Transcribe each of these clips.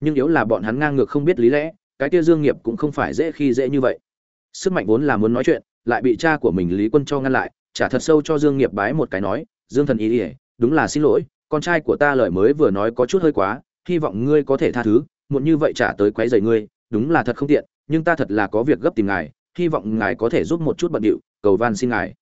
nhưng yếu là bọn hắn ngang ngược không biết lý lẽ, cái kia dương nghiệp cũng không phải dễ khi dễ như vậy. Sức mạnh vốn là muốn nói chuyện, lại bị cha của mình lý quân cho ngăn lại, trả thật sâu cho dương nghiệp bái một cái nói, dương thần ý ỉa đúng là xin lỗi, con trai của ta lời mới vừa nói có chút hơi quá, hy vọng ngươi có thể tha thứ, muộn như vậy trả tới quấy rầy ngươi, đúng là thật không tiện, nhưng ta thật là có việc gấp tìm ngài, hy vọng ngài có thể giúp một chút bận điệu, cầu van xin ngài.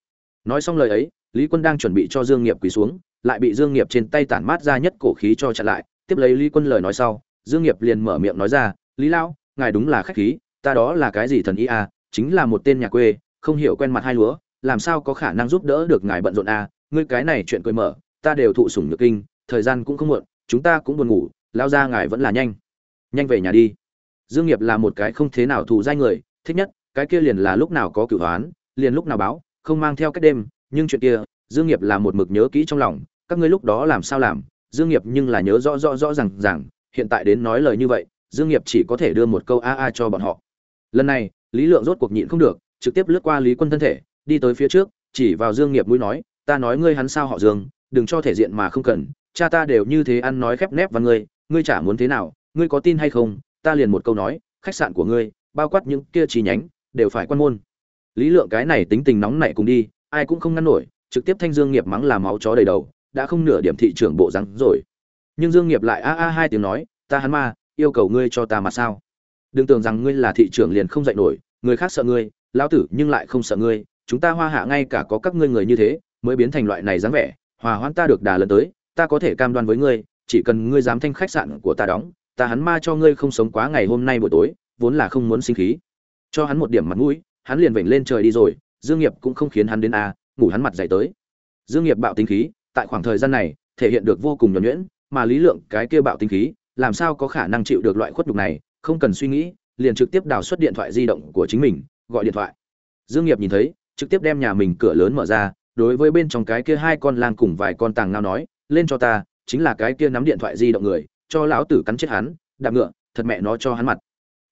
Nói xong lời ấy, lý quân đang chuẩn bị cho dương nghiệp quỳ xuống, lại bị dương nghiệp trên tay tản mát ra nhất cổ khí cho chặn lại, tiếp lấy lý quân lời nói sau dương nghiệp liền mở miệng nói ra, lý lão, ngài đúng là khách khí, ta đó là cái gì thần y à chính là một tên nhà quê, không hiểu quen mặt hai lúa làm sao có khả năng giúp đỡ được ngài bận rộn à ngươi cái này chuyện cười mở, ta đều thụ sủng nhược kinh, thời gian cũng không muộn, chúng ta cũng buồn ngủ lao ra ngài vẫn là nhanh. Nhanh về nhà đi. Dương nghiệp là một cái không thế nào thù dai người, thích nhất, cái kia liền là lúc nào có cửu hoán, liền lúc nào báo, không mang theo cách đêm, nhưng chuyện kia, dương nghiệp là một mực nhớ kỹ trong lòng, các ngươi lúc đó làm sao làm? Dương nghiệp nhưng là nhớ rõ rõ rõ ràng rằng hiện tại đến nói lời như vậy, dương nghiệp chỉ có thể đưa một câu a a cho bọn họ. Lần này, lý lượng rốt cuộc nhịn không được, trực tiếp lướt qua lý quân thân thể, đi tới phía trước, chỉ vào dương nghiệp mũi nói, ta nói ngươi hắn sao họ dương, đừng cho thể diện mà không cần, cha ta đều như thế ăn nói khép nép và ngươi ngươi chả muốn thế nào, ngươi có tin hay không? Ta liền một câu nói, khách sạn của ngươi, bao quát những kia chi nhánh, đều phải quan môn. Lý lượng cái này tính tình nóng nảy cùng đi, ai cũng không ngăn nổi, trực tiếp thanh dương nghiệp mắng là máu chó đầy đầu, đã không nửa điểm thị trưởng bộ rắn rồi nhưng dương nghiệp lại a a hai tiếng nói, ta hắn ma, yêu cầu ngươi cho ta mà sao? Đừng tưởng rằng ngươi là thị trưởng liền không dạy nổi, người khác sợ ngươi, lão tử nhưng lại không sợ ngươi, chúng ta hoa hạ ngay cả có các ngươi người như thế, mới biến thành loại này dáng vẻ, hòa hoãn ta được đà lần tới, ta có thể cam đoan với ngươi, chỉ cần ngươi dám thanh khách sạn của ta đóng, ta hắn ma cho ngươi không sống quá ngày hôm nay buổi tối, vốn là không muốn sinh khí. Cho hắn một điểm mặt mũi, hắn liền vểnh lên trời đi rồi, dương nghiệp cũng không khiến hắn đến a, ngủ hắn mặt dậy tới. Dương nghiệp bạo tính khí, tại khoảng thời gian này, thể hiện được vô cùng nhuần nhuyễn mà lý lượng cái kia bạo tính khí, làm sao có khả năng chịu được loại khuất nhục này, không cần suy nghĩ, liền trực tiếp đào xuất điện thoại di động của chính mình, gọi điện thoại. Dương nghiệp nhìn thấy, trực tiếp đem nhà mình cửa lớn mở ra, đối với bên trong cái kia hai con lang cùng vài con tàng ngao nói, lên cho ta, chính là cái kia nắm điện thoại di động người, cho lão tử cắn chết hắn, đạp ngựa, thật mẹ nó cho hắn mặt.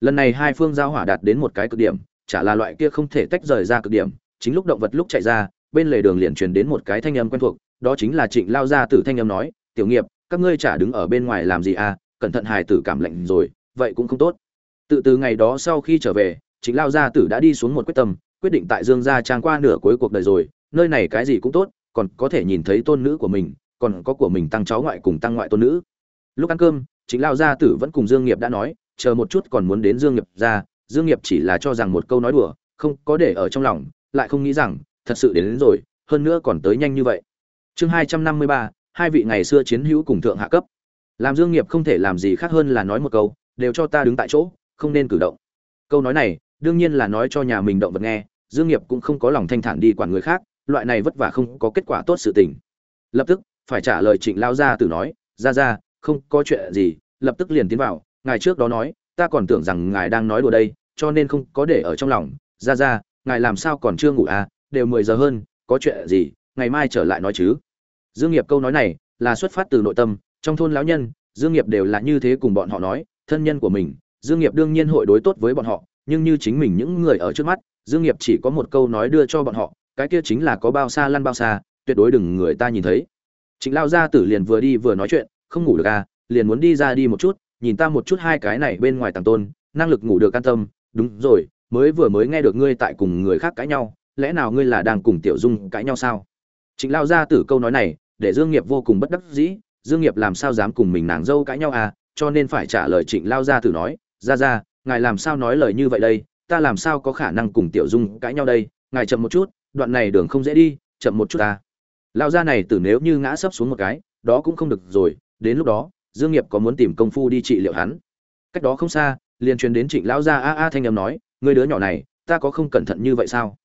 Lần này hai phương giao hỏa đạt đến một cái cực điểm, chả là loại kia không thể tách rời ra cực điểm, chính lúc động vật lúc chạy ra, bên lề đường liền truyền đến một cái thanh âm quen thuộc, đó chính là trịnh lao gia tử thanh âm nói, tiểu nghiệp các ngươi chả đứng ở bên ngoài làm gì à cẩn thận hài tử cảm lạnh rồi vậy cũng không tốt. Tự từ ngày đó sau khi trở về chính lao gia tử đã đi xuống một quyết tâm quyết định tại dương gia trang qua nửa cuối cuộc đời rồi nơi này cái gì cũng tốt còn có thể nhìn thấy tôn nữ của mình còn có của mình tăng cháu ngoại cùng tăng ngoại tôn nữ. Lúc ăn cơm chính lao gia tử vẫn cùng dương nghiệp đã nói chờ một chút còn muốn đến dương nghiệp ra dương nghiệp chỉ là cho rằng một câu nói đùa không có để ở trong lòng lại không nghĩ rằng thật sự đến, đến rồi hơn nữa còn tới nhanh như vậy. Chương hai trăm năm mươi ba hai vị ngày xưa chiến hữu cùng thượng hạ cấp. Làm dương nghiệp không thể làm gì khác hơn là nói một câu, đều cho ta đứng tại chỗ, không nên cử động. Câu nói này, đương nhiên là nói cho nhà mình động vật nghe, dương nghiệp cũng không có lòng thanh thản đi quản người khác, loại này vất vả không có kết quả tốt sự tình. Lập tức, phải trả lời trịnh lao gia tử nói ra ra không có chuyện gì, lập tức liền tiến vào, ngài trước đó nói, ta còn tưởng rằng ngài đang nói đùa đây, cho nên không có để ở trong lòng. Ra ra ngài làm sao còn chưa ngủ à đều mười giờ hơn, có chuyện gì, ngày mai trở lại nói chứ dương nghiệp câu nói này là xuất phát từ nội tâm, trong thôn lão nhân, dương nghiệp đều là như thế cùng bọn họ nói, thân nhân của mình, dương nghiệp đương nhiên hội đối tốt với bọn họ, nhưng như chính mình những người ở trước mắt, dương nghiệp chỉ có một câu nói đưa cho bọn họ, cái kia chính là có bao xa lăn bao xa, tuyệt đối đừng người ta nhìn thấy. Trịnh Lão gia tử liền vừa đi vừa nói chuyện, không ngủ được à liền muốn đi ra đi một chút, nhìn ta một chút hai cái này bên ngoài tàng tôn, năng lực ngủ được an tâm, đúng rồi, mới vừa mới nghe được ngươi tại cùng người khác cãi nhau, lẽ nào ngươi là đang cùng tiểu dung cãi nhau sao? Trịnh Lão gia tử câu nói này để dương nghiệp vô cùng bất đắc dĩ, dương nghiệp làm sao dám cùng mình nàng dâu cãi nhau à? Cho nên phải trả lời trịnh lao gia tử nói ra ra ngài làm sao nói lời như vậy đây? Ta làm sao có khả năng cùng tiểu dung cãi nhau đây? Ngài chậm một chút, đoạn này đường không dễ đi, chậm một chút ta. Lao gia này tử nếu như ngã sấp xuống một cái, đó cũng không được rồi. Đến lúc đó, dương nghiệp có muốn tìm công phu đi trị liệu hắn? Cách đó không xa, liền truyền đến trịnh lão gia a a thanh âm nói người đứa nhỏ này, ta có không cẩn thận như vậy sao?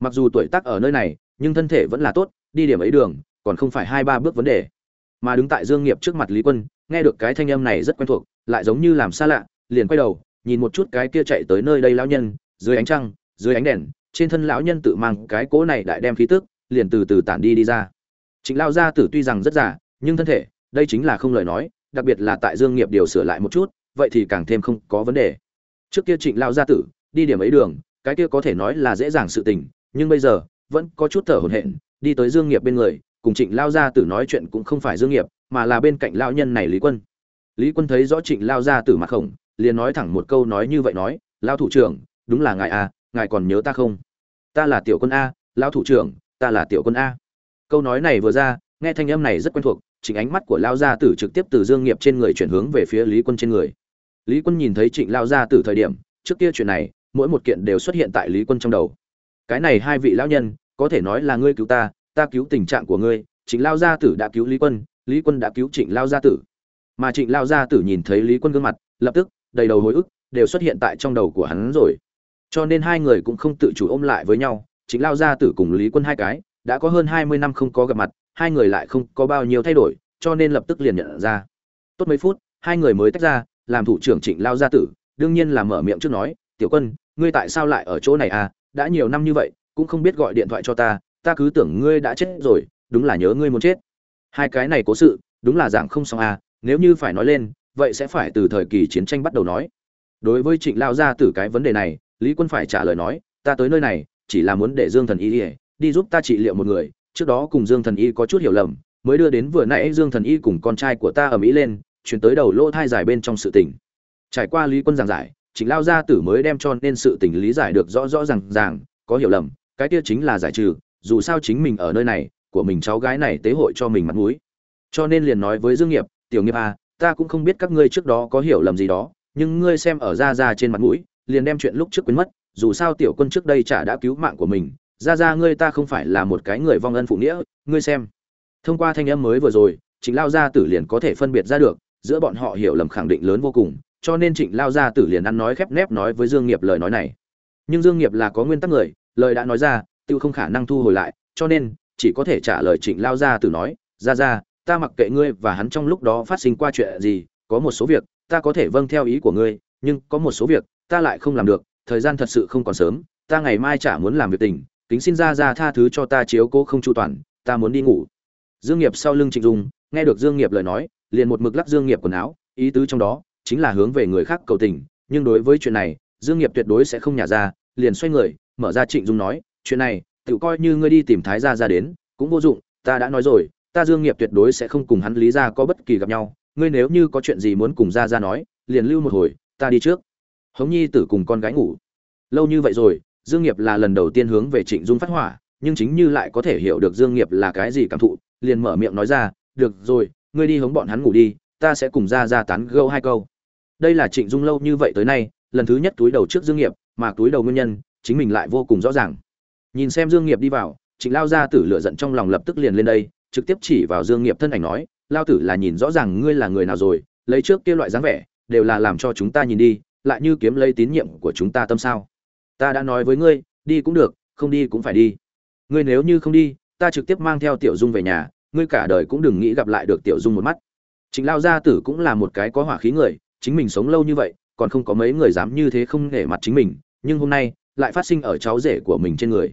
Mặc dù tuổi tác ở nơi này, nhưng thân thể vẫn là tốt, đi điểm ấy đường còn không phải hai ba bước vấn đề. Mà đứng tại dương nghiệp trước mặt lý quân nghe được cái thanh âm này rất quen thuộc lại giống như làm xa lạ liền quay đầu nhìn một chút cái kia chạy tới nơi đây lão nhân dưới ánh trăng dưới ánh đèn trên thân lão nhân tự mang cái cỗ này đại đem khí tức liền từ từ tản đi đi ra. Trịnh lão gia tử tuy rằng rất già, nhưng thân thể đây chính là không lời nói đặc biệt là tại dương nghiệp điều sửa lại một chút vậy thì càng thêm không có vấn đề. Trước kia trịnh lão gia tử đi điểm ấy đường cái kia có thể nói là dễ dàng sự tình nhưng bây giờ vẫn có chút thở hổn hển đi tới dương nghiệp bên người cùng trịnh lao gia tử nói chuyện cũng không phải dương nghiệp, mà là bên cạnh lão nhân này lý quân. Lý quân thấy rõ trịnh lao gia tử mặt khổng, liền nói thẳng một câu nói như vậy nói lao thủ trưởng, đúng là ngài a ngài còn nhớ ta không? Ta là tiểu quân a lao thủ trưởng, ta là tiểu quân a. Câu nói này vừa ra, nghe thanh âm này rất quen thuộc chỉnh ánh mắt của lao gia tử trực tiếp từ dương nghiệp trên người chuyển hướng về phía lý quân trên người. Lý quân nhìn thấy trịnh lao gia tử thời điểm, trước kia chuyện này, mỗi một kiện đều xuất hiện tại lý quân trong đầu. Cái này hai vị lão nhân, có thể nói là ngươi cứu ta ta cứu tình trạng của ngươi, trịnh lao gia tử đã cứu lý quân lý quân đã cứu trịnh lao gia tử. Mà trịnh lao gia tử nhìn thấy lý quân gương mặt, lập tức, đầy đầu hồi ức, đều xuất hiện tại trong đầu của hắn rồi. Cho nên hai người cũng không tự chủ ôm lại với nhau, trịnh lao gia tử cùng lý quân hai cái, đã có hơn hai mươi năm không có gặp mặt, hai người lại không có bao nhiêu thay đổi, cho nên lập tức liền nhận ra. Tốt mấy phút, hai người mới tách ra, làm thủ trưởng trịnh lao gia tử, đương nhiên là mở miệng trước nói, tiểu quân, ngươi tại sao lại ở chỗ này à? Đã nhiều năm như vậy, cũng không biết gọi điện thoại cho ta ta cứ tưởng ngươi đã chết rồi đúng là nhớ ngươi muốn chết. Hai cái này cố sự đúng là dạng không xong à nếu như phải nói lên vậy sẽ phải từ thời kỳ chiến tranh bắt đầu nói. Đối với trịnh lao gia tử cái vấn đề này lý quân phải trả lời nói ta tới nơi này chỉ là muốn để dương thần y đi, giúp ta trị liệu một người trước đó cùng dương thần y có chút hiểu lầm mới đưa đến vừa nãy dương thần y cùng con trai của ta ở mỹ lên chuyển tới đầu lỗ thai dài bên trong sự tình. Trải qua lý quân giảng giải trịnh lao gia tử mới đem cho nên sự tình lý giải được rõ rõ ràng ràng có hiểu lầm cái kia chính là giải trừ dù sao chính mình ở nơi này, của mình cháu gái này tế hội cho mình mặt mũi. Cho nên liền nói với dương nghiệp, tiểu nghiệp à ta cũng không biết các ngươi trước đó có hiểu lầm gì đó, nhưng ngươi xem ở ra ra trên mặt mũi, liền đem chuyện lúc trước quên mất, dù sao tiểu quân trước đây chả đã cứu mạng của mình. Ra ra ngươi ta không phải là một cái người vong ân phụ nghĩa, ngươi xem. Thông qua thanh âm mới vừa rồi, trịnh lao gia tử liền có thể phân biệt ra được, giữa bọn họ hiểu lầm khẳng định lớn vô cùng, cho nên trịnh lao gia tử liền ăn nói khép nép nói với dương nghiệp lời nói này. Nhưng dương nghiệp là có nguyên tắc người, lời đã nói ra tiêu không khả năng thu hồi lại, cho nên, chỉ có thể trả lời trịnh lao gia tử nói ra ra ta mặc kệ ngươi và hắn trong lúc đó phát sinh qua chuyện gì, có một số việc, ta có thể vâng theo ý của ngươi, nhưng có một số việc, ta lại không làm được, thời gian thật sự không còn sớm, ta ngày mai chả muốn làm việc tình, kính xin ra ra tha thứ cho ta chiếu cố không chu toàn, ta muốn đi ngủ. Dương nghiệp sau lưng trịnh dung, nghe được dương nghiệp lời nói, liền một mực lắc dương nghiệp quần áo, ý tứ trong đó chính là hướng về người khác cầu tình, nhưng đối với chuyện này, dương nghiệp tuyệt đối sẽ không nhả ra, liền xoay người, mở ra trịnh dung nói chuyện này, tự coi như ngươi đi tìm thái gia ra đến, cũng vô dụng, ta đã nói rồi, ta dương nghiệp tuyệt đối sẽ không cùng hắn lý gia có bất kỳ gặp nhau, ngươi nếu như có chuyện gì muốn cùng gia gia nói, liền lưu một hồi, ta đi trước. Hống nhi tử cùng con gái ngủ. Lâu như vậy rồi, dương nghiệp là lần đầu tiên hướng về trịnh dung phát hỏa, nhưng chính như lại có thể hiểu được dương nghiệp là cái gì cảm thụ, liền mở miệng nói ra, được rồi, ngươi đi hống bọn hắn ngủ đi, ta sẽ cùng gia gia tán gẫu hai câu. Đây là trịnh dung lâu như vậy tới nay, lần thứ nhất túi đầu trước dương nghiệp, mà túi đầu nguyên nhân, chính mình lại vô cùng rõ ràng nhìn xem dương nghiệp đi vào, trịnh lao gia tử lửa giận trong lòng lập tức liền lên đây, trực tiếp chỉ vào dương nghiệp thân ảnh nói, lao tử là nhìn rõ ràng ngươi là người nào rồi, lấy trước kia loại dáng vẻ, đều là làm cho chúng ta nhìn đi, lại như kiếm lấy tín nhiệm của chúng ta tâm sao? Ta đã nói với ngươi, đi cũng được, không đi cũng phải đi. Ngươi nếu như không đi, ta trực tiếp mang theo tiểu dung về nhà, ngươi cả đời cũng đừng nghĩ gặp lại được tiểu dung một mắt. Chính lao gia tử cũng là một cái có hỏa khí người, chính mình sống lâu như vậy, còn không có mấy người dám như thế không nể mặt chính mình, nhưng hôm nay, lại phát sinh ở cháu rể của mình trên người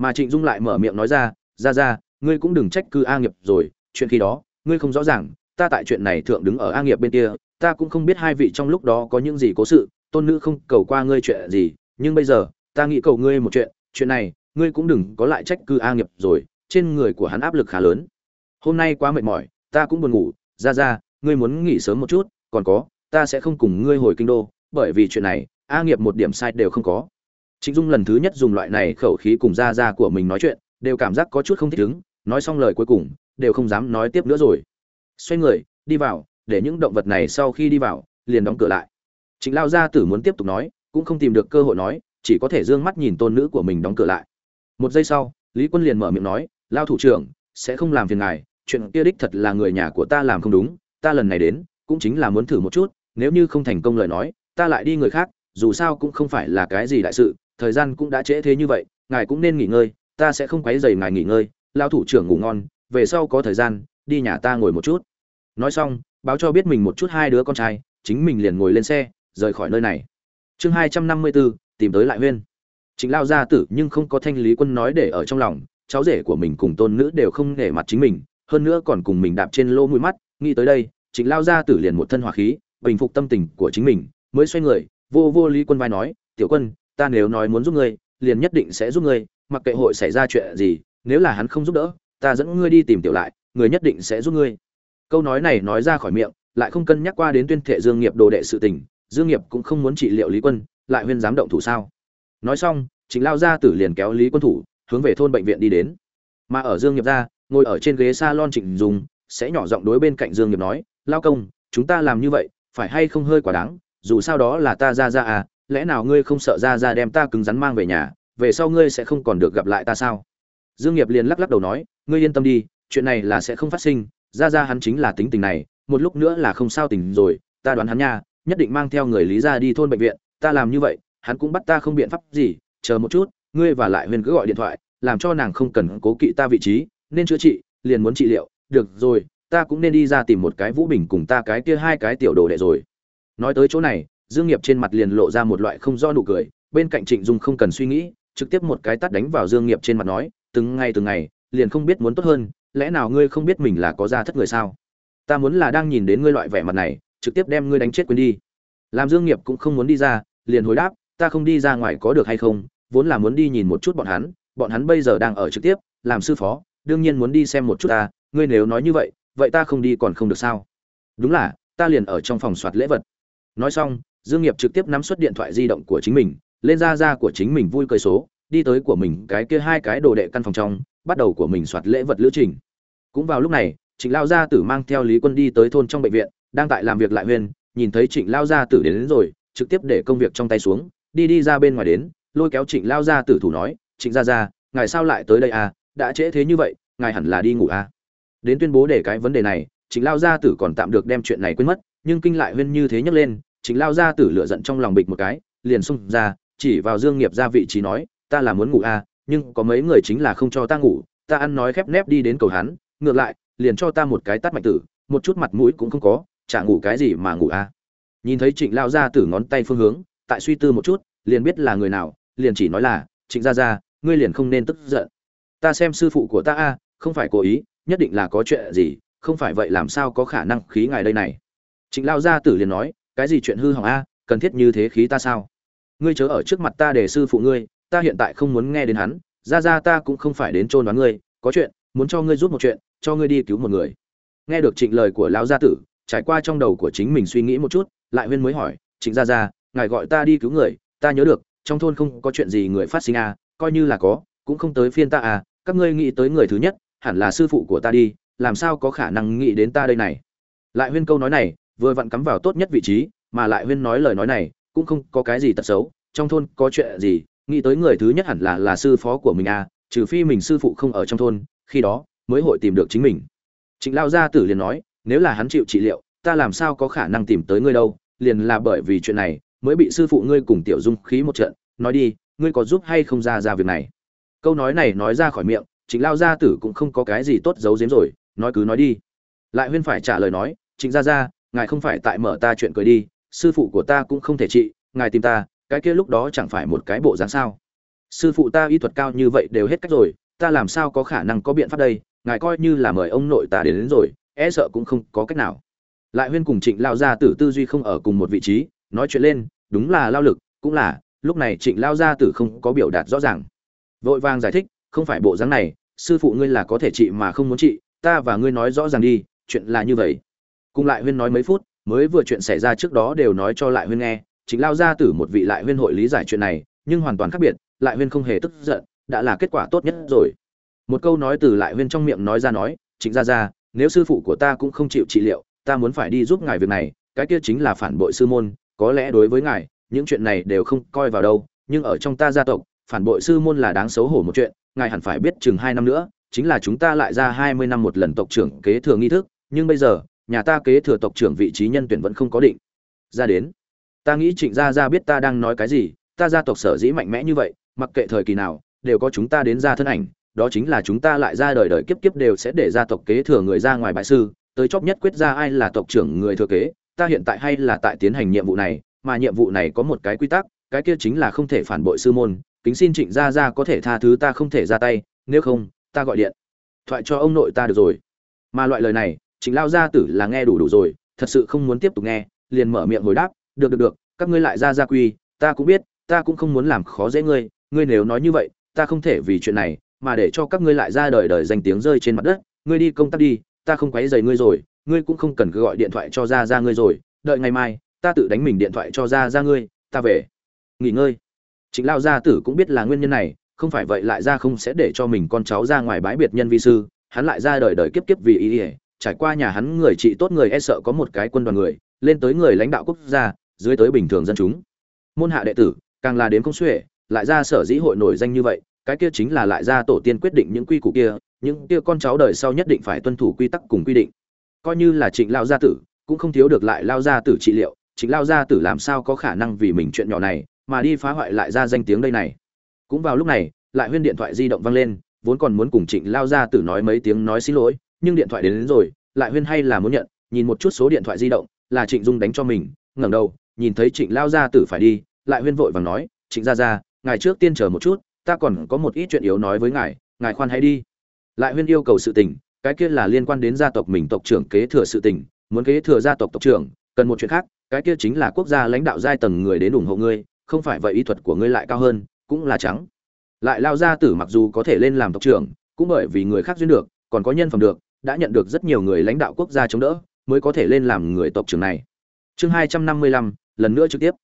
mà trịnh dung lại mở miệng nói ra ra ra ngươi cũng đừng trách Cư a nghiệp rồi, chuyện khi đó, ngươi không rõ ràng, ta tại chuyện này thượng đứng ở a nghiệp bên kia, ta cũng không biết hai vị trong lúc đó có những gì cố sự, tôn nữ không cầu qua ngươi chuyện gì, nhưng bây giờ, ta nghĩ cầu ngươi một chuyện chuyện này, ngươi cũng đừng có lại trách Cư a nghiệp rồi, trên người của hắn áp lực khá lớn. Hôm nay quá mệt mỏi, ta cũng buồn ngủ ra ra ngươi muốn nghỉ sớm một chút, còn có, ta sẽ không cùng ngươi hồi kinh đô, bởi vì chuyện này, a nghiệp một điểm sai đều không có trịnh dung lần thứ nhất dùng loại này khẩu khí cùng gia gia của mình nói chuyện, đều cảm giác có chút không thích ứng, nói xong lời cuối cùng, đều không dám nói tiếp nữa rồi. Xoay người, đi vào, để những động vật này sau khi đi vào, liền đóng cửa lại. Trịnh lao gia tử muốn tiếp tục nói, cũng không tìm được cơ hội nói, chỉ có thể dương mắt nhìn tôn nữ của mình đóng cửa lại. Một giây sau, lý quân liền mở miệng nói, lao thủ trưởng, sẽ không làm phiền ngài, chuyện kia đích thật là người nhà của ta làm không đúng, ta lần này đến, cũng chính là muốn thử một chút, nếu như không thành công lời nói, ta lại đi người khác, dù sao cũng không phải là cái gì đại sự thời gian cũng đã trễ thế như vậy, ngài cũng nên nghỉ ngơi, ta sẽ không quấy dày ngài nghỉ ngơi, lao thủ trưởng ngủ ngon, về sau có thời gian, đi nhà ta ngồi một chút. Nói xong, báo cho biết mình một chút hai đứa con trai, chính mình liền ngồi lên xe, rời khỏi nơi này. Chương hai trăm năm mươi bốn tìm tới lại huyên. Chính lao gia tử nhưng không có thanh lý quân nói để ở trong lòng, cháu rể của mình cùng tôn nữ đều không nể mặt chính mình, hơn nữa còn cùng mình đạp trên lô mũi mắt, nghĩ tới đây chính lao gia tử liền một thân hỏa khí, bình phục tâm tình của chính mình, mới xoay người, vô vô lý quân vai nói, tiểu quân ta nếu nói muốn giúp ngươi, liền nhất định sẽ giúp ngươi, mặc kệ hội xảy ra chuyện gì, nếu là hắn không giúp đỡ, ta dẫn ngươi đi tìm tiểu lại, người nhất định sẽ giúp ngươi. Câu nói này nói ra khỏi miệng, lại không cân nhắc qua đến tuyên thệ dương nghiệp đồ đệ sự tình, dương nghiệp cũng không muốn trị liệu lý quân, lại huyên dám động thủ sao? Nói xong chính lao gia tử liền kéo lý quân thủ, hướng về thôn bệnh viện đi đến. Mà ở dương nghiệp ra, ngồi ở trên ghế salon trịnh dùng, sẽ nhỏ giọng đối bên cạnh dương nghiệp nói, lao công, chúng ta làm như vậy, phải hay không hơi quá đáng, dù sao đó là ta ra ra à lẽ nào ngươi không sợ ra ra đem ta cứng rắn mang về nhà, về sau ngươi sẽ không còn được gặp lại ta sao? Dương nghiệp liền lắc lắc đầu nói, ngươi yên tâm đi, chuyện này là sẽ không phát sinh, ra ra hắn chính là tính tình này, một lúc nữa là không sao tỉnh rồi, ta đoán hắn nha, nhất định mang theo người lý ra đi thôn bệnh viện, ta làm như vậy, hắn cũng bắt ta không biện pháp gì, chờ một chút, ngươi và lại huyền cứ gọi điện thoại, làm cho nàng không cần cố kỵ ta vị trí, nên chữa trị, liền muốn trị liệu, được rồi, ta cũng nên đi ra tìm một cái vũ bình cùng ta cái kia hai cái tiểu đồ đệ rồi. Nói tới chỗ này dương nghiệp trên mặt liền lộ ra một loại không do nụ cười, bên cạnh trịnh dung không cần suy nghĩ, trực tiếp một cái tát đánh vào dương nghiệp trên mặt nói, từng ngày từng ngày, liền không biết muốn tốt hơn, lẽ nào ngươi không biết mình là có gia thất người sao? Ta muốn là đang nhìn đến ngươi loại vẻ mặt này, trực tiếp đem ngươi đánh chết quên đi. Làm dương nghiệp cũng không muốn đi ra, liền hồi đáp, ta không đi ra ngoài có được hay không, vốn là muốn đi nhìn một chút bọn hắn bọn hắn bây giờ đang ở trực tiếp, làm sư phó, đương nhiên muốn đi xem một chút ta, ngươi nếu nói như vậy vậy ta không đi còn không được sao? Đúng là, ta liền ở trong phòng soạt lễ vật. Nói xong dương nghiệp trực tiếp nắm xuất điện thoại di động của chính mình lên ra ra của chính mình vui cười số đi tới của mình cái kia hai cái đồ đệ căn phòng trong bắt đầu của mình soạt lễ vật lữ trình. Cũng vào lúc này trịnh lao gia tử mang theo lý quân đi tới thôn trong bệnh viện đang tại làm việc lại huyên nhìn thấy trịnh lao gia tử đến, đến rồi trực tiếp để công việc trong tay xuống đi đi ra bên ngoài đến lôi kéo trịnh lao gia tử thủ nói trịnh gia gia ngài sao lại tới đây à? Đã trễ thế như vậy ngài hẳn là đi ngủ à? Đến tuyên bố để cái vấn đề này trịnh lao gia tử còn tạm được đem chuyện này quên mất nhưng kinh lại huyên như thế nhắc lên trịnh lao gia tử lựa giận trong lòng bịch một cái, liền xung ra, chỉ vào dương nghiệp ra vị trí nói, ta là muốn ngủ à nhưng có mấy người chính là không cho ta ngủ, ta ăn nói khép nép đi đến cầu hắn, ngược lại, liền cho ta một cái tát mạnh tử, một chút mặt mũi cũng không có, chả ngủ cái gì mà ngủ à. Nhìn thấy trịnh lao gia tử ngón tay phương hướng, tại suy tư một chút, liền biết là người nào, liền chỉ nói là, trịnh gia gia, ngươi liền không nên tức giận. Ta xem sư phụ của ta a không phải cố ý, nhất định là có chuyện gì, không phải vậy làm sao có khả năng khí ngài đây này. Trịnh lao gia tử liền nói cái gì chuyện hư hỏng a, cần thiết như thế khí ta sao? Ngươi chớ ở trước mặt ta để sư phụ ngươi, ta hiện tại không muốn nghe đến hắn, ra ra ta cũng không phải đến trôn đoán ngươi, có chuyện, muốn cho ngươi giúp một chuyện, cho ngươi đi cứu một người. Nghe được trịnh lời của lão gia tử, trải qua trong đầu của chính mình suy nghĩ một chút, lại huyên mới hỏi, trịnh gia gia ngài gọi ta đi cứu người, ta nhớ được, trong thôn không có chuyện gì người phát sinh à coi như là có, cũng không tới phiên ta à các ngươi nghĩ tới người thứ nhất, hẳn là sư phụ của ta đi, làm sao có khả năng nghĩ đến ta đây này? Lại huyên câu nói này vừa vặn cắm vào tốt nhất vị trí, mà lại huyên nói lời nói này, cũng không có cái gì tật xấu, trong thôn có chuyện gì, nghĩ tới người thứ nhất hẳn là là sư phó của mình à trừ phi mình sư phụ không ở trong thôn, khi đó mới hội tìm được chính mình. Trịnh lao gia tử liền nói, nếu là hắn chịu trị liệu, ta làm sao có khả năng tìm tới ngươi đâu, liền là bởi vì chuyện này, mới bị sư phụ ngươi cùng tiểu dung khí một trận, nói đi, ngươi có giúp hay không ra ra việc này? Câu nói này nói ra khỏi miệng, trịnh lao gia tử cũng không có cái gì tốt giấu giếm rồi, nói cứ nói đi. Lại huyên phải trả lời nói, trịnh gia gia ngài không phải tại mở ta chuyện cười đi sư phụ của ta cũng không thể trị ngài tìm ta cái kia lúc đó chẳng phải một cái bộ dáng sao? Sư phụ ta y thuật cao như vậy đều hết cách rồi ta làm sao có khả năng có biện pháp đây? Ngài coi như là mời ông nội ta đến, đến rồi e sợ cũng không có cách nào. Lại huyên cùng trịnh lao gia tử tư duy không ở cùng một vị trí nói chuyện lên đúng là lao lực cũng là lúc này trịnh lao gia tử không có biểu đạt rõ ràng. Vội vàng giải thích không phải bộ dáng này sư phụ ngươi là có thể trị mà không muốn trị ta và ngươi nói rõ ràng đi chuyện là như vậy cùng lại huyên nói mấy phút, mới vừa chuyện xảy ra trước đó đều nói cho lại huyên nghe, chính lao ra từ một vị lại huyên hội lý giải chuyện này, nhưng hoàn toàn khác biệt, lại huyên không hề tức giận, đã là kết quả tốt nhất rồi. Một câu nói từ lại huyên trong miệng nói ra nói chính ra ra nếu sư phụ của ta cũng không chịu trị liệu, ta muốn phải đi giúp ngài việc này, cái kia chính là phản bội sư môn, có lẽ đối với ngài, những chuyện này đều không coi vào đâu, nhưng ở trong ta gia tộc, phản bội sư môn là đáng xấu hổ một chuyện, ngài hẳn phải biết chừng hai năm nữa, chính là chúng ta lại ra hai mươi năm một lần tộc trưởng kế thừa nghi thức, nhưng bây giờ nhà ta kế thừa tộc trưởng vị trí nhân tuyển vẫn không có định. Ra đến. Ta nghĩ trịnh gia gia biết ta đang nói cái gì, ta gia tộc sở dĩ mạnh mẽ như vậy, mặc kệ thời kỳ nào, đều có chúng ta đến ra thân ảnh, đó chính là chúng ta lại ra đời đời kiếp kiếp đều sẽ để gia tộc kế thừa người ra ngoài bại sư, tới chóp nhất quyết ra ai là tộc trưởng người thừa kế, ta hiện tại hay là tại tiến hành nhiệm vụ này, mà nhiệm vụ này có một cái quy tắc, cái kia chính là không thể phản bội sư môn, kính xin trịnh gia gia có thể tha thứ ta không thể ra tay, nếu không, ta gọi điện thoại cho ông nội ta được rồi. Mà loại lời này Chính lao gia tử là nghe đủ đủ rồi, thật sự không muốn tiếp tục nghe, liền mở miệng hồi đáp, được được được, các ngươi lại ra gia quy, ta cũng biết, ta cũng không muốn làm khó dễ ngươi ngươi nếu nói như vậy, ta không thể vì chuyện này mà để cho các ngươi lại ra đời đời danh tiếng rơi trên mặt đất, ngươi đi công tác đi, ta không quấy rầy ngươi rồi, ngươi cũng không cần cứ gọi điện thoại cho ra ra ngươi rồi, đợi ngày mai, ta tự đánh mình điện thoại cho ra ra ngươi, ta về. Nghỉ ngơi. Chính lao gia tử cũng biết là nguyên nhân này, không phải vậy lại ra không sẽ để cho mình con cháu ra ngoài bãi biệt nhân vi sư, hắn lại ra đời đời kiếp kiếp vì ý ỉa trải qua nhà hắn người trị tốt người e sợ có một cái quân đoàn người, lên tới người lãnh đạo quốc gia, dưới tới bình thường dân chúng. Môn hạ đệ tử, càng là đến công xuể lại ra sở dĩ hội nổi danh như vậy, cái kia chính là lại ra tổ tiên quyết định những quy củ kia, những kia con cháu đời sau nhất định phải tuân thủ quy tắc cùng quy định. Coi như là trịnh lao gia tử, cũng không thiếu được lại lao gia tử trị liệu, trịnh lao gia tử làm sao có khả năng vì mình chuyện nhỏ này, mà đi phá hoại lại ra danh tiếng đây này. Cũng vào lúc này, lại huyên điện thoại di động vang lên, vốn còn muốn cùng trịnh lao gia tử nói mấy tiếng nói xin lỗi nhưng điện thoại đến, đến rồi lại huyên hay là muốn nhận nhìn một chút số điện thoại di động là trịnh dung đánh cho mình ngẩng đầu nhìn thấy trịnh lao gia tử phải đi lại huyên vội vàng nói trịnh gia gia ngài trước tiên chờ một chút ta còn có một ít chuyện yếu nói với ngài ngài khoan hãy đi. Lại huyên yêu cầu sự tình cái kia là liên quan đến gia tộc mình tộc trưởng kế thừa sự tình muốn kế thừa gia tộc tộc trưởng cần một chuyện khác cái kia chính là quốc gia lãnh đạo giai tầng người đến ủng hộ ngươi không phải vậy ý thuật của ngươi lại cao hơn cũng là trắng. Lại lao gia tử mặc dù có thể lên làm tộc trưởng cũng bởi vì người khác duyên được còn có nhân phẩm được đã nhận được rất nhiều người lãnh đạo quốc gia chống đỡ, mới có thể lên làm người tộc trưởng này. Chương hai trăm năm mươi lăm, lần nữa trực tiếp.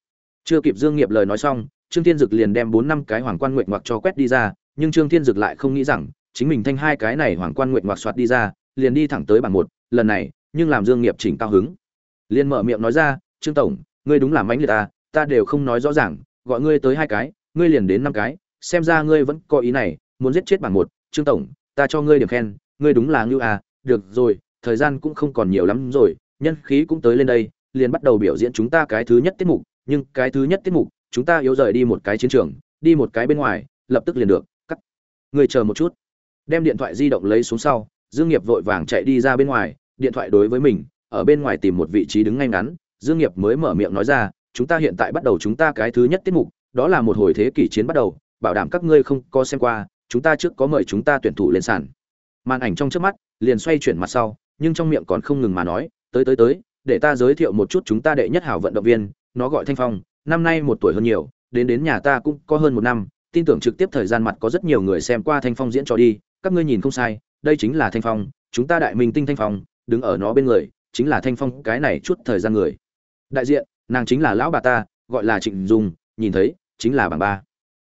Chưa kịp dương nghiệp lời nói xong, trương thiên dực liền đem bốn năm cái hoàng quan nguyện ngoặc cho quét đi ra, nhưng trương thiên dực lại không nghĩ rằng, chính mình thanh hai cái này hoàng quan nguyện ngoặc soạt đi ra, liền đi thẳng tới bảng một, lần này, nhưng làm dương nghiệp chỉnh cao hứng. Liền mở miệng nói ra, trương tổng, ngươi đúng là mãnh liệt ta ta đều không nói rõ ràng, gọi ngươi tới hai cái, ngươi liền đến năm cái, xem ra ngươi vẫn có ý này, muốn giết chết bảng một. Trương tổng, ta cho ngươi điểm khen, ngươi đúng là ngưu à được rồi, thời gian cũng không còn nhiều lắm rồi, nhân khí cũng tới lên đây, liền bắt đầu biểu diễn chúng ta cái thứ nhất tiết mục. Nhưng cái thứ nhất tiết mục, chúng ta yếu rời đi một cái chiến trường, đi một cái bên ngoài, lập tức liền được, cắt. Người chờ một chút. Đem điện thoại di động lấy xuống sau, dương nghiệp vội vàng chạy đi ra bên ngoài, điện thoại đối với mình, ở bên ngoài tìm một vị trí đứng ngay ngắn. Dương nghiệp mới mở miệng nói ra, chúng ta hiện tại bắt đầu chúng ta cái thứ nhất tiết mục, đó là một hồi thế kỷ chiến bắt đầu, bảo đảm các ngươi không có xem qua, chúng ta trước có mời chúng ta tuyển thủ lên sàn màn ảnh trong trước mắt liền xoay chuyển mặt sau, nhưng trong miệng còn không ngừng mà nói, tới tới tới, để ta giới thiệu một chút chúng ta đệ nhất hảo vận động viên, nó gọi thanh phong, năm nay một tuổi hơn nhiều, đến đến nhà ta cũng có hơn một năm, tin tưởng trực tiếp thời gian mặt có rất nhiều người xem qua thanh phong diễn trò đi, các ngươi nhìn không sai, đây chính là thanh phong, chúng ta đại minh tinh thanh phong, đứng ở nó bên người, chính là thanh phong cái này chút thời gian người. Đại diện, nàng chính là lão bà ta, gọi là trịnh dung, nhìn thấy, chính là bảng ba.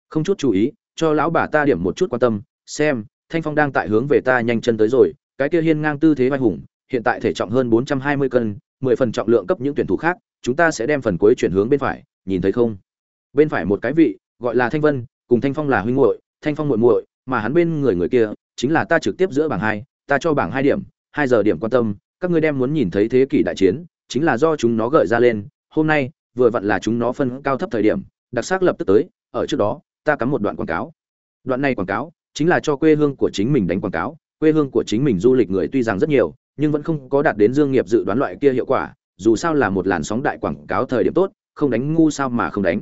Không chút chú ý, cho lão bà ta điểm một chút quan tâm, xem thanh phong đang tại hướng về ta nhanh chân tới rồi, cái kia hiên ngang tư thế vai hùng, hiện tại thể trọng hơn bốn trăm hai mươi cân, mười phần trọng lượng cấp những tuyển thủ khác, chúng ta sẽ đem phần cuối chuyển hướng bên phải, nhìn thấy không? Bên phải một cái vị, gọi là thanh vân, cùng thanh phong là huynh muội, thanh phong muội muội, mà hắn bên người người kia, chính là ta trực tiếp giữa bảng hai, ta cho bảng hai điểm, hai giờ điểm quan tâm, các ngươi đem muốn nhìn thấy thế kỷ đại chiến, chính là do chúng nó gợi ra lên, hôm nay, vừa vặn là chúng nó phân cao thấp thời điểm, đặc sắc lập tức tới, ở trước đó, ta cắm một đoạn quảng cáo. Đoạn này quảng cáo chính là cho quê hương của chính mình đánh quảng cáo. Quê hương của chính mình du lịch người tuy rằng rất nhiều, nhưng vẫn không có đạt đến dương nghiệp dự đoán loại kia hiệu quả, dù sao là một làn sóng đại quảng cáo thời điểm tốt, không đánh ngu sao mà không đánh.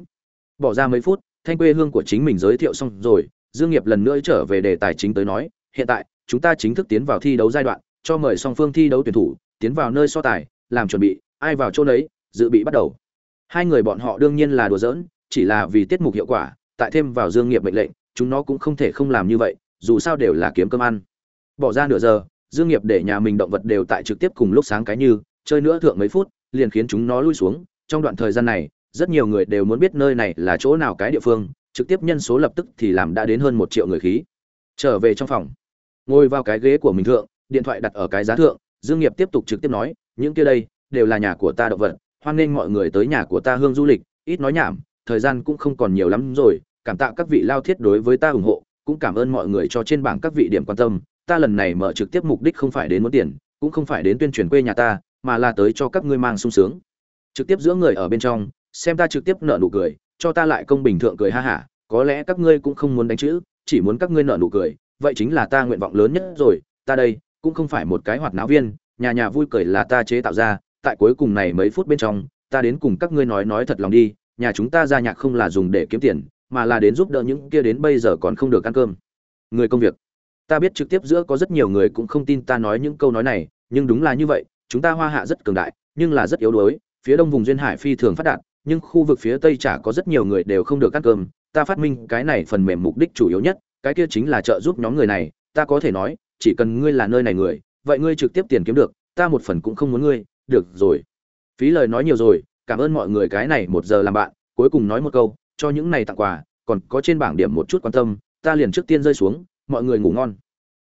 Bỏ ra mấy phút, thanh quê hương của chính mình giới thiệu xong rồi, dương nghiệp lần nữa trở về đề tài chính tới nói, hiện tại, chúng ta chính thức tiến vào thi đấu giai đoạn, cho mời song phương thi đấu tuyển thủ, tiến vào nơi so tài, làm chuẩn bị, ai vào chỗ đấy dự bị bắt đầu. Hai người bọn họ đương nhiên là đùa giỡn, chỉ là vì tiết mục hiệu quả, tại thêm vào dương nghiệp mệnh lệnh chúng nó cũng không thể không làm như vậy, dù sao đều là kiếm cơm ăn. Bỏ ra nửa giờ, dương nghiệp để nhà mình động vật đều tại trực tiếp cùng lúc sáng cái như, chơi nữa thượng mấy phút, liền khiến chúng nó lui xuống. Trong đoạn thời gian này, rất nhiều người đều muốn biết nơi này là chỗ nào cái địa phương, trực tiếp nhân số lập tức thì làm đã đến hơn một triệu người khí. Trở về trong phòng, ngồi vào cái ghế của mình thượng, điện thoại đặt ở cái giá thượng, dương nghiệp tiếp tục trực tiếp nói, những kia đây, đều là nhà của ta động vật, hoan nghênh mọi người tới nhà của ta hương du lịch, ít nói nhảm, thời gian cũng không còn nhiều lắm rồi cảm tạ các vị lao thiết đối với ta ủng hộ, cũng cảm ơn mọi người cho trên bảng các vị điểm quan tâm. Ta lần này mở trực tiếp mục đích không phải đến muốn tiền, cũng không phải đến tuyên truyền quê nhà ta, mà là tới cho các ngươi mang sung sướng. Trực tiếp giữa người ở bên trong, xem ta trực tiếp nợ nụ cười, cho ta lại công bình thượng cười ha hả, có lẽ các ngươi cũng không muốn đánh chữ, chỉ muốn các ngươi nợ nụ cười, vậy chính là ta nguyện vọng lớn nhất rồi, ta đây cũng không phải một cái hoạt náo viên, nhà nhà vui cười là ta chế tạo ra, tại cuối cùng này mấy phút bên trong, ta đến cùng các ngươi nói nói thật lòng đi, nhà chúng ta ra nhạc không là dùng để kiếm tiền mà là đến giúp đỡ những kia đến bây giờ còn không được ăn cơm. Người công việc, ta biết trực tiếp giữa có rất nhiều người cũng không tin ta nói những câu nói này, nhưng đúng là như vậy, chúng ta hoa hạ rất cường đại, nhưng là rất yếu đuối, phía đông vùng duyên hải phi thường phát đạt, nhưng khu vực phía tây chả có rất nhiều người đều không được ăn cơm, ta phát minh cái này phần mềm mục đích chủ yếu nhất, cái kia chính là trợ giúp nhóm người này, ta có thể nói, chỉ cần ngươi là nơi này người, vậy ngươi trực tiếp tiền kiếm được, ta một phần cũng không muốn ngươi, được rồi. Phí lời nói nhiều rồi, cảm ơn mọi người cái này một giờ làm bạn, cuối cùng nói một câu cho những này tặng quà, còn có trên bảng điểm một chút quan tâm, ta liền trước tiên rơi xuống, mọi người ngủ ngon.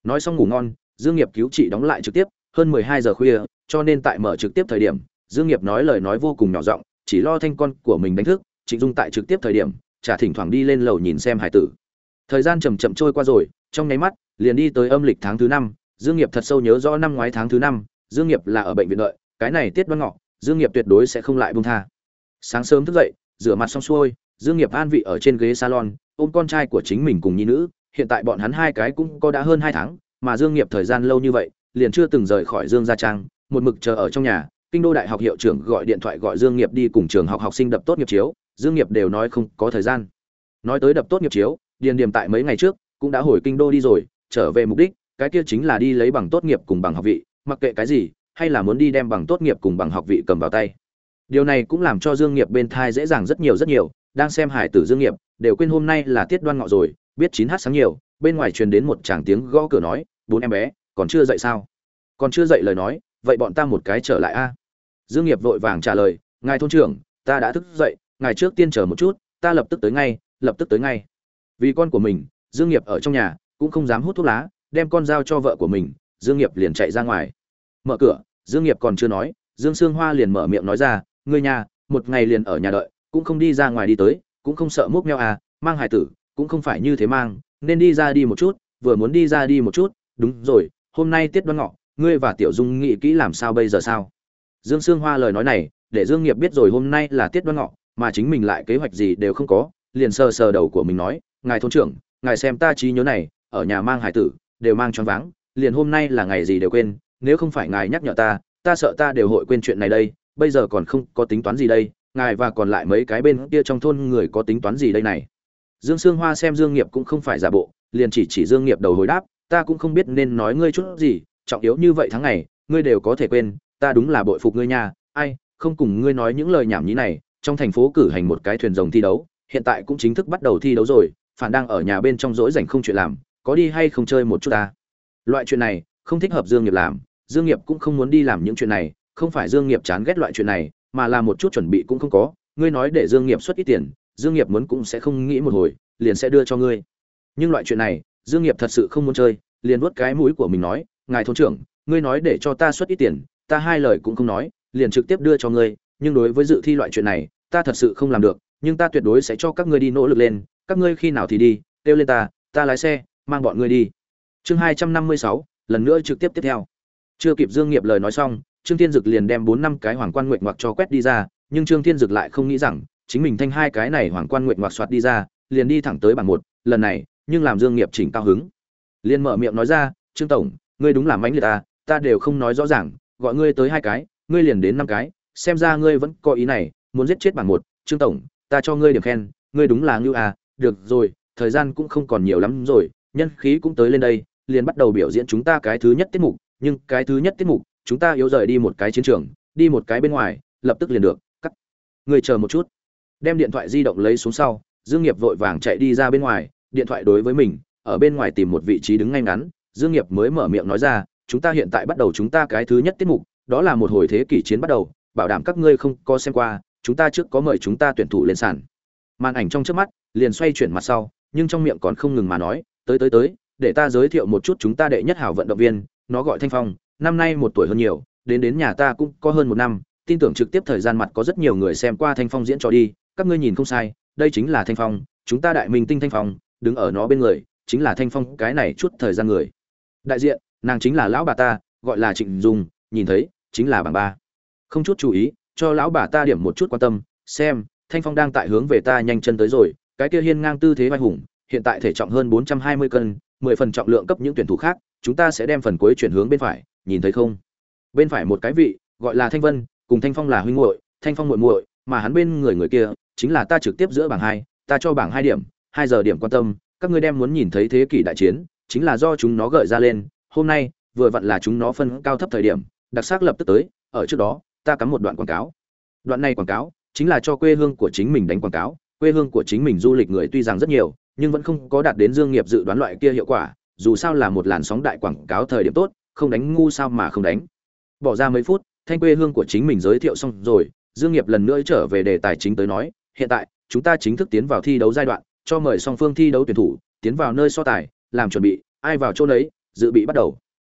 Nói xong ngủ ngon, dương nghiệp cứu trị đóng lại trực tiếp, hơn 12 giờ khuya, cho nên tại mở trực tiếp thời điểm, dương nghiệp nói lời nói vô cùng nhỏ giọng, chỉ lo thanh con của mình đánh thức trịnh dung tại trực tiếp thời điểm, chả thỉnh thoảng đi lên lầu nhìn xem hải tử. Thời gian chậm chậm trôi qua rồi, trong nháy mắt, liền đi tới âm lịch tháng thứ năm, dương nghiệp thật sâu nhớ rõ năm ngoái tháng thứ năm, dương nghiệp là ở bệnh viện đợi, cái này tiết đoan ngọ, dương nghiệp tuyệt đối sẽ không lại buông tha. Sáng sớm thức dậy, rửa mặt xong xuôi dương nghiệp an vị ở trên ghế salon, ôm con trai của chính mình cùng nhi nữ. Hiện tại bọn hắn hai cái cũng có đã hơn hai tháng, mà dương nghiệp thời gian lâu như vậy, liền chưa từng rời khỏi dương gia trang. Một mực chờ ở trong nhà, kinh đô đại học hiệu trưởng gọi điện thoại gọi dương nghiệp đi cùng trường học học sinh đập tốt nghiệp chiếu. Dương nghiệp đều nói không có thời gian. Nói tới đập tốt nghiệp chiếu, điền điểm tại mấy ngày trước, cũng đã hồi kinh đô đi rồi, trở về mục đích, cái kia chính là đi lấy bằng tốt nghiệp cùng bằng học vị, mặc kệ cái gì, hay là muốn đi đem bằng tốt nghiệp cùng bằng học vị cầm vào tay. Điều này cũng làm cho dương nghiệp bên thai dễ dàng rất nhiều rất nhiều đang xem hải tử dương nghiệp, đều quên hôm nay là tiết đoan ngọ rồi, biết chín h sáng nhiều, bên ngoài truyền đến một tràng tiếng gõ cửa nói, bốn em bé, còn chưa dậy sao? Còn chưa dậy lời nói, vậy bọn ta một cái trở lại a. Dương nghiệp vội vàng trả lời, ngài thôn trưởng, ta đã thức dậy, ngài trước tiên chờ một chút, ta lập tức tới ngay, lập tức tới ngay. Vì con của mình, dương nghiệp ở trong nhà, cũng không dám hút thuốc lá, đem con dao cho vợ của mình, dương nghiệp liền chạy ra ngoài. Mở cửa, dương nghiệp còn chưa nói, dương sương hoa liền mở miệng nói ra, ngươi nhà, một ngày liền ở nhà đợi cũng không đi ra ngoài đi tới, cũng không sợ múc meo à mang hải tử, cũng không phải như thế mang, nên đi ra đi một chút, vừa muốn đi ra đi một chút, đúng rồi, hôm nay tiết đoan ngọ, ngươi và tiểu dung nghĩ kỹ làm sao bây giờ sao? Dương sương hoa lời nói này, để dương nghiệp biết rồi hôm nay là tiết đoan ngọ, mà chính mình lại kế hoạch gì đều không có, liền sờ sờ đầu của mình nói, ngài thôn trưởng, ngài xem ta trí nhớ này, ở nhà mang hải tử, đều mang choáng váng, liền hôm nay là ngày gì đều quên, nếu không phải ngài nhắc nhở ta ta sợ ta đều hội quên chuyện này đây, bây giờ còn không có tính toán gì đây ngài và còn lại mấy cái bên kia trong thôn người có tính toán gì đây này? Dương sương hoa xem dương nghiệp cũng không phải giả bộ, liền chỉ chỉ dương nghiệp đầu hồi đáp, ta cũng không biết nên nói ngươi chút gì, trọng yếu như vậy tháng ngày, ngươi đều có thể quên, ta đúng là bội phục ngươi nha, ai, không cùng ngươi nói những lời nhảm nhí này, trong thành phố cử hành một cái thuyền rồng thi đấu, hiện tại cũng chính thức bắt đầu thi đấu rồi, phản đang ở nhà bên trong rỗi rảnh không chuyện làm, có đi hay không chơi một chút ta? Loại chuyện này, không thích hợp dương nghiệp làm, dương nghiệp cũng không muốn đi làm những chuyện này, không phải dương nghiệp chán ghét loại chuyện này mà là một chút chuẩn bị cũng không có, ngươi nói để dương nghiệp xuất ít tiền, dương nghiệp muốn cũng sẽ không nghĩ một hồi, liền sẽ đưa cho ngươi. Nhưng loại chuyện này, dương nghiệp thật sự không muốn chơi, liền vuốt cái mũi của mình nói, ngài thôn trưởng, ngươi nói để cho ta xuất ít tiền, ta hai lời cũng không nói, liền trực tiếp đưa cho ngươi, nhưng đối với dự thi loại chuyện này, ta thật sự không làm được, nhưng ta tuyệt đối sẽ cho các ngươi đi nỗ lực lên, các ngươi khi nào thì đi, kêu lên ta ta lái xe, mang bọn ngươi đi. Chương hai trăm năm mươi sáu, lần nữa trực tiếp tiếp theo. Chưa kịp dương nghiệp lời nói xong trương thiên dực liền đem bốn năm cái hoàng quan nguyện ngoặc cho quét đi ra, nhưng trương thiên dực lại không nghĩ rằng, chính mình thanh hai cái này hoàng quan nguyện ngoặc soạt đi ra, liền đi thẳng tới bảng một, lần này, nhưng làm dương nghiệp chỉnh cao hứng. Liền mở miệng nói ra, trương tổng, ngươi đúng là mãnh liệt ta ta đều không nói rõ ràng, gọi ngươi tới hai cái, ngươi liền đến năm cái, xem ra ngươi vẫn có ý này, muốn giết chết bảng một. Trương tổng, ta cho ngươi điểm khen, ngươi đúng là ngưu à được rồi, thời gian cũng không còn nhiều lắm rồi, nhân khí cũng tới lên đây, liền bắt đầu biểu diễn chúng ta cái thứ nhất tiết mục, nhưng cái thứ nhất tiết mục chúng ta yếu rời đi một cái chiến trường, đi một cái bên ngoài, lập tức liền được, cắt. Người chờ một chút. Đem điện thoại di động lấy xuống sau, dương nghiệp vội vàng chạy đi ra bên ngoài, điện thoại đối với mình, ở bên ngoài tìm một vị trí đứng ngay ngắn, dương nghiệp mới mở miệng nói ra, chúng ta hiện tại bắt đầu chúng ta cái thứ nhất tiết mục, đó là một hồi thế kỷ chiến bắt đầu, bảo đảm các ngươi không có xem qua, chúng ta trước có mời chúng ta tuyển thủ lên sàn. Màn ảnh trong trước mắt, liền xoay chuyển mặt sau, nhưng trong miệng còn không ngừng mà nói, tới tới tới, để ta giới thiệu một chút chúng ta đệ nhất hảo vận động viên, nó gọi thanh phong năm nay một tuổi hơn nhiều, đến đến nhà ta cũng có hơn một năm, tin tưởng trực tiếp thời gian mặt có rất nhiều người xem qua thanh phong diễn trò đi, các ngươi nhìn không sai, đây chính là thanh phong, chúng ta đại minh tinh thanh phong, đứng ở nó bên người, chính là thanh phong cái này chút thời gian người. Đại diện, nàng chính là lão bà ta, gọi là trịnh dung, nhìn thấy, chính là bảng ba. Không chút chú ý, cho lão bà ta điểm một chút quan tâm, xem, thanh phong đang tại hướng về ta nhanh chân tới rồi, cái kia hiên ngang tư thế vai hùng, hiện tại thể trọng hơn 420 cân 10 phần trọng lượng cấp những tuyển thủ khác, chúng ta sẽ đem phần cuối chuyển hướng bên phải, nhìn thấy không? Bên phải một cái vị, gọi là thanh vân, cùng thanh phong là huynh muội, thanh phong muội muội, mà hắn bên người người kia, chính là ta trực tiếp giữa bảng hai, ta cho bảng hai điểm, hai giờ điểm quan tâm, các ngươi đem muốn nhìn thấy thế kỷ đại chiến, chính là do chúng nó gợi ra lên, hôm nay, vừa vặn là chúng nó phân cao thấp thời điểm, đặc sắc lập tức tới, ở trước đó, ta cắm một đoạn quảng cáo. Đoạn này quảng cáo, chính là cho quê hương của chính mình đánh quảng cáo, quê hương của chính mình du lịch người tuy rằng rất nhiều nhưng vẫn không có đạt đến dương nghiệp dự đoán loại kia hiệu quả, dù sao là một làn sóng đại quảng cáo thời điểm tốt, không đánh ngu sao mà không đánh. Bỏ ra mấy phút, thanh quê hương của chính mình giới thiệu xong rồi, dương nghiệp lần nữa trở về đề tài chính tới nói, hiện tại, chúng ta chính thức tiến vào thi đấu giai đoạn, cho mời song phương thi đấu tuyển thủ, tiến vào nơi so tài, làm chuẩn bị, ai vào chỗ đấy dự bị bắt đầu.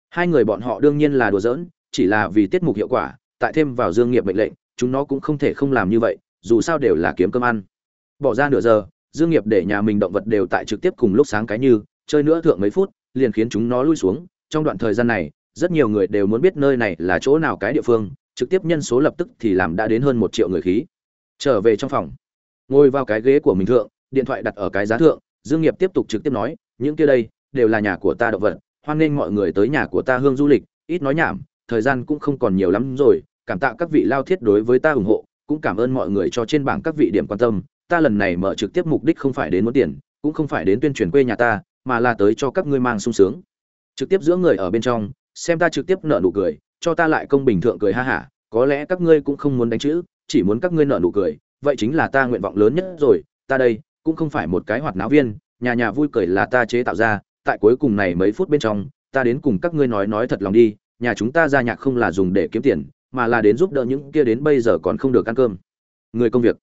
Hai người bọn họ đương nhiên là đùa giỡn, chỉ là vì tiết mục hiệu quả, tại thêm vào dương nghiệp mệnh lệnh, chúng nó cũng không thể không làm như vậy, dù sao đều là kiếm cơm ăn. Bỏ ra nửa giờ dương nghiệp để nhà mình động vật đều tại trực tiếp cùng lúc sáng cái như, chơi nữa thượng mấy phút, liền khiến chúng nó lui xuống. Trong đoạn thời gian này, rất nhiều người đều muốn biết nơi này là chỗ nào cái địa phương, trực tiếp nhân số lập tức thì làm đã đến hơn một triệu người khí. Trở về trong phòng, ngồi vào cái ghế của mình thượng, điện thoại đặt ở cái giá thượng, dương nghiệp tiếp tục trực tiếp nói, những kia đây, đều là nhà của ta động vật, hoan nghênh mọi người tới nhà của ta hương du lịch, ít nói nhảm, thời gian cũng không còn nhiều lắm rồi, cảm tạ các vị lao thiết đối với ta ủng hộ, cũng cảm ơn mọi người cho trên bảng các vị điểm quan tâm ta lần này mở trực tiếp mục đích không phải đến muốn tiền, cũng không phải đến tuyên truyền quê nhà ta, mà là tới cho các ngươi mang sung sướng. Trực tiếp giữa người ở bên trong, xem ta trực tiếp nở nụ cười, cho ta lại công bình thượng cười ha hả, có lẽ các ngươi cũng không muốn đánh chữ, chỉ muốn các ngươi nở nụ cười, vậy chính là ta nguyện vọng lớn nhất rồi, ta đây cũng không phải một cái hoạt náo viên, nhà nhà vui cười là ta chế tạo ra, tại cuối cùng này mấy phút bên trong, ta đến cùng các ngươi nói nói thật lòng đi, nhà chúng ta ra nhạc không là dùng để kiếm tiền, mà là đến giúp đỡ những kia đến bây giờ còn không được ăn cơm. Người công việc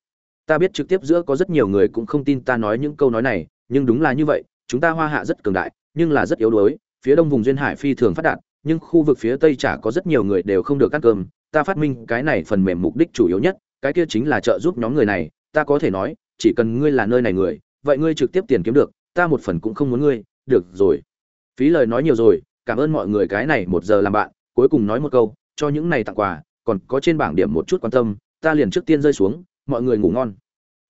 ta biết trực tiếp giữa có rất nhiều người cũng không tin ta nói những câu nói này, nhưng đúng là như vậy, chúng ta hoa hạ rất cường đại, nhưng là rất yếu đuối, phía đông vùng duyên hải phi thường phát đạt, nhưng khu vực phía tây chả có rất nhiều người đều không được ăn cơm, ta phát minh cái này phần mềm mục đích chủ yếu nhất, cái kia chính là trợ giúp nhóm người này, ta có thể nói, chỉ cần ngươi là nơi này người, vậy ngươi trực tiếp tiền kiếm được, ta một phần cũng không muốn ngươi, được rồi. Phí lời nói nhiều rồi, cảm ơn mọi người cái này một giờ làm bạn, cuối cùng nói một câu, cho những này tặng quà, còn có trên bảng điểm một chút quan tâm, ta liền trước tiên rơi xuống mọi người ngủ ngon.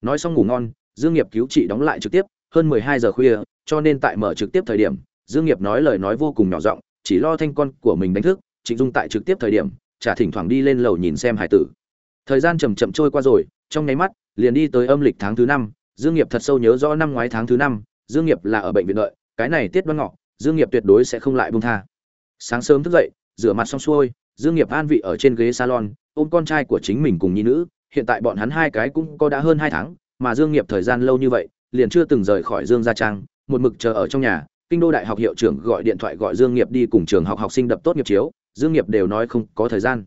Nói xong ngủ ngon, dương nghiệp cứu trị đóng lại trực tiếp, hơn mười hai giờ khuya, cho nên tại mở trực tiếp thời điểm, dương nghiệp nói lời nói vô cùng nhỏ giọng, chỉ lo thanh con của mình đánh thức trịnh dung tại trực tiếp thời điểm, chả thỉnh thoảng đi lên lầu nhìn xem hải tử. Thời gian chậm chậm trôi qua rồi, trong nháy mắt, liền đi tới âm lịch tháng thứ năm, dương nghiệp thật sâu nhớ rõ năm ngoái tháng thứ năm, dương nghiệp là ở bệnh viện đợi, cái này tiết đoan ngọ, dương nghiệp tuyệt đối sẽ không lại buông tha. Sáng sớm thức dậy, rửa mặt xong xuôi, dương nghiệp an vị ở trên ghế salon, ôm con trai của chính mình cùng nhi nữ hiện tại bọn hắn hai cái cũng có đã hơn hai tháng, mà dương nghiệp thời gian lâu như vậy, liền chưa từng rời khỏi dương gia trang, một mực chờ ở trong nhà, kinh đô đại học hiệu trưởng gọi điện thoại gọi dương nghiệp đi cùng trường học học sinh đập tốt nghiệp chiếu, dương nghiệp đều nói không có thời gian.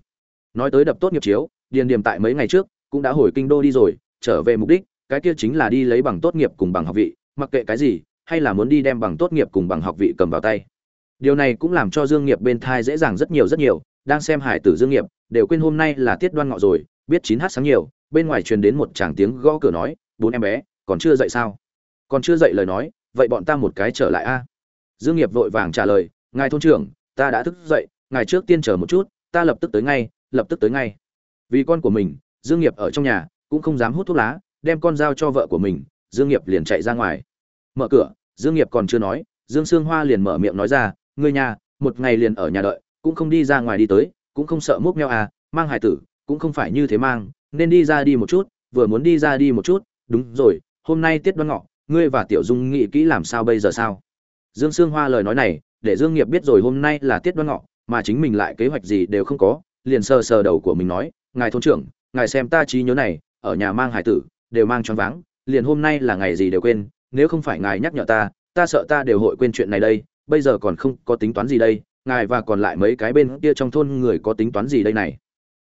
Nói tới đập tốt nghiệp chiếu, điền điểm tại mấy ngày trước, cũng đã hồi kinh đô đi rồi, trở về mục đích, cái kia chính là đi lấy bằng tốt nghiệp cùng bằng học vị, mặc kệ cái gì, hay là muốn đi đem bằng tốt nghiệp cùng bằng học vị cầm vào tay. Điều này cũng làm cho dương nghiệp bên thai dễ dàng rất nhiều rất nhiều, đang xem hải tử dương nghiệp, đều quên hôm nay là tiết đoan ngọ rồi biết chín h sáng nhiều, bên ngoài truyền đến một chàng tiếng gõ cửa nói, bốn em bé, còn chưa dậy sao? Còn chưa dậy lời nói, vậy bọn ta một cái trở lại a. Dương nghiệp vội vàng trả lời, ngài thôn trưởng, ta đã thức dậy, ngài trước tiên chờ một chút, ta lập tức tới ngay, lập tức tới ngay. Vì con của mình, dương nghiệp ở trong nhà, cũng không dám hút thuốc lá, đem con dao cho vợ của mình, dương nghiệp liền chạy ra ngoài. Mở cửa, dương nghiệp còn chưa nói, dương sương hoa liền mở miệng nói ra, ngươi nhà, một ngày liền ở nhà đợi, cũng không đi ra ngoài đi tới, cũng không sợ múc meo à mang hải tử cũng không phải như thế mang, nên đi ra đi một chút, vừa muốn đi ra đi một chút, đúng rồi, hôm nay tiết đoan ngọ, ngươi và tiểu dung nghĩ kỹ làm sao bây giờ sao? Dương sương hoa lời nói này, để dương nghiệp biết rồi hôm nay là tiết đoan ngọ, mà chính mình lại kế hoạch gì đều không có, liền sờ sờ đầu của mình nói, ngài thôn trưởng, ngài xem ta trí nhớ này, ở nhà mang hải tử, đều mang choáng váng, liền hôm nay là ngày gì đều quên, nếu không phải ngài nhắc nhở ta ta sợ ta đều hội quên chuyện này đây, bây giờ còn không có tính toán gì đây, ngài và còn lại mấy cái bên kia trong thôn người có tính toán gì đây này?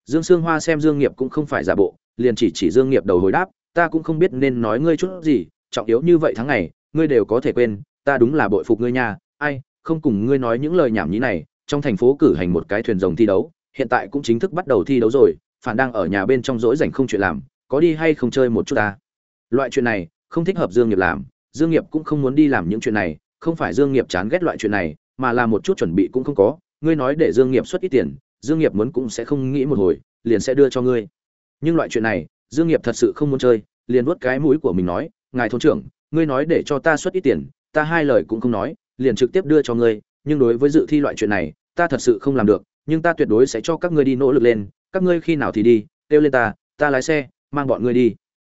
Dương sương hoa xem dương nghiệp cũng không phải giả bộ, liền chỉ chỉ dương nghiệp đầu hồi đáp, ta cũng không biết nên nói ngươi chút gì, trọng yếu như vậy tháng ngày, ngươi đều có thể quên, ta đúng là bội phục ngươi nha, ai, không cùng ngươi nói những lời nhảm nhí này, trong thành phố cử hành một cái thuyền rồng thi đấu, hiện tại cũng chính thức bắt đầu thi đấu rồi, phản đang ở nhà bên trong rỗi rảnh không chuyện làm, có đi hay không chơi một chút ta? Loại chuyện này, không thích hợp dương nghiệp làm, dương nghiệp cũng không muốn đi làm những chuyện này, không phải dương nghiệp chán ghét loại chuyện này, mà là một chút chuẩn bị cũng không có, ngươi nói để dương nghiệp xuất ít tiền dương nghiệp muốn cũng sẽ không nghĩ một hồi, liền sẽ đưa cho ngươi. Nhưng loại chuyện này, dương nghiệp thật sự không muốn chơi, liền vuốt cái mũi của mình nói, ngài thôn trưởng, ngươi nói để cho ta xuất ít tiền, ta hai lời cũng không nói, liền trực tiếp đưa cho ngươi, nhưng đối với dự thi loại chuyện này, ta thật sự không làm được, nhưng ta tuyệt đối sẽ cho các ngươi đi nỗ lực lên, các ngươi khi nào thì đi, kêu lên ta ta lái xe, mang bọn ngươi đi.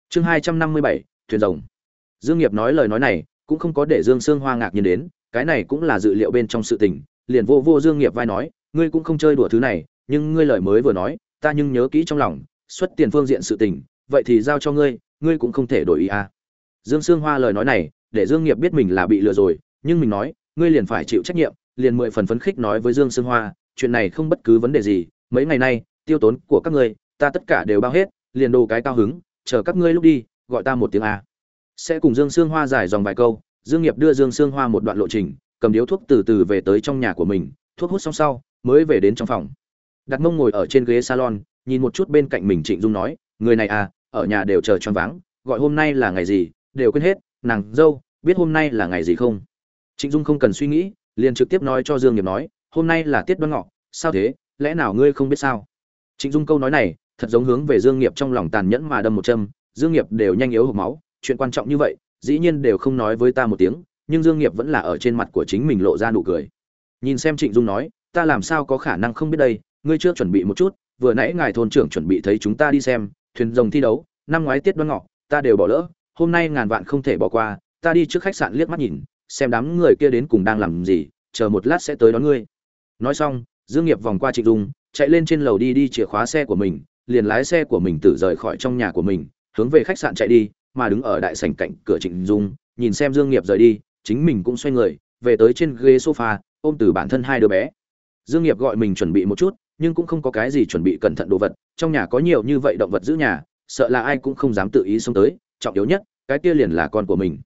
Chương hai trăm năm mươi bảy, thuyền rồng. Dương nghiệp nói lời nói này, cũng không có để dương sương hoa ngạc nhiên đến, cái này cũng là dự liệu bên trong sự tình, liền vô vô dương nghiệp vai nói ngươi cũng không chơi đùa thứ này, nhưng ngươi lời mới vừa nói, ta nhưng nhớ kỹ trong lòng, xuất tiền phương diện sự tình, vậy thì giao cho ngươi ngươi cũng không thể đổi ý à. Dương sương hoa lời nói này, để dương nghiệp biết mình là bị lừa rồi, nhưng mình nói, ngươi liền phải chịu trách nhiệm, liền mười phần phấn khích nói với dương sương hoa, chuyện này không bất cứ vấn đề gì, mấy ngày nay, tiêu tốn của các ngươi, ta tất cả đều bao hết, liền đồ cái cao hứng, chờ các ngươi lúc đi, gọi ta một tiếng a sẽ cùng dương sương hoa giải dòng vài câu, dương nghiệp đưa dương sương hoa một đoạn lộ trình, cầm điếu thuốc từ từ về tới trong nhà của mình, thuốc hút xong sau mới về đến trong phòng. Đặt mông ngồi ở trên ghế salon, nhìn một chút bên cạnh mình trịnh dung nói, người này à ở nhà đều chờ choáng váng, gọi hôm nay là ngày gì, đều quên hết, nàng dâu, biết hôm nay là ngày gì không? Trịnh dung không cần suy nghĩ, liền trực tiếp nói cho dương nghiệp nói, hôm nay là tiết đoan ngọ, sao thế, lẽ nào ngươi không biết sao? Trịnh dung câu nói này, thật giống hướng về dương nghiệp trong lòng tàn nhẫn mà đâm một châm, dương nghiệp đều nhanh yếu hộc máu, chuyện quan trọng như vậy, dĩ nhiên đều không nói với ta một tiếng, nhưng dương nghiệp vẫn là ở trên mặt của chính mình lộ ra nụ cười. Nhìn xem trịnh dung nói ta làm sao có khả năng không biết đây, ngươi chưa chuẩn bị một chút, vừa nãy ngài thôn trưởng chuẩn bị thấy chúng ta đi xem, thuyền rồng thi đấu, năm ngoái tiết đoan ngọ, ta đều bỏ lỡ, hôm nay ngàn vạn không thể bỏ qua, ta đi trước khách sạn liếc mắt nhìn, xem đám người kia đến cùng đang làm gì, chờ một lát sẽ tới đón ngươi. Nói xong, dương nghiệp vòng qua trịnh dung, chạy lên trên lầu đi đi chìa khóa xe của mình, liền lái xe của mình tự rời khỏi trong nhà của mình, hướng về khách sạn chạy đi, mà đứng ở đại sảnh cạnh cửa trịnh dung, nhìn xem dương nghiệp rời đi, chính mình cũng xoay người, về tới trên ghế sofa, ôm từ bản thân hai đứa bé dương nghiệp gọi mình chuẩn bị một chút, nhưng cũng không có cái gì chuẩn bị cẩn thận đồ vật, trong nhà có nhiều như vậy động vật giữ nhà, sợ là ai cũng không dám tự ý xông tới, trọng yếu nhất, cái kia liền là con của mình.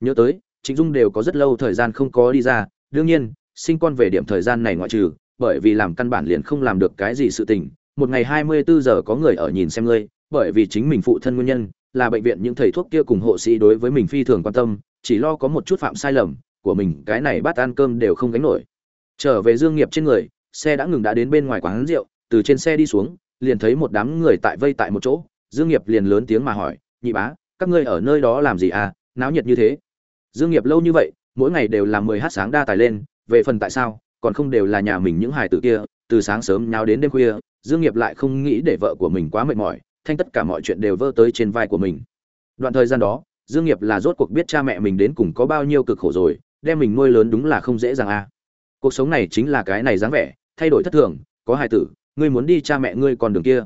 Nhớ tới, trịnh dung đều có rất lâu thời gian không có đi ra, đương nhiên, sinh con về điểm thời gian này ngoại trừ, bởi vì làm căn bản liền không làm được cái gì sự tình, một ngày hai mươi bốn giờ có người ở nhìn xem ngươi, bởi vì chính mình phụ thân nguyên nhân, là bệnh viện những thầy thuốc kia cùng hộ sĩ đối với mình phi thường quan tâm, chỉ lo có một chút phạm sai lầm, của mình, cái này bát ăn cơm đều không gánh nổi trở về dương nghiệp trên người, xe đã ngừng đã đến bên ngoài quán rượu, từ trên xe đi xuống, liền thấy một đám người tại vây tại một chỗ. Dương nghiệp liền lớn tiếng mà hỏi, nhị bá, các ngươi ở nơi đó làm gì à? Náo nhiệt như thế? Dương nghiệp lâu như vậy, mỗi ngày đều làm mười h sáng đa tài lên, về phần tại sao, còn không đều là nhà mình những hài tử kia. Từ sáng sớm nháo đến đêm khuya, dương nghiệp lại không nghĩ để vợ của mình quá mệt mỏi, thanh tất cả mọi chuyện đều vơ tới trên vai của mình. Đoạn thời gian đó, dương nghiệp là rốt cuộc biết cha mẹ mình đến cùng có bao nhiêu cực khổ rồi, đem mình nuôi lớn đúng là không dễ dàng à cuộc sống này chính là cái này dáng vẻ, thay đổi thất thường, có hài tử, ngươi muốn đi cha mẹ ngươi còn đường kia.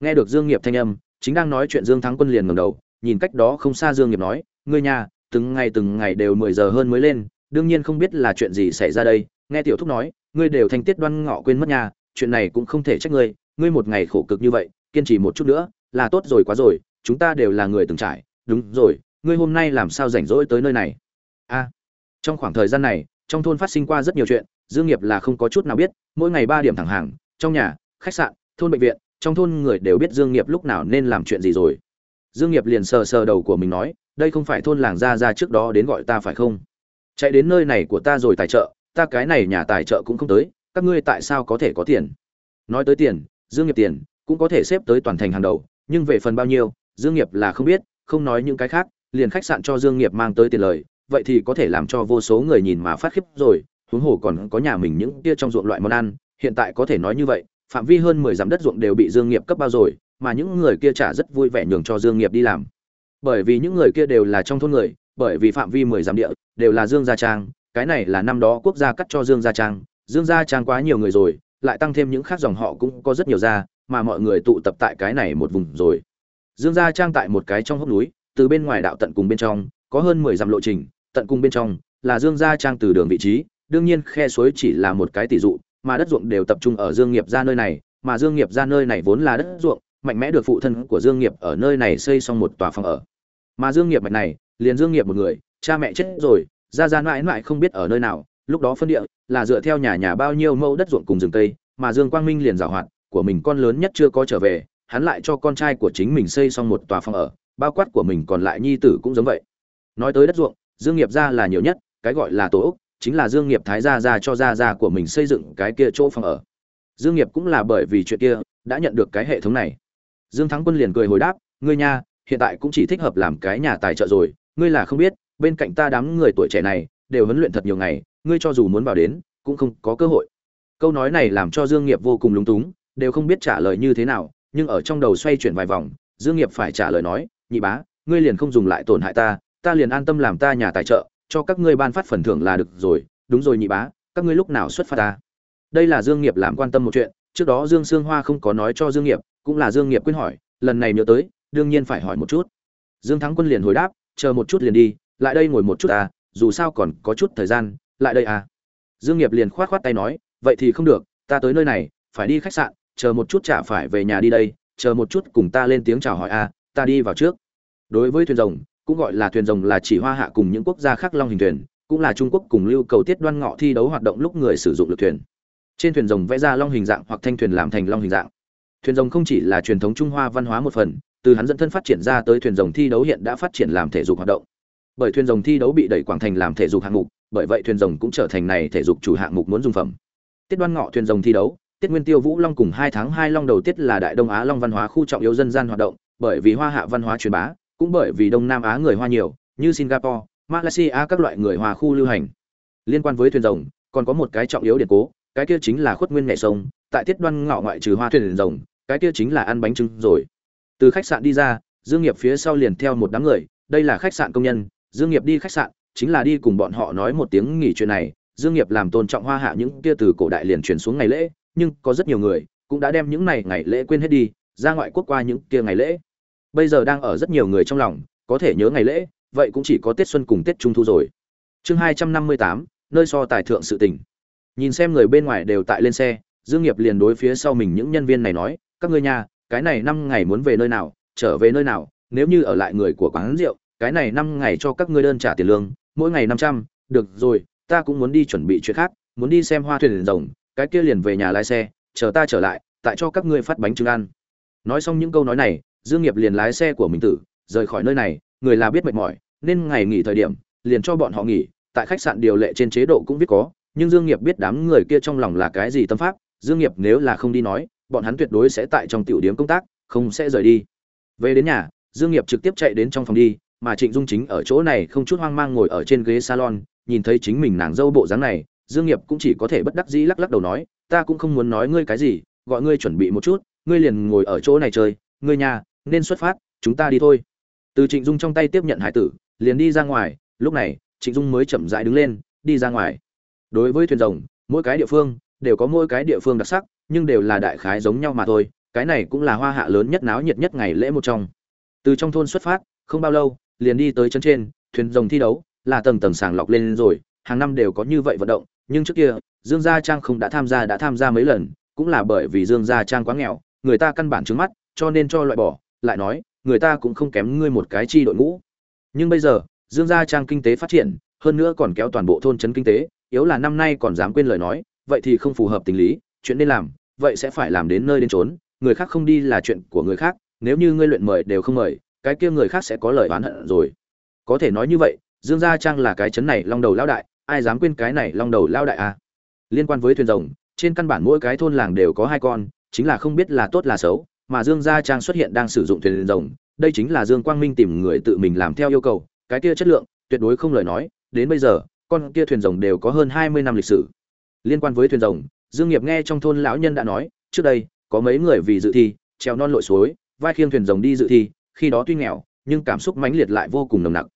Nghe được dương nghiệp thanh âm, chính đang nói chuyện dương thắng quân liền ngẩng đầu, nhìn cách đó không xa dương nghiệp nói, ngươi nhà, từng ngày từng ngày đều mười giờ hơn mới lên, đương nhiên không biết là chuyện gì xảy ra đây. Nghe tiểu thúc nói, ngươi đều thành tiết đoan ngọ quên mất nhà, chuyện này cũng không thể trách ngươi ngươi một ngày khổ cực như vậy, kiên trì một chút nữa, là tốt rồi quá rồi, chúng ta đều là người từng trải, đúng rồi, ngươi hôm nay làm sao rảnh rỗi tới nơi này? A, trong khoảng thời gian này trong thôn phát sinh qua rất nhiều chuyện, dương nghiệp là không có chút nào biết, mỗi ngày ba điểm thẳng hàng, trong nhà, khách sạn, thôn bệnh viện, trong thôn người đều biết dương nghiệp lúc nào nên làm chuyện gì rồi. Dương nghiệp liền sờ sờ đầu của mình nói, đây không phải thôn làng gia gia trước đó đến gọi ta phải không? Chạy đến nơi này của ta rồi tài trợ, ta cái này nhà tài trợ cũng không tới, các ngươi tại sao có thể có tiền? Nói tới tiền, dương nghiệp tiền cũng có thể xếp tới toàn thành hàng đầu, nhưng về phần bao nhiêu, dương nghiệp là không biết, không nói những cái khác, liền khách sạn cho dương nghiệp mang tới tiền lời vậy thì có thể làm cho vô số người nhìn mà phát khiếp rồi, huống hồ còn có nhà mình những kia trong ruộng loại món ăn, hiện tại có thể nói như vậy, phạm vi hơn mười dặm đất ruộng đều bị dương nghiệp cấp bao rồi, mà những người kia trả rất vui vẻ nhường cho dương nghiệp đi làm. Bởi vì những người kia đều là trong thôn người, bởi vì phạm vi mười dặm địa đều là dương gia trang, cái này là năm đó quốc gia cắt cho dương gia trang, dương gia trang quá nhiều người rồi, lại tăng thêm những khác dòng họ cũng có rất nhiều gia mà mọi người tụ tập tại cái này một vùng rồi. Dương gia trang tại một cái trong hốc núi, từ bên ngoài đạo tận cùng bên trong, có hơn mười dặm lộ trình tận cùng bên trong, là dương gia trang từ đường vị trí, đương nhiên khe suối chỉ là một cái tỷ dụ, mà đất ruộng đều tập trung ở dương nghiệp ra nơi này, mà dương nghiệp ra nơi này vốn là đất ruộng, mạnh mẽ được phụ thân của dương nghiệp ở nơi này xây xong một tòa phòng ở. Mà dương nghiệp mạch này, liền dương nghiệp một người, cha mẹ chết rồi ra ra mãi mãi không biết ở nơi nào, lúc đó phân địa, là dựa theo nhà nhà bao nhiêu mẫu đất ruộng cùng rừng tây mà dương quang minh liền giảo hoạt, của mình con lớn nhất chưa có trở về, hắn lại cho con trai của chính mình xây xong một tòa phòng ở, bao quát của mình còn lại nhi tử cũng giống vậy. Nói tới đất ruộng dương nghiệp gia là nhiều nhất, cái gọi là tổ ốc, chính là dương nghiệp thái gia ra cho gia gia của mình xây dựng cái kia chỗ phòng ở. Dương nghiệp cũng là bởi vì chuyện kia, đã nhận được cái hệ thống này. Dương thắng quân liền cười hồi đáp, ngươi nha, hiện tại cũng chỉ thích hợp làm cái nhà tài trợ rồi, ngươi là không biết, bên cạnh ta đám người tuổi trẻ này, đều huấn luyện thật nhiều ngày, ngươi cho dù muốn vào đến, cũng không có cơ hội. Câu nói này làm cho dương nghiệp vô cùng lúng túng, đều không biết trả lời như thế nào, nhưng ở trong đầu xoay chuyển vài vòng, dương nghiệp phải trả lời nói, nhị bá, ngươi liền không dùng lại tổn hại ta ta liền an tâm làm ta nhà tài trợ, cho các ngươi ban phát phần thưởng là được rồi, đúng rồi nhị bá, các ngươi lúc nào xuất phát ta? Đây là dương nghiệp làm quan tâm một chuyện, trước đó dương sương hoa không có nói cho dương nghiệp, cũng là dương nghiệp quyết hỏi, lần này nhớ tới, đương nhiên phải hỏi một chút. Dương thắng quân liền hồi đáp, chờ một chút liền đi, lại đây ngồi một chút à dù sao còn có chút thời gian, lại đây à. Dương nghiệp liền khoát khoát tay nói, vậy thì không được, ta tới nơi này, phải đi khách sạn, chờ một chút chả phải về nhà đi đây, chờ một chút cùng ta lên tiếng chào hỏi à ta đi vào trước. Đối với thuyền rồng cũng gọi là thuyền rồng là chỉ hoa hạ cùng những quốc gia khác long hình thuyền, cũng là trung quốc cùng lưu cầu tiết đoan ngọ thi đấu hoạt động lúc người sử dụng lực thuyền. Trên thuyền rồng vẽ ra long hình dạng hoặc thanh thuyền làm thành long hình dạng. Thuyền rồng không chỉ là truyền thống trung hoa văn hóa một phần, từ hắn dẫn thân phát triển ra tới thuyền rồng thi đấu hiện đã phát triển làm thể dục hoạt động. Bởi thuyền rồng thi đấu bị đẩy quảng thành làm thể dục hạng mục, bởi vậy thuyền rồng cũng trở thành này thể dục chủ hạng mục muốn dùng phẩm. Tiết đoan ngọ thuyền rồng thi đấu, tiết nguyên tiêu vũ long cùng hai tháng hai long đầu tiết là đại đông á long văn hóa khu trọng yếu dân gian hoạt động, bởi vì hoa hạ văn hóa truyền bá cũng bởi vì đông nam á người hoa nhiều, như singapore, malaysia, các loại người hoa khu lưu hành. Liên quan với thuyền rồng, còn có một cái trọng yếu điện cố, cái kia chính là khuất nguyên nghệ sông, tại tiết đoan ngọ ngoại trừ hoa thuyền rồng, cái kia chính là ăn bánh trưng rồi. Từ khách sạn đi ra, dương nghiệp phía sau liền theo một đám người, đây là khách sạn công nhân, dương nghiệp đi khách sạn, chính là đi cùng bọn họ nói một tiếng nghỉ chuyện này. Dương nghiệp làm tôn trọng hoa hạ những kia từ cổ đại liền truyền xuống ngày lễ, nhưng có rất nhiều người cũng đã đem những này ngày lễ quên hết đi, ra ngoại quốc qua những kia ngày lễ bây giờ đang ở rất nhiều người trong lòng, có thể nhớ ngày lễ, vậy cũng chỉ có tết xuân cùng tết trung thu rồi. Chương hai trăm năm mươi tám, nơi so tài thượng sự tình. Nhìn xem người bên ngoài đều tại lên xe, dương nghiệp liền đối phía sau mình những nhân viên này nói, các ngươi nhà, cái này năm ngày muốn về nơi nào, trở về nơi nào? Nếu như ở lại người của quán rượu, cái này năm ngày cho các ngươi đơn trả tiền lương, mỗi ngày năm trăm, được rồi, ta cũng muốn đi chuẩn bị chuyện khác, muốn đi xem hoa thuyền rồng, cái kia liền về nhà lái xe, chờ ta trở lại, tại cho các ngươi phát bánh trưng ăn. Nói xong những câu nói này dương nghiệp liền lái xe của mình tử, rời khỏi nơi này, người là biết mệt mỏi, nên ngày nghỉ thời điểm, liền cho bọn họ nghỉ. Tại khách sạn điều lệ trên chế độ cũng biết có, nhưng dương nghiệp biết đám người kia trong lòng là cái gì tâm pháp, dương nghiệp nếu là không đi nói, bọn hắn tuyệt đối sẽ tại trong tiểu điểm công tác, không sẽ rời đi. Về đến nhà, dương nghiệp trực tiếp chạy đến trong phòng đi, mà trịnh dung chính ở chỗ này không chút hoang mang ngồi ở trên ghế salon, nhìn thấy chính mình nàng dâu bộ dáng này, dương nghiệp cũng chỉ có thể bất đắc dĩ lắc lắc đầu nói, ta cũng không muốn nói ngươi cái gì, gọi ngươi chuẩn bị một chút, ngươi liền ngồi ở chỗ này chơi, ngươi nhà nên xuất phát, chúng ta đi thôi. Từ trịnh dung trong tay tiếp nhận hải tử, liền đi ra ngoài, lúc này, trịnh dung mới chậm rãi đứng lên, đi ra ngoài. Đối với thuyền rồng, mỗi cái địa phương, đều có mỗi cái địa phương đặc sắc, nhưng đều là đại khái giống nhau mà thôi, cái này cũng là hoa hạ lớn nhất náo nhiệt nhất ngày lễ một trong. Từ trong thôn xuất phát, không bao lâu, liền đi tới chân trên, thuyền rồng thi đấu, là tầng tầng sàng lọc lên rồi, hàng năm đều có như vậy vận động, nhưng trước kia, dương gia trang không đã tham gia đã tham gia mấy lần, cũng là bởi vì dương gia trang quá nghèo, người ta căn bản trứng mắt, cho nên cho loại bỏ lại nói, người ta cũng không kém ngươi một cái chi đội ngũ nhưng bây giờ, dương gia trang kinh tế phát triển, hơn nữa còn kéo toàn bộ thôn trấn kinh tế, yếu là năm nay còn dám quên lời nói, vậy thì không phù hợp tình lý, chuyện nên làm, vậy sẽ phải làm đến nơi đến trốn người khác không đi là chuyện của người khác, nếu như ngươi luyện mời đều không mời, cái kia người khác sẽ có lời oán hận rồi có thể nói như vậy, dương gia trang là cái trấn này long đầu lao đại, ai dám quên cái này long đầu lao đại à? liên quan với thuyền rồng, trên căn bản mỗi cái thôn làng đều có hai con, chính là không biết là tốt là xấu mà dương gia trang xuất hiện đang sử dụng thuyền rồng, đây chính là dương quang minh tìm người tự mình làm theo yêu cầu, cái kia chất lượng, tuyệt đối không lời nói, đến bây giờ, con kia thuyền rồng đều có hơn hai mươi năm lịch sử. Liên quan với thuyền rồng, dương nghiệp nghe trong thôn lão nhân đã nói, trước đây, có mấy người vì dự thi treo non lội suối, vai khiêng thuyền rồng đi dự thi, khi đó tuy nghèo, nhưng cảm xúc mãnh liệt lại vô cùng nồng nặc.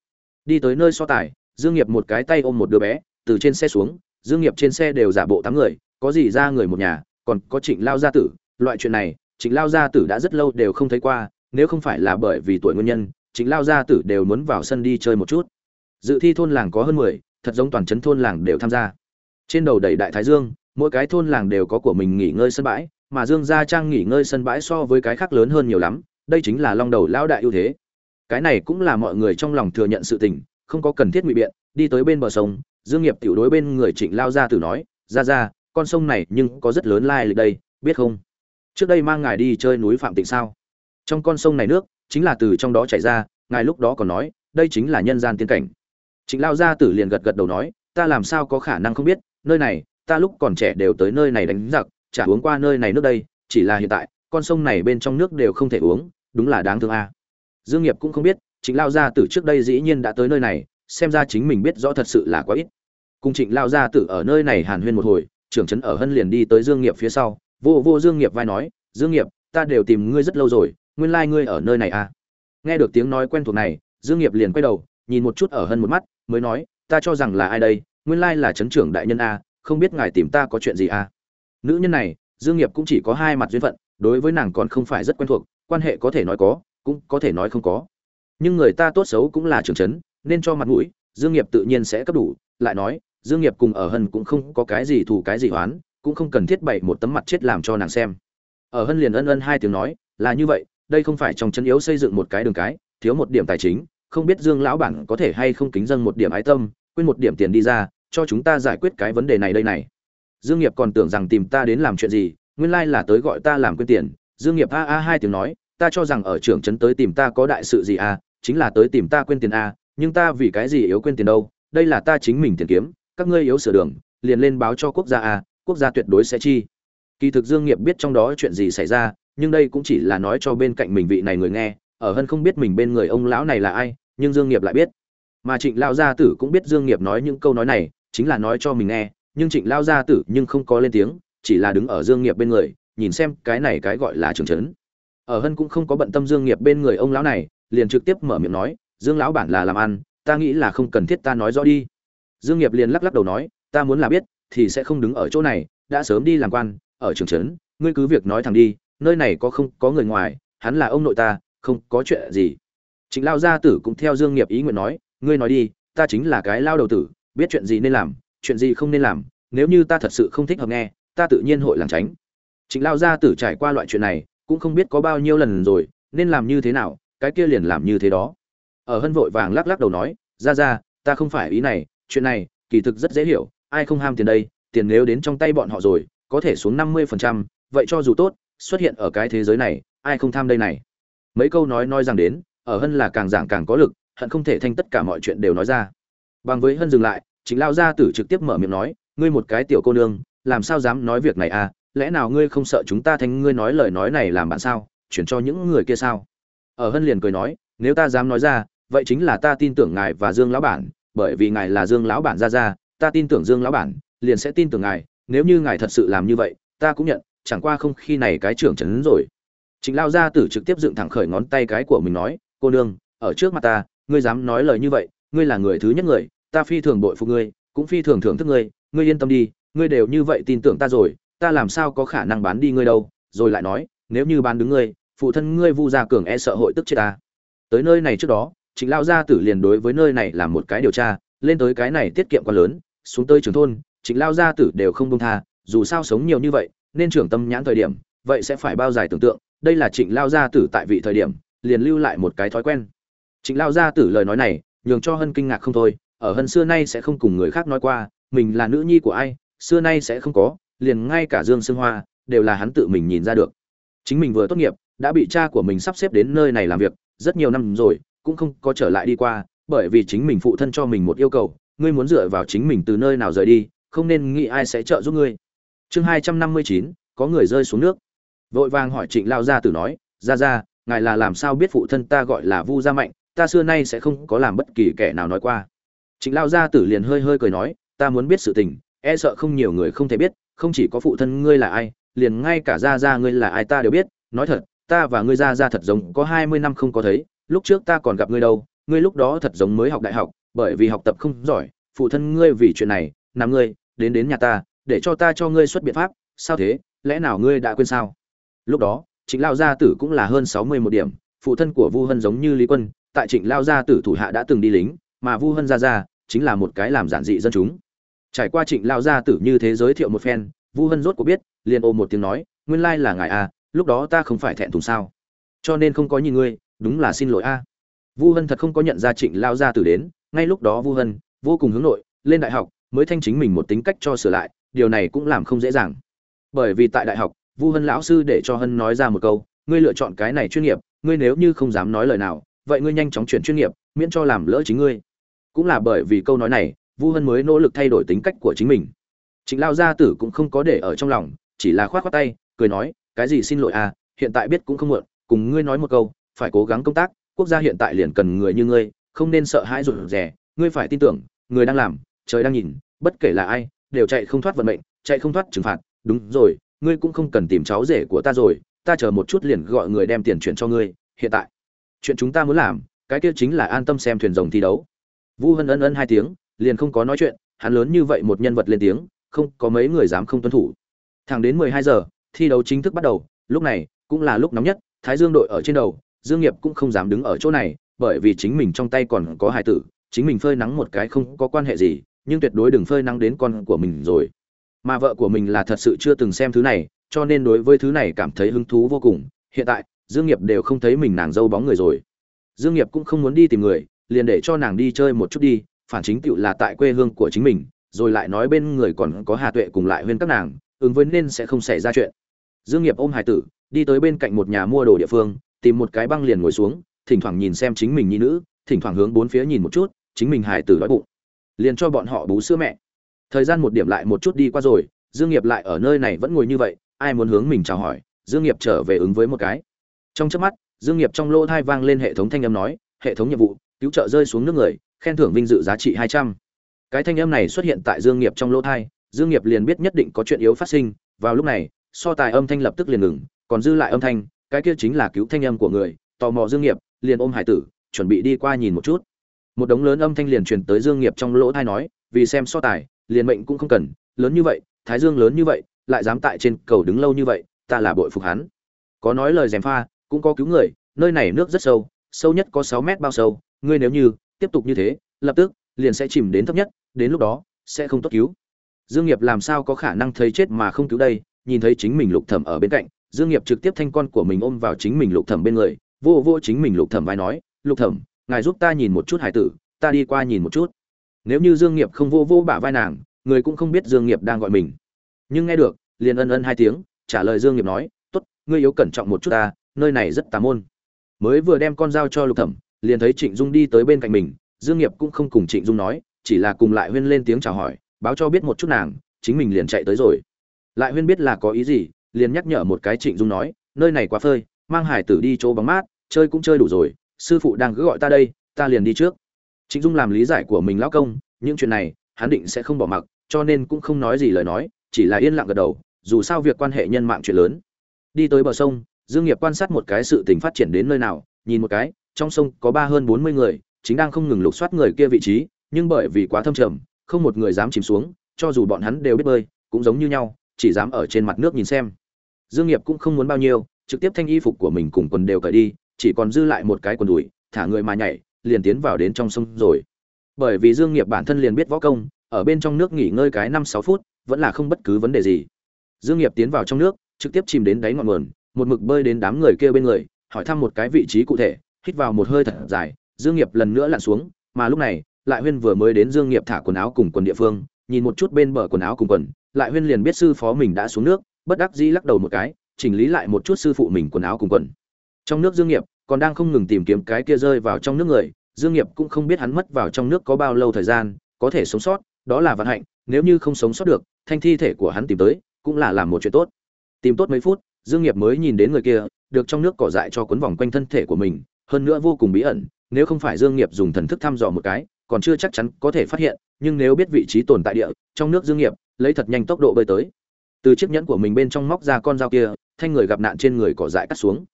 Đi tới nơi so tài, dương nghiệp một cái tay ôm một đứa bé, từ trên xe xuống, dương nghiệp trên xe đều giả bộ tám người, có gì ra người một nhà, còn có trịnh lao gia tử, loại chuyện này trịnh lao gia tử đã rất lâu đều không thấy qua, nếu không phải là bởi vì tuổi nguyên nhân, trịnh lao gia tử đều muốn vào sân đi chơi một chút. Dự thi thôn làng có hơn mười, thật giống toàn chấn thôn làng đều tham gia. Trên đầu đầy đại thái dương, mỗi cái thôn làng đều có của mình nghỉ ngơi sân bãi, mà dương gia trang nghỉ ngơi sân bãi so với cái khác lớn hơn nhiều lắm, đây chính là long đầu lão đại ưu thế. Cái này cũng là mọi người trong lòng thừa nhận sự tình, không có cần thiết ngụy biện, đi tới bên bờ sông, dương nghiệp tiểu đối bên người trịnh lao gia tử nói ra ra con sông này nhưng có rất lớn lai lịch đây, biết không? Trước đây mang ngài đi chơi núi phạm tịnh sao? Trong con sông này nước, chính là từ trong đó chảy ra, ngài lúc đó còn nói, đây chính là nhân gian tiên cảnh. Trịnh lao gia tử liền gật gật đầu nói, ta làm sao có khả năng không biết, nơi này, ta lúc còn trẻ đều tới nơi này đánh giặc, chả uống qua nơi này nước đây, chỉ là hiện tại, con sông này bên trong nước đều không thể uống, đúng là đáng thương a. Dương nghiệp cũng không biết, trịnh lao gia tử trước đây dĩ nhiên đã tới nơi này, xem ra chính mình biết rõ thật sự là quá ít. Cùng trịnh lao gia tử ở nơi này hàn huyên một hồi, trưởng trấn ở hân liền đi tới dương nghiệp phía sau vô vô dương nghiệp vai nói, dương nghiệp, ta đều tìm ngươi rất lâu rồi, nguyên lai ngươi ở nơi này à nghe được tiếng nói quen thuộc này, dương nghiệp liền quay đầu, nhìn một chút ở hân một mắt, mới nói, ta cho rằng là ai đây, nguyên lai là trấn trưởng đại nhân a, không biết ngài tìm ta có chuyện gì à? nữ nhân này, dương nghiệp cũng chỉ có hai mặt duyên phận, đối với nàng còn không phải rất quen thuộc, quan hệ có thể nói có, cũng có thể nói không có nhưng người ta tốt xấu cũng là trưởng trấn, nên cho mặt mũi, dương nghiệp tự nhiên sẽ cấp đủ, lại nói, dương nghiệp cùng ở hân cũng không có cái gì thù cái gì oán cũng không cần thiết bày một tấm mặt chết làm cho nàng xem. Ở hân liền ân ân hai tiếng nói, là như vậy, đây không phải trong chân yếu xây dựng một cái đường cái, thiếu một điểm tài chính, không biết dương lão bản có thể hay không kính dân một điểm ái tâm, quên một điểm tiền đi ra, cho chúng ta giải quyết cái vấn đề này đây này. Dương nghiệp còn tưởng rằng tìm ta đến làm chuyện gì, nguyên lai là tới gọi ta làm quên tiền. Dương nghiệp a a hai tiếng nói, ta cho rằng ở trưởng trấn tới tìm ta có đại sự gì a chính là tới tìm ta quên tiền a nhưng ta vì cái gì yếu quên tiền đâu, đây là ta chính mình tiền kiếm, các ngươi yếu sửa đường, liền lên báo cho quốc gia a quốc gia tuyệt đối sẽ chi. Kỳ thực dương nghiệp biết trong đó chuyện gì xảy ra, nhưng đây cũng chỉ là nói cho bên cạnh mình vị này người nghe, ở hân không biết mình bên người ông lão này là ai, nhưng dương nghiệp lại biết. Mà trịnh lao gia tử cũng biết dương nghiệp nói những câu nói này, chính là nói cho mình nghe, nhưng trịnh lao gia tử nhưng không có lên tiếng, chỉ là đứng ở dương nghiệp bên người, nhìn xem cái này cái gọi là trường trấn. Ở hân cũng không có bận tâm dương nghiệp bên người ông lão này, liền trực tiếp mở miệng nói, dương lão bản là làm ăn, ta nghĩ là không cần thiết ta nói rõ đi. Dương nghiệp liền lắc lắc đầu nói, ta muốn là biết thì sẽ không đứng ở chỗ này, đã sớm đi làm quan, ở trường trấn, ngươi cứ việc nói thẳng đi, nơi này có không có người ngoài, hắn là ông nội ta, không có chuyện gì. Trịnh lao gia tử cũng theo dương nghiệp ý nguyện nói, ngươi nói đi, ta chính là cái lao đầu tử, biết chuyện gì nên làm, chuyện gì không nên làm, nếu như ta thật sự không thích hợp nghe, ta tự nhiên hội lảng tránh. Trịnh lao gia tử trải qua loại chuyện này, cũng không biết có bao nhiêu lần rồi, nên làm như thế nào, cái kia liền làm như thế đó. Ở hân vội vàng lắc lắc đầu nói ra ra ta không phải ý này, chuyện này kỳ thực rất dễ hiểu ai không ham tiền đây, tiền nếu đến trong tay bọn họ rồi, có thể xuống năm mươi phần trăm, vậy cho dù tốt, xuất hiện ở cái thế giới này, ai không tham đây này? Mấy câu nói nói rằng đến, ở hân là càng giảng càng có lực, hận không thể thanh tất cả mọi chuyện đều nói ra. Bằng với hân dừng lại, chính lao gia tử trực tiếp mở miệng nói, ngươi một cái tiểu cô nương, làm sao dám nói việc này à? Lẽ nào ngươi không sợ chúng ta thanh ngươi nói lời nói này làm bạn sao? Chuyển cho những người kia sao? Ở hân liền cười nói, nếu ta dám nói ra, vậy chính là ta tin tưởng ngài và dương lão bản, bởi vì ngài là dương lão bản ra ra ta tin tưởng dương lão bản, liền sẽ tin tưởng ngài, nếu như ngài thật sự làm như vậy, ta cũng nhận, chẳng qua không khi này cái trưởng trấn rồi. Trịnh Lão gia tử trực tiếp dựng thẳng khởi ngón tay cái của mình nói, cô nương, ở trước mặt ta, ngươi dám nói lời như vậy, ngươi là người thứ nhất người, ta phi thường bội phục ngươi, cũng phi thường thưởng thức ngươi ngươi yên tâm đi, ngươi đều như vậy tin tưởng ta rồi, ta làm sao có khả năng bán đi ngươi đâu? Rồi lại nói, nếu như bán đứng ngươi, phụ thân ngươi vu gia cường e sợ hội tức chết ta. Tới nơi này trước đó, trịnh Lão gia tử liền đối với nơi này làm một cái điều tra, lên tới cái này tiết kiệm quá lớn xuống tới trường thôn, trịnh lao gia tử đều không đông tha, dù sao sống nhiều như vậy, nên trưởng tâm nhãn thời điểm, vậy sẽ phải bao dài tưởng tượng, đây là trịnh lao gia tử tại vị thời điểm, liền lưu lại một cái thói quen. Trịnh lao gia tử lời nói này, nhường cho hân kinh ngạc không thôi, ở hân xưa nay sẽ không cùng người khác nói qua, mình là nữ nhi của ai, xưa nay sẽ không có, liền ngay cả dương sương hoa, đều là hắn tự mình nhìn ra được. Chính mình vừa tốt nghiệp, đã bị cha của mình sắp xếp đến nơi này làm việc, rất nhiều năm rồi, cũng không có trở lại đi qua, bởi vì chính mình phụ thân cho mình một yêu cầu ngươi muốn dựa vào chính mình từ nơi nào rời đi, không nên nghĩ ai sẽ trợ giúp ngươi. Chương hai trăm năm mươi chín, có người rơi xuống nước. Vội vàng hỏi trịnh lao gia tử nói ra ra ngài là làm sao biết phụ thân ta gọi là vu gia mạnh? Ta xưa nay sẽ không có làm bất kỳ kẻ nào nói qua. Trịnh lao gia tử liền hơi hơi cười nói, ta muốn biết sự tình e sợ không nhiều người không thể biết, không chỉ có phụ thân ngươi là ai, liền ngay cả gia gia ngươi là ai ta đều biết. Nói thật, ta và ngươi gia gia thật giống có hai mươi năm không có thấy, lúc trước ta còn gặp ngươi đâu, ngươi lúc đó thật giống mới học đại học bởi vì học tập không giỏi, phụ thân ngươi vì chuyện này, nằm ngươi, đến đến nhà ta, để cho ta cho ngươi xuất biện pháp, sao thế, lẽ nào ngươi đã quên sao? Lúc đó, trịnh lao gia tử cũng là hơn sáu mươi một điểm, phụ thân của vu hân giống như lý quân, tại trịnh lao gia tử thủ hạ đã từng đi lính, mà vu hân gia gia chính là một cái làm giản dị dân chúng. Trải qua trịnh lao gia tử như thế giới thiệu một phen, vu hân rốt cuộc biết, liền ôm một tiếng nói, nguyên lai là ngài a lúc đó ta không phải thẹn thùng sao? Cho nên không có nhìn ngươi, đúng là xin lỗi a. Vu hân thật không có nhận ra trịnh lao gia tử đến ngay lúc đó vu hân vô cùng hướng nội, lên đại học, mới thanh chính mình một tính cách cho sửa lại, điều này cũng làm không dễ dàng. Bởi vì tại đại học, vu hân lão sư để cho hân nói ra một câu, ngươi lựa chọn cái này chuyên nghiệp, ngươi nếu như không dám nói lời nào, vậy ngươi nhanh chóng chuyển chuyên nghiệp, miễn cho làm lỡ chính ngươi. Cũng là bởi vì câu nói này, vu hân mới nỗ lực thay đổi tính cách của chính mình. Trịnh lao gia tử cũng không có để ở trong lòng, chỉ là khoát khoát tay, cười nói, cái gì xin lỗi à hiện tại biết cũng không muộn, cùng ngươi nói một câu, phải cố gắng công tác, quốc gia hiện tại liền cần người như ngươi không nên sợ hãi rụt rè. Ngươi phải tin tưởng, người đang làm, trời đang nhìn, bất kể là ai, đều chạy không thoát vận mệnh, chạy không thoát trừng phạt. Đúng rồi, ngươi cũng không cần tìm cháu rể của ta rồi, ta chờ một chút liền gọi người đem tiền chuyển cho ngươi, hiện tại. Chuyện chúng ta muốn làm, cái kia chính là an tâm xem thuyền rồng thi đấu. Vu hân ân ân hai tiếng, liền không có nói chuyện, hắn lớn như vậy một nhân vật lên tiếng, không có mấy người dám không tuân thủ. Thẳng đến mười hai giờ, thi đấu chính thức bắt đầu, lúc này cũng là lúc nóng nhất, thái dương đội ở trên đầu, dương nghiệp cũng không dám đứng ở chỗ này bởi vì chính mình trong tay còn có hải tử, chính mình phơi nắng một cái không có quan hệ gì, nhưng tuyệt đối đừng phơi nắng đến con của mình rồi. Mà vợ của mình là thật sự chưa từng xem thứ này, cho nên đối với thứ này cảm thấy hứng thú vô cùng. Hiện tại, dương nghiệp đều không thấy mình nàng dâu bóng người rồi. Dương nghiệp cũng không muốn đi tìm người, liền để cho nàng đi chơi một chút đi, phản chính tựu là tại quê hương của chính mình, rồi lại nói bên người còn có hà tuệ cùng lại huyên các nàng, ứng với nên sẽ không xảy ra chuyện. Dương nghiệp ôm hải tử, đi tới bên cạnh một nhà mua đồ địa phương, tìm một cái băng liền ngồi xuống thỉnh thoảng nhìn xem chính mình nhi nữ, thỉnh thoảng hướng bốn phía nhìn một chút, chính mình hài tử đói bụng. Liền cho bọn họ bú sữa mẹ. Thời gian một điểm lại một chút đi qua rồi, dương nghiệp lại ở nơi này vẫn ngồi như vậy, ai muốn hướng mình chào hỏi, dương nghiệp trở về ứng với một cái. Trong chớp mắt, dương nghiệp trong lỗ thai vang lên hệ thống thanh âm nói, hệ thống nhiệm vụ, cứu trợ rơi xuống nước người, khen thưởng vinh dự giá trị hai trăm. Cái thanh âm này xuất hiện tại dương nghiệp trong lỗ thai, dương nghiệp liền biết nhất định có chuyện yếu phát sinh, vào lúc này, so tài âm thanh lập tức liền ngừng, còn dư lại âm thanh, cái kia chính là cứu thanh âm của người, tò mò dương nghiệp liền ôm hải tử, chuẩn bị đi qua nhìn một chút. Một đống lớn âm thanh liền truyền tới dương nghiệp trong lỗ thai nói, vì xem so tài, liền mệnh cũng không cần, lớn như vậy, thái dương lớn như vậy, lại dám tại trên cầu đứng lâu như vậy, ta là bội phục hắn. Có nói lời dèm pha, cũng có cứu người, nơi này nước rất sâu sâu nhất có sáu mét bao sâu, ngươi nếu như tiếp tục như thế, lập tức liền sẽ chìm đến thấp nhất, đến lúc đó sẽ không tốt cứu. Dương nghiệp làm sao có khả năng thấy chết mà không cứu đây, nhìn thấy chính mình lục thẩm ở bên cạnh, dương nghiệp trực tiếp thanh con của mình ôm vào chính mình lục thẩm bên người vô vô chính mình lục thẩm vai nói, lục thẩm, ngài giúp ta nhìn một chút hải tử, ta đi qua nhìn một chút. Nếu như dương nghiệp không vô vô bả vai nàng, người cũng không biết dương nghiệp đang gọi mình. Nhưng nghe được, liền ân ân hai tiếng, trả lời dương nghiệp nói, tốt, ngươi yếu cẩn trọng một chút ta, nơi này rất tà môn. Mới vừa đem con dao cho lục thẩm, liền thấy trịnh dung đi tới bên cạnh mình, dương nghiệp cũng không cùng trịnh dung nói, chỉ là cùng lại huyên lên tiếng chào hỏi, báo cho biết một chút nàng, chính mình liền chạy tới rồi. Lại huyên biết là có ý gì, liền nhắc nhở một cái trịnh dung nói, nơi này quá phơi, mang hải tử đi chỗ bóng mát chơi cũng chơi đủ rồi, sư phụ đang cứ gọi ta đây, ta liền đi trước. Trịnh dung làm lý giải của mình lão công, những chuyện này, hắn định sẽ không bỏ mặc, cho nên cũng không nói gì lời nói, chỉ là yên lặng gật đầu, dù sao việc quan hệ nhân mạng chuyện lớn. Đi tới bờ sông, dương nghiệp quan sát một cái sự tình phát triển đến nơi nào, nhìn một cái, trong sông có ba hơn bốn mươi người, chính đang không ngừng lục soát người kia vị trí, nhưng bởi vì quá thâm trầm, không một người dám chìm xuống, cho dù bọn hắn đều biết bơi, cũng giống như nhau, chỉ dám ở trên mặt nước nhìn xem. Dương nghiệp cũng không muốn bao nhiêu, trực tiếp thanh y phục của mình cùng quần đều cởi đi chỉ còn dư lại một cái quần đùi, thả người mà nhảy, liền tiến vào đến trong sông rồi. Bởi vì dương nghiệp bản thân liền biết võ công, ở bên trong nước nghỉ ngơi cái năm sáu phút, vẫn là không bất cứ vấn đề gì. Dương nghiệp tiến vào trong nước, trực tiếp chìm đến đáy ngọn nguồn, một mực bơi đến đám người kia bên người, hỏi thăm một cái vị trí cụ thể, hít vào một hơi thật dài, dương nghiệp lần nữa lặn xuống, mà lúc này, lại huyên vừa mới đến dương nghiệp thả quần áo cùng quần địa phương, nhìn một chút bên bờ quần áo cùng quần, lại huyên liền biết sư phó mình đã xuống nước, bất đắc dĩ lắc đầu một cái, chỉnh lý lại một chút sư phụ mình quần áo cùng quần trong nước dương nghiệp còn đang không ngừng tìm kiếm cái kia rơi vào trong nước người, dương nghiệp cũng không biết hắn mất vào trong nước có bao lâu thời gian, có thể sống sót, đó là vận hạnh, nếu như không sống sót được, thanh thi thể của hắn tìm tới, cũng là làm một chuyện tốt. Tìm tốt mấy phút, dương nghiệp mới nhìn đến người kia, được trong nước cỏ dại cho cuốn vòng quanh thân thể của mình, hơn nữa vô cùng bí ẩn, nếu không phải dương nghiệp dùng thần thức thăm dò một cái, còn chưa chắc chắn có thể phát hiện, nhưng nếu biết vị trí tồn tại địa, trong nước dương nghiệp, lấy thật nhanh tốc độ bơi tới. Từ chiếc nhẫn của mình bên trong móc ra con dao kia, thanh người gặp nạn trên người cỏ dại cắt xuống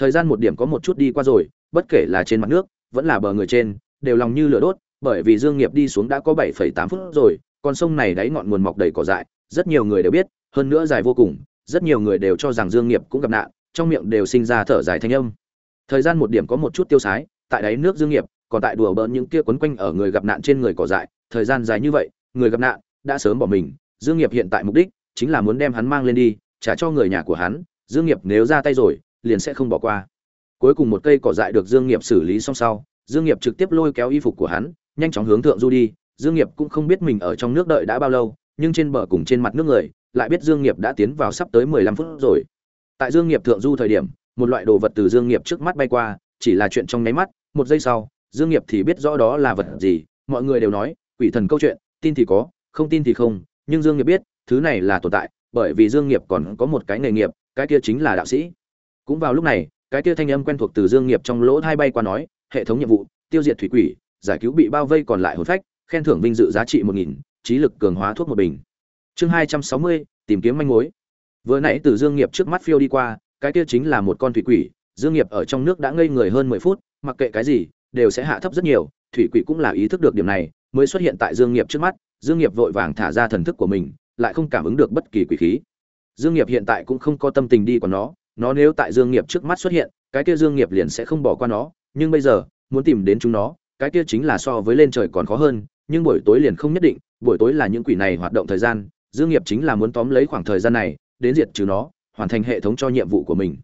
thời gian một điểm có một chút đi qua rồi bất kể là trên mặt nước vẫn là bờ người trên đều lòng như lửa đốt bởi vì dương nghiệp đi xuống đã có 7,8 phút rồi con sông này đáy ngọn nguồn mọc đầy cỏ dại rất nhiều người đều biết hơn nữa dài vô cùng rất nhiều người đều cho rằng dương nghiệp cũng gặp nạn trong miệng đều sinh ra thở dài thanh âm. Thời gian một điểm có một chút tiêu sái tại đáy nước dương nghiệp còn tại đùa bỡn những kia quấn quanh ở người gặp nạn trên người cỏ dại thời gian dài như vậy người gặp nạn đã sớm bỏ mình dương nghiệp hiện tại mục đích chính là muốn đem hắn mang lên đi trả cho người nhà của hắn dương nghiệp nếu ra tay rồi liền sẽ không bỏ qua. Cuối cùng một cây cỏ dại được dương nghiệp xử lý xong sau, dương nghiệp trực tiếp lôi kéo y phục của hắn, nhanh chóng hướng thượng du đi. Dương nghiệp cũng không biết mình ở trong nước đợi đã bao lâu, nhưng trên bờ cùng trên mặt nước người, lại biết dương nghiệp đã tiến vào sắp tới 15 phút rồi. Tại dương nghiệp thượng du thời điểm, một loại đồ vật từ dương nghiệp trước mắt bay qua, chỉ là chuyện trong nháy mắt, một giây sau, dương nghiệp thì biết rõ đó là vật gì. Mọi người đều nói, quỷ thần câu chuyện, tin thì có, không tin thì không, nhưng dương nghiệp biết, thứ này là tồn tại, bởi vì dương nghiệp còn có một cái nghề nghiệp, cái kia chính là đạo sĩ cũng vào lúc này, cái kia thanh âm quen thuộc từ dương nghiệp trong lỗ hai bay qua nói, hệ thống nhiệm vụ, tiêu diệt thủy quỷ, giải cứu bị bao vây còn lại hồn phách, khen thưởng vinh dự giá trị một nghìn, trí lực cường hóa thuốc một bình. Chương hai trăm sáu mươi, tìm kiếm manh mối. Vừa nãy từ dương nghiệp trước mắt phiêu đi qua, cái kia chính là một con thủy quỷ. Dương nghiệp ở trong nước đã ngây người hơn mười phút, mặc kệ cái gì, đều sẽ hạ thấp rất nhiều. Thủy quỷ cũng là ý thức được điểm này, mới xuất hiện tại dương nghiệp trước mắt. Dương nghiệp vội vàng thả ra thần thức của mình, lại không cảm ứng được bất kỳ quỷ khí. Dương nghiệp hiện tại cũng không có tâm tình đi của nó nó nếu tại dương nghiệp trước mắt xuất hiện, cái kia dương nghiệp liền sẽ không bỏ qua nó. Nhưng bây giờ, muốn tìm đến chúng nó, cái kia chính là so với lên trời còn khó hơn. Nhưng buổi tối liền không nhất định. Buổi tối là những quỷ này hoạt động thời gian. Dương nghiệp chính là muốn tóm lấy khoảng thời gian này, đến diệt trừ nó, hoàn thành hệ thống cho nhiệm vụ của mình.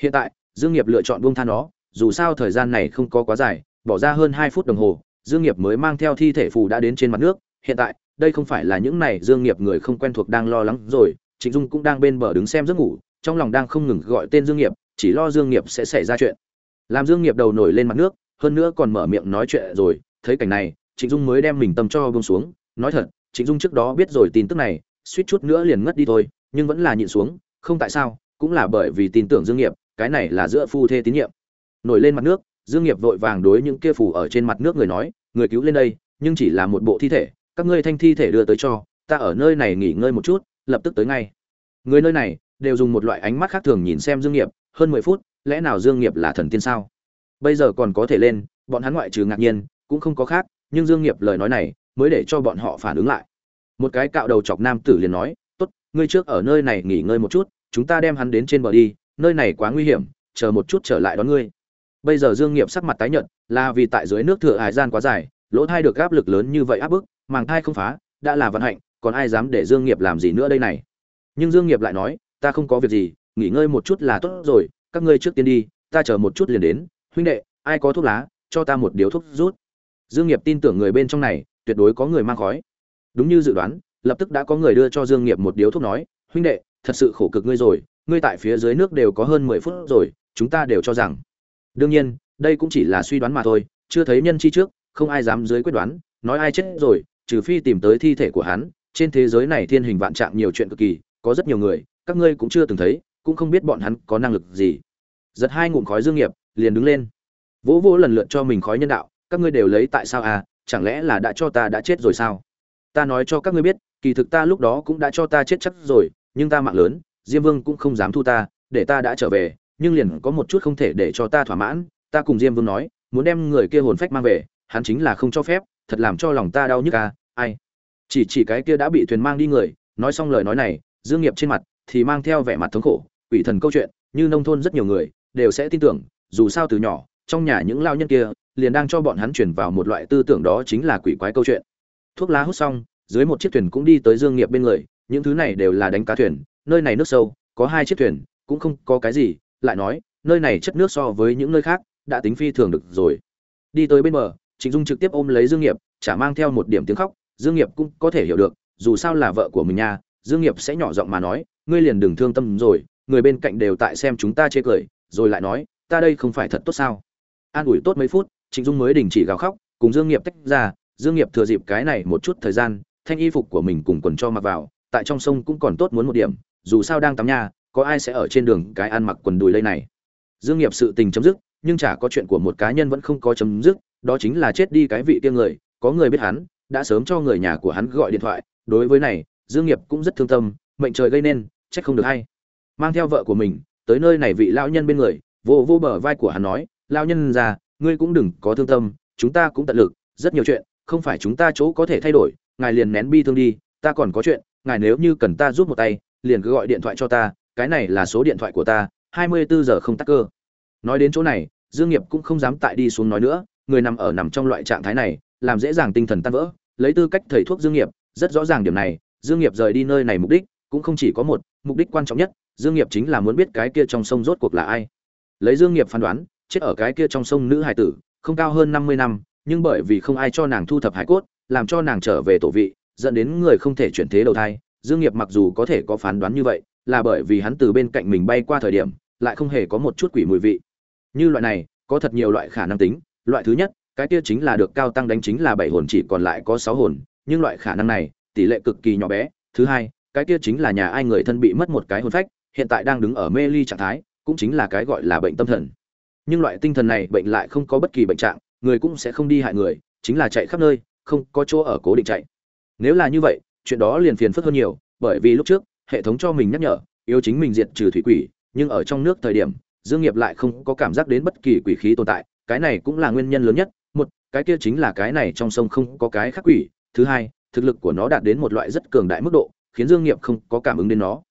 Hiện tại, dương nghiệp lựa chọn buông tha nó. Dù sao thời gian này không có quá dài, bỏ ra hơn hai phút đồng hồ, dương nghiệp mới mang theo thi thể phù đã đến trên mặt nước. Hiện tại, đây không phải là những này dương nghiệp người không quen thuộc đang lo lắng rồi. Trịnh dung cũng đang bên bờ đứng xem giấc ngủ trong lòng đang không ngừng gọi tên dương nghiệp, chỉ lo dương nghiệp sẽ xảy ra chuyện. Làm dương nghiệp đầu nổi lên mặt nước, hơn nữa còn mở miệng nói chuyện rồi, thấy cảnh này, trịnh dung mới đem mình tâm cho buông xuống. Nói thật, trịnh dung trước đó biết rồi tin tức này, suýt chút nữa liền ngất đi thôi, nhưng vẫn là nhịn xuống, không tại sao, cũng là bởi vì tin tưởng dương nghiệp, cái này là giữa phu thê tín nhiệm. Nổi lên mặt nước, dương nghiệp vội vàng đối những kia phù ở trên mặt nước người nói, người cứu lên đây, nhưng chỉ là một bộ thi thể, các ngươi thanh thi thể đưa tới cho, ta ở nơi này nghỉ ngơi một chút, lập tức tới ngay. Người nơi này đều dùng một loại ánh mắt khác thường nhìn xem dương nghiệp, hơn mười phút, lẽ nào dương nghiệp là thần tiên sao? Bây giờ còn có thể lên, bọn hắn ngoại trừ ngạc nhiên, cũng không có khác, nhưng dương nghiệp lời nói này mới để cho bọn họ phản ứng lại. Một cái cạo đầu chọc nam tử liền nói, tốt, ngươi trước ở nơi này nghỉ ngơi một chút, chúng ta đem hắn đến trên bờ đi, nơi này quá nguy hiểm, chờ một chút trở lại đón ngươi. Bây giờ dương nghiệp sắc mặt tái nhợt, là vì tại dưới nước thừa hải gian quá dài, lỗ thai được áp lực lớn như vậy áp bức, màng thai không phá, đã là vận hạnh, còn ai dám để dương nghiệp làm gì nữa đây này? Nhưng dương nghiệp lại nói ta không có việc gì, nghỉ ngơi một chút là tốt rồi, các ngươi trước tiên đi, ta chờ một chút liền đến. Huynh đệ, ai có thuốc lá, cho ta một điếu thuốc rút. Dương nghiệp tin tưởng người bên trong này, tuyệt đối có người mang khói. Đúng như dự đoán, lập tức đã có người đưa cho dương nghiệp một điếu thuốc nói, huynh đệ, thật sự khổ cực ngươi rồi, ngươi tại phía dưới nước đều có hơn mười phút rồi, chúng ta đều cho rằng. Đương nhiên, đây cũng chỉ là suy đoán mà thôi, chưa thấy nhân chi trước, không ai dám dưới quyết đoán, nói ai chết rồi, trừ phi tìm tới thi thể của hắn, trên thế giới này thiên hình vạn trạng nhiều chuyện cực kỳ, có rất nhiều người các ngươi cũng chưa từng thấy, cũng không biết bọn hắn có năng lực gì. Giật hai ngụm khói dương nghiệp, liền đứng lên. Vỗ vỗ lần lượt cho mình khói nhân đạo, các ngươi đều lấy tại sao à chẳng lẽ là đã cho ta đã chết rồi sao? Ta nói cho các ngươi biết, kỳ thực ta lúc đó cũng đã cho ta chết chắc rồi, nhưng ta mạng lớn, diêm vương cũng không dám thu ta, để ta đã trở về, nhưng liền có một chút không thể để cho ta thỏa mãn, ta cùng diêm vương nói, muốn đem người kia hồn phách mang về, hắn chính là không cho phép, thật làm cho lòng ta đau nhức à ai? Chỉ chỉ cái kia đã bị thuyền mang đi người, nói xong lời nói này, dương nghiệp trên mặt thì mang theo vẻ mặt thống khổ, quỷ thần câu chuyện, như nông thôn rất nhiều người, đều sẽ tin tưởng, dù sao từ nhỏ, trong nhà những lao nhân kia, liền đang cho bọn hắn truyền vào một loại tư tưởng đó chính là quỷ quái câu chuyện. Thuốc lá hút xong, dưới một chiếc thuyền cũng đi tới dương nghiệp bên người, những thứ này đều là đánh cá thuyền, nơi này nước sâu, có hai chiếc thuyền, cũng không có cái gì, lại nói, nơi này chất nước so với những nơi khác, đã tính phi thường được rồi. Đi tới bên bờ, trịnh dung trực tiếp ôm lấy dương nghiệp, chả mang theo một điểm tiếng khóc, dương nghiệp cũng có thể hiểu được, dù sao là vợ của mình nha, dương nghiệp sẽ nhỏ giọng mà nói ngươi liền đừng thương tâm rồi, người bên cạnh đều tại xem chúng ta chê cười, rồi lại nói, ta đây không phải thật tốt sao? An ủi tốt mấy phút, trịnh dung mới đình chỉ gào khóc, cùng dương nghiệp tách ra, dương nghiệp thừa dịp cái này một chút thời gian, thanh y phục của mình cùng quần cho mặc vào, tại trong sông cũng còn tốt muốn một điểm, dù sao đang tắm nha có ai sẽ ở trên đường cái ăn mặc quần đùi lây này? Dương nghiệp sự tình chấm dứt, nhưng chả có chuyện của một cá nhân vẫn không có chấm dứt, đó chính là chết đi cái vị kia người, có người biết hắn, đã sớm cho người nhà của hắn gọi điện thoại, đối với này, dương nghiệp cũng rất thương tâm mệnh trời gây nên, trách không được hay. Mang theo vợ của mình, tới nơi này vị lão nhân bên người, vô vô bờ vai của hắn nói, lão nhân già, ngươi cũng đừng có thương tâm, chúng ta cũng tận lực, rất nhiều chuyện, không phải chúng ta chỗ có thể thay đổi, ngài liền nén bi thương đi, ta còn có chuyện, ngài nếu như cần ta giúp một tay, liền cứ gọi điện thoại cho ta, cái này là số điện thoại của ta, hai mươi bốn giờ không tắt cơ. Nói đến chỗ này, dương nghiệp cũng không dám tại đi xuống nói nữa, người nằm ở nằm trong loại trạng thái này, làm dễ dàng tinh thần tan vỡ, lấy tư cách thầy thuốc dương nghiệp, rất rõ ràng điểm này, dương nghiệp rời đi nơi này mục đích cũng không chỉ có một, mục đích quan trọng nhất, dương nghiệp chính là muốn biết cái kia trong sông rốt cuộc là ai. Lấy dương nghiệp phán đoán, chết ở cái kia trong sông nữ hải tử, không cao hơn năm mươi năm, nhưng bởi vì không ai cho nàng thu thập hải cốt, làm cho nàng trở về tổ vị, dẫn đến người không thể chuyển thế đầu thai. Dương nghiệp mặc dù có thể có phán đoán như vậy, là bởi vì hắn từ bên cạnh mình bay qua thời điểm, lại không hề có một chút quỷ mùi vị. Như loại này, có thật nhiều loại khả năng tính. Loại thứ nhất, cái kia chính là được cao tăng đánh chính là bảy hồn, chỉ còn lại có sáu hồn, nhưng loại khả năng này, tỷ lệ cực kỳ nhỏ bé. Thứ hai cái kia chính là nhà ai người thân bị mất một cái hồn phách, hiện tại đang đứng ở mê ly trạng thái, cũng chính là cái gọi là bệnh tâm thần. Nhưng loại tinh thần này bệnh lại không có bất kỳ bệnh trạng, người cũng sẽ không đi hại người, chính là chạy khắp nơi, không có chỗ ở cố định chạy. Nếu là như vậy, chuyện đó liền phiền phức hơn nhiều, bởi vì lúc trước, hệ thống cho mình nhắc nhở, yêu chính mình diệt trừ thủy quỷ, nhưng ở trong nước thời điểm, dương nghiệp lại không có cảm giác đến bất kỳ quỷ khí tồn tại, cái này cũng là nguyên nhân lớn nhất. Một, cái kia chính là cái này trong sông không có cái khác quỷ. Thứ hai, thực lực của nó đạt đến một loại rất cường đại mức độ khiến dương nghiệp không có cảm ứng đến nó.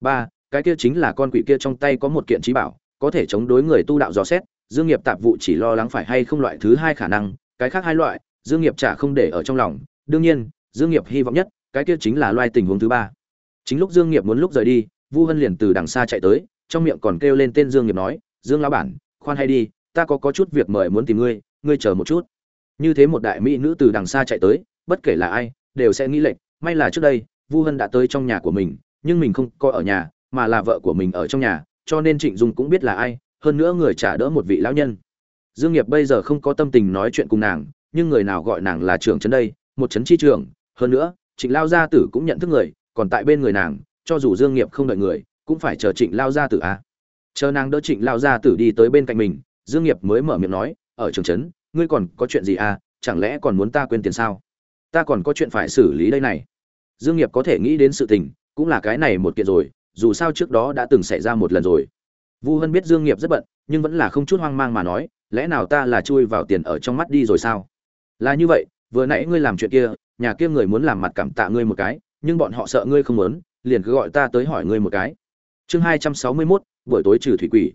Ba, cái kia chính là con quỷ kia trong tay có một kiện trí bảo, có thể chống đối người tu đạo dò xét. Dương nghiệp tạp vụ chỉ lo lắng phải hay không loại thứ hai khả năng, cái khác hai loại, dương nghiệp chả không để ở trong lòng. Đương nhiên, dương nghiệp hy vọng nhất, cái kia chính là loài tình huống thứ ba. Chính lúc dương nghiệp muốn lúc rời đi, vu hân liền từ đằng xa chạy tới, trong miệng còn kêu lên tên dương nghiệp nói, dương lão bản, khoan hay đi, ta có có chút việc mời muốn tìm ngươi ngươi chờ một chút. Như thế một đại mỹ nữ từ đằng xa chạy tới, bất kể là ai, đều sẽ nghĩ lệch, may là trước đây vu hân đã tới trong nhà của mình, nhưng mình không có ở nhà, mà là vợ của mình ở trong nhà, cho nên trịnh dung cũng biết là ai, hơn nữa người trả đỡ một vị lão nhân. Dương nghiệp bây giờ không có tâm tình nói chuyện cùng nàng, nhưng người nào gọi nàng là trưởng trấn đây, một trấn chi trưởng. Hơn nữa, trịnh lao gia tử cũng nhận thức người, còn tại bên người nàng, cho dù dương nghiệp không đợi người, cũng phải chờ trịnh lao gia tử à. Chờ nàng đỡ trịnh lao gia tử đi tới bên cạnh mình, dương nghiệp mới mở miệng nói, ở trưởng trấn, ngươi còn có chuyện gì à? Chẳng lẽ còn muốn ta quên tiền sao? Ta còn có chuyện phải xử lý đây này dương nghiệp có thể nghĩ đến sự tình cũng là cái này một kiện rồi dù sao trước đó đã từng xảy ra một lần rồi. Vu hân biết dương nghiệp rất bận nhưng vẫn là không chút hoang mang mà nói lẽ nào ta là chui vào tiền ở trong mắt đi rồi sao? Là như vậy vừa nãy ngươi làm chuyện kia nhà kia người muốn làm mặt cảm tạ ngươi một cái nhưng bọn họ sợ ngươi không muốn liền cứ gọi ta tới hỏi ngươi một cái. Chương hai trăm sáu mươi 261, buổi tối trừ thủy quỷ.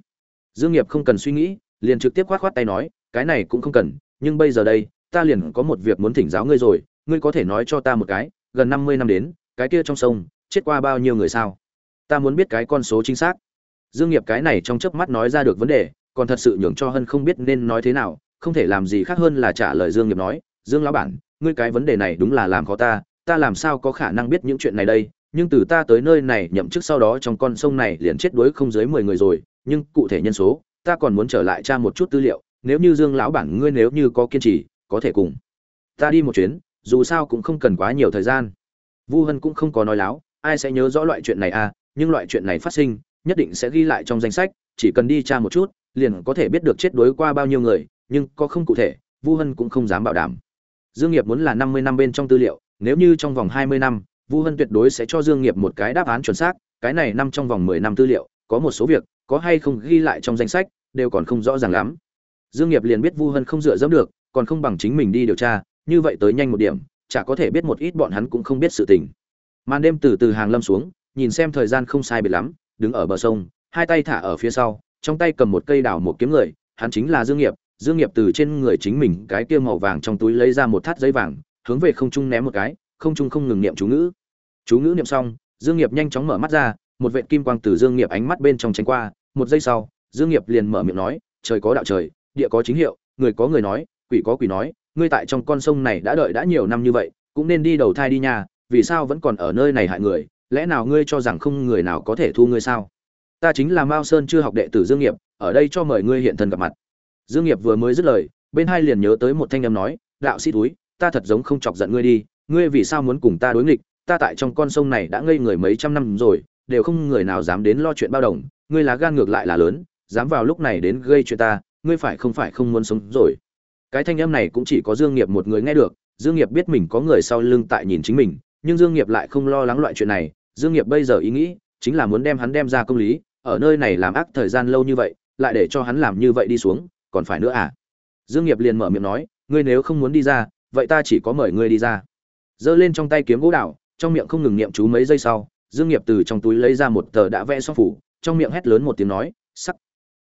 Dương nghiệp không cần suy nghĩ liền trực tiếp khoát khoát tay nói cái này cũng không cần nhưng bây giờ đây ta liền có một việc muốn thỉnh giáo ngươi rồi ngươi có thể nói cho ta một cái gần năm mươi năm đến, cái kia trong sông, chết qua bao nhiêu người sao? Ta muốn biết cái con số chính xác. Dương nghiệp cái này trong chớp mắt nói ra được vấn đề, còn thật sự nhường cho hân không biết nên nói thế nào, không thể làm gì khác hơn là trả lời dương nghiệp nói, dương lão bản, ngươi cái vấn đề này đúng là làm khó ta ta làm sao có khả năng biết những chuyện này đây? Nhưng từ ta tới nơi này nhậm chức sau đó trong con sông này liền chết đuối không dưới mười người rồi, nhưng cụ thể nhân số, ta còn muốn trở lại tra một chút tư liệu, nếu như dương lão bản ngươi nếu như có kiên trì, có thể cùng ta đi một chuyến dù sao cũng không cần quá nhiều thời gian. Vu hân cũng không có nói láo, ai sẽ nhớ rõ loại chuyện này à nhưng loại chuyện này phát sinh, nhất định sẽ ghi lại trong danh sách, chỉ cần đi tra một chút, liền có thể biết được chết đuối qua bao nhiêu người, nhưng có không cụ thể, vu hân cũng không dám bảo đảm. Dương nghiệp muốn là năm mươi năm bên trong tư liệu, nếu như trong vòng hai mươi năm, vu hân tuyệt đối sẽ cho dương nghiệp một cái đáp án chuẩn xác, cái này năm trong vòng mười năm tư liệu, có một số việc, có hay không ghi lại trong danh sách, đều còn không rõ ràng lắm. Dương nghiệp liền biết vu hân không dựa dẫm được, còn không bằng chính mình đi điều tra như vậy tới nhanh một điểm, chả có thể biết một ít bọn hắn cũng không biết sự tình. Màn đêm từ từ hàng lâm xuống, nhìn xem thời gian không sai biệt lắm, đứng ở bờ sông, hai tay thả ở phía sau, trong tay cầm một cây đào một kiếm người, hắn chính là dương nghiệp dương nghiệp từ trên người chính mình cái kia màu vàng trong túi lấy ra một thắt giấy vàng, hướng về không trung ném một cái, không trung không ngừng niệm chú ngữ. Chú ngữ niệm xong, dương nghiệp nhanh chóng mở mắt ra, một vệt kim quang từ dương nghiệp ánh mắt bên trong tránh qua, một giây sau, dương nghiệp liền mở miệng nói, trời có đạo trời, địa có chính hiệu, người có người nói, quỷ có quỷ nói ngươi tại trong con sông này đã đợi đã nhiều năm như vậy, cũng nên đi đầu thai đi nha, vì sao vẫn còn ở nơi này hại người, lẽ nào ngươi cho rằng không người nào có thể thu ngươi sao? Ta chính là mao sơn chưa học đệ tử dương nghiệp, ở đây cho mời ngươi hiện thân gặp mặt. Dương nghiệp vừa mới dứt lời, bên hai liền nhớ tới một thanh âm nói, đạo sĩ túi ta thật giống không chọc giận ngươi đi, ngươi vì sao muốn cùng ta đối nghịch, ta tại trong con sông này đã ngây người mấy trăm năm rồi, đều không người nào dám đến lo chuyện bao đồng, ngươi lá gan ngược lại là lớn, dám vào lúc này đến gây chuyện ta, ngươi phải không phải không muốn sống rồi? Cái thanh âm này cũng chỉ có dương nghiệp một người nghe được, dương nghiệp biết mình có người sau lưng tại nhìn chính mình, nhưng dương nghiệp lại không lo lắng loại chuyện này. Dương nghiệp bây giờ ý nghĩ chính là muốn đem hắn đem ra công lý, ở nơi này làm ác thời gian lâu như vậy, lại để cho hắn làm như vậy đi xuống, còn phải nữa à? Dương nghiệp liền mở miệng nói, ngươi nếu không muốn đi ra, vậy ta chỉ có mời ngươi đi ra. Giơ lên trong tay kiếm gỗ đào, trong miệng không ngừng niệm chú mấy giây sau, dương nghiệp từ trong túi lấy ra một tờ đã vẽ xong phủ, trong miệng hét lớn một tiếng nói, sắc.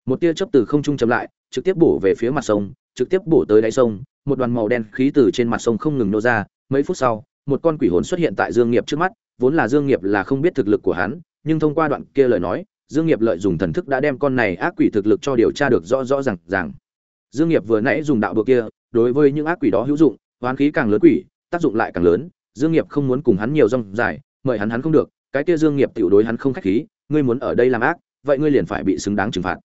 Một tia chớp từ không trung chậm lại, trực tiếp bổ về phía mặt sông trực tiếp bổ tới đáy sông, một đoàn màu đen khí từ trên mặt sông không ngừng nô ra, mấy phút sau, một con quỷ hồn xuất hiện tại dương nghiệp trước mắt, vốn là dương nghiệp là không biết thực lực của hắn, nhưng thông qua đoạn kia lời nói, dương nghiệp lợi dùng thần thức đã đem con này ác quỷ thực lực cho điều tra được rõ rõ ràng ràng. Dương nghiệp vừa nãy dùng đạo bừa kia, đối với những ác quỷ đó hữu dụng oán khí càng lớn quỷ, tác dụng lại càng lớn, dương nghiệp không muốn cùng hắn nhiều rong dài, mời hắn hắn không được, cái kia dương nghiệp tiểu đối hắn không khách khí, ngươi muốn ở đây làm ác, vậy ngươi liền phải bị xứng đáng trừng phạt.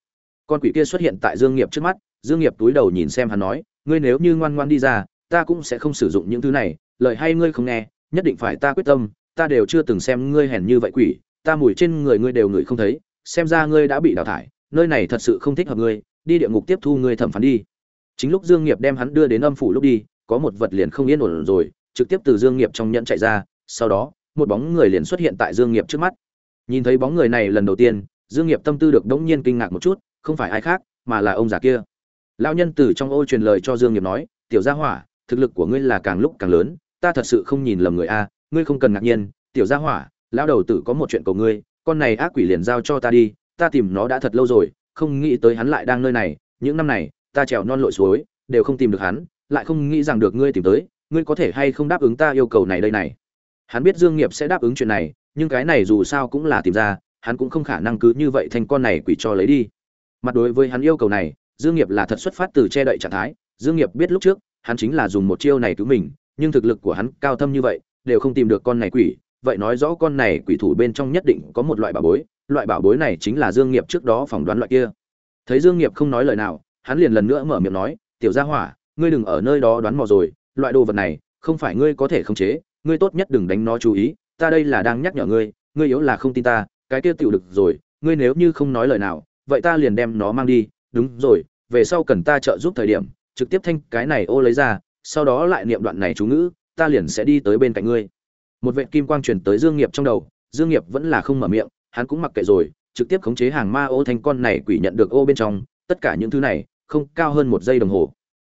Con quỷ kia xuất hiện tại dương nghiệp trước mắt dương nghiệp túi đầu nhìn xem hắn nói, ngươi nếu như ngoan ngoan đi ra, ta cũng sẽ không sử dụng những thứ này, lời hay ngươi không nghe, nhất định phải ta quyết tâm, ta đều chưa từng xem ngươi hèn như vậy quỷ, ta mùi trên người ngươi đều ngửi không thấy, xem ra ngươi đã bị đào thải, nơi này thật sự không thích hợp ngươi, đi địa ngục tiếp thu ngươi thẩm phán đi. Chính lúc dương nghiệp đem hắn đưa đến âm phủ lúc đi, có một vật liền không yên ổn rồi, trực tiếp từ dương nghiệp trong nhẫn chạy ra, sau đó, một bóng người liền xuất hiện tại dương nghiệp trước mắt. Nhìn thấy bóng người này lần đầu tiên, dương nghiệp tâm tư được đống nhiên kinh ngạc một chút, không phải ai khác, mà là ông già kia lão nhân từ trong ô truyền lời cho dương nghiệp nói, tiểu gia hỏa, thực lực của ngươi là càng lúc càng lớn, ta thật sự không nhìn lầm người a, ngươi không cần ngạc nhiên, tiểu gia hỏa, lão đầu tử có một chuyện cầu ngươi, con này ác quỷ liền giao cho ta đi, ta tìm nó đã thật lâu rồi, không nghĩ tới hắn lại đang nơi này, những năm này, ta trèo non lội suối, đều không tìm được hắn, lại không nghĩ rằng được ngươi tìm tới, ngươi có thể hay không đáp ứng ta yêu cầu này đây này? Hắn biết dương nghiệp sẽ đáp ứng chuyện này, nhưng cái này dù sao cũng là tìm ra, hắn cũng không khả năng cứ như vậy thành con này quỷ cho lấy đi. Mặt đối với hắn yêu cầu này dương nghiệp là thật xuất phát từ che đậy trạng thái. Dương nghiệp biết lúc trước, hắn chính là dùng một chiêu này cứu mình, nhưng thực lực của hắn cao thâm như vậy, đều không tìm được con này quỷ. Vậy nói rõ con này quỷ thủ bên trong nhất định có một loại bảo bối. Loại bảo bối này chính là dương nghiệp trước đó phỏng đoán loại kia. Thấy dương nghiệp không nói lời nào, hắn liền lần nữa mở miệng nói, tiểu gia hỏa, ngươi đừng ở nơi đó đoán mò rồi. Loại đồ vật này, không phải ngươi có thể khống chế. Ngươi tốt nhất đừng đánh nó chú ý. Ta đây là đang nhắc nhở ngươi ngươi yếu là không tin ta. Cái kia tiểu được rồi, ngươi nếu như không nói lời nào, vậy ta liền đem nó mang đi đúng rồi, về sau cần ta trợ giúp thời điểm, trực tiếp thanh cái này ô lấy ra, sau đó lại niệm đoạn này chú ngữ, ta liền sẽ đi tới bên cạnh ngươi. Một vệ kim quang truyền tới dương nghiệp trong đầu, dương nghiệp vẫn là không mở miệng, hắn cũng mặc kệ rồi, trực tiếp khống chế hàng ma ô thanh con này quỷ nhận được ô bên trong, tất cả những thứ này, không cao hơn một giây đồng hồ.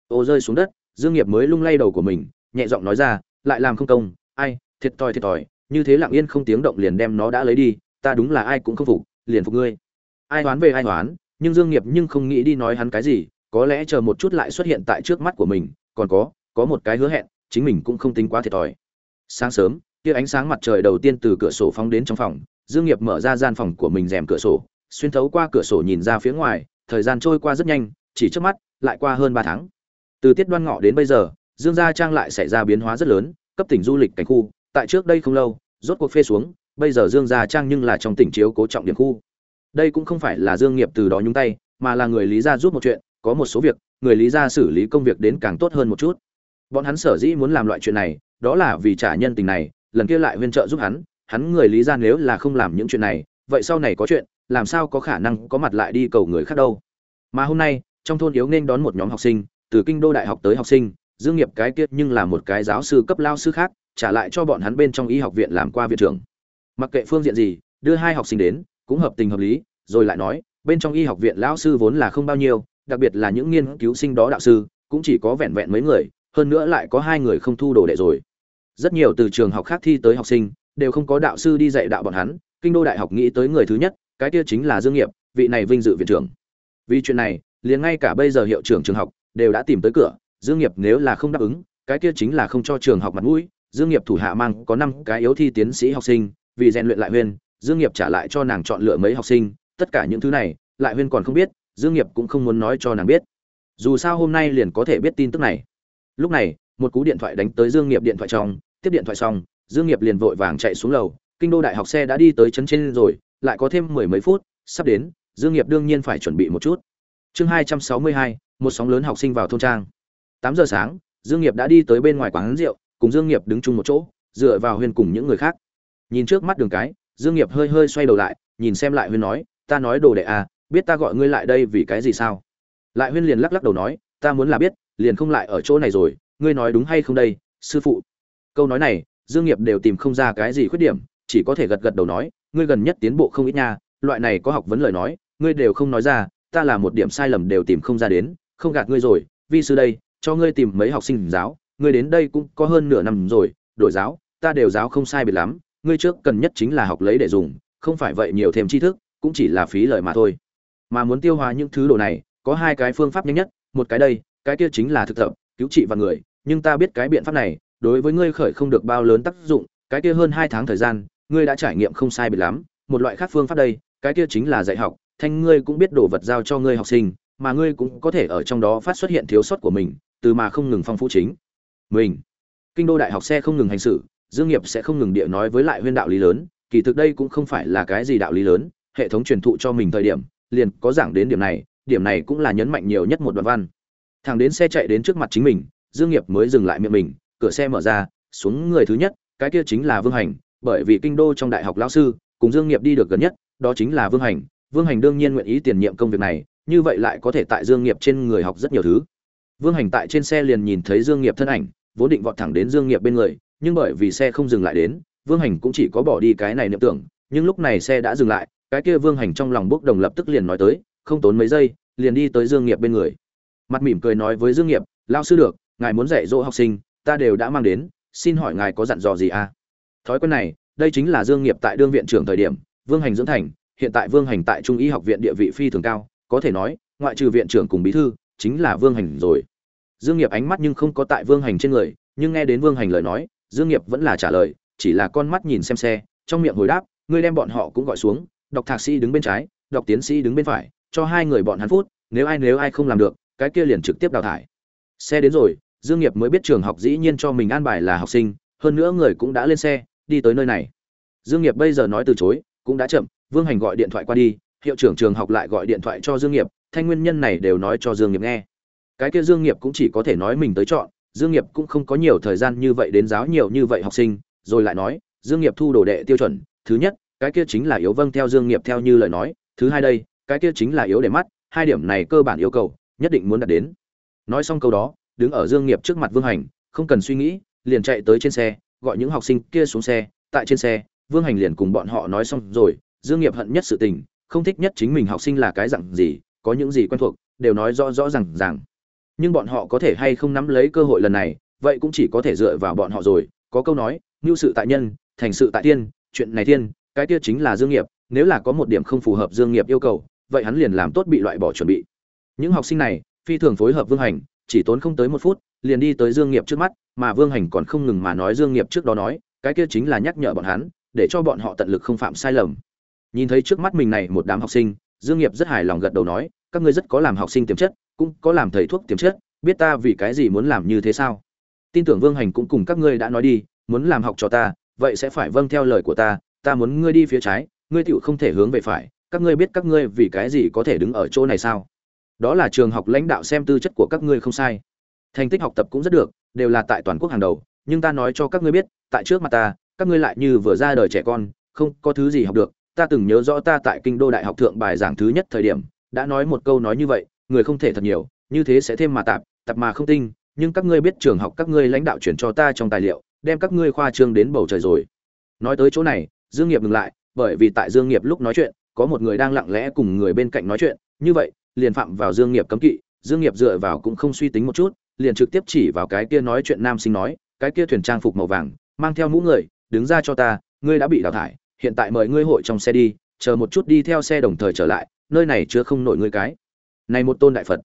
Ô rơi xuống đất, dương nghiệp mới lung lay đầu của mình, nhẹ giọng nói ra, lại làm không công, ai, thiệt thòi thiệt thòi, như thế lặng yên không tiếng động liền đem nó đã lấy đi, ta đúng là ai cũng không phục, liền phục ngươi. Ai đoán về ai đoán nhưng dương nghiệp nhưng không nghĩ đi nói hắn cái gì, có lẽ chờ một chút lại xuất hiện tại trước mắt của mình, còn có có một cái hứa hẹn, chính mình cũng không tính quá thiệt thòi. Sáng sớm, kia ánh sáng mặt trời đầu tiên từ cửa sổ phóng đến trong phòng, dương nghiệp mở ra gian phòng của mình rèm cửa sổ, xuyên thấu qua cửa sổ nhìn ra phía ngoài, thời gian trôi qua rất nhanh, chỉ trước mắt, lại qua hơn ba tháng. Từ tiết đoan ngọ đến bây giờ, dương gia trang lại xảy ra biến hóa rất lớn, cấp tỉnh du lịch cảnh khu, tại trước đây không lâu, rốt cuộc phê xuống, bây giờ dương gia trang nhưng là trong tỉnh chiếu cố trọng điểm khu đây cũng không phải là dương nghiệp từ đó nhúng tay, mà là người lý gia giúp một chuyện, có một số việc, người lý gia xử lý công việc đến càng tốt hơn một chút. Bọn hắn sở dĩ muốn làm loại chuyện này, đó là vì trả nhân tình này, lần kia lại huyên trợ giúp hắn hắn người lý gia nếu là không làm những chuyện này, vậy sau này có chuyện, làm sao có khả năng có mặt lại đi cầu người khác đâu? Mà hôm nay, trong thôn yếu nên đón một nhóm học sinh, từ kinh đô đại học tới học sinh, dương nghiệp cái kia nhưng là một cái giáo sư cấp lao sư khác, trả lại cho bọn hắn bên trong y học viện làm qua viện trưởng. Mặc kệ phương diện gì, đưa hai học sinh đến cũng hợp tình hợp lý, rồi lại nói, bên trong y học viện lão sư vốn là không bao nhiêu, đặc biệt là những nghiên cứu sinh đó đạo sư, cũng chỉ có vẹn vẹn mấy người, hơn nữa lại có hai người không thu đồ đệ rồi rất nhiều từ trường học khác thi tới học sinh, đều không có đạo sư đi dạy đạo bọn hắn, kinh đô đại học nghĩ tới người thứ nhất, cái kia chính là dương nghiệp, vị này vinh dự viện trưởng vì chuyện này, liền ngay cả bây giờ hiệu trưởng trường học đều đã tìm tới cửa, dương nghiệp nếu là không đáp ứng, cái kia chính là không cho trường học mặt mũi, dương nghiệp thủ hạ mang có năm cái yếu thi tiến sĩ học sinh, vì rèn luyện lại huyền dương nghiệp trả lại cho nàng chọn lựa mấy học sinh, tất cả những thứ này, lại huyên còn không biết, dương nghiệp cũng không muốn nói cho nàng biết. Dù sao hôm nay liền có thể biết tin tức này. Lúc này, một cú điện thoại đánh tới dương nghiệp điện thoại trong, tiếp điện thoại xong, dương nghiệp liền vội vàng chạy xuống lầu. Kinh đô đại học xe đã đi tới trấn trên rồi, lại có thêm mười mấy phút, sắp đến, dương nghiệp đương nhiên phải chuẩn bị một chút. Chương hai trăm sáu mươi hai, một sóng lớn học sinh vào thôn trang. Tám giờ sáng, dương nghiệp đã đi tới bên ngoài quán rượu, cùng dương nghiệp đứng chung một chỗ, dựa vào huyên cùng những người khác. Nhìn trước mắt đường cái dương nghiệp hơi hơi xoay đầu lại, nhìn xem lại huyên nói, ta nói đồ đệ à biết ta gọi ngươi lại đây vì cái gì sao? Lại huyên liền lắc lắc đầu nói, ta muốn là biết, liền không lại ở chỗ này rồi, ngươi nói đúng hay không đây, sư phụ? Câu nói này, dương nghiệp đều tìm không ra cái gì khuyết điểm, chỉ có thể gật gật đầu nói, ngươi gần nhất tiến bộ không ít nha, loại này có học vấn lời nói, ngươi đều không nói ra, ta là một điểm sai lầm đều tìm không ra đến, không gạt ngươi rồi, vi sư đây, cho ngươi tìm mấy học sinh giáo, ngươi đến đây cũng có hơn nửa năm rồi, đổi giáo, ta đều giáo không sai biệt lắm ngươi trước cần nhất chính là học lấy để dùng, không phải vậy nhiều thêm tri thức, cũng chỉ là phí lời mà thôi. Mà muốn tiêu hóa những thứ đồ này, có hai cái phương pháp nhanh nhất, một cái đây, cái kia chính là thực tập, cứu trị và người, nhưng ta biết cái biện pháp này, đối với ngươi khởi không được bao lớn tác dụng, cái kia hơn hai tháng thời gian, ngươi đã trải nghiệm không sai biệt lắm, một loại khác phương pháp đây, cái kia chính là dạy học, thanh ngươi cũng biết đồ vật giao cho ngươi học sinh, mà ngươi cũng có thể ở trong đó phát xuất hiện thiếu sót của mình, từ mà không ngừng phong phú chính. Mình. Kinh đô đại học xe không ngừng hành xử dương nghiệp sẽ không ngừng địa nói với lại huyên đạo lý lớn, kỳ thực đây cũng không phải là cái gì đạo lý lớn, hệ thống truyền thụ cho mình thời điểm, liền có giảng đến điểm này điểm này cũng là nhấn mạnh nhiều nhất một đoạn văn. Thằng đến xe chạy đến trước mặt chính mình, dương nghiệp mới dừng lại miệng mình, cửa xe mở ra, xuống người thứ nhất, cái kia chính là vương hành, bởi vì kinh đô trong đại học lão sư, cùng dương nghiệp đi được gần nhất, đó chính là vương hành. Vương hành đương nhiên nguyện ý tiền nhiệm công việc này, như vậy lại có thể tại dương nghiệp trên người học rất nhiều thứ. Vương hành tại trên xe liền nhìn thấy dương nghiệp thân ảnh, vốn định vọt thẳng đến dương nghiệp bên người nhưng bởi vì xe không dừng lại đến, vương hành cũng chỉ có bỏ đi cái này niệm tưởng, nhưng lúc này xe đã dừng lại, cái kia vương hành trong lòng bốc đồng lập tức liền nói tới, không tốn mấy giây, liền đi tới dương nghiệp bên người. Mặt mỉm cười nói với dương nghiệp lao sư được, ngài muốn dạy dỗ học sinh, ta đều đã mang đến, xin hỏi ngài có dặn dò gì à? Thói quen này, đây chính là dương nghiệp tại đương viện trưởng thời điểm, vương hành dưỡng thành, hiện tại vương hành tại trung y học viện địa vị phi thường cao, có thể nói, ngoại trừ viện trưởng cùng bí thư, chính là vương hành rồi. Dương nghiệp ánh mắt nhưng không có tại vương hành trên người, nhưng nghe đến vương hành lời nói dương nghiệp vẫn là trả lời, chỉ là con mắt nhìn xem xe, trong miệng hồi đáp, ngươi đem bọn họ cũng gọi xuống, đọc thạc sĩ đứng bên trái, đọc tiến sĩ đứng bên phải, cho hai người bọn hắn phút, nếu ai nếu ai không làm được, cái kia liền trực tiếp đào thải. Xe đến rồi, dương nghiệp mới biết trường học dĩ nhiên cho mình an bài là học sinh, hơn nữa người cũng đã lên xe, đi tới nơi này. Dương nghiệp bây giờ nói từ chối, cũng đã chậm, vương hành gọi điện thoại qua đi, hiệu trưởng trường học lại gọi điện thoại cho dương nghiệp, thanh nguyên nhân này đều nói cho dương nghiệp nghe. Cái kia dương nghiệp cũng chỉ có thể nói mình tới chọn dương nghiệp cũng không có nhiều thời gian như vậy đến giáo nhiều như vậy học sinh, rồi lại nói, dương nghiệp thu đồ đệ tiêu chuẩn, thứ nhất, cái kia chính là yếu vâng theo dương nghiệp theo như lời nói, thứ hai đây, cái kia chính là yếu để mắt, hai điểm này cơ bản yêu cầu, nhất định muốn đạt đến. Nói xong câu đó, đứng ở dương nghiệp trước mặt vương hành, không cần suy nghĩ, liền chạy tới trên xe, gọi những học sinh kia xuống xe, tại trên xe, vương hành liền cùng bọn họ nói xong rồi, dương nghiệp hận nhất sự tình, không thích nhất chính mình học sinh là cái dạng gì, có những gì quen thuộc, đều nói rõ rõ ràng ràng nhưng bọn họ có thể hay không nắm lấy cơ hội lần này, vậy cũng chỉ có thể dựa vào bọn họ rồi. Có câu nói ngưu sự tại nhân, thành sự tại tiên, chuyện này tiên, cái kia chính là dương nghiệp, nếu là có một điểm không phù hợp dương nghiệp yêu cầu, vậy hắn liền làm tốt bị loại bỏ chuẩn bị. Những học sinh này, phi thường phối hợp vương hành, chỉ tốn không tới một phút, liền đi tới dương nghiệp trước mắt, mà vương hành còn không ngừng mà nói dương nghiệp trước đó nói, cái kia chính là nhắc nhở bọn hắn, để cho bọn họ tận lực không phạm sai lầm. Nhìn thấy trước mắt mình này một đám học sinh, dương nghiệp rất hài lòng gật đầu nói, các ngươi rất có làm học sinh tiềm chất cũng có làm thầy thuốc tiềm chất, biết ta vì cái gì muốn làm như thế sao? Tin tưởng vương hành cũng cùng các ngươi đã nói đi, muốn làm học cho ta, vậy sẽ phải vâng theo lời của ta ta muốn ngươi đi phía trái, ngươi tựu không thể hướng về phải, các ngươi biết các ngươi vì cái gì có thể đứng ở chỗ này sao? Đó là trường học lãnh đạo xem tư chất của các ngươi không sai. Thành tích học tập cũng rất được, đều là tại toàn quốc hàng đầu, nhưng ta nói cho các ngươi biết, tại trước mặt ta, các ngươi lại như vừa ra đời trẻ con, không có thứ gì học được. Ta từng nhớ rõ ta tại kinh đô đại học thượng bài giảng thứ nhất thời điểm, đã nói một câu nói như vậy người không thể thật nhiều, như thế sẽ thêm mà tạp tạp mà không tinh, nhưng các ngươi biết trường học các ngươi lãnh đạo chuyển cho ta trong tài liệu, đem các ngươi khoa trương đến bầu trời rồi. Nói tới chỗ này, dương nghiệp ngừng lại, bởi vì tại dương nghiệp lúc nói chuyện, có một người đang lặng lẽ cùng người bên cạnh nói chuyện, như vậy, liền phạm vào dương nghiệp cấm kỵ, dương nghiệp dựa vào cũng không suy tính một chút, liền trực tiếp chỉ vào cái kia nói chuyện nam sinh nói, cái kia thuyền trang phục màu vàng, mang theo mũ người, đứng ra cho ta, ngươi đã bị đào thải, hiện tại mời ngươi hội trong xe đi, chờ một chút đi theo xe đồng thời trở lại, nơi này chưa không nổi ngươi cái này một tôn đại phật.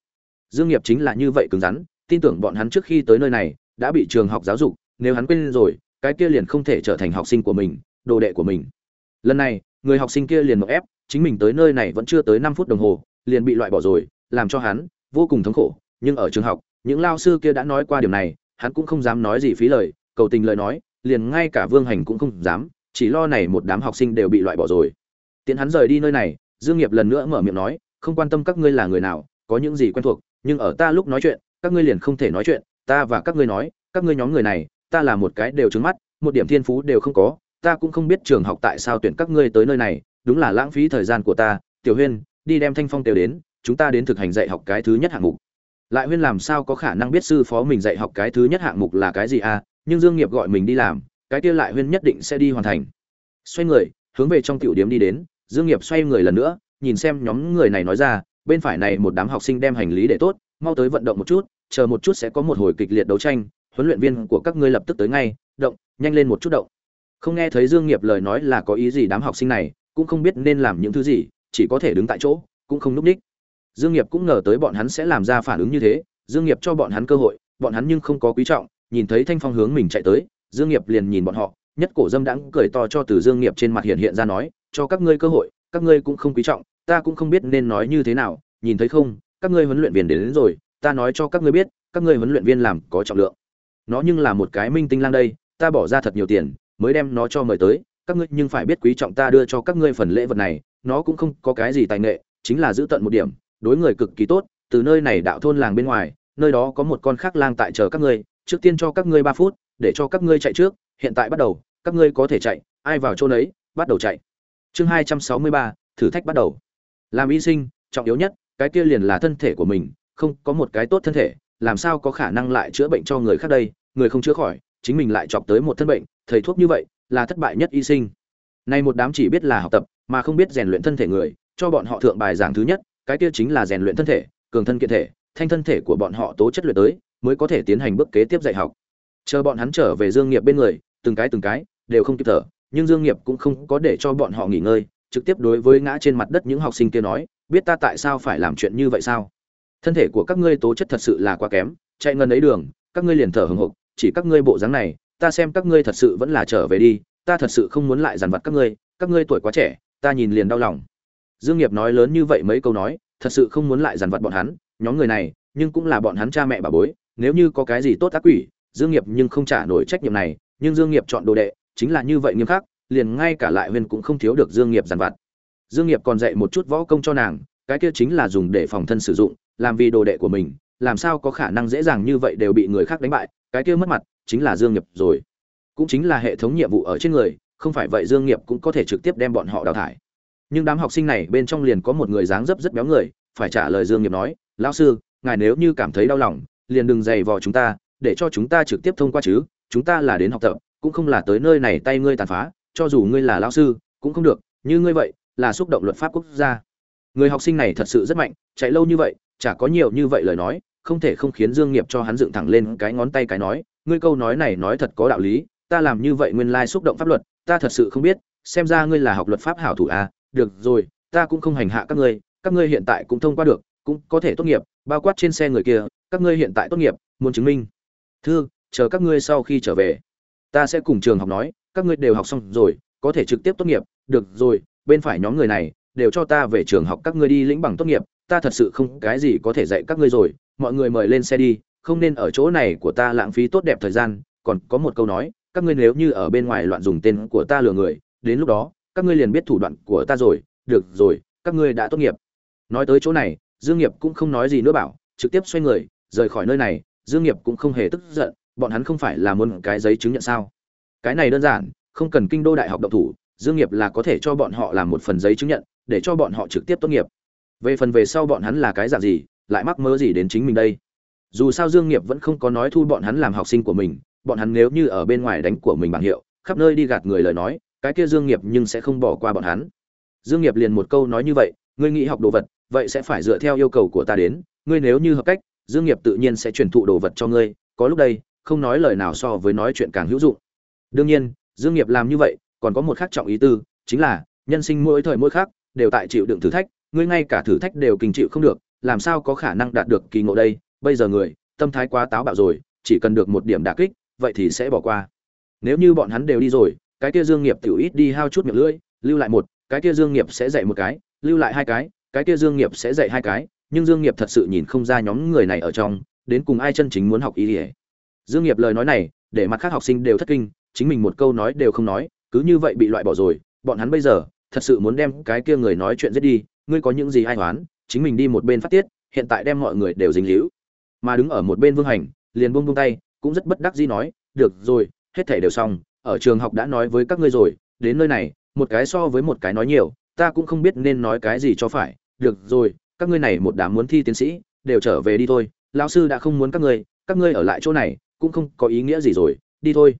Dương nghiệp chính là như vậy cứng rắn, tin tưởng bọn hắn trước khi tới nơi này, đã bị trường học giáo dục, nếu hắn quên rồi, cái kia liền không thể trở thành học sinh của mình, đồ đệ của mình. Lần này, người học sinh kia liền một ép, chính mình tới nơi này vẫn chưa tới năm phút đồng hồ, liền bị loại bỏ rồi, làm cho hắn vô cùng thống khổ. Nhưng ở trường học, những lao sư kia đã nói qua điều này, hắn cũng không dám nói gì phí lời, cầu tình lời nói, liền ngay cả vương hành cũng không dám, chỉ lo này một đám học sinh đều bị loại bỏ rồi. Tiện hắn rời đi nơi này, dương nghiệp lần nữa mở miệng nói không quan tâm các ngươi là người nào, có những gì quen thuộc, nhưng ở ta lúc nói chuyện, các ngươi liền không thể nói chuyện, ta và các ngươi nói, các ngươi nhóm người này, ta là một cái đều trứng mắt, một điểm thiên phú đều không có, ta cũng không biết trường học tại sao tuyển các ngươi tới nơi này, đúng là lãng phí thời gian của ta, tiểu huyên, đi đem thanh phong tiểu đến, chúng ta đến thực hành dạy học cái thứ nhất hạng mục. Lại huyên làm sao có khả năng biết sư phó mình dạy học cái thứ nhất hạng mục là cái gì à nhưng dương nghiệp gọi mình đi làm, cái kia lại huyên nhất định sẽ đi hoàn thành. Xoay người, hướng về trong tiểu điểm đi đến, dương nghiệp xoay người lần nữa nhìn xem nhóm người này nói ra, bên phải này một đám học sinh đem hành lý để tốt, mau tới vận động một chút, chờ một chút sẽ có một hồi kịch liệt đấu tranh, huấn luyện viên của các ngươi lập tức tới ngay, động, nhanh lên một chút động. Không nghe thấy dương nghiệp lời nói là có ý gì đám học sinh này, cũng không biết nên làm những thứ gì, chỉ có thể đứng tại chỗ, cũng không núp đích dương nghiệp cũng ngờ tới bọn hắn sẽ làm ra phản ứng như thế, dương nghiệp cho bọn hắn cơ hội, bọn hắn nhưng không có quý trọng, nhìn thấy thanh phong hướng mình chạy tới, dương nghiệp liền nhìn bọn họ, nhất cổ dâm đãng cười to cho từ dương nghiệp trên mặt hiện hiện ra nói, cho các ngươi cơ hội, các ngươi cũng không quý trọng ta cũng không biết nên nói như thế nào nhìn thấy không các ngươi huấn luyện viên đến, đến rồi ta nói cho các ngươi biết các ngươi huấn luyện viên làm có trọng lượng. Nó nhưng là một cái minh tinh lang đây ta bỏ ra thật nhiều tiền mới đem nó cho mời tới các ngươi nhưng phải biết quý trọng ta đưa cho các ngươi phần lễ vật này nó cũng không có cái gì tài nghệ chính là giữ tận một điểm đối người cực kỳ tốt từ nơi này đạo thôn làng bên ngoài nơi đó có một con khác lang tại chờ các ngươi trước tiên cho các ngươi ba phút để cho các ngươi chạy trước hiện tại bắt đầu các ngươi có thể chạy ai vào chỗ đấy bắt đầu chạy. Chương hai trăm sáu mươi ba thử thách bắt đầu làm y sinh, trọng yếu nhất, cái kia liền là thân thể của mình, không có một cái tốt thân thể, làm sao có khả năng lại chữa bệnh cho người khác đây? Người không chữa khỏi, chính mình lại chọc tới một thân bệnh, thầy thuốc như vậy, là thất bại nhất y sinh. Nay một đám chỉ biết là học tập, mà không biết rèn luyện thân thể người, cho bọn họ thượng bài giảng thứ nhất, cái kia chính là rèn luyện thân thể, cường thân kiện thể, thanh thân thể của bọn họ tố chất luyện tới, mới có thể tiến hành bước kế tiếp dạy học. Chờ bọn hắn trở về dương nghiệp bên người, từng cái từng cái, đều không kịp thở, nhưng dương nghiệp cũng không có để cho bọn họ nghỉ ngơi trực tiếp đối với ngã trên mặt đất những học sinh kia nói, biết ta tại sao phải làm chuyện như vậy sao? Thân thể của các ngươi tố chất thật sự là quá kém, chạy ngân ấy đường, các ngươi liền thở hừng hực, chỉ các ngươi bộ dáng này, ta xem các ngươi thật sự vẫn là trở về đi, ta thật sự không muốn lại dằn vặt các ngươi các ngươi tuổi quá trẻ, ta nhìn liền đau lòng. Dương nghiệp nói lớn như vậy mấy câu nói, thật sự không muốn lại dằn vặt bọn hắn, nhóm người này, nhưng cũng là bọn hắn cha mẹ bà bối, nếu như có cái gì tốt ác quỷ, dương nghiệp nhưng không trả nổi trách nhiệm này, nhưng dương nghiệp chọn đồ đệ, chính là như vậy nghiêm khắc liền ngay cả lại huyên cũng không thiếu được dương nghiệp dằn vặt. Dương nghiệp còn dạy một chút võ công cho nàng, cái kia chính là dùng để phòng thân sử dụng, làm vì đồ đệ của mình, làm sao có khả năng dễ dàng như vậy đều bị người khác đánh bại, cái kia mất mặt, chính là dương nghiệp rồi. Cũng chính là hệ thống nhiệm vụ ở trên người, không phải vậy dương nghiệp cũng có thể trực tiếp đem bọn họ đào thải. Nhưng đám học sinh này bên trong liền có một người dáng dấp rất béo người, phải trả lời dương nghiệp nói, lão sư, ngài nếu như cảm thấy đau lòng, liền đừng dày vò chúng ta, để cho chúng ta trực tiếp thông qua chứ, chúng ta là đến học tập, cũng không là tới nơi này tay ngươi tàn phá cho dù ngươi là lao sư, cũng không được, như ngươi vậy, là xúc động luật pháp quốc gia. Người học sinh này thật sự rất mạnh, chạy lâu như vậy, chả có nhiều như vậy lời nói, không thể không khiến dương nghiệp cho hắn dựng thẳng lên cái ngón tay cái nói, ngươi câu nói này nói thật có đạo lý, ta làm như vậy nguyên lai xúc động pháp luật, ta thật sự không biết, xem ra ngươi là học luật pháp hảo thủ à được rồi, ta cũng không hành hạ các ngươi các ngươi hiện tại cũng thông qua được, cũng có thể tốt nghiệp, bao quát trên xe người kia, các ngươi hiện tại tốt nghiệp, muốn chứng minh. Thư, chờ các ngươi sau khi trở về, ta sẽ cùng trường học nói các ngươi đều học xong rồi, có thể trực tiếp tốt nghiệp, được rồi, bên phải nhóm người này, đều cho ta về trường học các ngươi đi lĩnh bằng tốt nghiệp, ta thật sự không cái gì có thể dạy các ngươi rồi, mọi người mời lên xe đi, không nên ở chỗ này của ta lãng phí tốt đẹp thời gian, còn có một câu nói, các ngươi nếu như ở bên ngoài loạn dùng tên của ta lừa người, đến lúc đó, các ngươi liền biết thủ đoạn của ta rồi, được rồi, các ngươi đã tốt nghiệp. Nói tới chỗ này, dương nghiệp cũng không nói gì nữa bảo, trực tiếp xoay người, rời khỏi nơi này, dương nghiệp cũng không hề tức giận, bọn hắn không phải là muốn cái giấy chứng nhận sao? Cái này đơn giản, không cần kinh đô đại học độc thủ, dương nghiệp là có thể cho bọn họ làm một phần giấy chứng nhận, để cho bọn họ trực tiếp tốt nghiệp. Về phần về sau bọn hắn là cái dạng gì, lại mắc mơ gì đến chính mình đây? Dù sao dương nghiệp vẫn không có nói thu bọn hắn làm học sinh của mình, bọn hắn nếu như ở bên ngoài đánh của mình bằng hiệu, khắp nơi đi gạt người lời nói, cái kia dương nghiệp nhưng sẽ không bỏ qua bọn hắn. Dương nghiệp liền một câu nói như vậy, ngươi nghĩ học đồ vật, vậy sẽ phải dựa theo yêu cầu của ta đến. Ngươi nếu như hợp cách, dương nghiệp tự nhiên sẽ truyền thụ đồ vật cho ngươi. Có lúc đây, không nói lời nào so với nói chuyện càng hữu dụng đương nhiên, dương nghiệp làm như vậy, còn có một khác trọng ý tư, chính là, nhân sinh mỗi thời mỗi khác đều tại chịu đựng thử thách, ngươi ngay cả thử thách đều kinh chịu không được, làm sao có khả năng đạt được kỳ ngộ đây? Bây giờ người, tâm thái quá táo bạo rồi, chỉ cần được một điểm đả kích, vậy thì sẽ bỏ qua. Nếu như bọn hắn đều đi rồi, cái kia dương nghiệp tiểu ít đi hao chút miệng lưỡi, lưu lại một, cái kia dương nghiệp sẽ dạy một cái, lưu lại hai cái cái kia dương nghiệp sẽ dạy hai cái, nhưng dương nghiệp thật sự nhìn không ra nhóm người này ở trong, đến cùng ai chân chính muốn học ý nghĩa dương nghiệp lời nói này, để mặt khác học sinh đều thất kinh chính mình một câu nói đều không nói, cứ như vậy bị loại bỏ rồi, bọn hắn bây giờ, thật sự muốn đem cái kia người nói chuyện giết đi, ngươi có những gì ai hoán chính mình đi một bên phát tiết, hiện tại đem mọi người đều dính líu. Mà đứng ở một bên vương hành, liền buông buông tay, cũng rất bất đắc dĩ nói, được rồi, hết thảy đều xong, ở trường học đã nói với các ngươi rồi, đến nơi này, một cái so với một cái nói nhiều, ta cũng không biết nên nói cái gì cho phải. Được rồi, các ngươi này một đám muốn thi tiến sĩ, đều trở về đi thôi, lão sư đã không muốn các ngươi các ngươi ở lại chỗ này, cũng không có ý nghĩa gì rồi, đi thôi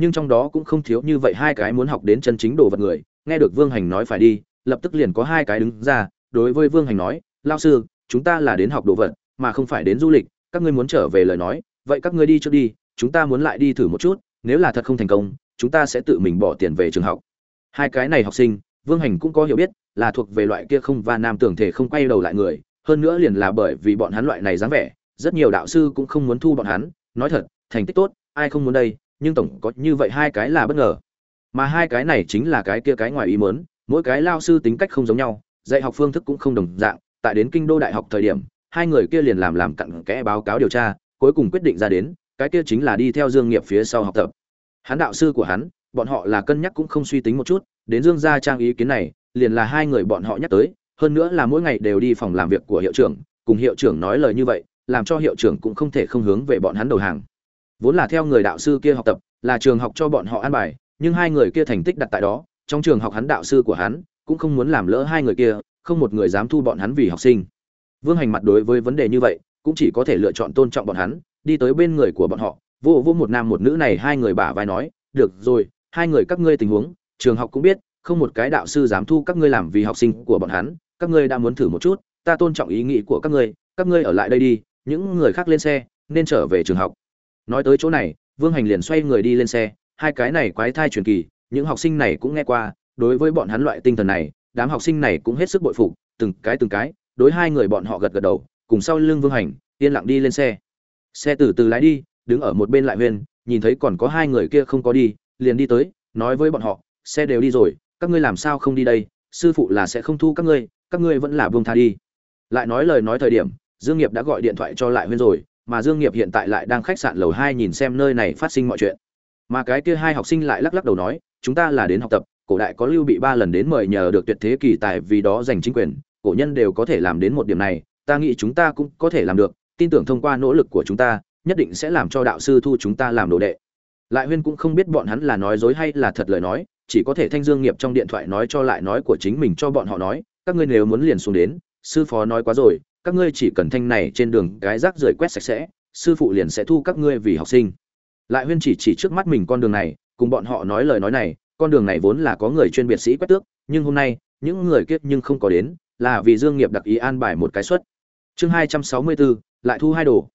nhưng trong đó cũng không thiếu như vậy hai cái muốn học đến chân chính đồ vật người. Nghe được vương hành nói phải đi, lập tức liền có hai cái đứng ra, đối với vương hành nói lao sư, chúng ta là đến học đồ vật, mà không phải đến du lịch, các ngươi muốn trở về lời nói, vậy các ngươi đi trước đi, chúng ta muốn lại đi thử một chút, nếu là thật không thành công, chúng ta sẽ tự mình bỏ tiền về trường học. Hai cái này học sinh, vương hành cũng có hiểu biết, là thuộc về loại kia không và nam tưởng thể không quay đầu lại người, hơn nữa liền là bởi vì bọn hắn loại này dáng vẻ, rất nhiều đạo sư cũng không muốn thu bọn hắn. Nói thật, thành tích tốt, ai không muốn đây? Nhưng tổng có như vậy hai cái là bất ngờ. Mà hai cái này chính là cái kia cái ngoài ý mớn mỗi cái lao sư tính cách không giống nhau, dạy học phương thức cũng không đồng dạng, tại đến kinh đô đại học thời điểm, hai người kia liền làm làm cặn kẽ báo cáo điều tra, cuối cùng quyết định ra đến, cái kia chính là đi theo dương nghiệp phía sau học tập. Hắn đạo sư của hắn, bọn họ là cân nhắc cũng không suy tính một chút, đến dương gia trang ý kiến này, liền là hai người bọn họ nhắc tới, hơn nữa là mỗi ngày đều đi phòng làm việc của hiệu trưởng, cùng hiệu trưởng nói lời như vậy, làm cho hiệu trưởng cũng không thể không hướng về bọn hắn đầu hàng vốn là theo người đạo sư kia học tập, là trường học cho bọn họ an bài, nhưng hai người kia thành tích đặt tại đó, trong trường học hắn đạo sư của hắn cũng không muốn làm lỡ hai người kia, không một người dám thu bọn hắn vì học sinh. Vương hành mặt đối với vấn đề như vậy, cũng chỉ có thể lựa chọn tôn trọng bọn hắn, đi tới bên người của bọn họ, vô vô một nam một nữ này hai người bả vai nói, được rồi, hai người các ngươi tình huống, trường học cũng biết, không một cái đạo sư dám thu các ngươi làm vì học sinh của bọn hắn, các ngươi đã muốn thử một chút, ta tôn trọng ý nghĩ của các ngươi các ngươi ở lại đây đi, những người khác lên xe, nên trở về trường học nói tới chỗ này, vương hành liền xoay người đi lên xe, hai cái này quái thai truyền kỳ, những học sinh này cũng nghe qua, đối với bọn hắn loại tinh thần này, đám học sinh này cũng hết sức bội phục, từng cái từng cái, đối hai người bọn họ gật gật đầu, cùng sau lưng vương hành, yên lặng đi lên xe. Xe từ từ lái đi, đứng ở một bên lại huyên nhìn thấy còn có hai người kia không có đi, liền đi tới, nói với bọn họ, xe đều đi rồi, các ngươi làm sao không đi đây? Sư phụ là sẽ không thu các ngươi các ngươi vẫn là buông tha đi. Lại nói lời nói thời điểm, dương nghiệp đã gọi điện thoại cho lại huyên rồi mà dương nghiệp hiện tại lại đang khách sạn lầu hai nhìn xem nơi này phát sinh mọi chuyện. Mà cái kia hai học sinh lại lắc lắc đầu nói, chúng ta là đến học tập, cổ đại có lưu bị ba lần đến mời nhờ được tuyệt thế kỳ tài vì đó giành chính quyền, cổ nhân đều có thể làm đến một điểm này, ta nghĩ chúng ta cũng có thể làm được, tin tưởng thông qua nỗ lực của chúng ta, nhất định sẽ làm cho đạo sư thu chúng ta làm đồ đệ. Lại huyên cũng không biết bọn hắn là nói dối hay là thật lời nói, chỉ có thể thanh dương nghiệp trong điện thoại nói cho lại nói của chính mình cho bọn họ nói, các ngươi nếu muốn liền xuống đến, sư phó nói quá rồi các ngươi chỉ cần thanh này trên đường cái rác rưởi quét sạch sẽ, sư phụ liền sẽ thu các ngươi vì học sinh. Lại huyên chỉ chỉ trước mắt mình con đường này, cùng bọn họ nói lời nói này, con đường này vốn là có người chuyên biệt sĩ quét tước, nhưng hôm nay, những người kiết nhưng không có đến, là vì dương nghiệp đặc ý an bài một cái suất. Chương hai trăm sáu mươi bốn lại thu hai đồ.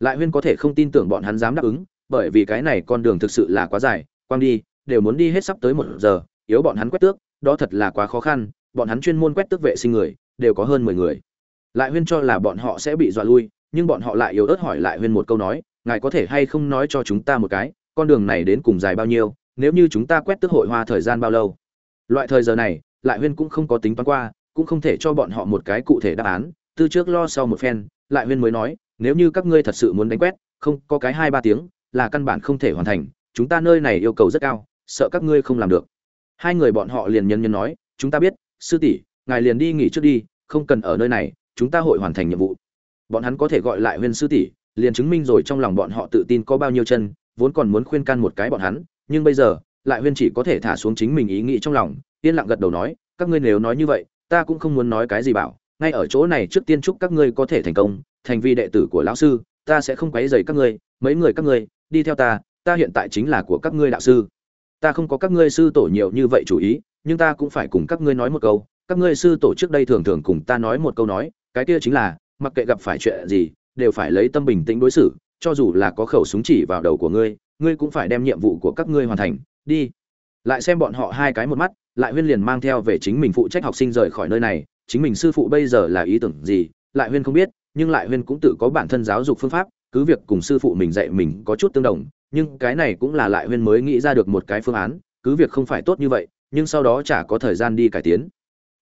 Lại huyên có thể không tin tưởng bọn hắn dám đáp ứng, bởi vì cái này con đường thực sự là quá dài, quang đi, đều muốn đi hết sắp tới một giờ, yếu bọn hắn quét tước, đó thật là quá khó khăn, bọn hắn chuyên môn quét tước vệ sinh người, đều có hơn mười người lại huyên cho là bọn họ sẽ bị dọa lui, nhưng bọn họ lại yếu ớt hỏi lại huyên một câu nói, ngài có thể hay không nói cho chúng ta một cái, con đường này đến cùng dài bao nhiêu, nếu như chúng ta quét tức hội hoa thời gian bao lâu? Loại thời giờ này, lại huyên cũng không có tính toán qua, cũng không thể cho bọn họ một cái cụ thể đáp án. Từ trước lo sau một phen, lại huyên mới nói, nếu như các ngươi thật sự muốn đánh quét, không, có cái hai ba tiếng, là căn bản không thể hoàn thành, chúng ta nơi này yêu cầu rất cao, sợ các ngươi không làm được. Hai người bọn họ liền nhân nhân nói, chúng ta biết, sư tỷ, ngài liền đi nghỉ trước đi, không cần ở nơi này chúng ta hội hoàn thành nhiệm vụ. Bọn hắn có thể gọi lại huyên sư tỷ, liền chứng minh rồi trong lòng bọn họ tự tin có bao nhiêu chân, vốn còn muốn khuyên can một cái bọn hắn, nhưng bây giờ, lại huyên chỉ có thể thả xuống chính mình ý nghĩ trong lòng, yên lặng gật đầu nói, các ngươi nếu nói như vậy, ta cũng không muốn nói cái gì bảo, ngay ở chỗ này trước tiên chúc các ngươi có thể thành công, thành vi đệ tử của lão sư, ta sẽ không quấy rầy các ngươi, mấy người các ngươi, đi theo ta ta hiện tại chính là của các ngươi đạo sư. Ta không có các ngươi sư tổ nhiều như vậy chủ ý, nhưng ta cũng phải cùng các ngươi nói một câu, các ngươi sư tổ trước đây thường thường cùng ta nói một câu nói cái kia chính là, mặc kệ gặp phải chuyện gì, đều phải lấy tâm bình tĩnh đối xử, cho dù là có khẩu súng chỉ vào đầu của ngươi ngươi cũng phải đem nhiệm vụ của các ngươi hoàn thành, đi. Lại xem bọn họ hai cái một mắt, lại huyên liền mang theo về chính mình phụ trách học sinh rời khỏi nơi này, chính mình sư phụ bây giờ là ý tưởng gì, lại huyên không biết, nhưng lại huyên cũng tự có bản thân giáo dục phương pháp, cứ việc cùng sư phụ mình dạy mình có chút tương đồng, nhưng cái này cũng là lại huyên mới nghĩ ra được một cái phương án, cứ việc không phải tốt như vậy, nhưng sau đó chả có thời gian đi cải tiến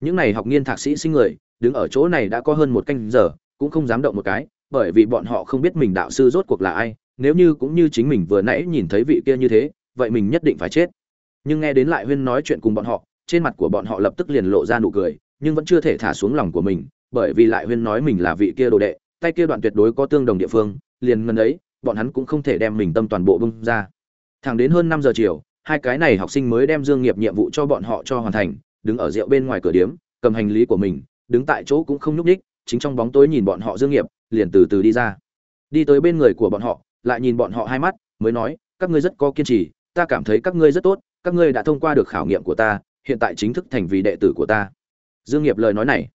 những này học nghiên thạc sĩ sinh người, đứng ở chỗ này đã có hơn một canh giờ, cũng không dám động một cái, bởi vì bọn họ không biết mình đạo sư rốt cuộc là ai, nếu như cũng như chính mình vừa nãy nhìn thấy vị kia như thế, vậy mình nhất định phải chết. Nhưng nghe đến lại huyên nói chuyện cùng bọn họ, trên mặt của bọn họ lập tức liền lộ ra nụ cười, nhưng vẫn chưa thể thả xuống lòng của mình, bởi vì lại huyên nói mình là vị kia đồ đệ, tay kia đoạn tuyệt đối có tương đồng địa phương, liền ngần ấy, bọn hắn cũng không thể đem mình tâm toàn bộ bưng ra. Thẳng đến hơn năm giờ chiều, hai cái này học sinh mới đem dương nghiệp nhiệm vụ cho bọn họ cho hoàn thành đứng ở rượu bên ngoài cửa điếm, cầm hành lý của mình, đứng tại chỗ cũng không nhúc nhích, chính trong bóng tối nhìn bọn họ dương nghiệp, liền từ từ đi ra. Đi tới bên người của bọn họ, lại nhìn bọn họ hai mắt, mới nói, các ngươi rất có kiên trì, ta cảm thấy các ngươi rất tốt, các ngươi đã thông qua được khảo nghiệm của ta, hiện tại chính thức thành vì đệ tử của ta. Dương nghiệp lời nói này,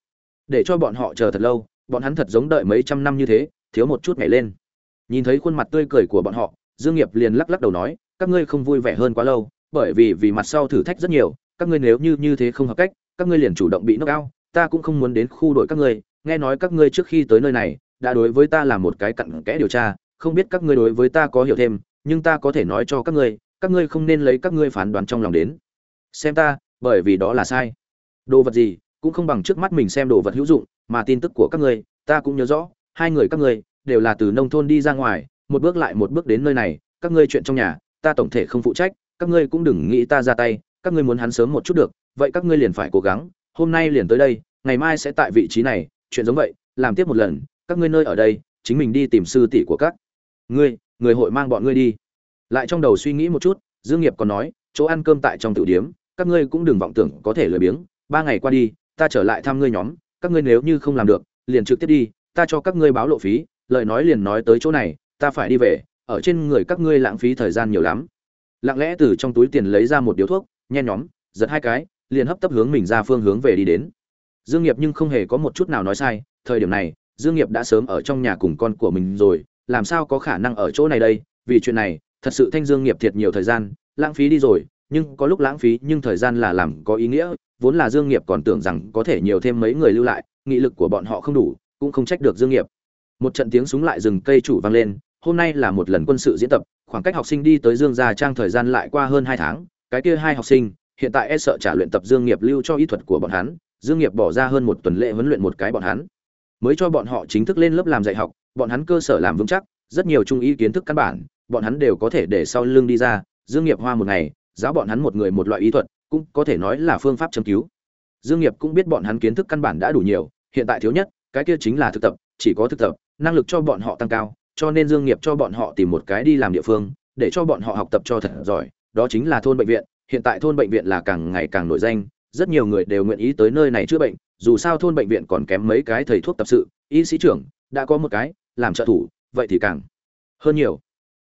để cho bọn họ chờ thật lâu, bọn hắn thật giống đợi mấy trăm năm như thế, thiếu một chút nhảy lên. Nhìn thấy khuôn mặt tươi cười của bọn họ, dương nghiệp liền lắc lắc đầu nói, các ngươi không vui vẻ hơn quá lâu, bởi vì vì mặt sau thử thách rất nhiều các ngươi nếu như như thế không hợp cách, các ngươi liền chủ động bị knock out, ta cũng không muốn đến khu đội các ngươi, nghe nói các ngươi trước khi tới nơi này, đã đối với ta làm một cái cặn kẽ điều tra, không biết các ngươi đối với ta có hiểu thêm, nhưng ta có thể nói cho các ngươi các ngươi không nên lấy các ngươi phán đoán trong lòng đến. Xem ta, bởi vì đó là sai. Đồ vật gì, cũng không bằng trước mắt mình xem đồ vật hữu dụng, mà tin tức của các ngươi, ta cũng nhớ rõ, hai người các ngươi, đều là từ nông thôn đi ra ngoài, một bước lại một bước đến nơi này, các ngươi chuyện trong nhà, ta tổng thể không phụ trách, các ngươi cũng đừng nghĩ ta ra tay các ngươi muốn hắn sớm một chút được, vậy các ngươi liền phải cố gắng, hôm nay liền tới đây, ngày mai sẽ tại vị trí này, chuyện giống vậy, làm tiếp một lần, các ngươi nơi ở đây, chính mình đi tìm sư tỷ của các ngươi, người hội mang bọn ngươi đi. Lại trong đầu suy nghĩ một chút, dương nghiệp còn nói, chỗ ăn cơm tại trong tiểu điếm, các ngươi cũng đừng vọng tưởng có thể lười biếng, ba ngày qua đi, ta trở lại thăm ngươi nhóm, các ngươi nếu như không làm được, liền trực tiếp đi, ta cho các ngươi báo lộ phí, lời nói liền nói tới chỗ này, ta phải đi về, ở trên người các ngươi lãng phí thời gian nhiều lắm. Lặng lẽ từ trong túi tiền lấy ra một điếu thuốc nhen nhóm, giật hai cái, liền hấp tấp hướng mình ra phương hướng về đi đến. Dương nghiệp nhưng không hề có một chút nào nói sai, thời điểm này, dương nghiệp đã sớm ở trong nhà cùng con của mình rồi, làm sao có khả năng ở chỗ này đây? Vì chuyện này, thật sự thanh dương nghiệp thiệt nhiều thời gian, lãng phí đi rồi, nhưng có lúc lãng phí, nhưng thời gian là làm có ý nghĩa, vốn là dương nghiệp còn tưởng rằng có thể nhiều thêm mấy người lưu lại, nghị lực của bọn họ không đủ, cũng không trách được dương nghiệp. Một trận tiếng súng lại rừng cây chủ vang lên, hôm nay là một lần quân sự diễn tập, khoảng cách học sinh đi tới dương gia trang thời gian lại qua hơn hai tháng cái kia hai học sinh, hiện tại e sợ trả luyện tập dương nghiệp lưu cho y thuật của bọn hắn, dương nghiệp bỏ ra hơn một tuần lễ huấn luyện một cái bọn hắn. Mới cho bọn họ chính thức lên lớp làm dạy học, bọn hắn cơ sở làm vững chắc, rất nhiều trung ý kiến thức căn bản, bọn hắn đều có thể để sau lưng đi ra, dương nghiệp hoa một ngày, giáo bọn hắn một người một loại y thuật, cũng có thể nói là phương pháp châm cứu. Dương nghiệp cũng biết bọn hắn kiến thức căn bản đã đủ nhiều, hiện tại thiếu nhất, cái kia chính là thực tập, chỉ có thực tập, năng lực cho bọn họ tăng cao, cho nên dương nghiệp cho bọn họ tìm một cái đi làm địa phương, để cho bọn họ học tập cho thật giỏi đó chính là thôn bệnh viện, hiện tại thôn bệnh viện là càng ngày càng nổi danh, rất nhiều người đều nguyện ý tới nơi này chữa bệnh, dù sao thôn bệnh viện còn kém mấy cái thầy thuốc tập sự, y sĩ trưởng, đã có một cái, làm trợ thủ, vậy thì càng hơn nhiều.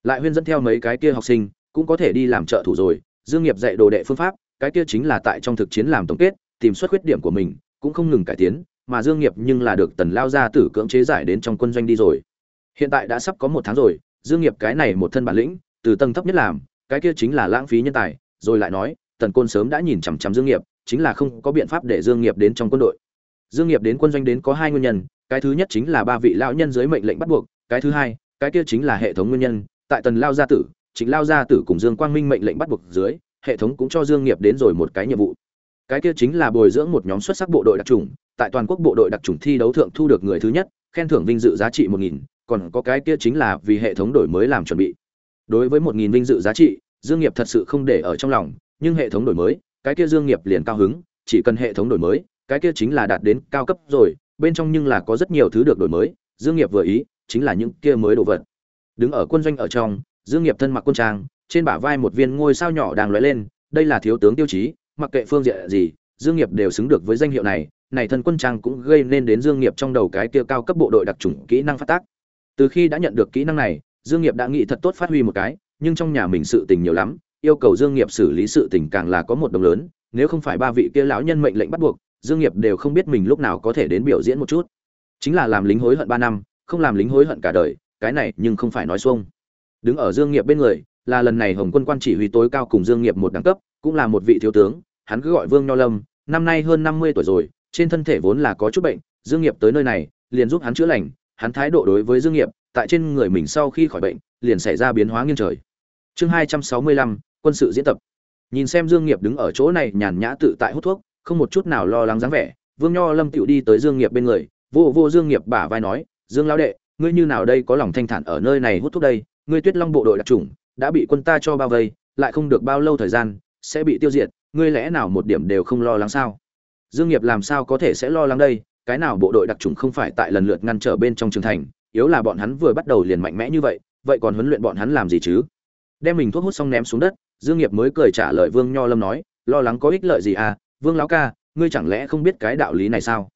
Lại huyên dẫn theo mấy cái kia học sinh, cũng có thể đi làm trợ thủ rồi, dương nghiệp dạy đồ đệ phương pháp, cái kia chính là tại trong thực chiến làm tổng kết, tìm xuất khuyết điểm của mình, cũng không ngừng cải tiến, mà dương nghiệp nhưng là được tần lao gia tử cưỡng chế giải đến trong quân doanh đi rồi. Hiện tại đã sắp có một tháng rồi, dương nghiệp cái này một thân bản lĩnh, từ tầng thấp nhất làm cái kia chính là lãng phí nhân tài, rồi lại nói, tần côn sớm đã nhìn chằm chằm dương nghiệp, chính là không có biện pháp để dương nghiệp đến trong quân đội. Dương nghiệp đến quân doanh đến có hai nguyên nhân, cái thứ nhất chính là ba vị lão nhân dưới mệnh lệnh bắt buộc, cái thứ hai, cái kia chính là hệ thống nguyên nhân, tại tần lao gia tử chính lao gia tử cùng dương quang minh mệnh lệnh bắt buộc dưới, hệ thống cũng cho dương nghiệp đến rồi một cái nhiệm vụ. Cái kia chính là bồi dưỡng một nhóm xuất sắc bộ đội đặc trùng tại toàn quốc bộ đội đặc trùng thi đấu thượng thu được người thứ nhất, khen thưởng vinh dự giá trị một nghìn, còn có cái kia chính là vì hệ thống đổi mới làm chuẩn bị đối với một nghìn vinh dự giá trị, dương nghiệp thật sự không để ở trong lòng, nhưng hệ thống đổi mới, cái kia dương nghiệp liền cao hứng, chỉ cần hệ thống đổi mới, cái kia chính là đạt đến cao cấp rồi, bên trong nhưng là có rất nhiều thứ được đổi mới, dương nghiệp vừa ý, chính là những kia mới đồ vật. Đứng ở quân doanh ở trong, dương nghiệp thân mặc quân trang, trên bả vai một viên ngôi sao nhỏ đang lóe lên, đây là thiếu tướng tiêu chí, mặc kệ phương diện gì, dương nghiệp đều xứng được với danh hiệu này này thân quân trang cũng gây nên đến dương nghiệp trong đầu cái kia cao cấp bộ đội đặc trùng kỹ năng phát tác. Từ khi đã nhận được kỹ năng này dương nghiệp đã nghĩ thật tốt phát huy một cái, nhưng trong nhà mình sự tình nhiều lắm, yêu cầu dương nghiệp xử lý sự tình càng là có một đồng lớn, nếu không phải ba vị kia lão nhân mệnh lệnh bắt buộc, dương nghiệp đều không biết mình lúc nào có thể đến biểu diễn một chút. Chính là làm lính hối hận ba năm, không làm lính hối hận cả đời, cái này nhưng không phải nói xuông. Đứng ở dương nghiệp bên người, là lần này hồng quân quan chỉ huy tối cao cùng dương nghiệp một đẳng cấp, cũng là một vị thiếu tướng, hắn cứ gọi vương nho lâm, năm nay hơn năm mươi tuổi rồi, trên thân thể vốn là có chút bệnh, dương nghiệp tới nơi này, liền giúp hắn chữa lành, hắn thái độ đối với dương nghiệp tại trên người mình sau khi khỏi bệnh, liền xảy ra biến hóa nghiêng trời. Chương hai trăm sáu mươi lăm, quân sự diễn tập. Nhìn xem dương nghiệp đứng ở chỗ này, nhàn nhã tự tại hút thuốc, không một chút nào lo lắng dáng vẻ, vương nho lâm tựu đi tới dương nghiệp bên người, vô vô dương nghiệp bả vai nói, dương lão đệ, ngươi như nào đây có lòng thanh thản ở nơi này hút thuốc đây? Ngươi tuyết long bộ đội đặc trùng đã bị quân ta cho bao vây, lại không được bao lâu thời gian, sẽ bị tiêu diệt, ngươi lẽ nào một điểm đều không lo lắng sao? Dương nghiệp làm sao có thể sẽ lo lắng đây? Cái nào bộ đội đặc trùng không phải tại lần lượt ngăn trở bên trong trường thành yếu là bọn hắn vừa bắt đầu liền mạnh mẽ như vậy vậy còn huấn luyện bọn hắn làm gì chứ? Đem mình thuốc hút xong ném xuống đất, dương nghiệp mới cười trả lời vương nho lâm nói, lo lắng có ích lợi gì à? Vương lão ca, ngươi chẳng lẽ không biết cái đạo lý này sao?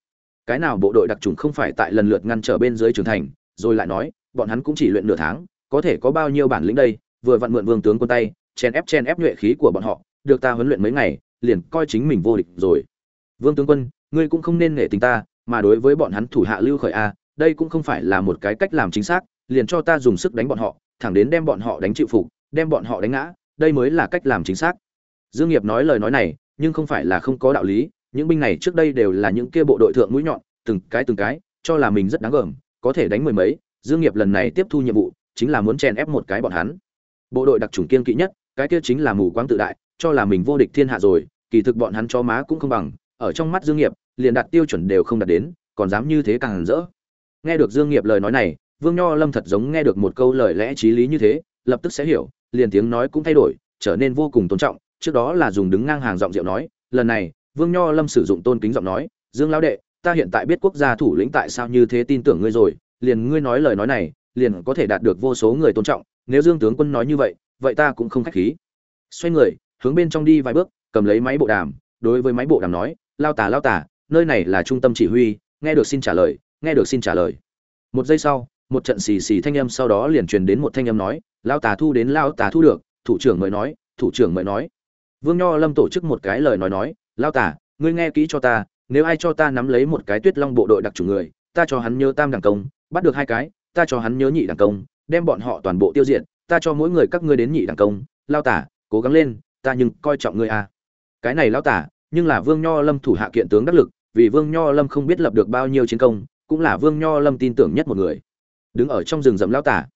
Cái nào bộ đội đặc trùng không phải tại lần lượt ngăn trở bên dưới trường thành, rồi lại nói, bọn hắn cũng chỉ luyện nửa tháng, có thể có bao nhiêu bản lĩnh đây? Vừa vặn mượn vương tướng quân tay chen ép chen ép nhuệ khí của bọn họ, được ta huấn luyện mấy ngày, liền coi chính mình vô địch rồi. Vương tướng quân, ngươi cũng không nên nể tình ta, mà đối với bọn hắn thủ hạ lưu khởi a đây cũng không phải là một cái cách làm chính xác, liền cho ta dùng sức đánh bọn họ, thẳng đến đem bọn họ đánh chịu phục, đem bọn họ đánh ngã, đây mới là cách làm chính xác. Dương nghiệp nói lời nói này, nhưng không phải là không có đạo lý, những binh này trước đây đều là những kia bộ đội thượng mũi nhọn, từng cái từng cái, cho là mình rất đáng gờm, có thể đánh mười mấy, dương nghiệp lần này tiếp thu nhiệm vụ, chính là muốn chèn ép một cái bọn hắn. Bộ đội đặc trùng kiên kỵ nhất, cái kia chính là mù quáng tự đại, cho là mình vô địch thiên hạ rồi, kỳ thực bọn hắn cho má cũng không bằng, ở trong mắt dương nghiệp, liền đạt tiêu chuẩn đều không đạt đến, còn dám như thế càng rỡ nghe được dương nghiệp lời nói này, vương nho lâm thật giống nghe được một câu lời lẽ trí lý như thế, lập tức sẽ hiểu, liền tiếng nói cũng thay đổi, trở nên vô cùng tôn trọng. Trước đó là dùng đứng ngang hàng giọng rượu nói, lần này, vương nho lâm sử dụng tôn kính giọng nói, dương lão đệ, ta hiện tại biết quốc gia thủ lĩnh tại sao như thế tin tưởng ngươi rồi, liền ngươi nói lời nói này, liền có thể đạt được vô số người tôn trọng, nếu dương tướng quân nói như vậy vậy ta cũng không khách khí. Xoay người, hướng bên trong đi vài bước, cầm lấy máy bộ đàm, đối với máy bộ đàm nói, lao tà lao tà, nơi này là trung tâm chỉ huy, nghe được xin trả lời nghe được xin trả lời. Một giây sau, một trận xì xì thanh âm sau đó liền truyền đến một thanh âm nói lao tà thu đến lao tà thu được, thủ trưởng mới nói, thủ trưởng mới nói. Vương nho lâm tổ chức một cái lời nói nói lao tà, ngươi nghe kỹ cho ta, nếu ai cho ta nắm lấy một cái tuyết long bộ đội đặc chủ người, ta cho hắn nhớ tam đẳng công, bắt được hai cái, ta cho hắn nhớ nhị đẳng công, đem bọn họ toàn bộ tiêu diệt, ta cho mỗi người các ngươi đến nhị đẳng công. Lao tả cố gắng lên, ta nhưng coi trọng ngươi à. cái này lao tả nhưng là vương nho lâm thủ hạ kiện tướng đắc lực, vì vương nho lâm không biết lập được bao nhiêu chiến công cũng là vương nho lâm tin tưởng nhất một người. Đứng ở trong rừng rậm lao tả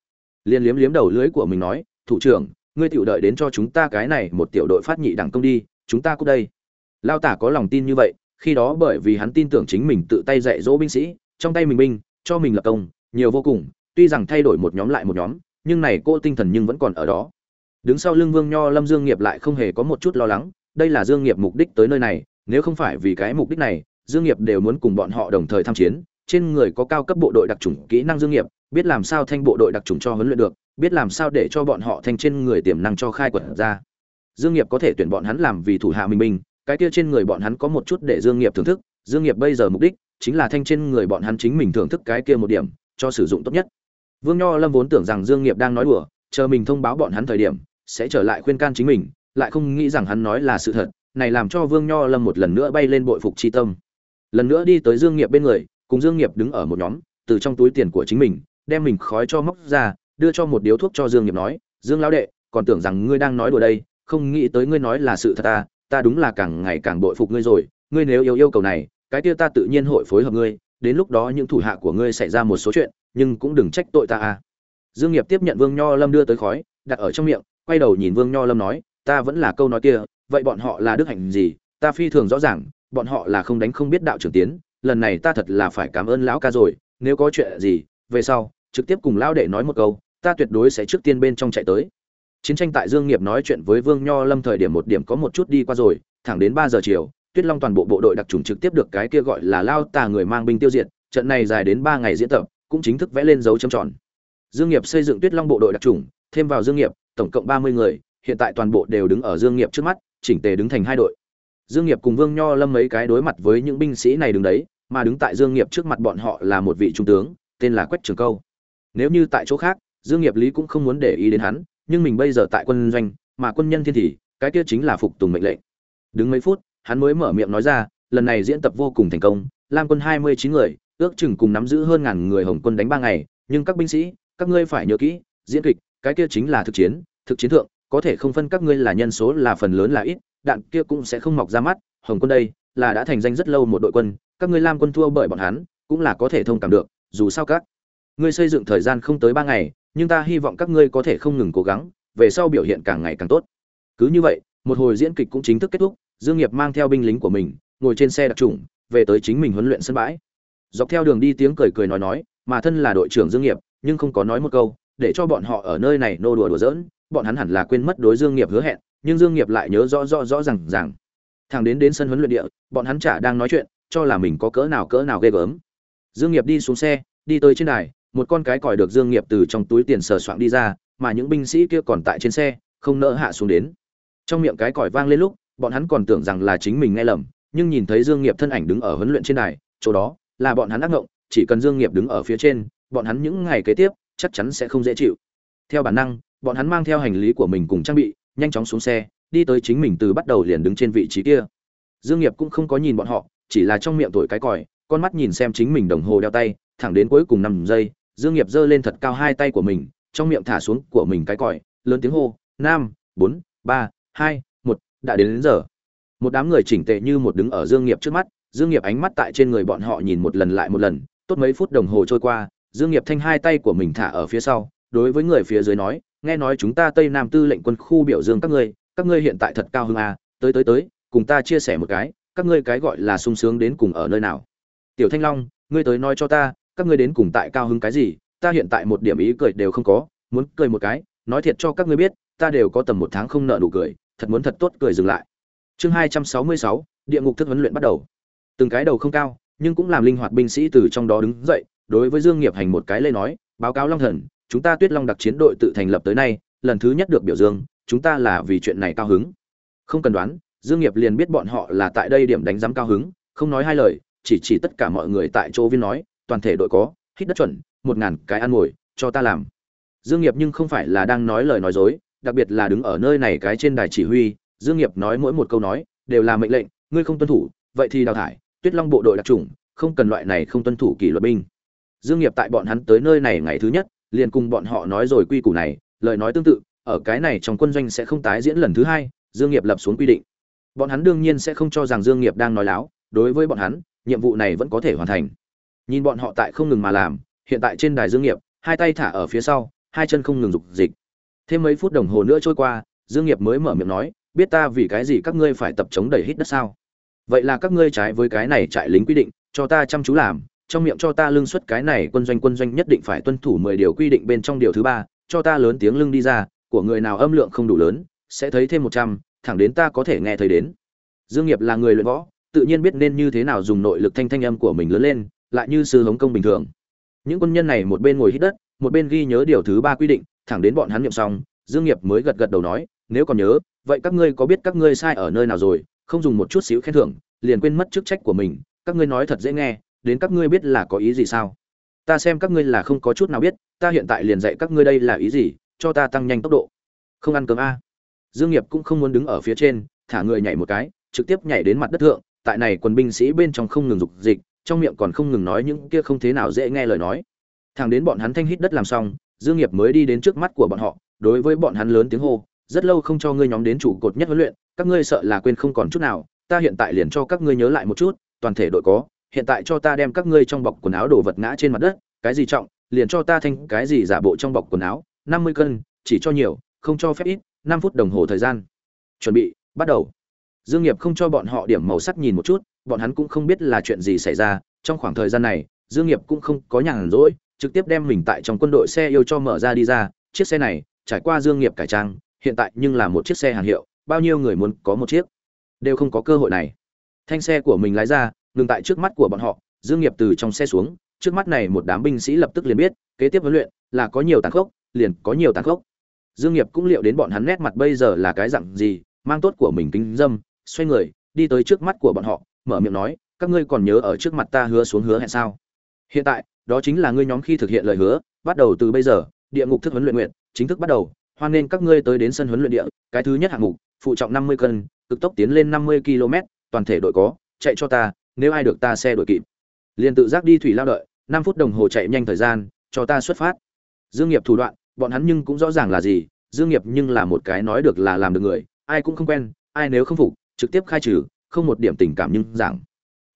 liên liếm liếm đầu lưới của mình nói, thủ trưởng, ngươi tiểu đợi đến cho chúng ta cái này một tiểu đội phát nhị đẳng công đi, chúng ta cút đây. Lao tả có lòng tin như vậy, khi đó bởi vì hắn tin tưởng chính mình tự tay dạy dỗ binh sĩ, trong tay mình binh, cho mình lập công, nhiều vô cùng, tuy rằng thay đổi một nhóm lại một nhóm, nhưng này cô tinh thần nhưng vẫn còn ở đó. Đứng sau lưng vương nho lâm dương nghiệp lại không hề có một chút lo lắng, đây là dương nghiệp mục đích tới nơi này, nếu không phải vì cái mục đích này, dương nghiệp đều muốn cùng bọn họ đồng thời tham chiến trên người có cao cấp bộ đội đặc trùng kỹ năng dương nghiệp, biết làm sao thanh bộ đội đặc trùng cho huấn luyện được, biết làm sao để cho bọn họ thanh trên người tiềm năng cho khai quật ra. Dương nghiệp có thể tuyển bọn hắn làm vì thủ hạ minh mình, cái kia trên người bọn hắn có một chút để dương nghiệp thưởng thức, dương nghiệp bây giờ mục đích chính là thanh trên người bọn hắn chính mình thưởng thức cái kia một điểm, cho sử dụng tốt nhất. Vương nho lâm vốn tưởng rằng dương nghiệp đang nói đùa, chờ mình thông báo bọn hắn thời điểm, sẽ trở lại khuyên can chính mình, lại không nghĩ rằng hắn nói là sự thật, này làm cho vương nho lâm một lần nữa bay lên bội phục chi tâm. Lần nữa đi tới dương nghiệp bên người cùng dương nghiệp đứng ở một nhóm, từ trong túi tiền của chính mình, đem mình khói cho móc ra, đưa cho một điếu thuốc cho dương nghiệp nói, dương lão đệ, còn tưởng rằng ngươi đang nói đùa đây, không nghĩ tới ngươi nói là sự thật ta ta đúng là càng ngày càng bội phục ngươi rồi, ngươi nếu yêu yêu cầu này, cái kia ta tự nhiên hội phối hợp ngươi, đến lúc đó những thủ hạ của ngươi xảy ra một số chuyện, nhưng cũng đừng trách tội ta à. Dương nghiệp tiếp nhận vương nho lâm đưa tới khói, đặt ở trong miệng, quay đầu nhìn vương nho lâm nói, ta vẫn là câu nói kia, vậy bọn họ là đức hạnh gì, ta phi thường rõ ràng, bọn họ là không đánh không biết đạo trưởng tiến lần này ta thật là phải cảm ơn lão ca rồi, nếu có chuyện gì, về sau, trực tiếp cùng lão đệ nói một câu, ta tuyệt đối sẽ trước tiên bên trong chạy tới. Chiến tranh tại dương nghiệp nói chuyện với vương nho lâm thời điểm một điểm có một chút đi qua rồi, thẳng đến ba giờ chiều, tuyết long toàn bộ bộ đội đặc trùng trực tiếp được cái kia gọi là lao tà người mang binh tiêu diệt, trận này dài đến ba ngày diễn tập, cũng chính thức vẽ lên dấu chấm tròn. Dương nghiệp xây dựng tuyết long bộ đội đặc trùng, thêm vào dương nghiệp, tổng cộng ba mươi người, hiện tại toàn bộ đều đứng ở dương nghiệp trước mắt, chỉnh tề đứng thành hai đội dương nghiệp cùng vương nho lâm mấy cái đối mặt với những binh sĩ này đứng đấy, mà đứng tại dương nghiệp trước mặt bọn họ là một vị trung tướng, tên là quách trường câu. Nếu như tại chỗ khác, dương nghiệp lý cũng không muốn để ý đến hắn, nhưng mình bây giờ tại quân doanh, mà quân nhân thiên thì, cái kia chính là phục tùng mệnh lệnh. Đứng mấy phút, hắn mới mở miệng nói ra, lần này diễn tập vô cùng thành công, lam quân hai mươi chín người, ước chừng cùng nắm giữ hơn ngàn người hồng quân đánh ba ngày, nhưng các binh sĩ, các ngươi phải nhớ kỹ, diễn kịch, cái kia chính là thực chiến thực chiến thượng, có thể không phân các ngươi là nhân số là phần lớn là ít đạn kia cũng sẽ không mọc ra mắt, hồng quân đây là đã thành danh rất lâu một đội quân, các ngươi lam quân thua bởi bọn hắn, cũng là có thể thông cảm được, dù sao các ngươi xây dựng thời gian không tới ba ngày, nhưng ta hy vọng các ngươi có thể không ngừng cố gắng, về sau biểu hiện càng ngày càng tốt. Cứ như vậy, một hồi diễn kịch cũng chính thức kết thúc, dương nghiệp mang theo binh lính của mình, ngồi trên xe đặc trùng, về tới chính mình huấn luyện sân bãi. Dọc theo đường đi tiếng cười cười nói nói, mà thân là đội trưởng dương nghiệp, nhưng không có nói một câu, để cho bọn họ ở nơi này nô đùa đùa giỡn bọn hắn hẳn là quên mất đối dương nghiệp hứa hẹn, nhưng dương nghiệp lại nhớ rõ rõ rõ ràng ràng. thằng đến đến sân huấn luyện địa, bọn hắn chả đang nói chuyện, cho là mình có cỡ nào cỡ nào ghê gớm. Dương nghiệp đi xuống xe, đi tới trên đài, một con cái còi được dương nghiệp từ trong túi tiền sờ soạng đi ra, mà những binh sĩ kia còn tại trên xe, không nỡ hạ xuống đến. Trong miệng cái còi vang lên lúc, bọn hắn còn tưởng rằng là chính mình nghe lầm, nhưng nhìn thấy dương nghiệp thân ảnh đứng ở huấn luyện trên đài, chỗ đó là bọn hắn ác ngộng, chỉ cần dương nghiệp đứng ở phía trên, bọn hắn những ngày kế tiếp chắc chắn sẽ không dễ chịu. Theo bản năng bọn hắn mang theo hành lý của mình cùng trang bị, nhanh chóng xuống xe, đi tới chính mình từ bắt đầu liền đứng trên vị trí kia. Dương nghiệp cũng không có nhìn bọn họ, chỉ là trong miệng tuổi cái còi, con mắt nhìn xem chính mình đồng hồ đeo tay, thẳng đến cuối cùng năm giây, dương nghiệp giơ lên thật cao hai tay của mình, trong miệng thả xuống của mình cái còi, lớn tiếng hô năm bốn, ba, hai, một, đã đến đến giờ. Một đám người chỉnh tề như một đứng ở dương nghiệp trước mắt, dương nghiệp ánh mắt tại trên người bọn họ nhìn một lần lại một lần, tốt mấy phút đồng hồ trôi qua, dương nghiệp thanh hai tay của mình thả ở phía sau, đối với người phía dưới nói nghe nói chúng ta tây nam tư lệnh quân khu biểu dương các ngươi các ngươi hiện tại thật cao hứng à tới tới tới, cùng ta chia sẻ một cái, các ngươi cái gọi là sung sướng đến cùng ở nơi nào. Tiểu thanh long, ngươi tới nói cho ta, các ngươi đến cùng tại cao hứng cái gì, ta hiện tại một điểm ý cười đều không có, muốn cười một cái, nói thiệt cho các ngươi biết, ta đều có tầm một tháng không nợ nụ cười, thật muốn thật tốt cười dừng lại. Chương hai trăm sáu mươi sáu, địa ngục thức huấn luyện bắt đầu. Từng cái đầu không cao, nhưng cũng làm linh hoạt binh sĩ từ trong đó đứng dậy, đối với dương nghiệp hành một cái lê nói, báo cáo long thần chúng ta tuyết long đặc chiến đội tự thành lập tới nay, lần thứ nhất được biểu dương, chúng ta là vì chuyện này cao hứng. Không cần đoán, dương nghiệp liền biết bọn họ là tại đây điểm đánh giám cao hứng, không nói hai lời, chỉ chỉ tất cả mọi người tại chỗ viên nói, toàn thể đội có, hít đất chuẩn, một ngàn cái ăn ngồi, cho ta làm. Dương nghiệp nhưng không phải là đang nói lời nói dối, đặc biệt là đứng ở nơi này cái trên đài chỉ huy, dương nghiệp nói mỗi một câu nói, đều là mệnh lệnh, ngươi không tuân thủ, vậy thì đào thải, tuyết long bộ đội đặc trùng không cần loại này không tuân thủ kỷ luật binh. Dương nghiệp tại bọn hắn tới nơi này ngày thứ nhất liền cùng bọn họ nói rồi quy củ này, lời nói tương tự, ở cái này trong quân doanh sẽ không tái diễn lần thứ hai, dương nghiệp lập xuống quy định. Bọn hắn đương nhiên sẽ không cho rằng dương nghiệp đang nói láo, đối với bọn hắn, nhiệm vụ này vẫn có thể hoàn thành. Nhìn bọn họ tại không ngừng mà làm, hiện tại trên đài dương nghiệp, hai tay thả ở phía sau, hai chân không ngừng dục dịch. Thêm mấy phút đồng hồ nữa trôi qua, dương nghiệp mới mở miệng nói, biết ta vì cái gì các ngươi phải tập chống đẩy hít đất sao? Vậy là các ngươi trái với cái này trại lính quy định, cho ta chăm chú làm trong miệng cho ta lương suất cái này quân doanh quân doanh nhất định phải tuân thủ mười điều quy định bên trong điều thứ ba, cho ta lớn tiếng lưng đi ra, của người nào âm lượng không đủ lớn, sẽ thấy thêm một trăm, thẳng đến ta có thể nghe thấy đến. Dương nghiệp là người luyện võ, tự nhiên biết nên như thế nào dùng nội lực thanh thanh âm của mình lớn lên, lại như sư hống công bình thường. Những quân nhân này một bên ngồi hít đất, một bên ghi nhớ điều thứ ba quy định, thẳng đến bọn hắn niệm xong, dương nghiệp mới gật gật đầu nói, nếu còn nhớ, vậy các ngươi có biết các ngươi sai ở nơi nào rồi, không dùng một chút xíu khen thưởng, liền quên mất chức trách của mình, các ngươi nói thật dễ nghe đến các ngươi biết là có ý gì sao? Ta xem các ngươi là không có chút nào biết, ta hiện tại liền dạy các ngươi đây là ý gì, cho ta tăng nhanh tốc độ. Không ăn cơm a. Dương nghiệp cũng không muốn đứng ở phía trên, thả người nhảy một cái, trực tiếp nhảy đến mặt đất thượng, tại này quân binh sĩ bên trong không ngừng dục dịch, trong miệng còn không ngừng nói những kia không thế nào dễ nghe lời nói. Thẳng đến bọn hắn thanh hít đất làm xong, dương nghiệp mới đi đến trước mắt của bọn họ, đối với bọn hắn lớn tiếng hô, rất lâu không cho ngươi nhóm đến trụ cột nhất huấn luyện, các ngươi sợ là quên không còn chút nào, ta hiện tại liền cho các ngươi nhớ lại một chút, toàn thể đội có hiện tại cho ta đem các ngươi trong bọc quần áo đồ vật ngã trên mặt đất, cái gì trọng, liền cho ta thanh cái gì giả bộ trong bọc quần áo, năm mươi cân, chỉ cho nhiều, không cho phép ít, năm phút đồng hồ thời gian. Chuẩn bị, bắt đầu. Dương nghiệp không cho bọn họ điểm màu sắc nhìn một chút, bọn hắn cũng không biết là chuyện gì xảy ra. Trong khoảng thời gian này, dương nghiệp cũng không có nhàn rỗi, trực tiếp đem mình tại trong quân đội xe yêu cho mở ra đi ra. Chiếc xe này, trải qua dương nghiệp cải trang, hiện tại nhưng là một chiếc xe hàng hiệu, bao nhiêu người muốn có một chiếc? Đều không có cơ hội này. Thanh xe của mình lái ra ngừng tại trước mắt của bọn họ, dương nghiệp từ trong xe xuống, trước mắt này một đám binh sĩ lập tức liền biết, kế tiếp huấn luyện là có nhiều tàn khốc, liền có nhiều tàn khốc. Dương nghiệp cũng liệu đến bọn hắn nét mặt bây giờ là cái dạng gì, mang tốt của mình kính dâm, xoay người, đi tới trước mắt của bọn họ, mở miệng nói, các ngươi còn nhớ ở trước mặt ta hứa xuống hứa hẹn sao? Hiện tại, đó chính là ngươi nhóm khi thực hiện lời hứa, bắt đầu từ bây giờ, địa ngục thức huấn luyện nguyện, chính thức bắt đầu, hoan nên các ngươi tới đến sân huấn luyện địa, cái thứ nhất hạng mục, phụ trọng 50 cân, cực tốc tiến lên 50 km toàn thể đội có, chạy cho ta nếu ai được ta xe đuổi kịp. Liền tự giác đi thủy lao đợi 5 phút đồng hồ chạy nhanh thời gian, cho ta xuất phát. Dương nghiệp thủ đoạn, bọn hắn nhưng cũng rõ ràng là gì, dương nghiệp nhưng là một cái nói được là làm được người, ai cũng không quen, ai nếu không phục, trực tiếp khai trừ, không một điểm tình cảm nhưng giảng.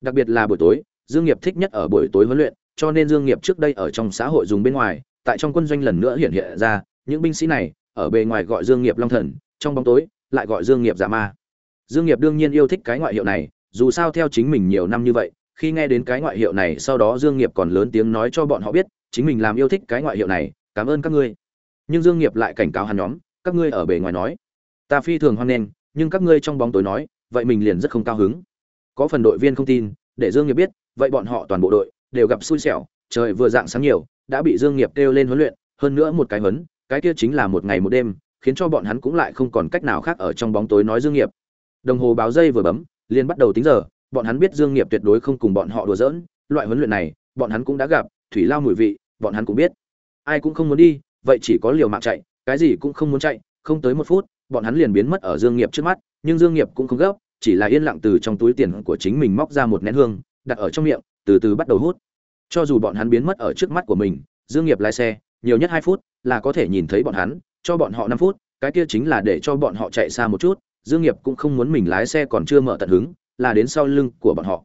Đặc biệt là buổi tối, dương nghiệp thích nhất ở buổi tối huấn luyện, cho nên dương nghiệp trước đây ở trong xã hội dùng bên ngoài, tại trong quân doanh lần nữa hiện hiện ra, những binh sĩ này, ở bề ngoài gọi dương nghiệp long thần, trong bóng tối, lại gọi dương nghiệp giả ma. Dương nghiệp đương nhiên yêu thích cái ngoại hiệu này dù sao theo chính mình nhiều năm như vậy, khi nghe đến cái ngoại hiệu này, sau đó dương nghiệp còn lớn tiếng nói cho bọn họ biết, chính mình làm yêu thích cái ngoại hiệu này, cảm ơn các ngươi. Nhưng dương nghiệp lại cảnh cáo hắn nhóm, các ngươi ở bề ngoài nói, ta phi thường hoan nghênh, nhưng các ngươi trong bóng tối nói, vậy mình liền rất không cao hứng. Có phần đội viên không tin, để dương nghiệp biết, vậy bọn họ toàn bộ đội đều gặp xui xẻo, trời vừa dạng sáng nhiều, đã bị dương nghiệp kêu lên huấn luyện, hơn nữa một cái huấn, cái kia chính là một ngày một đêm, khiến cho bọn hắn cũng lại không còn cách nào khác ở trong bóng tối nói dương nghiệp. Đồng hồ báo dây vừa bấm liền bắt đầu tính giờ, bọn hắn biết dương nghiệp tuyệt đối không cùng bọn họ đùa giỡn, loại huấn luyện này, bọn hắn cũng đã gặp, thủy lao mùi vị, bọn hắn cũng biết. Ai cũng không muốn đi, vậy chỉ có liều mạng chạy, cái gì cũng không muốn chạy, không tới một phút, bọn hắn liền biến mất ở dương nghiệp trước mắt, nhưng dương nghiệp cũng không gấp, chỉ là yên lặng từ trong túi tiền của chính mình móc ra một nén hương, đặt ở trong miệng, từ từ bắt đầu hút. Cho dù bọn hắn biến mất ở trước mắt của mình, dương nghiệp lái xe, nhiều nhất hai phút là có thể nhìn thấy bọn hắn, cho bọn họ năm phút, cái kia chính là để cho bọn họ chạy xa một chút dương nghiệp cũng không muốn mình lái xe còn chưa mở tận hứng, là đến sau lưng của bọn họ.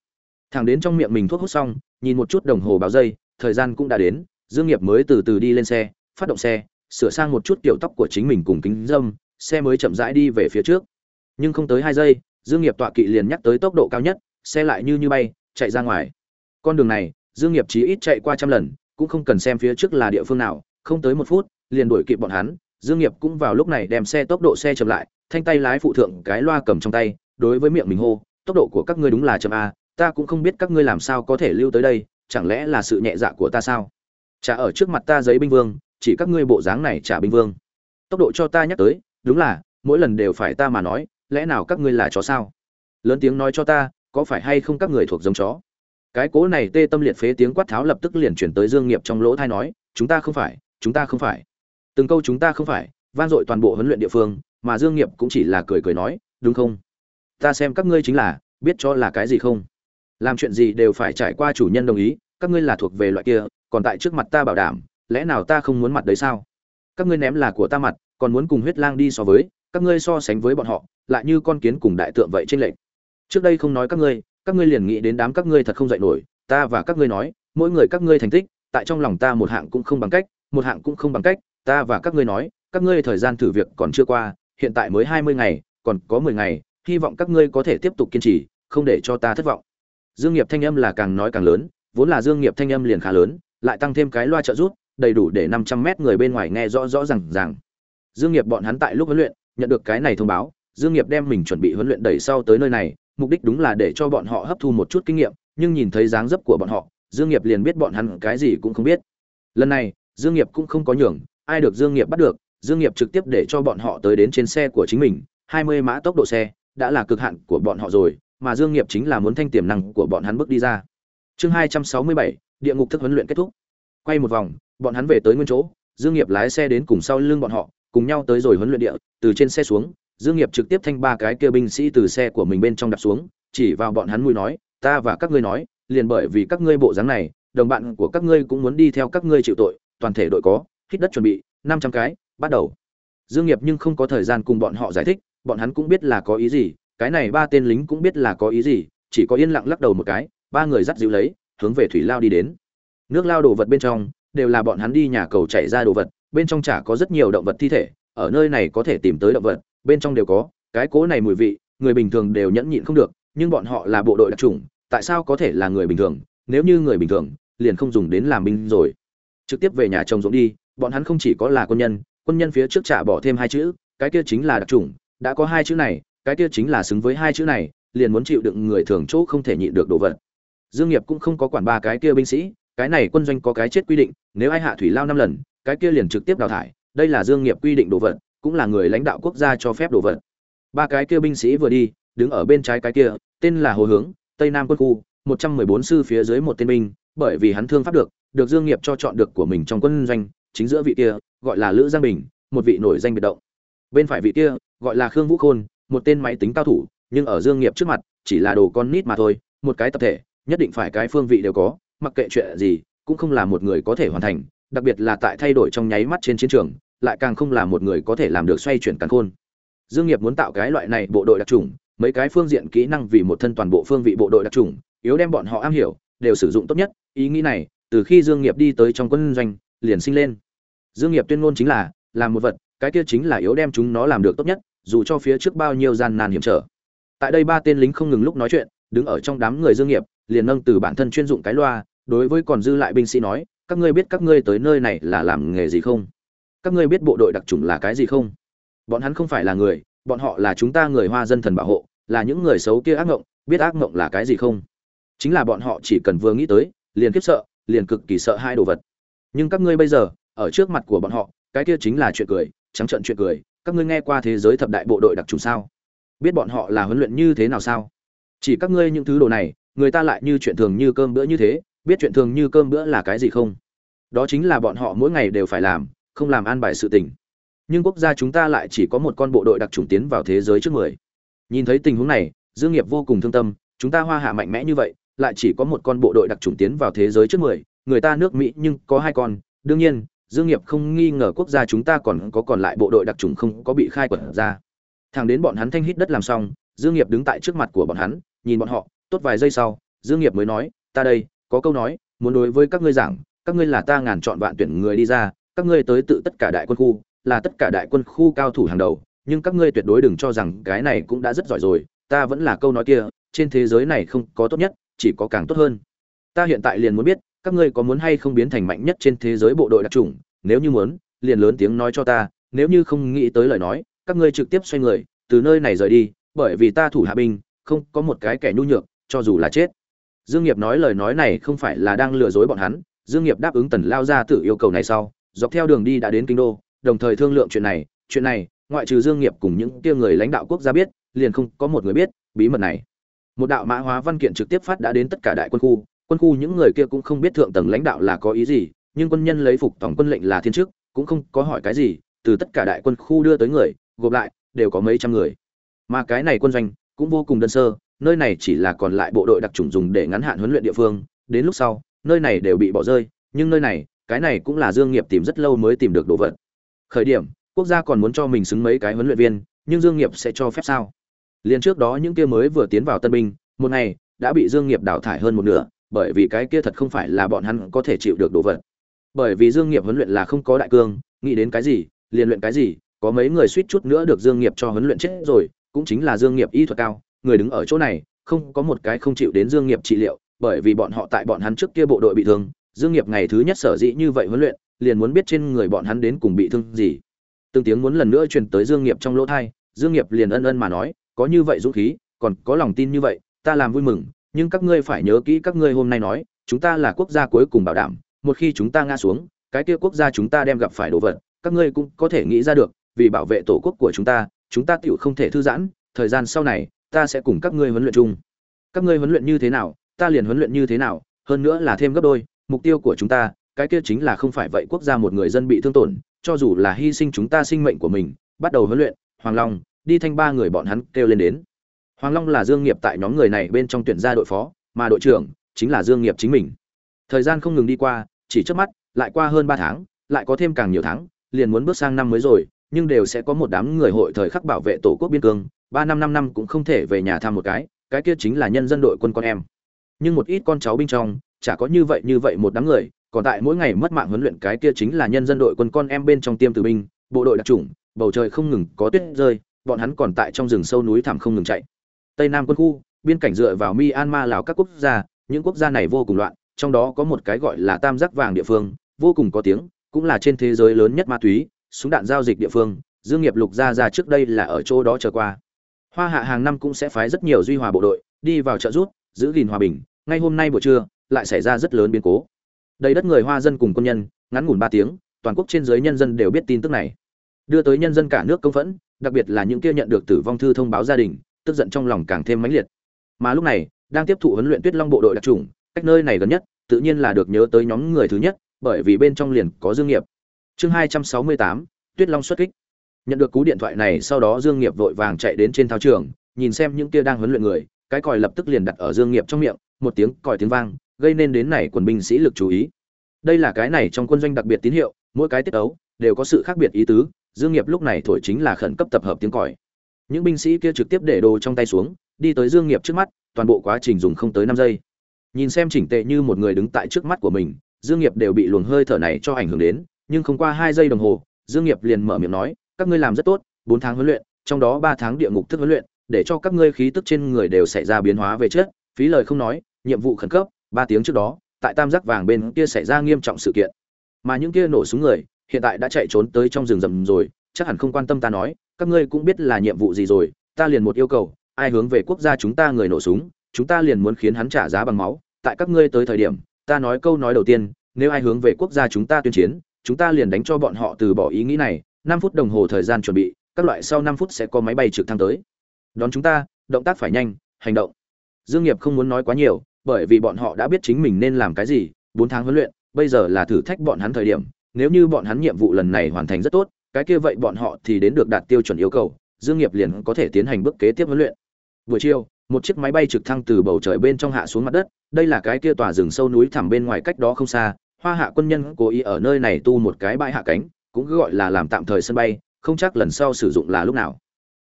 Thẳng đến trong miệng mình thuốc hút xong, nhìn một chút đồng hồ báo giây thời gian cũng đã đến, dương nghiệp mới từ từ đi lên xe, phát động xe, sửa sang một chút kiểu tóc của chính mình cùng kính dâm, xe mới chậm rãi đi về phía trước. Nhưng không tới hai giây, dương nghiệp tọa kỵ liền nhắc tới tốc độ cao nhất, xe lại như như bay, chạy ra ngoài. Con đường này, dương nghiệp chỉ ít chạy qua trăm lần, cũng không cần xem phía trước là địa phương nào, không tới một phút, liền đuổi kịp bọn hắn. Dương nghiệp cũng vào lúc này đem xe tốc độ xe chậm lại thanh tay lái phụ thượng cái loa cầm trong tay, đối với miệng mình hô, tốc độ của các ngươi đúng là chậm a ta cũng không biết các ngươi làm sao có thể lưu tới đây, chẳng lẽ là sự nhẹ dạ của ta sao? Trả ở trước mặt ta giấy binh vương, chỉ các ngươi bộ dáng này trả binh vương. Tốc độ cho ta nhắc tới, đúng là, mỗi lần đều phải ta mà nói, lẽ nào các ngươi là chó sao? Lớn tiếng nói cho ta, có phải hay không các người thuộc giống chó? Cái cố này tê tâm liệt phế tiếng quát tháo lập tức liền chuyển tới dương nghiệp trong lỗ thai nói, chúng ta không phải, chúng ta không phải. Từng câu chúng ta không phải van dội toàn bộ huấn luyện địa phương, mà dương nghiệp cũng chỉ là cười cười nói, đúng không? Ta xem các ngươi chính là, biết cho là cái gì không? Làm chuyện gì đều phải trải qua chủ nhân đồng ý, các ngươi là thuộc về loại kia, còn tại trước mặt ta bảo đảm, lẽ nào ta không muốn mặt đấy sao? Các ngươi ném là của ta mặt, còn muốn cùng huyết lang đi so với, các ngươi so sánh với bọn họ, lại như con kiến cùng đại tượng vậy trên lệnh trước đây không nói các ngươi các ngươi liền nghĩ đến đám các ngươi thật không dạy nổi, ta và các ngươi nói, mỗi người các ngươi thành tích, tại trong lòng ta một hạng cũng không bằng cách, một hạng cũng không bằng cách, ta và các ngươi nói các ngươi thời gian thử việc còn chưa qua hiện tại mới hai mươi ngày còn có mười ngày hy vọng các ngươi có thể tiếp tục kiên trì không để cho ta thất vọng. Dương nghiệp thanh âm là càng nói càng lớn vốn là dương nghiệp thanh âm liền khá lớn lại tăng thêm cái loa trợ giúp, đầy đủ để năm trăm mét người bên ngoài nghe rõ rõ ràng ràng. Dương nghiệp bọn hắn tại lúc huấn luyện nhận được cái này thông báo dương nghiệp đem mình chuẩn bị huấn luyện đẩy sau tới nơi này mục đích đúng là để cho bọn họ hấp thu một chút kinh nghiệm nhưng nhìn thấy dáng dấp của bọn họ dương nghiệp liền biết bọn hắn cái gì cũng không biết. Lần này dương nghiệp cũng không có nhường ai được dương nghiệp bắt được dương nghiệp trực tiếp để cho bọn họ tới đến trên xe của chính mình 20 mã tốc độ xe đã là cực hạn của bọn họ rồi mà dương nghiệp chính là muốn thanh tiềm năng của bọn hắn bước đi ra. Chương 267, địa ngục thức huấn luyện kết thúc. Quay một vòng bọn hắn về tới nguyên chỗ dương nghiệp lái xe đến cùng sau lưng bọn họ cùng nhau tới rồi huấn luyện địa từ trên xe xuống dương nghiệp trực tiếp thanh ba cái kia binh sĩ từ xe của mình bên trong đạp xuống chỉ vào bọn hắn mũi nói ta và các ngươi nói liền bởi vì các ngươi bộ dáng này đồng bạn của các ngươi cũng muốn đi theo các ngươi chịu tội toàn thể đội có hít đất chuẩn bị năm trăm cái bắt đầu. Dương nghiệp nhưng không có thời gian cùng bọn họ giải thích, bọn hắn cũng biết là có ý gì, cái này ba tên lính cũng biết là có ý gì, chỉ có yên lặng lắc đầu một cái, ba người dắt dịu lấy, hướng về thủy lao đi đến. Nước lao đồ vật bên trong, đều là bọn hắn đi nhà cầu chạy ra đồ vật, bên trong chả có rất nhiều động vật thi thể, ở nơi này có thể tìm tới động vật, bên trong đều có, cái cố này mùi vị, người bình thường đều nhẫn nhịn không được, nhưng bọn họ là bộ đội đặc trùng tại sao có thể là người bình thường, nếu như người bình thường, liền không dùng đến làm binh rồi. Trực tiếp về nhà chồng dũng đi, bọn hắn không chỉ có là quân nhân quân nhân phía trước trả bỏ thêm hai chữ, cái kia chính là đặc trùng, đã có hai chữ này, cái kia chính là xứng với hai chữ này, liền muốn chịu đựng người thường chỗ không thể nhịn được đồ vật. Dương nghiệp cũng không có quản ba cái kia binh sĩ, cái này quân doanh có cái chết quy định, nếu ai hạ thủy lao năm lần, cái kia liền trực tiếp đào thải, đây là dương nghiệp quy định đồ vật, cũng là người lãnh đạo quốc gia cho phép đồ vật. Ba cái kia binh sĩ vừa đi, đứng ở bên trái cái kia, tên là hồ hướng, tây nam quân khu, một trăm mười bốn sư phía dưới một tên binh, bởi vì hắn thương pháp được được dương nghiệp cho chọn được của mình trong quân doanh chính giữa vị kia, gọi là lữ giang bình, một vị nổi danh biệt động. Bên phải vị kia, gọi là khương vũ khôn, một tên máy tính cao thủ, nhưng ở dương nghiệp trước mặt, chỉ là đồ con nít mà thôi, một cái tập thể, nhất định phải cái phương vị đều có, mặc kệ chuyện gì, cũng không là một người có thể hoàn thành, đặc biệt là tại thay đổi trong nháy mắt trên chiến trường, lại càng không là một người có thể làm được xoay chuyển càn khôn. Dương nghiệp muốn tạo cái loại này bộ đội đặc trùng, mấy cái phương diện kỹ năng vì một thân toàn bộ phương vị bộ đội đặc trùng, yếu đem bọn họ am hiểu, đều sử dụng tốt nhất. Ý nghĩ này, từ khi dương nghiệp đi tới trong quân doanh liền sinh lên. Dương nghiệp tuyên ngôn chính là, làm một vật, cái kia chính là yếu đem chúng nó làm được tốt nhất, dù cho phía trước bao nhiêu gian nan hiểm trở. Tại đây ba tên lính không ngừng lúc nói chuyện, đứng ở trong đám người dương nghiệp, liền nâng từ bản thân chuyên dụng cái loa, đối với còn dư lại binh sĩ nói, các ngươi biết các ngươi tới nơi này là làm nghề gì không? Các ngươi biết bộ đội đặc trùng là cái gì không? Bọn hắn không phải là người, bọn họ là chúng ta người hoa dân thần bảo hộ, là những người xấu kia ác ngộng, biết ác ngộng là cái gì không? Chính là bọn họ chỉ cần vừa nghĩ tới, liền kiếp sợ, liền cực kỳ sợ hai đồ vật nhưng các ngươi bây giờ, ở trước mặt của bọn họ, cái kia chính là chuyện cười, trắng trợn chuyện cười. Các ngươi nghe qua thế giới thập đại bộ đội đặc trùng sao? Biết bọn họ là huấn luyện như thế nào sao? Chỉ các ngươi những thứ đồ này, người ta lại như chuyện thường như cơm bữa như thế. Biết chuyện thường như cơm bữa là cái gì không? Đó chính là bọn họ mỗi ngày đều phải làm, không làm an bài sự tình. Nhưng quốc gia chúng ta lại chỉ có một con bộ đội đặc trùng tiến vào thế giới trước mười. Nhìn thấy tình huống này, dương nghiệp vô cùng thương tâm. Chúng ta hoa hạ mạnh mẽ như vậy, lại chỉ có một con bộ đội đặc trùng tiến vào thế giới trước mười người ta nước mỹ nhưng có hai con. Đương nhiên, dương nghiệp không nghi ngờ quốc gia chúng ta còn có còn lại bộ đội đặc trùng không có bị khai quật ra. Thẳng đến bọn hắn thanh hít đất làm xong, dương nghiệp đứng tại trước mặt của bọn hắn, nhìn bọn họ, tốt vài giây sau, dương nghiệp mới nói, ta đây, có câu nói, muốn đối với các ngươi giảng, các ngươi là ta ngàn chọn vạn tuyển người đi ra, các ngươi tới tự tất cả đại quân khu, là tất cả đại quân khu cao thủ hàng đầu, nhưng các ngươi tuyệt đối đừng cho rằng cái này cũng đã rất giỏi rồi, ta vẫn là câu nói kia, trên thế giới này không có tốt nhất, chỉ có càng tốt hơn. Ta hiện tại liền muốn biết các ngươi có muốn hay không biến thành mạnh nhất trên thế giới bộ đội đặc trùng? Nếu như muốn, liền lớn tiếng nói cho ta, nếu như không nghĩ tới lời nói, các ngươi trực tiếp xoay người, từ nơi này rời đi, bởi vì ta thủ hạ binh, không có một cái kẻ nhu nhược, cho dù là chết. Dương nghiệp nói lời nói này không phải là đang lừa dối bọn hắn, dương nghiệp đáp ứng tần lao ra tử yêu cầu này sau, dọc theo đường đi đã đến kinh đô, đồng thời thương lượng chuyện này chuyện này, ngoại trừ dương nghiệp cùng những kia người lãnh đạo quốc gia biết, liền không có một người biết, bí mật này. Một đạo mã hóa văn kiện trực tiếp phát đã đến tất cả đại quân khu quân khu những người kia cũng không biết thượng tầng lãnh đạo là có ý gì, nhưng quân nhân lấy phục tổng quân lệnh là thiên chức, cũng không có hỏi cái gì, từ tất cả đại quân khu đưa tới người, gộp lại, đều có mấy trăm người. Mà cái này quân doanh cũng vô cùng đơn sơ, nơi này chỉ là còn lại bộ đội đặc trùng dùng để ngắn hạn huấn luyện địa phương, đến lúc sau, nơi này đều bị bỏ rơi, nhưng nơi này, cái này cũng là dương nghiệp tìm rất lâu mới tìm được đồ vật. Khởi điểm, quốc gia còn muốn cho mình xứng mấy cái huấn luyện viên, nhưng dương nghiệp sẽ cho phép sao? Liền trước đó những kia mới vừa tiến vào tân binh, một ngày, đã bị dương nghiệp đào thải hơn một nửa bởi vì cái kia thật không phải là bọn hắn có thể chịu được đồ vật. Bởi vì dương nghiệp huấn luyện là không có đại cương, nghĩ đến cái gì, liền luyện cái gì, có mấy người suýt chút nữa được dương nghiệp cho huấn luyện chết rồi, cũng chính là dương nghiệp y thuật cao, người đứng ở chỗ này, không có một cái không chịu đến dương nghiệp trị liệu, bởi vì bọn họ tại bọn hắn trước kia bộ đội bị thương, dương nghiệp ngày thứ nhất sở dĩ như vậy huấn luyện, liền muốn biết trên người bọn hắn đến cùng bị thương gì. Từng tiếng muốn lần nữa truyền tới dương nghiệp trong lỗ thay dương nghiệp liền ân ân mà nói, có như vậy dũng khí, còn có lòng tin như vậy, ta làm vui mừng nhưng các ngươi phải nhớ kỹ các ngươi hôm nay nói, chúng ta là quốc gia cuối cùng bảo đảm, một khi chúng ta ngã xuống, cái kia quốc gia chúng ta đem gặp phải đồ vật, các ngươi cũng có thể nghĩ ra được, vì bảo vệ tổ quốc của chúng ta chúng ta tựu không thể thư giãn, thời gian sau này, ta sẽ cùng các ngươi huấn luyện chung. Các ngươi huấn luyện như thế nào, ta liền huấn luyện như thế nào, hơn nữa là thêm gấp đôi, mục tiêu của chúng ta, cái kia chính là không phải vậy quốc gia một người dân bị thương tổn, cho dù là hy sinh chúng ta sinh mệnh của mình, bắt đầu huấn luyện, hoàng long, đi thanh ba người bọn hắn kêu lên đến hoàng long là dương nghiệp tại nhóm người này bên trong tuyển ra đội phó, mà đội trưởng chính là dương nghiệp chính mình. Thời gian không ngừng đi qua, chỉ trước mắt, lại qua hơn ba tháng, lại có thêm càng nhiều tháng, liền muốn bước sang năm mới rồi, nhưng đều sẽ có một đám người hội thời khắc bảo vệ tổ quốc biên cương, ba năm năm năm cũng không thể về nhà thăm một cái cái kia chính là nhân dân đội quân con em. Nhưng một ít con cháu binh trong, chả có như vậy như vậy một đám người, còn tại mỗi ngày mất mạng huấn luyện cái kia chính là nhân dân đội quân con em bên trong tiêm từ binh, bộ đội đặc chủng, bầu trời không ngừng có tuyết rơi, bọn hắn còn tại trong rừng sâu núi thẳm không ngừng chạy tây nam quân khu, biên cảnh dựa vào myanmar, lào các quốc gia, những quốc gia này vô cùng loạn, trong đó có một cái gọi là tam giác vàng địa phương, vô cùng có tiếng, cũng là trên thế giới lớn nhất ma túy, súng đạn giao dịch địa phương, dương nghiệp lục gia ra trước đây là ở chỗ đó chờ qua. Hoa hạ hàng năm cũng sẽ phái rất nhiều duy hòa bộ đội, đi vào trợ rút giữ gìn hòa bình, ngay hôm nay buổi trưa, lại xảy ra rất lớn biến cố. Đầy đất người hoa dân cùng công nhân, ngắn ngủn ba tiếng, toàn quốc trên dưới nhân dân đều biết tin tức này. Đưa tới nhân dân cả nước công phẫn, đặc biệt là những kia nhận được tử vong thư thông báo gia đình tức giận trong lòng càng thêm mãnh liệt. Mà lúc này đang tiếp thụ huấn luyện tuyết long bộ đội đặc chủng, cách nơi này gần nhất tự nhiên là được nhớ tới nhóm người thứ nhất bởi vì bên trong liền có dương nghiệp. Chương hai trăm sáu mươi tám tuyết long xuất kích. Nhận được cú điện thoại này sau đó dương nghiệp vội vàng chạy đến trên thao trường nhìn xem những kia đang huấn luyện người cái còi lập tức liền đặt ở dương nghiệp trong miệng một tiếng còi tiếng vang gây nên đến này quần binh sĩ lực chú ý. Đây là cái này trong quân doanh đặc biệt tín hiệu mỗi cái tiết ấu đều có sự khác biệt ý tứ dương nghiệp lúc này thổi chính là khẩn cấp tập hợp tiếng còi những binh sĩ kia trực tiếp để đồ trong tay xuống, đi tới dương nghiệp trước mắt, toàn bộ quá trình dùng không tới năm giây. Nhìn xem chỉnh tệ như một người đứng tại trước mắt của mình, dương nghiệp đều bị luồng hơi thở này cho ảnh hưởng đến, nhưng không qua hai giây đồng hồ, dương nghiệp liền mở miệng nói, các ngươi làm rất tốt, bốn tháng huấn luyện, trong đó ba tháng địa ngục thức huấn luyện, để cho các ngươi khí tức trên người đều xảy ra biến hóa về chất phí lời không nói, nhiệm vụ khẩn cấp, ba tiếng trước đó, tại tam giác vàng bên kia xảy ra nghiêm trọng sự kiện. Mà những kia nổ súng người, hiện tại đã chạy trốn tới trong rừng rậm rồi chắc hẳn không quan tâm ta nói, các ngươi cũng biết là nhiệm vụ gì rồi, ta liền một yêu cầu, ai hướng về quốc gia chúng ta người nổ súng, chúng ta liền muốn khiến hắn trả giá bằng máu, tại các ngươi tới thời điểm, ta nói câu nói đầu tiên, nếu ai hướng về quốc gia chúng ta tuyên chiến, chúng ta liền đánh cho bọn họ từ bỏ ý nghĩ này, năm phút đồng hồ thời gian chuẩn bị, các loại sau năm phút sẽ có máy bay trực thăng tới. Đón chúng ta, động tác phải nhanh, hành động. Dương nghiệp không muốn nói quá nhiều, bởi vì bọn họ đã biết chính mình nên làm cái gì, bốn tháng huấn luyện, bây giờ là thử thách bọn hắn thời điểm, nếu như bọn hắn nhiệm vụ lần này hoàn thành rất tốt cái kia vậy bọn họ thì đến được đạt tiêu chuẩn yêu cầu, dương nghiệp liền có thể tiến hành bước kế tiếp huấn luyện. Buổi chiều, một chiếc máy bay trực thăng từ bầu trời bên trong hạ xuống mặt đất, đây là cái kia tòa rừng sâu núi thẳm bên ngoài cách đó không xa, hoa hạ quân nhân cố ý ở nơi này tu một cái bãi hạ cánh, cũng cứ gọi là làm tạm thời sân bay, không chắc lần sau sử dụng là lúc nào.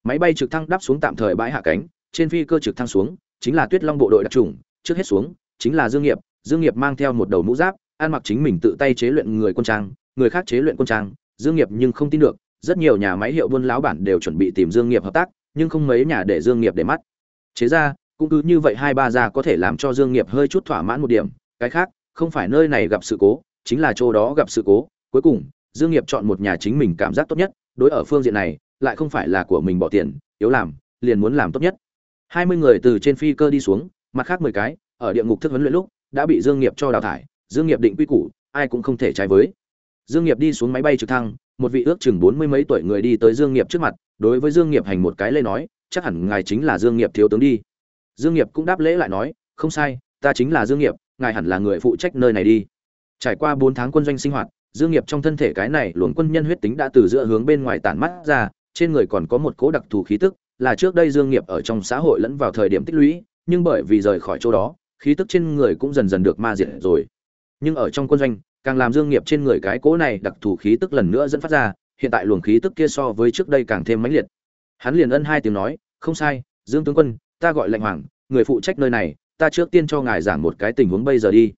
Máy bay trực thăng đáp xuống tạm thời bãi hạ cánh, trên phi cơ trực thăng xuống, chính là tuyết long bộ đội đặc trùng trước hết xuống, chính là dương nghiệp dương nghiệp mang theo một đầu mũ giáp, ăn mặc chính mình tự tay chế luyện người quân trang, người khác chế luyện quân trang dương nghiệp nhưng không tin được, rất nhiều nhà máy hiệu buôn lão bản đều chuẩn bị tìm dương nghiệp hợp tác, nhưng không mấy nhà để dương nghiệp để mắt. Chế ra, cũng cứ như vậy hai ba gia có thể làm cho dương nghiệp hơi chút thỏa mãn một điểm, cái khác, không phải nơi này gặp sự cố, chính là chỗ đó gặp sự cố. Cuối cùng, dương nghiệp chọn một nhà chính mình cảm giác tốt nhất, đối ở phương diện này, lại không phải là của mình bỏ tiền, yếu làm, liền muốn làm tốt nhất. Hai mươi người từ trên phi cơ đi xuống, mặt khác mười cái, ở địa ngục thức huấn luyện lúc, đã bị dương nghiệp cho đào thải. Dương nghiệp định quy củ, ai cũng không thể trái với dương nghiệp đi xuống máy bay trực thăng, một vị ước chừng bốn mươi mấy tuổi người đi tới dương nghiệp trước mặt, đối với dương nghiệp hành một cái lễ nói, chắc hẳn ngài chính là dương nghiệp thiếu tướng đi. Dương nghiệp cũng đáp lễ lại nói, không sai, ta chính là dương nghiệp, ngài hẳn là người phụ trách nơi này đi. Trải qua bốn tháng quân doanh sinh hoạt, dương nghiệp trong thân thể cái này luồng quân nhân huyết tính đã từ giữa hướng bên ngoài tản mắt ra, trên người còn có một cố đặc thù khí tức, là trước đây dương nghiệp ở trong xã hội lẫn vào thời điểm tích lũy, nhưng bởi vì rời khỏi chỗ đó, khí tức trên người cũng dần dần được ma diệt rồi nhưng ở trong quân doanh, càng làm dương nghiệp trên người cái cỗ này đặc thù khí tức lần nữa dẫn phát ra, hiện tại luồng khí tức kia so với trước đây càng thêm mãnh liệt. Hắn liền ân hai tiếng nói, không sai, dương tướng quân, ta gọi lệnh hoàng, người phụ trách nơi này, ta trước tiên cho ngài giảng một cái tình huống bây giờ đi.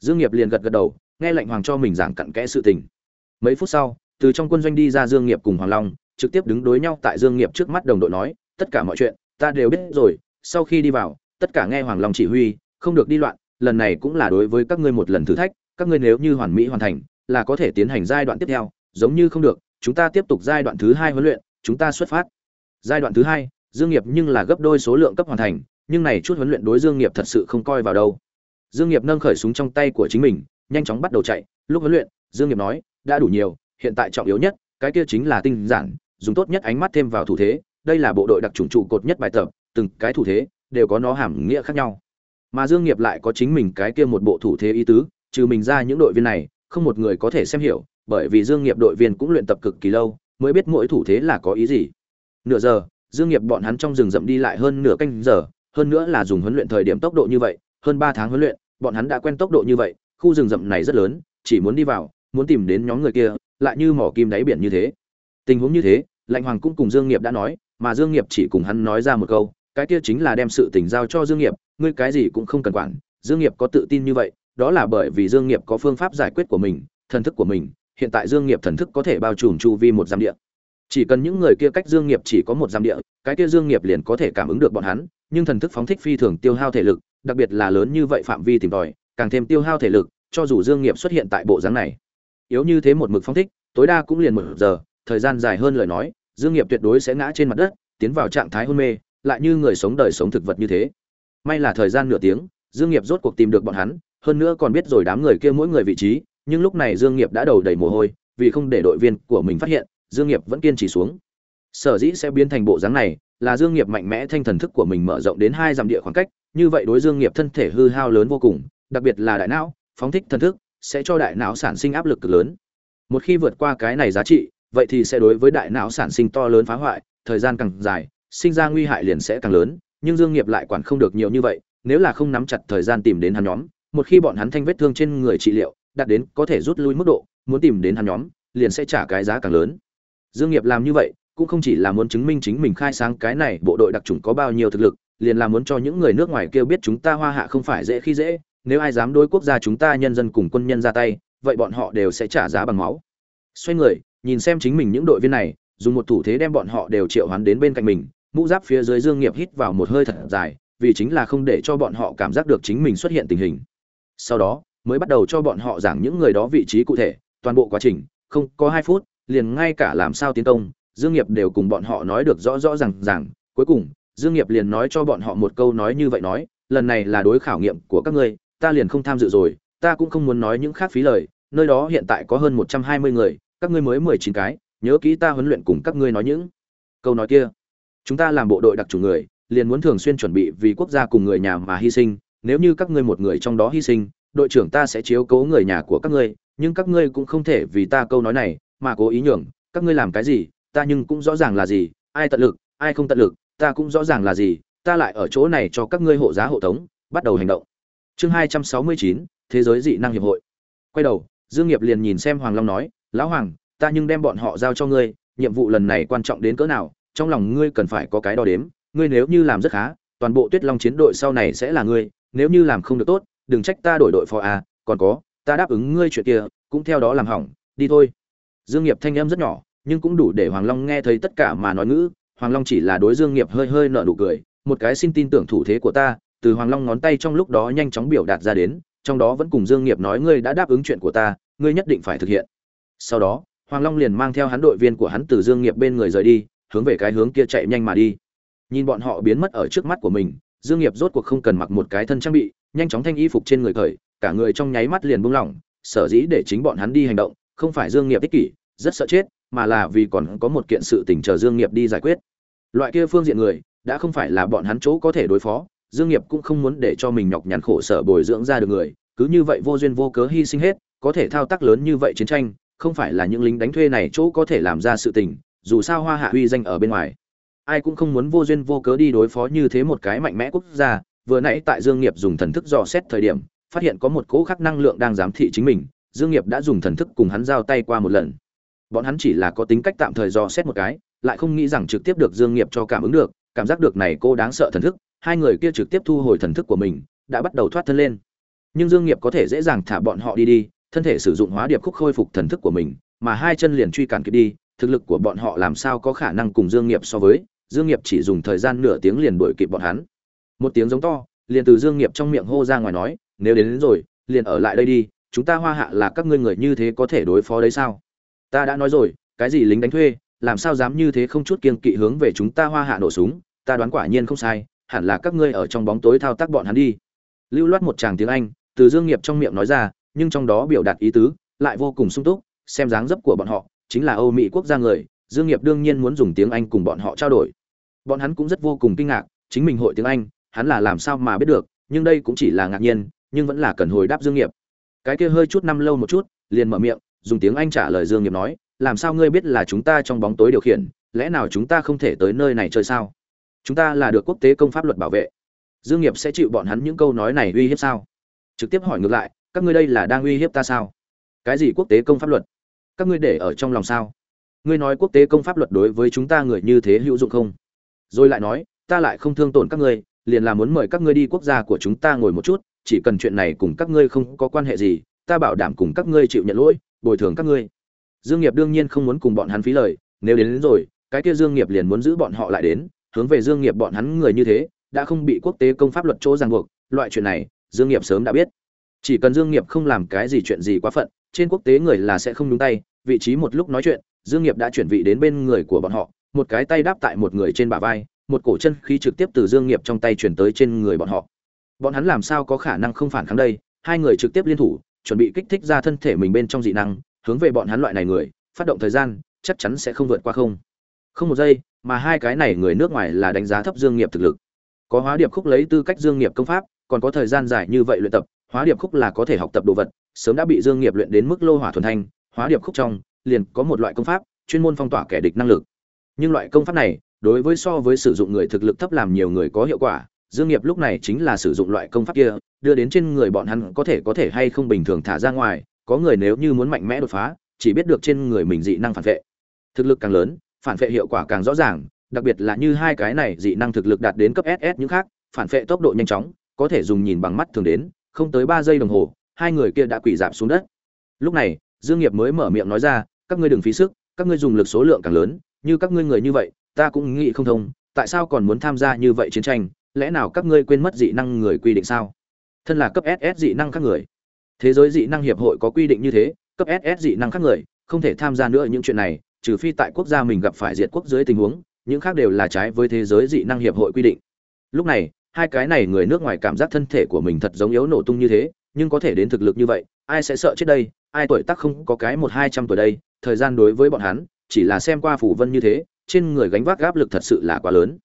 Dương nghiệp liền gật gật đầu, nghe lệnh hoàng cho mình giảng cặn kẽ sự tình. Mấy phút sau, từ trong quân doanh đi ra dương nghiệp cùng hoàng long, trực tiếp đứng đối nhau tại dương nghiệp trước mắt đồng đội nói, tất cả mọi chuyện, ta đều biết rồi, sau khi đi vào, tất cả nghe hoàng long chỉ huy, không được đi loạn lần này cũng là đối với các ngươi một lần thử thách, các ngươi nếu như hoàn mỹ hoàn thành, là có thể tiến hành giai đoạn tiếp theo, giống như không được, chúng ta tiếp tục giai đoạn thứ hai huấn luyện, chúng ta xuất phát. Giai đoạn thứ hai, dương nghiệp nhưng là gấp đôi số lượng cấp hoàn thành, nhưng này chút huấn luyện đối dương nghiệp thật sự không coi vào đâu. Dương nghiệp nâng khởi súng trong tay của chính mình, nhanh chóng bắt đầu chạy. Lúc huấn luyện, dương nghiệp nói, đã đủ nhiều, hiện tại trọng yếu nhất, cái kia chính là tinh giản, dùng tốt nhất ánh mắt thêm vào thủ thế, đây là bộ đội đặc trùng trụ cột nhất bài tập, từng cái thủ thế đều có nó hàm nghĩa khác nhau mà dương nghiệp lại có chính mình cái kia một bộ thủ thế ý tứ, trừ mình ra những đội viên này, không một người có thể xem hiểu, bởi vì dương nghiệp đội viên cũng luyện tập cực kỳ lâu, mới biết mỗi thủ thế là có ý gì. Nửa giờ, dương nghiệp bọn hắn trong rừng rậm đi lại hơn nửa canh giờ, hơn nữa là dùng huấn luyện thời điểm tốc độ như vậy, hơn ba tháng huấn luyện, bọn hắn đã quen tốc độ như vậy, khu rừng rậm này rất lớn, chỉ muốn đi vào, muốn tìm đến nhóm người kia, lại như mỏ kim đáy biển như thế. Tình huống như thế, lạnh hoàng cũng cùng dương nghiệp đã nói, mà dương nghiệp chỉ cùng hắn nói ra một câu cái kia chính là đem sự tình giao cho dương nghiệp, ngươi cái gì cũng không cần quản, dương nghiệp có tự tin như vậy, đó là bởi vì dương nghiệp có phương pháp giải quyết của mình, thần thức của mình, hiện tại dương nghiệp thần thức có thể bao trùm chu vi một giam địa. Chỉ cần những người kia cách dương nghiệp chỉ có một giam địa, cái kia dương nghiệp liền có thể cảm ứng được bọn hắn, nhưng thần thức phóng thích phi thường tiêu hao thể lực, đặc biệt là lớn như vậy phạm vi tìm tòi, càng thêm tiêu hao thể lực, cho dù dương nghiệp xuất hiện tại bộ dáng này. Yếu như thế một mực phóng thích, tối đa cũng liền một giờ, thời gian dài hơn lời nói, dương nghiệp tuyệt đối sẽ ngã trên mặt đất, tiến vào trạng thái hôn mê lại như người sống đời sống thực vật như thế. May là thời gian nửa tiếng, dương nghiệp rốt cuộc tìm được bọn hắn, hơn nữa còn biết rồi đám người kia mỗi người vị trí, nhưng lúc này dương nghiệp đã đầu đầy mồ hôi, vì không để đội viên của mình phát hiện, dương nghiệp vẫn kiên trì xuống. Sở dĩ sẽ biến thành bộ dáng này, là dương nghiệp mạnh mẽ thanh thần thức của mình mở rộng đến hai dặm địa khoảng cách, như vậy đối dương nghiệp thân thể hư hao lớn vô cùng, đặc biệt là đại não, phóng thích thần thức, sẽ cho đại não sản sinh áp lực cực lớn. Một khi vượt qua cái này giá trị, vậy thì sẽ đối với đại não sản sinh to lớn phá hoại, thời gian càng dài sinh ra nguy hại liền sẽ càng lớn, nhưng dương nghiệp lại quản không được nhiều như vậy, nếu là không nắm chặt thời gian tìm đến hắn nhóm, một khi bọn hắn thanh vết thương trên người trị liệu, đạt đến có thể rút lui mức độ, muốn tìm đến hắn nhóm, liền sẽ trả cái giá càng lớn. Dương nghiệp làm như vậy, cũng không chỉ là muốn chứng minh chính mình khai sáng cái này bộ đội đặc trùng có bao nhiêu thực lực, liền là muốn cho những người nước ngoài kêu biết chúng ta hoa hạ không phải dễ khi dễ, nếu ai dám đối quốc gia chúng ta nhân dân cùng quân nhân ra tay, vậy bọn họ đều sẽ trả giá bằng máu. Xoay người, nhìn xem chính mình những đội viên này, dùng một thủ thế đem bọn họ đều triệu hoán đến bên cạnh mình mũ giáp phía dưới dương nghiệp hít vào một hơi thật dài, vì chính là không để cho bọn họ cảm giác được chính mình xuất hiện tình hình. Sau đó, mới bắt đầu cho bọn họ giảng những người đó vị trí cụ thể, toàn bộ quá trình, không có hai phút, liền ngay cả làm sao tiến công, dương nghiệp đều cùng bọn họ nói được rõ rõ ràng ràng. Cuối cùng, dương nghiệp liền nói cho bọn họ một câu nói như vậy nói, lần này là đối khảo nghiệm của các ngươi, ta liền không tham dự rồi, ta cũng không muốn nói những khác phí lời, nơi đó hiện tại có hơn 120 người, các ngươi mới 19 cái, nhớ kỹ ta huấn luyện cùng các ngươi nói những câu nói kia chúng ta làm bộ đội đặc chủ người, liền muốn thường xuyên chuẩn bị vì quốc gia cùng người nhà mà hy sinh. Nếu như các ngươi một người trong đó hy sinh, đội trưởng ta sẽ chiếu cố người nhà của các ngươi, nhưng các ngươi cũng không thể vì ta câu nói này mà cố ý nhường. Các ngươi làm cái gì, ta nhưng cũng rõ ràng là gì. Ai tận lực, ai không tận lực, ta cũng rõ ràng là gì. Ta lại ở chỗ này cho các ngươi hộ giá hộ tống, bắt đầu hành động. Chương hai trăm sáu mươi chín, thế giới dị năng hiệp hội. Quay đầu, dương nghiệp liền nhìn xem hoàng long nói, lão hoàng, ta nhưng đem bọn họ giao cho ngươi, nhiệm vụ lần này quan trọng đến cỡ nào? Trong lòng ngươi cần phải có cái đo đếm, ngươi nếu như làm rất khá, toàn bộ tuyết long chiến đội sau này sẽ là ngươi, nếu như làm không được tốt, đừng trách ta đổi đội phó a còn có, ta đáp ứng ngươi chuyện kia, cũng theo đó làm hỏng, đi thôi. Dương nghiệp thanh âm rất nhỏ, nhưng cũng đủ để hoàng long nghe thấy tất cả mà nói ngữ, hoàng long chỉ là đối dương nghiệp hơi hơi nở nụ cười, một cái xin tin tưởng thủ thế của ta, từ hoàng long ngón tay trong lúc đó nhanh chóng biểu đạt ra đến, trong đó vẫn cùng dương nghiệp nói ngươi đã đáp ứng chuyện của ta, ngươi nhất định phải thực hiện. Sau đó, hoàng long liền mang theo hắn đội viên của hắn từ dương nghiệp bên người rời đi hướng về cái hướng kia chạy nhanh mà đi. Nhìn bọn họ biến mất ở trước mắt của mình, dương nghiệp rốt cuộc không cần mặc một cái thân trang bị, nhanh chóng thanh y phục trên người cởi cả người trong nháy mắt liền buông lỏng, sở dĩ để chính bọn hắn đi hành động, không phải dương nghiệp ích kỷ, rất sợ chết, mà là vì còn có một kiện sự tình chờ dương nghiệp đi giải quyết. Loại kia phương diện người, đã không phải là bọn hắn chỗ có thể đối phó, dương nghiệp cũng không muốn để cho mình nhọc nhằn khổ sở bồi dưỡng ra được người, cứ như vậy vô duyên vô cớ hy sinh hết, có thể thao tác lớn như vậy chiến tranh, không phải là những lính đánh thuê này chỗ có thể làm ra sự tình dù sao hoa hạ uy danh ở bên ngoài. Ai cũng không muốn vô duyên vô cớ đi đối phó như thế một cái mạnh mẽ quốc gia. Vừa nãy tại dương nghiệp dùng thần thức dò xét thời điểm, phát hiện có một cỗ khắc năng lượng đang giám thị chính mình. Dương nghiệp đã dùng thần thức cùng hắn giao tay qua một lần. Bọn hắn chỉ là có tính cách tạm thời dò xét một cái, lại không nghĩ rằng trực tiếp được dương nghiệp cho cảm ứng được. Cảm giác được này cô đáng sợ thần thức, hai người kia trực tiếp thu hồi thần thức của mình, đã bắt đầu thoát thân lên. Nhưng dương nghiệp có thể dễ dàng thả bọn họ đi đi, thân thể sử dụng hóa điệp khúc khôi phục thần thức của mình, mà hai chân liền truy cản kịp đi thực lực của bọn họ làm sao có khả năng cùng dương nghiệp so với dương nghiệp chỉ dùng thời gian nửa tiếng liền đuổi kịp bọn hắn. Một tiếng giống to liền từ dương nghiệp trong miệng hô ra ngoài nói nếu đến, đến rồi liền ở lại đây đi chúng ta hoa hạ là các ngươi người như thế có thể đối phó đấy sao? Ta đã nói rồi cái gì lính đánh thuê làm sao dám như thế không chút kiên kỵ hướng về chúng ta hoa hạ nổ súng ta đoán quả nhiên không sai hẳn là các ngươi ở trong bóng tối thao tác bọn hắn đi. Lưu loát một tràng tiếng anh từ dương nghiệp trong miệng nói ra nhưng trong đó biểu đạt ý tứ lại vô cùng sung túc xem dáng dấp của bọn họ chính là âu mỹ quốc gia người, dương nghiệp đương nhiên muốn dùng tiếng anh cùng bọn họ trao đổi. Bọn hắn cũng rất vô cùng kinh ngạc, chính mình hội tiếng anh, hắn là làm sao mà biết được, nhưng đây cũng chỉ là ngạc nhiên, nhưng vẫn là cần hồi đáp dương nghiệp. Cái kia hơi chút năm lâu một chút, liền mở miệng, dùng tiếng anh trả lời dương nghiệp nói, làm sao ngươi biết là chúng ta trong bóng tối điều khiển, lẽ nào chúng ta không thể tới nơi này chơi sao? Chúng ta là được quốc tế công pháp luật bảo vệ. Dương nghiệp sẽ chịu bọn hắn những câu nói này uy hiếp sao? Trực tiếp hỏi ngược lại, các ngươi đây là đang uy hiếp ta sao? Cái gì quốc tế công pháp luật? Các ngươi để ở trong lòng sao? Ngươi nói quốc tế công pháp luật đối với chúng ta người như thế hữu dụng không? Rồi lại nói ta lại không thương tổn các ngươi liền là muốn mời các ngươi đi quốc gia của chúng ta ngồi một chút chỉ cần chuyện này cùng các ngươi không có quan hệ gì ta bảo đảm cùng các ngươi chịu nhận lỗi bồi thường các ngươi. Dương nghiệp đương nhiên không muốn cùng bọn hắn phí lời nếu đến, đến rồi cái kia dương nghiệp liền muốn giữ bọn họ lại đến hướng về dương nghiệp bọn hắn người như thế đã không bị quốc tế công pháp luật chỗ ràng buộc loại chuyện này dương nghiệp sớm đã biết. Chỉ cần dương nghiệp không làm cái gì chuyện gì quá phận trên quốc tế người là sẽ không đúng tay, vị trí một lúc nói chuyện, dương nghiệp đã chuyển vị đến bên người của bọn họ, một cái tay đáp tại một người trên bả vai, một cổ chân khí trực tiếp từ dương nghiệp trong tay chuyển tới trên người bọn họ. Bọn hắn làm sao có khả năng không phản kháng đây? Hai người trực tiếp liên thủ, chuẩn bị kích thích ra thân thể mình bên trong dị năng, hướng về bọn hắn loại này người, phát động thời gian, chắc chắn sẽ không vượt qua không. Không một giây, mà hai cái này người nước ngoài là đánh giá thấp dương nghiệp thực lực. Có hóa điệp khúc lấy tư cách dương nghiệp công pháp, còn có thời gian dài như vậy luyện tập, hóa điệp khúc là có thể học tập đồ vật sớm đã bị dương nghiệp luyện đến mức lô hỏa thuần thanh, hóa điệp khúc trong, liền có một loại công pháp, chuyên môn phong tỏa kẻ địch năng lực. Nhưng loại công pháp này, đối với so với sử dụng người thực lực thấp làm nhiều người có hiệu quả, dương nghiệp lúc này chính là sử dụng loại công pháp kia, đưa đến trên người bọn hắn có thể có thể hay không bình thường thả ra ngoài, có người nếu như muốn mạnh mẽ đột phá, chỉ biết được trên người mình dị năng phản vệ. Thực lực càng lớn, phản vệ hiệu quả càng rõ ràng, đặc biệt là như hai cái này dị năng thực lực đạt đến cấp ss những khác, phản vệ tốc độ nhanh chóng, có thể dùng nhìn bằng mắt thường đến, không tới ba giây đồng hồ hai người kia đã quỳ dạp xuống đất. Lúc này, dương nghiệp mới mở miệng nói ra, các ngươi đừng phí sức, các ngươi dùng lực số lượng càng lớn, như các ngươi người như vậy, ta cũng nghĩ không thông, tại sao còn muốn tham gia như vậy chiến tranh, lẽ nào các ngươi quên mất dị năng người quy định sao? Thân là cấp ss dị năng các người. Thế giới dị năng hiệp hội có quy định như thế, cấp ss dị năng các người, không thể tham gia nữa những chuyện này, trừ phi tại quốc gia mình gặp phải diệt quốc dưới tình huống, những khác đều là trái với thế giới dị năng hiệp hội quy định. Lúc này, hai cái này người nước ngoài cảm giác thân thể của mình thật giống yếu nổ tung như thế nhưng có thể đến thực lực như vậy, ai sẽ sợ chết đây? Ai tuổi tác không có cái một hai trăm tuổi đây? Thời gian đối với bọn hắn, chỉ là xem qua phủ vân như thế, trên người gánh vác áp lực thật sự là quá lớn.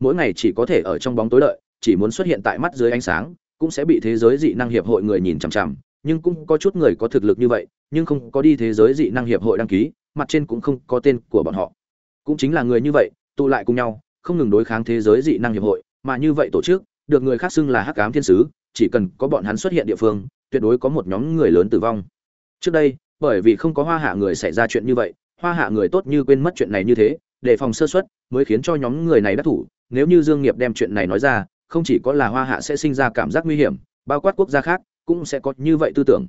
Mỗi ngày chỉ có thể ở trong bóng tối đợi, chỉ muốn xuất hiện tại mắt dưới ánh sáng, cũng sẽ bị thế giới dị năng hiệp hội người nhìn chằm chằm, nhưng cũng có chút người có thực lực như vậy, nhưng không có đi thế giới dị năng hiệp hội đăng ký, mặt trên cũng không có tên của bọn họ. Cũng chính là người như vậy, tụ lại cùng nhau, không ngừng đối kháng thế giới dị năng hiệp hội, mà như vậy tổ chức, được người khác xưng là hắc ám thiên sứ chỉ cần có bọn hắn xuất hiện địa phương, tuyệt đối có một nhóm người lớn tử vong. Trước đây, bởi vì không có hoa hạ người xảy ra chuyện như vậy, hoa hạ người tốt như quên mất chuyện này như thế để phòng sơ suất mới khiến cho nhóm người này đắc thủ. Nếu như dương nghiệp đem chuyện này nói ra, không chỉ có là hoa hạ sẽ sinh ra cảm giác nguy hiểm, bao quát quốc gia khác cũng sẽ có như vậy tư tưởng.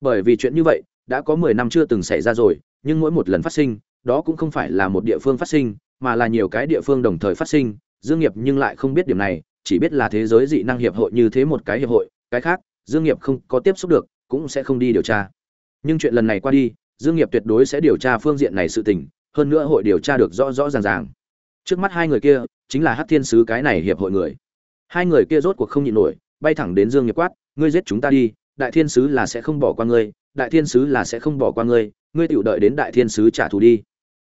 Bởi vì chuyện như vậy đã có 10 năm chưa từng xảy ra rồi, nhưng mỗi một lần phát sinh, đó cũng không phải là một địa phương phát sinh, mà là nhiều cái địa phương đồng thời phát sinh. Dương nghiệp nhưng lại không biết điểm này chỉ biết là thế giới dị năng hiệp hội như thế một cái hiệp hội, cái khác, dương nghiệp không có tiếp xúc được, cũng sẽ không đi điều tra. Nhưng chuyện lần này qua đi, dương nghiệp tuyệt đối sẽ điều tra phương diện này sự tình, hơn nữa hội điều tra được rõ rõ ràng ràng. Trước mắt hai người kia, chính là hắc thiên sứ cái này hiệp hội người. Hai người kia rốt cuộc không nhịn nổi, bay thẳng đến dương nghiệp quát, ngươi giết chúng ta đi, đại thiên sứ là sẽ không bỏ qua ngươi, đại thiên sứ là sẽ không bỏ qua ngươi ngươi tiểu đợi đến đại thiên sứ trả thù đi.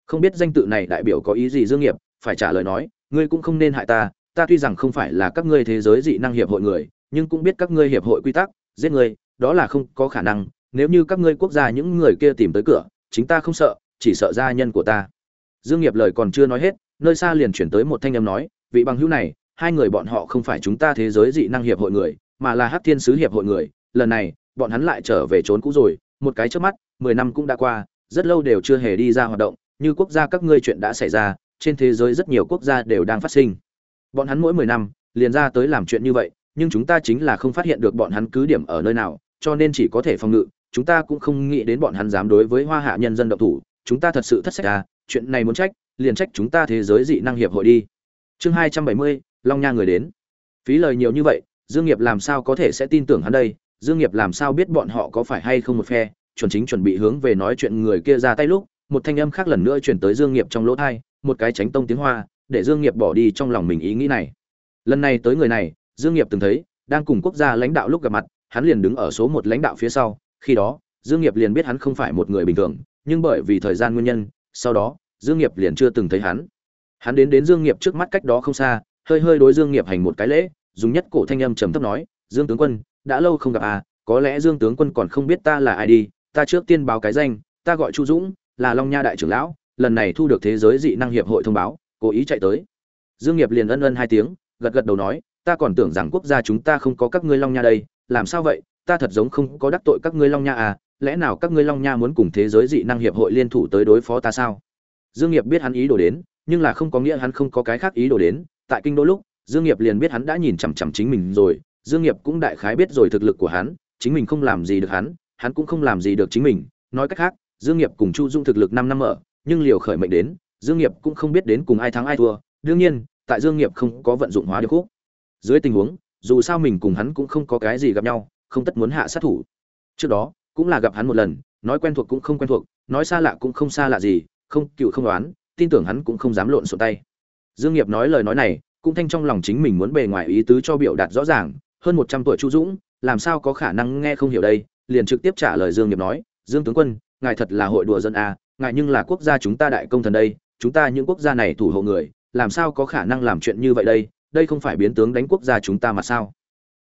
Không biết danh tự này đại biểu có ý gì dương nghiệp, phải trả lời nói, ngươi cũng không nên hại ta ta tuy rằng không phải là các ngươi thế giới dị năng hiệp hội người, nhưng cũng biết các ngươi hiệp hội quy tắc, giết người đó là không có khả năng. Nếu như các ngươi quốc gia những người kia tìm tới cửa, chính ta không sợ, chỉ sợ gia nhân của ta. Dương nghiệp lời còn chưa nói hết, nơi xa liền chuyển tới một thanh âm nói, vị bằng hữu này, hai người bọn họ không phải chúng ta thế giới dị năng hiệp hội người, mà là hắc thiên sứ hiệp hội người. Lần này, bọn hắn lại trở về trốn cũ rồi. Một cái trước mắt, mười năm cũng đã qua, rất lâu đều chưa hề đi ra hoạt động. Như quốc gia các ngươi chuyện đã xảy ra, trên thế giới rất nhiều quốc gia đều đang phát sinh bọn hắn mỗi mười năm, liền ra tới làm chuyện như vậy, nhưng chúng ta chính là không phát hiện được bọn hắn cứ điểm ở nơi nào, cho nên chỉ có thể phòng ngự. Chúng ta cũng không nghĩ đến bọn hắn dám đối với hoa hạ nhân dân động thủ. Chúng ta thật sự thất sách à chuyện này muốn trách, liền trách chúng ta thế giới dị năng hiệp hội đi. Chương hai trăm bảy mươi, long nha người đến. Phí lời nhiều như vậy, dương nghiệp làm sao có thể sẽ tin tưởng hắn đây? Dương nghiệp làm sao biết bọn họ có phải hay không một phe? Chuẩn chính chuẩn bị hướng về nói chuyện người kia ra tay lúc, một thanh âm khác lần nữa truyền tới dương nghiệp trong lỗ tai, một cái tránh tông tiếng hoa để dương nghiệp bỏ đi trong lòng mình ý nghĩ này. Lần này tới người này, dương nghiệp từng thấy, đang cùng quốc gia lãnh đạo lúc gặp mặt, hắn liền đứng ở số một lãnh đạo phía sau, khi đó, dương nghiệp liền biết hắn không phải một người bình thường, nhưng bởi vì thời gian nguyên nhân, sau đó, dương nghiệp liền chưa từng thấy hắn. Hắn đến đến dương nghiệp trước mắt cách đó không xa, hơi hơi đối dương nghiệp hành một cái lễ, dùng nhất cổ thanh âm trầm thấp nói, dương tướng quân, đã lâu không gặp à có lẽ dương tướng quân còn không biết ta là ai đi, ta trước tiên báo cái danh, ta gọi chu dũng, là long nha đại trưởng lão, lần này thu được thế giới dị năng hiệp hội thông báo cố ý chạy tới. Dương nghiệp liền ân ân hai tiếng, gật gật đầu nói, ta còn tưởng rằng quốc gia chúng ta không có các ngươi long nha đây, làm sao vậy? Ta thật giống không có đắc tội các ngươi long nha à lẽ nào các ngươi long nha muốn cùng thế giới dị năng hiệp hội liên thủ tới đối phó ta sao? Dương nghiệp biết hắn ý đồ đến, nhưng là không có nghĩa hắn không có cái khác ý đồ đến. Tại kinh đô lúc, dương nghiệp liền biết hắn đã nhìn chằm chằm chính mình rồi. Dương nghiệp cũng đại khái biết rồi thực lực của hắn, chính mình không làm gì được hắn hắn cũng không làm gì được chính mình. Nói cách khác, dương nghiệp cùng chu dung thực lực năm năm ở nhưng liều khởi mệnh đến dương nghiệp cũng không biết đến cùng ai thắng ai thua, đương nhiên, tại dương nghiệp không có vận dụng hóa điệp khúc. Dưới tình huống, dù sao mình cùng hắn cũng không có cái gì gặp nhau, không tất muốn hạ sát thủ. Trước đó, cũng là gặp hắn một lần, nói quen thuộc cũng không quen thuộc, nói xa lạ cũng không xa lạ gì, không, cựu không đoán, tin tưởng hắn cũng không dám lộn xộn tay. Dương nghiệp nói lời nói này, cũng thanh trong lòng chính mình muốn bề ngoài ý tứ cho biểu đạt rõ ràng, hơn một trăm tuổi chu dũng, làm sao có khả năng nghe không hiểu đây, liền trực tiếp trả lời dương nghiệp nói, dương tướng quân, ngài thật là hội đùa dân a ngài nhưng là quốc gia chúng ta đại công thần đây chúng ta những quốc gia này thủ hộ người, làm sao có khả năng làm chuyện như vậy đây? Đây không phải biến tướng đánh quốc gia chúng ta mà sao?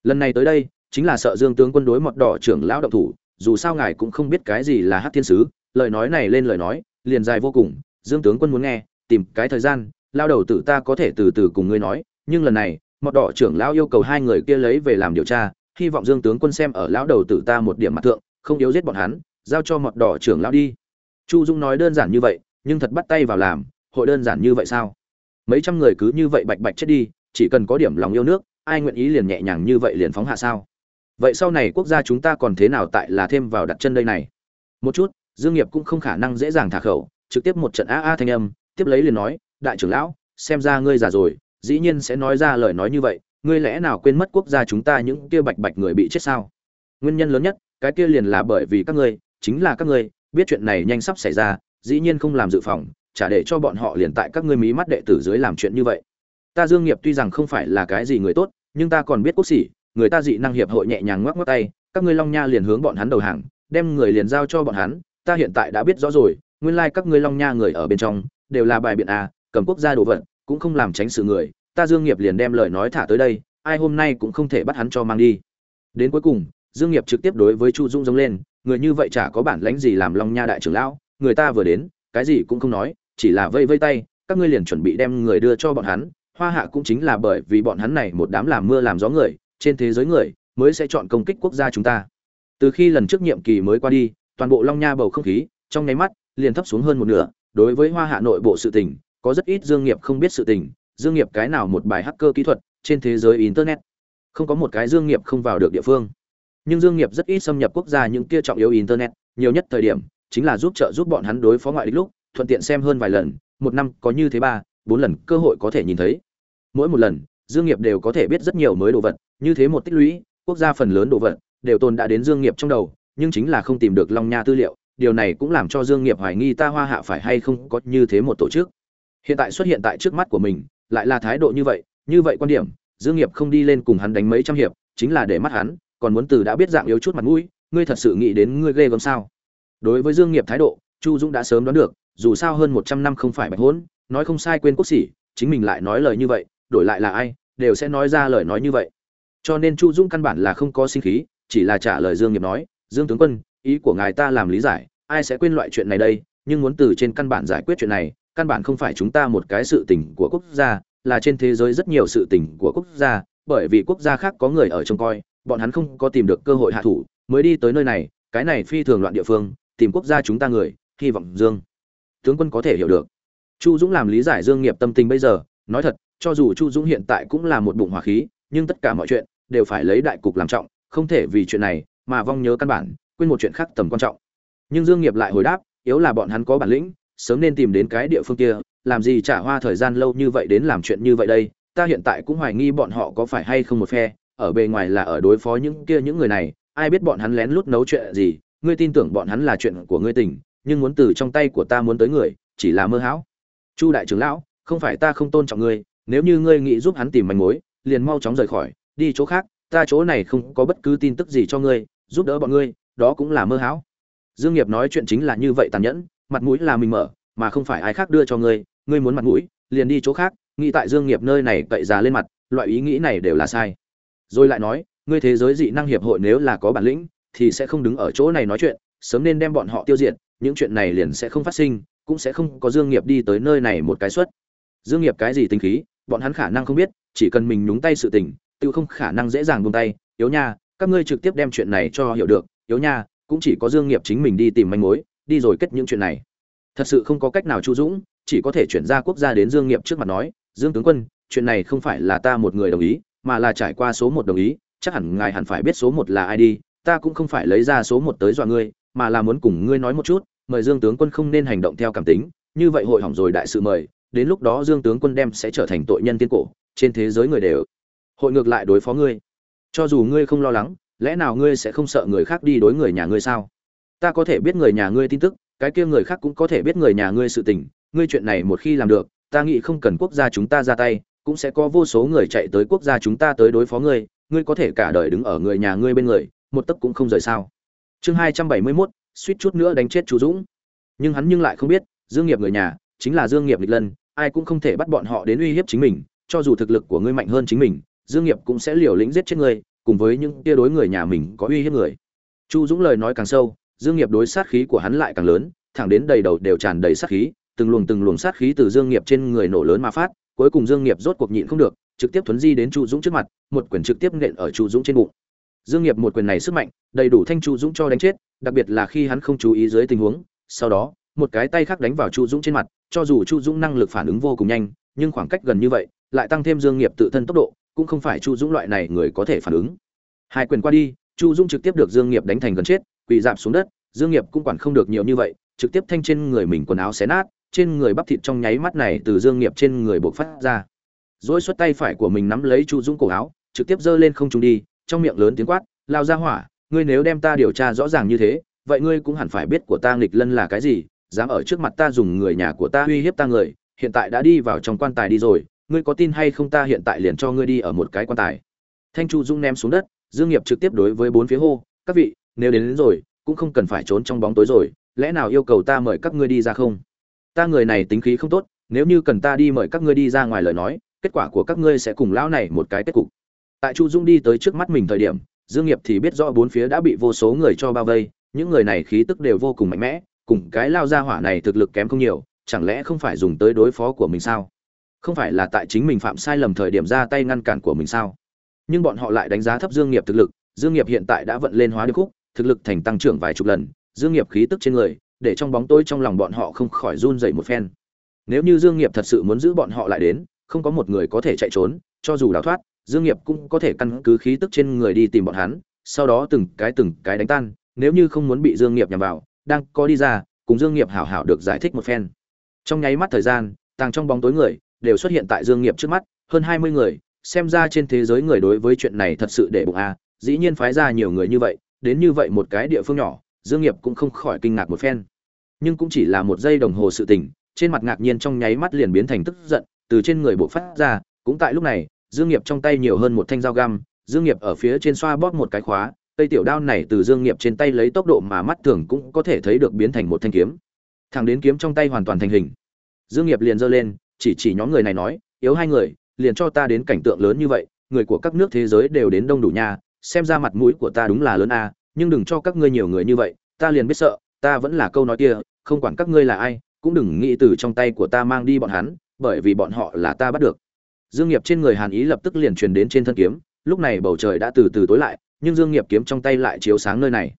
Lần này tới đây, chính là sợ dương tướng quân đối mọt đỏ trưởng lão động thủ, dù sao ngài cũng không biết cái gì là hát thiên sứ. Lời nói này lên lời nói, liền dài vô cùng. Dương tướng quân muốn nghe, tìm cái thời gian, lao đầu tử ta có thể từ từ cùng ngươi nói. Nhưng lần này, mọt đỏ trưởng lão yêu cầu hai người kia lấy về làm điều tra, hy vọng dương tướng quân xem ở lão đầu tử ta một điểm mặt thượng, không yếu giết bọn hắn, giao cho mọt đỏ trưởng lão đi. Chu dung nói đơn giản như vậy nhưng thật bắt tay vào làm, hội đơn giản như vậy sao? Mấy trăm người cứ như vậy bạch bạch chết đi, chỉ cần có điểm lòng yêu nước, ai nguyện ý liền nhẹ nhàng như vậy liền phóng hạ sao? Vậy sau này quốc gia chúng ta còn thế nào tại là thêm vào đặt chân đây này? Một chút, dương nghiệp cũng không khả năng dễ dàng thả khẩu, trực tiếp một trận a a thanh âm, tiếp lấy liền nói, đại trưởng lão, xem ra ngươi già rồi, dĩ nhiên sẽ nói ra lời nói như vậy, ngươi lẽ nào quên mất quốc gia chúng ta những kia bạch bạch người bị chết sao? Nguyên nhân lớn nhất, cái kia liền là bởi vì các ngươi, chính là các ngươi, biết chuyện này nhanh sắp xảy ra dĩ nhiên không làm dự phòng, chả để cho bọn họ liền tại các ngươi mí mắt đệ tử dưới làm chuyện như vậy. Ta dương nghiệp tuy rằng không phải là cái gì người tốt, nhưng ta còn biết quốc sĩ, người ta dị năng hiệp hội nhẹ nhàng ngoắc ngoắc tay, các ngươi long nha liền hướng bọn hắn đầu hàng, đem người liền giao cho bọn hắn, ta hiện tại đã biết rõ rồi, nguyên lai like các ngươi long nha người ở bên trong, đều là bài biện à cầm quốc gia đồ vật, cũng không làm tránh sự người, ta dương nghiệp liền đem lời nói thả tới đây, ai hôm nay cũng không thể bắt hắn cho mang đi. Đến cuối cùng, dương nghiệp trực tiếp đối với chu dung giống lên, người như vậy chả có bản lãnh gì làm long nha đại trưởng lão người ta vừa đến, cái gì cũng không nói, chỉ là vây vây tay, các ngươi liền chuẩn bị đem người đưa cho bọn hắn. Hoa hạ cũng chính là bởi vì bọn hắn này một đám làm mưa làm gió người, trên thế giới người mới sẽ chọn công kích quốc gia chúng ta. Từ khi lần trước nhiệm kỳ mới qua đi, toàn bộ long nha bầu không khí, trong nháy mắt, liền thấp xuống hơn một nửa. Đối với hoa hạ nội bộ sự tình, có rất ít dương nghiệp không biết sự tình. Dương nghiệp cái nào một bài hacker kỹ thuật, trên thế giới internet. Không có một cái dương nghiệp không vào được địa phương. Nhưng dương nghiệp rất ít xâm nhập quốc gia những kia trọng yếu internet, nhiều nhất thời điểm chính là giúp trợ giúp bọn hắn đối phó ngoại địch lúc, thuận tiện xem hơn vài lần, một năm có như thế ba, bốn lần cơ hội có thể nhìn thấy. Mỗi một lần, dương nghiệp đều có thể biết rất nhiều mới đồ vật, như thế một tích lũy, quốc gia phần lớn đồ vật, đều tồn đã đến dương nghiệp trong đầu, nhưng chính là không tìm được long nha tư liệu, điều này cũng làm cho dương nghiệp hoài nghi ta hoa hạ phải hay không có như thế một tổ chức. Hiện tại xuất hiện tại trước mắt của mình, lại là thái độ như vậy như vậy quan điểm, dương nghiệp không đi lên cùng hắn đánh mấy trăm hiệp, chính là để mắt hắn, còn muốn từ đã biết dạng yếu chút mặt mũi, ngươi thật sự nghĩ đến ngươi ghê gớm sao? Đối với dương nghiệp thái độ, chu dũng đã sớm đoán được, dù sao hơn một trăm năm không phải bạch hỗn, nói không sai quên quốc sĩ chính mình lại nói lời như vậy, đổi lại là ai, đều sẽ nói ra lời nói như vậy. Cho nên chu dũng căn bản là không có sinh khí, chỉ là trả lời dương nghiệp nói, dương tướng quân, ý của ngài ta làm lý giải, ai sẽ quên loại chuyện này đây, nhưng muốn từ trên căn bản giải quyết chuyện này, căn bản không phải chúng ta một cái sự tình của quốc gia, là trên thế giới rất nhiều sự tình của quốc gia, bởi vì quốc gia khác có người ở trông coi, bọn hắn không có tìm được cơ hội hạ thủ, mới đi tới nơi này, cái này phi thường loạn địa phương tìm quốc gia chúng ta người, hy vọng dương tướng quân có thể hiểu được. Chu dũng làm lý giải dương nghiệp tâm tình bây giờ, nói thật, cho dù chu dũng hiện tại cũng là một bụng hỏa khí, nhưng tất cả mọi chuyện đều phải lấy đại cục làm trọng, không thể vì chuyện này mà vong nhớ căn bản, quên một chuyện khác tầm quan trọng. Nhưng dương nghiệp lại hồi đáp, yếu là bọn hắn có bản lĩnh, sớm nên tìm đến cái địa phương kia, làm gì trả hoa thời gian lâu như vậy đến làm chuyện như vậy đây, ta hiện tại cũng hoài nghi bọn họ có phải hay không một phe, ở bề ngoài là ở đối phó những kia những người này, ai biết bọn hắn lén lút nấu chuyện gì ngươi tin tưởng bọn hắn là chuyện của ngươi tỉnh nhưng muốn từ trong tay của ta muốn tới người, chỉ là mơ hão. Chu đại trưởng lão, không phải ta không tôn trọng ngươi, nếu như ngươi nghĩ giúp hắn tìm manh mối, liền mau chóng rời khỏi, đi chỗ khác, ta chỗ này không có bất cứ tin tức gì cho ngươi, giúp đỡ bọn ngươi, đó cũng là mơ hão. Dương nghiệp nói chuyện chính là như vậy tàn nhẫn, mặt mũi là mình mở, mà không phải ai khác đưa cho ngươi ngươi muốn mặt mũi, liền đi chỗ khác, nghĩ tại dương nghiệp nơi này cậy già lên mặt, loại ý nghĩ này đều là sai. Rồi lại nói, ngươi thế giới dị năng hiệp hội nếu là có bản lĩnh thì sẽ không đứng ở chỗ này nói chuyện, sớm nên đem bọn họ tiêu diệt, những chuyện này liền sẽ không phát sinh, cũng sẽ không có dương nghiệp đi tới nơi này một cái suất. Dương nghiệp cái gì tinh khí, bọn hắn khả năng không biết, chỉ cần mình nhúng tay sự tình, tự không khả năng dễ dàng buông tay. Yếu nha, các ngươi trực tiếp đem chuyện này cho hiểu được. Yếu nha, cũng chỉ có dương nghiệp chính mình đi tìm manh mối, đi rồi kết những chuyện này. Thật sự không có cách nào chu dũng, chỉ có thể chuyển ra quốc gia đến dương nghiệp trước mặt nói, dương tướng quân, chuyện này không phải là ta một người đồng ý, mà là trải qua số một đồng ý, chắc hẳn ngài hẳn phải biết số một là ai đi ta cũng không phải lấy ra số một tới dọa ngươi, mà là muốn cùng ngươi nói một chút, mời dương tướng quân không nên hành động theo cảm tính, như vậy hội hỏng rồi đại sự mời, đến lúc đó dương tướng quân đem sẽ trở thành tội nhân tiên cổ, trên thế giới người đều. Hội ngược lại đối phó ngươi. Cho dù ngươi không lo lắng, lẽ nào ngươi sẽ không sợ người khác đi đối người nhà ngươi sao? Ta có thể biết người nhà ngươi tin tức, cái kia người khác cũng có thể biết người nhà ngươi sự tình, ngươi chuyện này một khi làm được, ta nghĩ không cần quốc gia chúng ta ra tay, cũng sẽ có vô số người chạy tới quốc gia chúng ta tới đối phó ngươi ngươi có thể cả đời đứng ở người nhà ngươi bên người một tấc cũng không rời sao. Chương hai trăm bảy mươi mốt, suýt chút nữa đánh chết chú dũng. Nhưng hắn nhưng lại không biết, dương nghiệp người nhà, chính là dương nghiệp lịch lân, ai cũng không thể bắt bọn họ đến uy hiếp chính mình, cho dù thực lực của ngươi mạnh hơn chính mình, dương nghiệp cũng sẽ liều lĩnh giết chết ngươi, cùng với những tia đối người nhà mình có uy hiếp người. Chu dũng lời nói càng sâu, dương nghiệp đối sát khí của hắn lại càng lớn, thẳng đến đầy đầu đều tràn đầy sát khí, từng luồng từng luồng sát khí từ dương nghiệp trên người nổ lớn mà phát, cuối cùng dương nghiệp rốt cuộc nhịn không được, trực tiếp thuấn di đến chu dũng trước mặt, một quyền trực tiếp nện ở chu dũng trên bụng dương nghiệp một quyền này sức mạnh, đầy đủ thanh chu dũng cho đánh chết, đặc biệt là khi hắn không chú ý dưới tình huống, sau đó, một cái tay khác đánh vào chu dũng trên mặt, cho dù chu dũng năng lực phản ứng vô cùng nhanh, nhưng khoảng cách gần như vậy, lại tăng thêm dương nghiệp tự thân tốc độ, cũng không phải chu dũng loại này người có thể phản ứng. Hai quyền qua đi, chu dũng trực tiếp được dương nghiệp đánh thành gần chết, quỳ rạp xuống đất, dương nghiệp cũng quản không được nhiều như vậy, trực tiếp thanh trên người mình quần áo xé nát, trên người bắp thịt trong nháy mắt này từ dương nghiệp trên người bộc phát ra. Rồi xuất tay phải của mình nắm lấy chu dũng cổ áo, trực tiếp giơ lên không trung đi trong miệng lớn tiếng quát lao ra hỏa ngươi nếu đem ta điều tra rõ ràng như thế vậy ngươi cũng hẳn phải biết của ta nghịch lân là cái gì dám ở trước mặt ta dùng người nhà của ta uy hiếp ta người hiện tại đã đi vào trong quan tài đi rồi ngươi có tin hay không ta hiện tại liền cho ngươi đi ở một cái quan tài. Thanh chu dung ném xuống đất dương nghiệp trực tiếp đối với bốn phía hô các vị nếu đến, đến rồi cũng không cần phải trốn trong bóng tối rồi lẽ nào yêu cầu ta mời các ngươi đi ra không? Ta người này tính khí không tốt nếu như cần ta đi mời các ngươi đi ra ngoài lời nói kết quả của các ngươi sẽ cùng lão này một cái kết cục tại chu dung đi tới trước mắt mình thời điểm, dương nghiệp thì biết rõ bốn phía đã bị vô số người cho bao vây, những người này khí tức đều vô cùng mạnh mẽ, cùng cái lao ra hỏa này thực lực kém không nhiều, chẳng lẽ không phải dùng tới đối phó của mình sao? Không phải là tại chính mình phạm sai lầm thời điểm ra tay ngăn cản của mình sao? Nhưng bọn họ lại đánh giá thấp dương nghiệp thực lực, dương nghiệp hiện tại đã vận lên hóa điệp khúc, thực lực thành tăng trưởng vài chục lần, dương nghiệp khí tức trên người, để trong bóng tối trong lòng bọn họ không khỏi run rẩy một phen. Nếu như dương nghiệp thật sự muốn giữ bọn họ lại đến, không có một người có thể chạy trốn, cho dù đào thoát dương nghiệp cũng có thể căn cứ khí tức trên người đi tìm bọn hắn, sau đó từng cái từng cái đánh tan, nếu như không muốn bị dương nghiệp nhằm vào, đang có đi ra, cùng dương nghiệp hảo hảo được giải thích một phen. Trong nháy mắt thời gian, tàng trong bóng tối người đều xuất hiện tại dương nghiệp trước mắt, hơn 20 người, xem ra trên thế giới người đối với chuyện này thật sự để bụng a, dĩ nhiên phái ra nhiều người như vậy, đến như vậy một cái địa phương nhỏ, dương nghiệp cũng không khỏi kinh ngạc một phen. Nhưng cũng chỉ là một giây đồng hồ sự tình, trên mặt ngạc nhiên trong nháy mắt liền biến thành tức giận, từ trên người bộ phát ra, cũng tại lúc này dương nghiệp trong tay nhiều hơn một thanh dao găm, dương nghiệp ở phía trên xoa bóp một cái khóa, cây tiểu đao này từ dương nghiệp trên tay lấy tốc độ mà mắt thường cũng có thể thấy được biến thành một thanh kiếm. Thẳng đến kiếm trong tay hoàn toàn thành hình. Dương nghiệp liền giơ lên, chỉ chỉ nhóm người này nói, yếu hai người, liền cho ta đến cảnh tượng lớn như vậy, người của các nước thế giới đều đến đông đủ nha, xem ra mặt mũi của ta đúng là lớn a, nhưng đừng cho các ngươi nhiều người như vậy, ta liền biết sợ, ta vẫn là câu nói kia, không quản các ngươi là ai, cũng đừng nghĩ từ trong tay của ta mang đi bọn hắn, bởi vì bọn họ là ta bắt được dương nghiệp trên người hàn ý lập tức liền truyền đến trên thân kiếm, lúc này bầu trời đã từ từ tối lại, nhưng dương nghiệp kiếm trong tay lại chiếu sáng nơi này.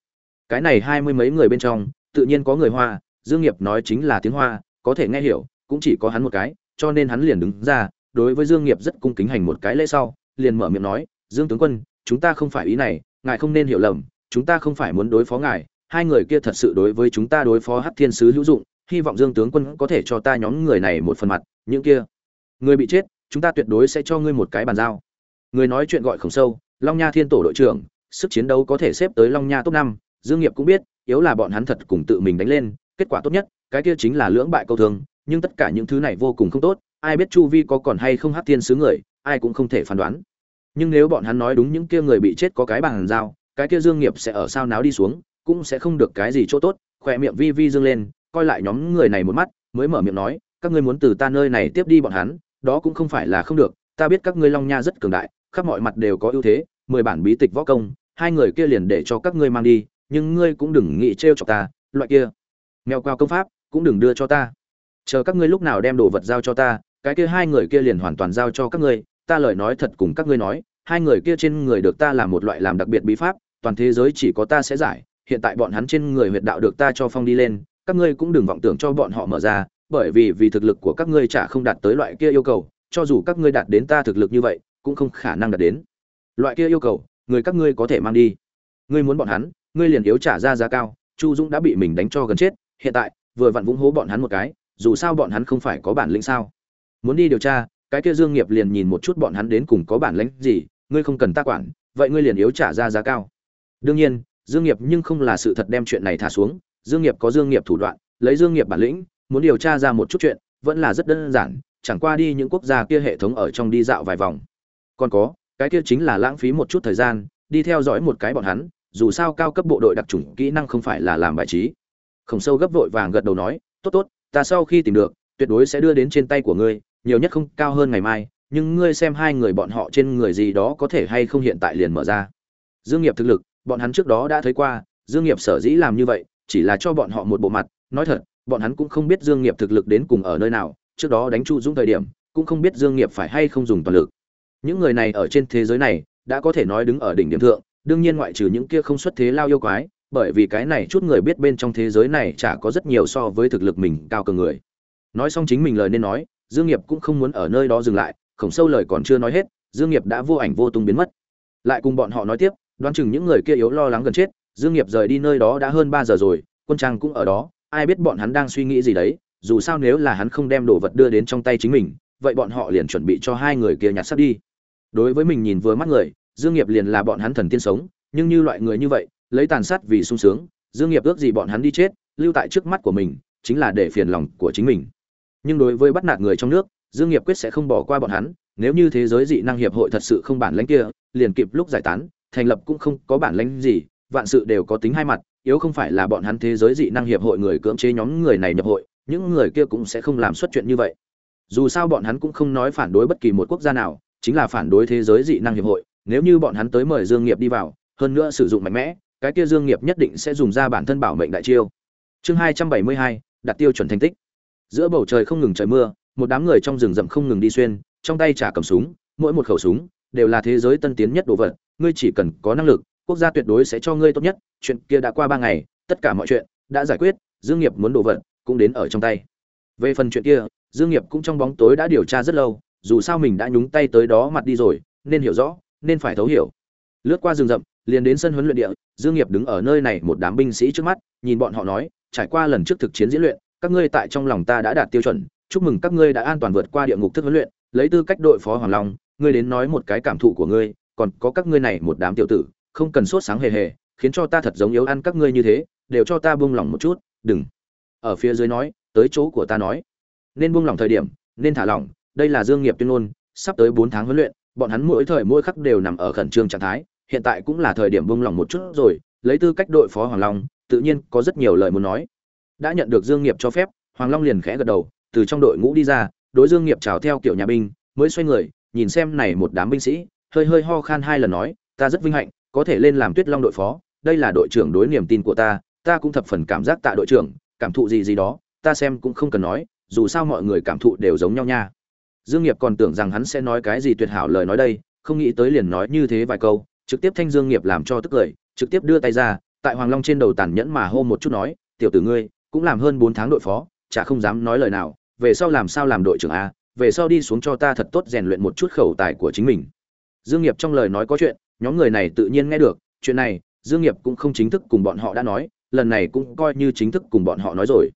Cái này hai mươi mấy người bên trong, tự nhiên có người hoa, dương nghiệp nói chính là tiếng hoa, có thể nghe hiểu, cũng chỉ có hắn một cái, cho nên hắn liền đứng ra, đối với dương nghiệp rất cung kính hành một cái lễ sau, liền mở miệng nói, dương tướng quân, chúng ta không phải ý này, ngài không nên hiểu lầm, chúng ta không phải muốn đối phó ngài, hai người kia thật sự đối với chúng ta đối phó hắc thiên sứ hữu dụng, hy vọng dương tướng quân có thể cho ta nhóm người này một phần mặt, những kia người bị chết chúng ta tuyệt đối sẽ cho ngươi một cái bàn giao. Người nói chuyện gọi khổng sâu, long nha thiên tổ đội trưởng, sức chiến đấu có thể xếp tới long nha top năm, dương nghiệp cũng biết, yếu là bọn hắn thật cùng tự mình đánh lên, kết quả tốt nhất, cái kia chính là lưỡng bại câu thương, nhưng tất cả những thứ này vô cùng không tốt, ai biết chu vi có còn hay không hát thiên sứ người, ai cũng không thể phán đoán. Nhưng nếu bọn hắn nói đúng những kia người bị chết có cái bàn giao, cái kia dương nghiệp sẽ ở sao náo đi xuống, cũng sẽ không được cái gì chỗ tốt, khỏe miệng vi vi dương lên, coi lại nhóm người này một mắt, mới mở miệng nói, các ngươi muốn từ ta nơi này tiếp đi bọn hắn đó cũng không phải là không được, ta biết các ngươi long nha rất cường đại, khắp mọi mặt đều có ưu thế, mười bản bí tịch võ công, hai người kia liền để cho các ngươi mang đi, nhưng ngươi cũng đừng nghĩ trêu chọc ta, loại kia. Mèo quao công pháp, cũng đừng đưa cho ta. Chờ các ngươi lúc nào đem đồ vật giao cho ta, cái kia hai người kia liền hoàn toàn giao cho các ngươi, ta lời nói thật cùng các ngươi nói, hai người kia trên người được ta làm một loại làm đặc biệt bí pháp, toàn thế giới chỉ có ta sẽ giải, hiện tại bọn hắn trên người huyệt đạo được ta cho phong đi lên, các ngươi cũng đừng vọng tưởng cho bọn họ mở ra bởi vì vì thực lực của các ngươi chả không đạt tới loại kia yêu cầu, cho dù các ngươi đạt đến ta thực lực như vậy, cũng không khả năng đạt đến. Loại kia yêu cầu, người các ngươi có thể mang đi. Ngươi muốn bọn hắn, ngươi liền yếu trả ra giá cao, chu dũng đã bị mình đánh cho gần chết, hiện tại, vừa vặn vũng hố bọn hắn một cái, dù sao bọn hắn không phải có bản lĩnh sao? Muốn đi điều tra, cái kia dương nghiệp liền nhìn một chút bọn hắn đến cùng có bản lĩnh gì, ngươi không cần ta quản, vậy ngươi liền yếu trả ra giá cao. Đương nhiên, dương nghiệp nhưng không là sự thật đem chuyện này thả xuống, dương nghiệp có dương nghiệp thủ đoạn, lấy dương nghiệp bản lĩnh muốn điều tra ra một chút chuyện, vẫn là rất đơn giản, chẳng qua đi những quốc gia kia hệ thống ở trong đi dạo vài vòng. Còn có, cái kia chính là lãng phí một chút thời gian, đi theo dõi một cái bọn hắn, dù sao cao cấp bộ đội đặc trùng kỹ năng không phải là làm bài trí. Khổng sâu gấp vội vàng gật đầu nói, tốt tốt, ta sau khi tìm được, tuyệt đối sẽ đưa đến trên tay của ngươi, nhiều nhất không cao hơn ngày mai, nhưng ngươi xem hai người bọn họ trên người gì đó có thể hay không hiện tại liền mở ra. Dương nghiệp thực lực, bọn hắn trước đó đã thấy qua, dương nghiệp sở dĩ làm như vậy, chỉ là cho bọn họ một bộ mặt, nói thật bọn hắn cũng không biết dương nghiệp thực lực đến cùng ở nơi nào, trước đó đánh chu dũng thời điểm, cũng không biết dương nghiệp phải hay không dùng toàn lực. Những người này ở trên thế giới này, đã có thể nói đứng ở đỉnh điểm thượng, đương nhiên ngoại trừ những kia không xuất thế lao yêu quái, bởi vì cái này chút người biết bên trong thế giới này chả có rất nhiều so với thực lực mình cao cường người. Nói xong chính mình lời nên nói, dương nghiệp cũng không muốn ở nơi đó dừng lại, khổng sâu lời còn chưa nói hết, dương nghiệp đã vô ảnh vô tung biến mất. Lại cùng bọn họ nói tiếp, đoán chừng những người kia yếu lo lắng gần chết, dương nghiệp rời đi nơi đó đã hơn ba giờ rồi, quân trang cũng ở đó ai biết bọn hắn đang suy nghĩ gì đấy, dù sao nếu là hắn không đem đồ vật đưa đến trong tay chính mình, vậy bọn họ liền chuẩn bị cho hai người kia nhặt sắt đi. Đối với mình nhìn vừa mắt người, dương nghiệp liền là bọn hắn thần tiên sống, nhưng như loại người như vậy, lấy tàn sát vì sung sướng, dương nghiệp ước gì bọn hắn đi chết, lưu tại trước mắt của mình, chính là để phiền lòng của chính mình. Nhưng đối với bắt nạt người trong nước, dương nghiệp quyết sẽ không bỏ qua bọn hắn, nếu như thế giới dị năng hiệp hội thật sự không bản lãnh kia, liền kịp lúc giải tán, thành lập cũng không có bản lãnh gì, vạn sự đều có tính hai mặt yếu không phải là bọn hắn thế giới dị năng hiệp hội người cưỡng chế nhóm người này nhập hội, những người kia cũng sẽ không làm xuất chuyện như vậy. Dù sao bọn hắn cũng không nói phản đối bất kỳ một quốc gia nào, chính là phản đối thế giới dị năng hiệp hội, nếu như bọn hắn tới mời dương nghiệp đi vào, hơn nữa sử dụng mạnh mẽ, cái kia dương nghiệp nhất định sẽ dùng ra bản thân bảo mệnh đại chiêu. Chương hai trăm bảy mươi hai đặt tiêu chuẩn thành tích. Giữa bầu trời không ngừng trời mưa, một đám người trong rừng rậm không ngừng đi xuyên, trong tay trả cầm súng, mỗi một khẩu súng đều là thế giới tân tiến nhất đồ vật, ngươi chỉ cần có năng lực quốc gia tuyệt đối sẽ cho ngươi tốt nhất, chuyện kia đã qua ba ngày, tất cả mọi chuyện đã giải quyết, dương nghiệp muốn đổ vận cũng đến ở trong tay. Về phần chuyện kia, dương nghiệp cũng trong bóng tối đã điều tra rất lâu, dù sao mình đã nhúng tay tới đó mặt đi rồi, nên hiểu rõ, nên phải thấu hiểu. Lướt qua rừng rậm, liền đến sân huấn luyện địa, dương nghiệp đứng ở nơi này một đám binh sĩ trước mắt, nhìn bọn họ nói, trải qua lần trước thực chiến diễn luyện, các ngươi tại trong lòng ta đã đạt tiêu chuẩn, chúc mừng các ngươi đã an toàn vượt qua địa ngục thức huấn luyện, lấy tư cách đội phó hoàng long, ngươi đến nói một cái cảm thụ của ngươi, còn có các ngươi này một đám tiểu tử không cần sốt sáng hề hề, khiến cho ta thật giống yếu ăn các ngươi như thế, đều cho ta buông lỏng một chút, đừng. Ở phía dưới nói, tới chỗ của ta nói. Nên buông lỏng thời điểm, nên thả lỏng, đây là dương nghiệp tuyên ngôn, sắp tới bốn tháng huấn luyện, bọn hắn mỗi thời mỗi khắc đều nằm ở khẩn trương trạng thái, hiện tại cũng là thời điểm buông lỏng một chút rồi, lấy tư cách đội phó hoàng long, tự nhiên có rất nhiều lời muốn nói. Đã nhận được dương nghiệp cho phép, hoàng long liền khẽ gật đầu, từ trong đội ngũ đi ra, đối dương nghiệp chào theo kiểu nhà binh, mới xoay người, nhìn xem này một đám binh sĩ, hơi hơi ho khan hai lần nói, ta rất vinh hạnh có thể lên làm tuyết long đội phó, đây là đội trưởng đối niềm tin của ta ta cũng thập phần cảm giác tạ đội trưởng, cảm thụ gì gì đó, ta xem cũng không cần nói, dù sao mọi người cảm thụ đều giống nhau nha. Dương nghiệp còn tưởng rằng hắn sẽ nói cái gì tuyệt hảo lời nói đây, không nghĩ tới liền nói như thế vài câu, trực tiếp thanh dương nghiệp làm cho tức cười trực tiếp đưa tay ra, tại hoàng long trên đầu tàn nhẫn mà hô một chút nói, tiểu tử ngươi, cũng làm hơn 4 tháng đội phó, chả không dám nói lời nào, về sau làm sao làm đội trưởng a, về sau đi xuống cho ta thật tốt rèn luyện một chút khẩu tài của chính mình. Dương nghiệp trong lời nói có chuyện nhóm người này tự nhiên nghe được, chuyện này, dương nghiệp cũng không chính thức cùng bọn họ đã nói, lần này cũng coi như chính thức cùng bọn họ nói rồi.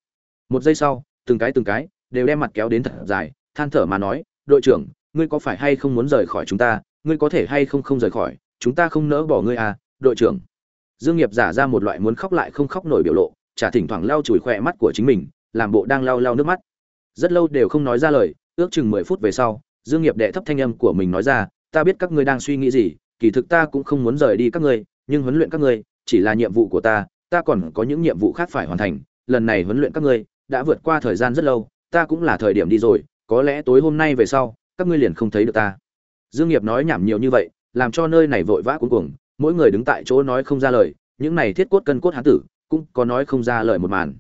Một giây sau, từng cái từng cái, đều đem mặt kéo đến thật dài, than thở mà nói, đội trưởng, ngươi có phải hay không muốn rời khỏi chúng ta? Ngươi có thể hay không không rời khỏi? Chúng ta không nỡ bỏ ngươi à đội trưởng. Dương nghiệp giả ra một loại muốn khóc lại không khóc nổi biểu lộ, chả thỉnh thoảng lau chùi khỏe mắt của chính mình, làm bộ đang lau lau nước mắt. Rất lâu đều không nói ra lời, ước chừng mười phút về sau, dương nghiệp đệ thấp thanh âm của mình nói ra, ta biết các ngươi đang suy nghĩ gì kỳ thực ta cũng không muốn rời đi các ngươi, nhưng huấn luyện các ngươi chỉ là nhiệm vụ của ta ta còn có những nhiệm vụ khác phải hoàn thành. Lần này huấn luyện các ngươi đã vượt qua thời gian rất lâu, ta cũng là thời điểm đi rồi, có lẽ tối hôm nay về sau, các ngươi liền không thấy được ta. Dương nghiệp nói nhảm nhiều như vậy, làm cho nơi này vội vã cuống cuồng, mỗi người đứng tại chỗ nói không ra lời, những này thiết cốt cân cốt hán tử cũng có nói không ra lời một màn.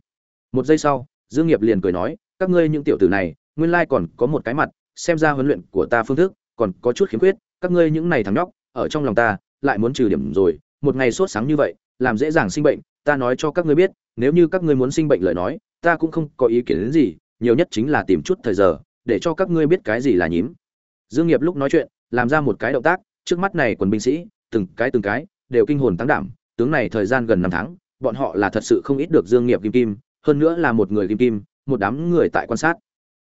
Một giây sau, dương nghiệp liền cười nói, các ngươi những tiểu tử này, nguyên lai còn có một cái mặt, xem ra huấn luyện của ta phương thức còn có chút khiếm khuyết, các ngươi những này thằng nhóc ở trong lòng ta, lại muốn trừ điểm rồi, một ngày sốt sáng như vậy, làm dễ dàng sinh bệnh, ta nói cho các ngươi biết, nếu như các ngươi muốn sinh bệnh lời nói, ta cũng không có ý kiến đến gì, nhiều nhất chính là tìm chút thời giờ, để cho các ngươi biết cái gì là nhím. Dương nghiệp lúc nói chuyện, làm ra một cái động tác, trước mắt này quần binh sĩ, từng cái từng cái, đều kinh hồn tăng đảm, tướng này thời gian gần năm tháng, bọn họ là thật sự không ít được dương nghiệp kim kim, hơn nữa là một người kim kim, một đám người tại quan sát.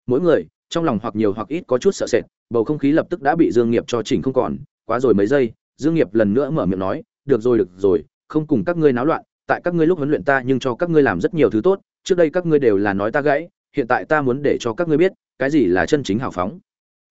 Mỗi người, trong lòng hoặc nhiều hoặc ít có chút sợ sệt, bầu không khí lập tức đã bị dương nghiệp cho chỉnh không còn quá rồi mấy giây, dương nghiệp lần nữa mở miệng nói, được rồi được rồi, không cùng các ngươi náo loạn, tại các ngươi lúc huấn luyện ta nhưng cho các ngươi làm rất nhiều thứ tốt, trước đây các ngươi đều là nói ta gãy, hiện tại ta muốn để cho các ngươi biết, cái gì là chân chính hào phóng.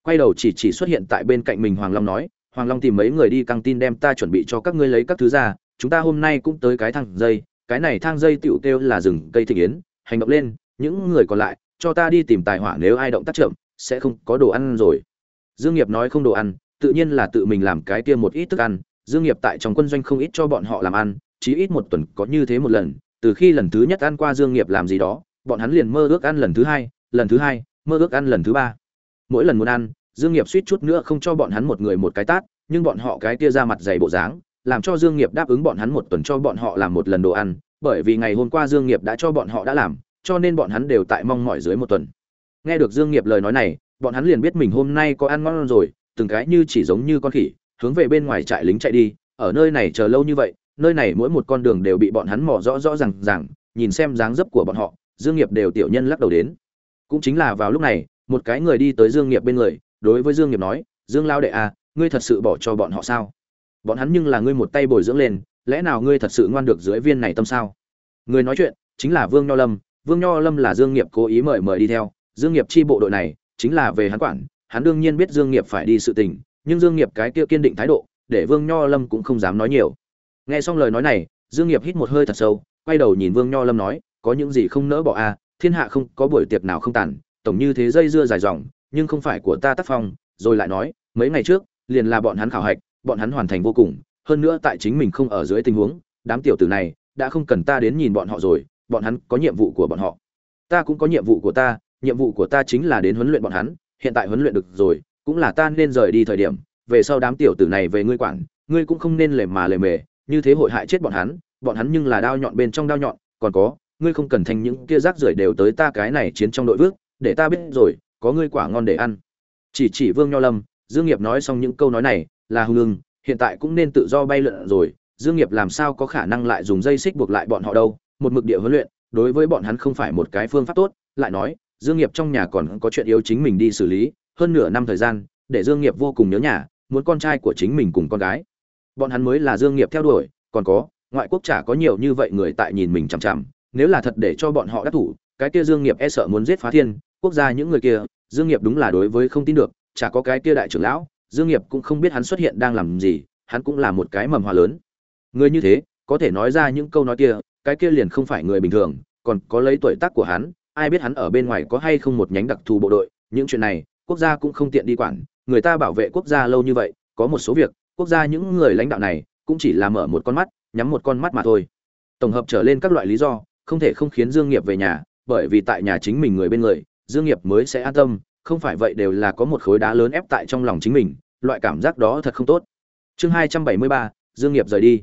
Quay đầu chỉ chỉ xuất hiện tại bên cạnh mình hoàng long nói, hoàng long tìm mấy người đi căng tin đem ta chuẩn bị cho các ngươi lấy các thứ ra, chúng ta hôm nay cũng tới cái thang dây, cái này thang dây tựu kêu là rừng cây thịnh yến, hành động lên, những người còn lại, cho ta đi tìm tài hỏa nếu ai động tác chậm, sẽ không có đồ ăn rồi. Dương nghiệp nói không đồ ăn tự nhiên là tự mình làm cái kia một ít thức ăn, dương nghiệp tại trong quân doanh không ít cho bọn họ làm ăn, chí ít một tuần có như thế một lần, từ khi lần thứ nhất ăn qua dương nghiệp làm gì đó, bọn hắn liền mơ ước ăn lần thứ hai, lần thứ hai, mơ ước ăn lần thứ ba. Mỗi lần muốn ăn, dương nghiệp suýt chút nữa không cho bọn hắn một người một cái tát, nhưng bọn họ cái kia ra mặt dày bộ dáng, làm cho dương nghiệp đáp ứng bọn hắn một tuần cho bọn họ làm một lần đồ ăn, bởi vì ngày hôm qua dương nghiệp đã cho bọn họ đã làm, cho nên bọn hắn đều tại mong mỏi dưới một tuần. Nghe được dương nghiệp lời nói này, bọn hắn liền biết mình hôm nay có ăn ngon rồi từng cái như chỉ giống như con khỉ, hướng về bên ngoài trại lính chạy đi. Ở nơi này chờ lâu như vậy, nơi này mỗi một con đường đều bị bọn hắn mò rõ rõ ràng ràng, nhìn xem dáng dấp của bọn họ, dương nghiệp đều tiểu nhân lắc đầu đến. Cũng chính là vào lúc này, một cái người đi tới dương nghiệp bên người, đối với dương nghiệp nói, dương lao đệ à ngươi thật sự bỏ cho bọn họ sao? Bọn hắn nhưng là ngươi một tay bồi dưỡng lên, lẽ nào ngươi thật sự ngoan được dưới viên này tâm sao? Người nói chuyện chính là vương nho lâm. Vương nho lâm là dương nghiệp cố ý mời mời đi theo. Dương nghiệp chi bộ đội này chính là về hắn quản hắn đương nhiên biết dương nghiệp phải đi sự tình nhưng dương nghiệp cái kia kiên định thái độ để vương nho lâm cũng không dám nói nhiều. Nghe xong lời nói này dương nghiệp hít một hơi thật sâu quay đầu nhìn vương nho lâm nói có những gì không nỡ bỏ a à, thiên hạ không có buổi tiệc nào không tàn tổng như thế dây dưa dài dòng nhưng không phải của ta tác phong. Rồi lại nói mấy ngày trước liền là bọn hắn khảo hạch bọn hắn hoàn thành vô cùng hơn nữa tại chính mình không ở dưới tình huống đám tiểu tử này đã không cần ta đến nhìn bọn họ rồi bọn hắn có nhiệm vụ của bọn họ. Ta cũng có nhiệm vụ của ta nhiệm vụ của ta chính là đến huấn luyện bọn hắn hiện tại huấn luyện được rồi, cũng là ta nên rời đi thời điểm, về sau đám tiểu tử này về ngươi quản, ngươi cũng không nên lề mà lề mề, như thế hội hại chết bọn hắn bọn hắn nhưng là đao nhọn bên trong đao nhọn, còn có, ngươi không cần thành những kia rác rưởi đều tới ta cái này chiến trong đội vước, để ta biết rồi, có ngươi quả ngon để ăn. Chỉ chỉ vương nho lâm, dương nghiệp nói xong những câu nói này, là hung ưng hiện tại cũng nên tự do bay lượn rồi, dương nghiệp làm sao có khả năng lại dùng dây xích buộc lại bọn họ đâu, một mực địa huấn luyện, đối với bọn hắn không phải một cái phương pháp tốt, lại nói dương nghiệp trong nhà còn có chuyện yếu chính mình đi xử lý, hơn nửa năm thời gian, để dương nghiệp vô cùng nhớ nhà, muốn con trai của chính mình cùng con gái. Bọn hắn mới là dương nghiệp theo đuổi, còn có, ngoại quốc chả có nhiều như vậy người tại nhìn mình chằm chằm, nếu là thật để cho bọn họ đắc thủ, cái kia dương nghiệp e sợ muốn giết phá thiên, quốc gia những người kia, dương nghiệp đúng là đối với không tin được, chả có cái kia đại trưởng lão, dương nghiệp cũng không biết hắn xuất hiện đang làm gì, hắn cũng là một cái mầm hoa lớn. Người như thế, có thể nói ra những câu nói kia, cái kia liền không phải người bình thường, còn có lấy tuổi tác của hắn ai biết hắn ở bên ngoài có hay không một nhánh đặc thù bộ đội, những chuyện này, quốc gia cũng không tiện đi quản, người ta bảo vệ quốc gia lâu như vậy, có một số việc, quốc gia những người lãnh đạo này, cũng chỉ là mở một con mắt, nhắm một con mắt mà thôi. Tổng hợp trở lên các loại lý do, không thể không khiến dương nghiệp về nhà, bởi vì tại nhà chính mình người bên người, dương nghiệp mới sẽ an tâm, không phải vậy đều là có một khối đá lớn ép tại trong lòng chính mình, loại cảm giác đó thật không tốt. Chương hai trăm bảy mươi ba, dương nghiệp rời đi.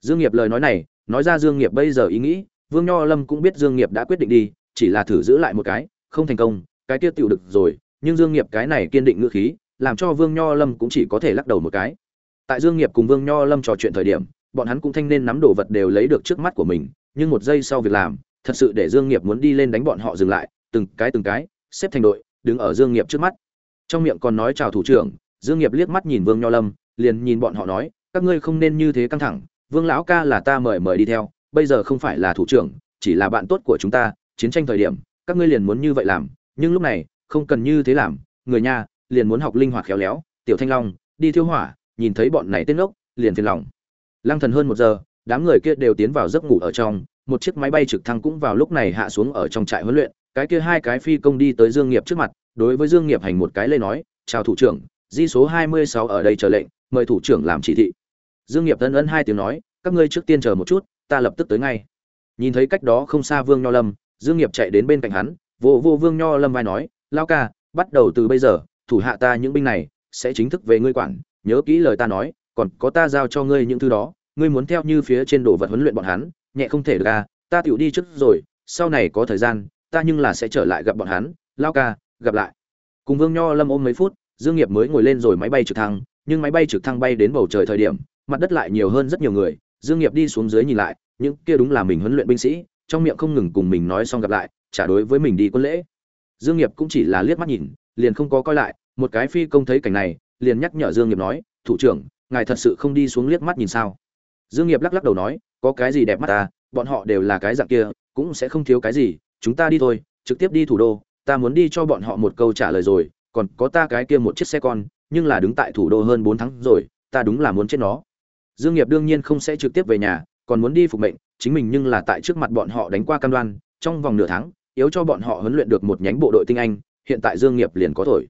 Dương nghiệp lời nói này, nói ra dương nghiệp bây giờ ý nghĩ, vương nho lâm cũng biết dương nghiệp đã quyết định đi chỉ là thử giữ lại một cái, không thành công, cái kia tiểu được rồi, nhưng dương nghiệp cái này kiên định ngữ khí, làm cho vương nho lâm cũng chỉ có thể lắc đầu một cái. Tại dương nghiệp cùng vương nho lâm trò chuyện thời điểm, bọn hắn cũng thanh nên nắm đồ vật đều lấy được trước mắt của mình, nhưng một giây sau việc làm, thật sự để dương nghiệp muốn đi lên đánh bọn họ dừng lại, từng cái từng cái, xếp thành đội, đứng ở dương nghiệp trước mắt. Trong miệng còn nói chào thủ trưởng, dương nghiệp liếc mắt nhìn vương nho lâm, liền nhìn bọn họ nói, các ngươi không nên như thế căng thẳng, vương lão ca là ta mời mời đi theo, bây giờ không phải là thủ trưởng, chỉ là bạn tốt của chúng ta chiến tranh thời điểm, các ngươi liền muốn như vậy làm, nhưng lúc này, không cần như thế làm, người nha liền muốn học linh hoạt khéo léo, tiểu thanh long, đi thiêu hỏa, nhìn thấy bọn này tên ngốc, liền phiền lòng. Lăng thần hơn một giờ, đám người kia đều tiến vào giấc ngủ ở trong, một chiếc máy bay trực thăng cũng vào lúc này hạ xuống ở trong trại huấn luyện, cái kia hai cái phi công đi tới dương nghiệp trước mặt, đối với dương nghiệp hành một cái lê nói, chào thủ trưởng, di số 26 ở đây chờ lệnh, mời thủ trưởng làm chỉ thị. Dương nghiệp thân ân hai tiếng nói, các ngươi trước tiên chờ một chút, ta lập tức tới ngay. Nhìn thấy cách đó không xa vương nho lâm dương nghiệp chạy đến bên cạnh hắn, vô vô vương nho lâm vai nói lao ca, bắt đầu từ bây giờ, thủ hạ ta những binh này sẽ chính thức về ngươi quản, nhớ kỹ lời ta nói, còn có ta giao cho ngươi những thứ đó, ngươi muốn theo như phía trên đồ vật huấn luyện bọn hắn, nhẹ không thể được à ta tiểu đi trước rồi, sau này có thời gian, ta nhưng là sẽ trở lại gặp bọn hắn lao ca, gặp lại. Cùng vương nho lâm ôm mấy phút, dương nghiệp mới ngồi lên rồi máy bay trực thăng, nhưng máy bay trực thăng bay đến bầu trời thời điểm, mặt đất lại nhiều hơn rất nhiều người, dương nghiệp đi xuống dưới nhìn lại, những kia đúng là mình huấn luyện binh sĩ trong miệng không ngừng cùng mình nói xong gặp lại trả đối với mình đi quân lễ. Dương nghiệp cũng chỉ là liếc mắt nhìn, liền không có coi lại, một cái phi công thấy cảnh này, liền nhắc nhở dương nghiệp nói, thủ trưởng, ngài thật sự không đi xuống liếc mắt nhìn sao? Dương nghiệp lắc lắc đầu nói, có cái gì đẹp mắt ta, bọn họ đều là cái dạng kia, cũng sẽ không thiếu cái gì, chúng ta đi thôi, trực tiếp đi thủ đô, ta muốn đi cho bọn họ một câu trả lời rồi, còn có ta cái kia một chiếc xe con, nhưng là đứng tại thủ đô hơn bốn tháng rồi, ta đúng là muốn chết nó. Dương nghiệp đương nhiên không sẽ trực tiếp về nhà còn muốn đi phục mệnh, chính mình nhưng là tại trước mặt bọn họ đánh qua cam đoan, trong vòng nửa tháng, yếu cho bọn họ huấn luyện được một nhánh bộ đội tinh anh, hiện tại dương nghiệp liền có thổi.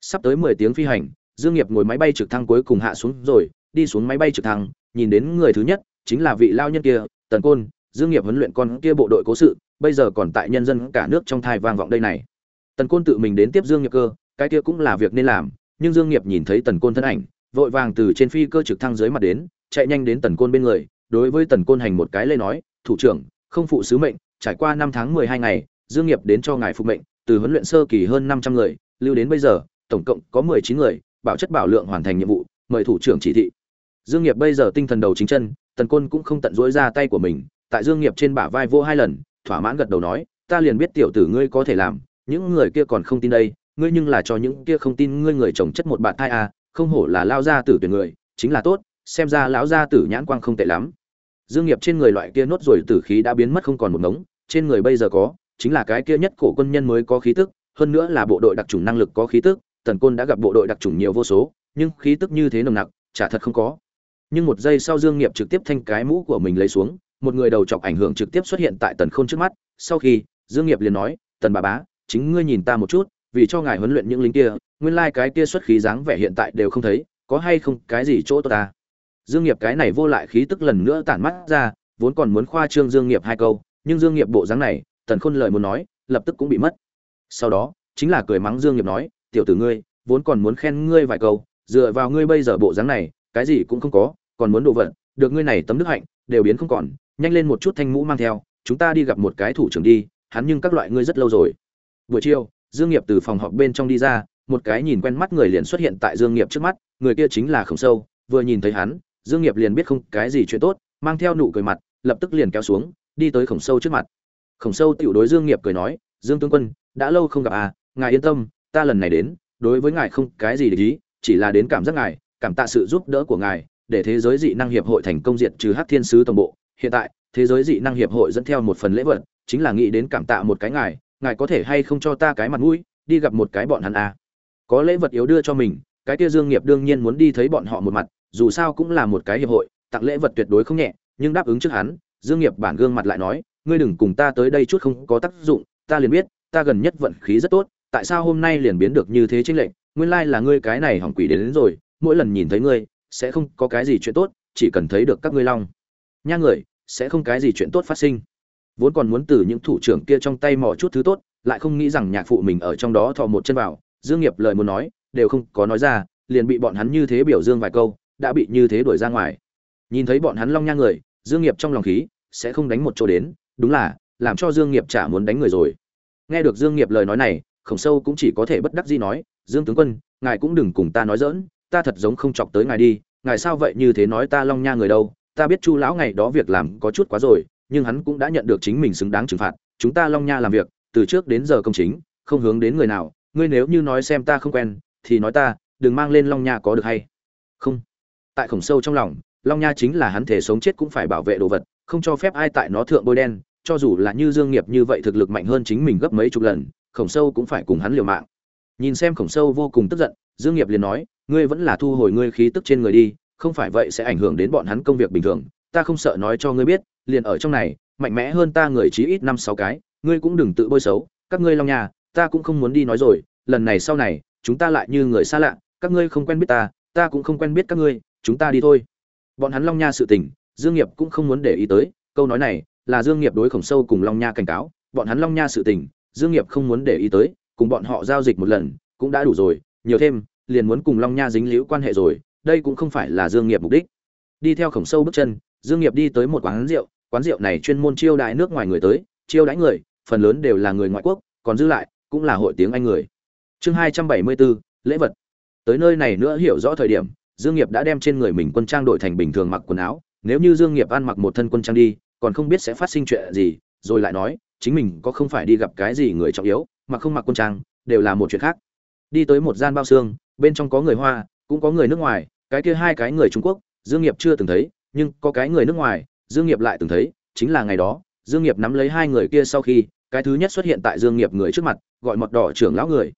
Sắp tới 10 tiếng phi hành, dương nghiệp ngồi máy bay trực thăng cuối cùng hạ xuống rồi, đi xuống máy bay trực thăng, nhìn đến người thứ nhất, chính là vị lao nhân kia, tần côn, dương nghiệp huấn luyện con kia bộ đội cố sự, bây giờ còn tại nhân dân cả nước trong thai vang vọng đây này. Tần côn tự mình đến tiếp dương nghiệp cơ, cái kia cũng là việc nên làm, nhưng dương nghiệp nhìn thấy tần côn thân ảnh, vội vàng từ trên phi cơ trực thăng dưới mặt đến, chạy nhanh đến tần côn bên người đối với tần côn hành một cái lê nói, thủ trưởng, không phụ sứ mệnh, trải qua năm tháng mười hai ngày, dương nghiệp đến cho ngài phục mệnh, từ huấn luyện sơ kỳ hơn năm trăm người, lưu đến bây giờ, tổng cộng có mười chín người, bảo chất bảo lượng hoàn thành nhiệm vụ, mời thủ trưởng chỉ thị. Dương nghiệp bây giờ tinh thần đầu chính chân, tần côn cũng không tận dỗi ra tay của mình, tại dương nghiệp trên bả vai vô hai lần, thỏa mãn gật đầu nói, ta liền biết tiểu tử ngươi có thể làm, những người kia còn không tin đây, ngươi nhưng là cho những kia không tin ngươi người chồng chất một bạn thai à không hổ là lao gia tử tuyển người, chính là tốt, xem ra lão gia tử nhãn quang không tệ lắm dương nghiệp trên người loại kia nốt rồi tử khí đã biến mất không còn một ngống, trên người bây giờ có, chính là cái kia nhất cổ quân nhân mới có khí tức, hơn nữa là bộ đội đặc trùng năng lực có khí tức tần côn đã gặp bộ đội đặc trùng nhiều vô số, nhưng khí tức như thế nồng nặc, chả thật không có. Nhưng một giây sau dương nghiệp trực tiếp thanh cái mũ của mình lấy xuống, một người đầu chọc ảnh hưởng trực tiếp xuất hiện tại tần khôn trước mắt, sau khi, dương nghiệp liền nói, tần bà bá, chính ngươi nhìn ta một chút, vì cho ngài huấn luyện những lính kia, nguyên lai like cái kia xuất khí dáng vẻ hiện tại đều không thấy, có hay không cái gì chỗ tốt ta? Dương nghiệp cái này vô lại khí tức lần nữa tản mắt ra, vốn còn muốn khoa trương dương nghiệp hai câu, nhưng dương nghiệp bộ dáng này, tần khôn lời muốn nói, lập tức cũng bị mất. Sau đó, chính là cười mắng dương nghiệp nói, tiểu tử ngươi, vốn còn muốn khen ngươi vài câu, dựa vào ngươi bây giờ bộ dáng này, cái gì cũng không có, còn muốn đồ vật được ngươi này tấm đức hạnh, đều biến không còn, nhanh lên một chút thanh mũ mang theo, chúng ta đi gặp một cái thủ trưởng đi, hắn nhưng các loại ngươi rất lâu rồi. Buổi chiều, dương nghiệp từ phòng họp bên trong đi ra, một cái nhìn quen mắt người liền xuất hiện tại dương nghiệp trước mắt, người kia chính là khổng sâu, vừa nhìn thấy hắn dương nghiệp liền biết không cái gì chuyện tốt, mang theo nụ cười mặt, lập tức liền kéo xuống, đi tới khổng sâu trước mặt khổng sâu tiểu đối dương nghiệp cười nói, dương tướng quân, đã lâu không gặp à ngài yên tâm, ta lần này đến, đối với ngài không cái gì để ý, chỉ là đến cảm giác ngài, cảm tạ sự giúp đỡ của ngài, để thế giới dị năng hiệp hội thành công diệt trừ hắc thiên sứ tổng bộ hiện tại, thế giới dị năng hiệp hội dẫn theo một phần lễ vật, chính là nghĩ đến cảm tạ một cái ngài ngài có thể hay không cho ta cái mặt mũi, đi gặp một cái bọn hắn à. có lễ vật yếu đưa cho mình, cái kia dương nghiệp đương nhiên muốn đi thấy bọn họ một mặt dù sao cũng là một cái hiệp hội tặng lễ vật tuyệt đối không nhẹ nhưng đáp ứng trước hắn dương nghiệp bản gương mặt lại nói ngươi đừng cùng ta tới đây chút không có tác dụng ta liền biết ta gần nhất vận khí rất tốt tại sao hôm nay liền biến được như thế chính lệnh nguyên lai là ngươi cái này hỏng quỷ đến, đến rồi mỗi lần nhìn thấy ngươi sẽ không có cái gì chuyện tốt chỉ cần thấy được các ngươi long. Nha người sẽ không cái gì chuyện tốt phát sinh. Vốn còn muốn từ những thủ trưởng kia trong tay mò chút thứ tốt lại không nghĩ rằng nhạc phụ mình ở trong đó thò một chân vào dương nghiệp lời muốn nói đều không có nói ra liền bị bọn hắn như thế biểu dương vài câu đã bị như thế đuổi ra ngoài. Nhìn thấy bọn hắn long nha người, dương nghiệp trong lòng khí sẽ không đánh một chỗ đến, đúng là, làm cho dương nghiệp chả muốn đánh người rồi. Nghe được dương nghiệp lời nói này, khổng sâu cũng chỉ có thể bất đắc dĩ nói, dương tướng quân, ngài cũng đừng cùng ta nói dỡn ta thật giống không chọc tới ngài đi, ngài sao vậy như thế nói ta long nha người đâu, ta biết chu lão ngày đó việc làm có chút quá rồi, nhưng hắn cũng đã nhận được chính mình xứng đáng trừng phạt, chúng ta long nha làm việc, từ trước đến giờ công chính, không hướng đến người nào, ngươi nếu như nói xem ta không quen, thì nói ta, đừng mang lên long nha có được hay không tại khổng sâu trong lòng, long nha chính là hắn thể sống chết cũng phải bảo vệ đồ vật, không cho phép ai tại nó thượng bôi đen, cho dù là như dương nghiệp như vậy thực lực mạnh hơn chính mình gấp mấy chục lần, khổng sâu cũng phải cùng hắn liều mạng. Nhìn xem khổng sâu vô cùng tức giận, dương nghiệp liền nói, ngươi vẫn là thu hồi ngươi khí tức trên người đi, không phải vậy sẽ ảnh hưởng đến bọn hắn công việc bình thường. Ta không sợ nói cho ngươi biết, liền ở trong này, mạnh mẽ hơn ta người chí ít năm sáu cái, ngươi cũng đừng tự bôi xấu. Các ngươi long nhà ta cũng không muốn đi nói rồi, lần này sau này, chúng ta lại như người xa lạ, các ngươi không quen biết ta ta cũng không quen biết các ngươi chúng ta đi thôi. Bọn hắn long nha sự tình, dương nghiệp cũng không muốn để ý tới. Câu nói này là dương nghiệp đối khổng sâu cùng long nha cảnh cáo. Bọn hắn long nha sự tình, dương nghiệp không muốn để ý tới. Cùng bọn họ giao dịch một lần, cũng đã đủ rồi. Nhiều thêm, liền muốn cùng long nha dính liễu quan hệ rồi. Đây cũng không phải là dương nghiệp mục đích. Đi theo khổng sâu bước chân, dương nghiệp đi tới một quán rượu. Quán rượu này chuyên môn chiêu đãi nước ngoài người tới. Chiêu đãi người, phần lớn đều là người ngoại quốc, còn dư lại cũng là hội tiếng anh người. Chương hai trăm bảy mươi bốn, lễ vật. Tới nơi này nữa hiểu rõ thời điểm dương nghiệp đã đem trên người mình quân trang đổi thành bình thường mặc quần áo, nếu như dương nghiệp ăn mặc một thân quân trang đi, còn không biết sẽ phát sinh chuyện gì, rồi lại nói, chính mình có không phải đi gặp cái gì người trọng yếu, mà không mặc quân trang, đều là một chuyện khác. Đi tới một gian bao xương, bên trong có người hoa, cũng có người nước ngoài, cái kia hai cái người trung quốc, dương nghiệp chưa từng thấy, nhưng có cái người nước ngoài, dương nghiệp lại từng thấy, chính là ngày đó, dương nghiệp nắm lấy hai người kia sau khi, cái thứ nhất xuất hiện tại dương nghiệp người trước mặt, gọi mọt đỏ trưởng lão người.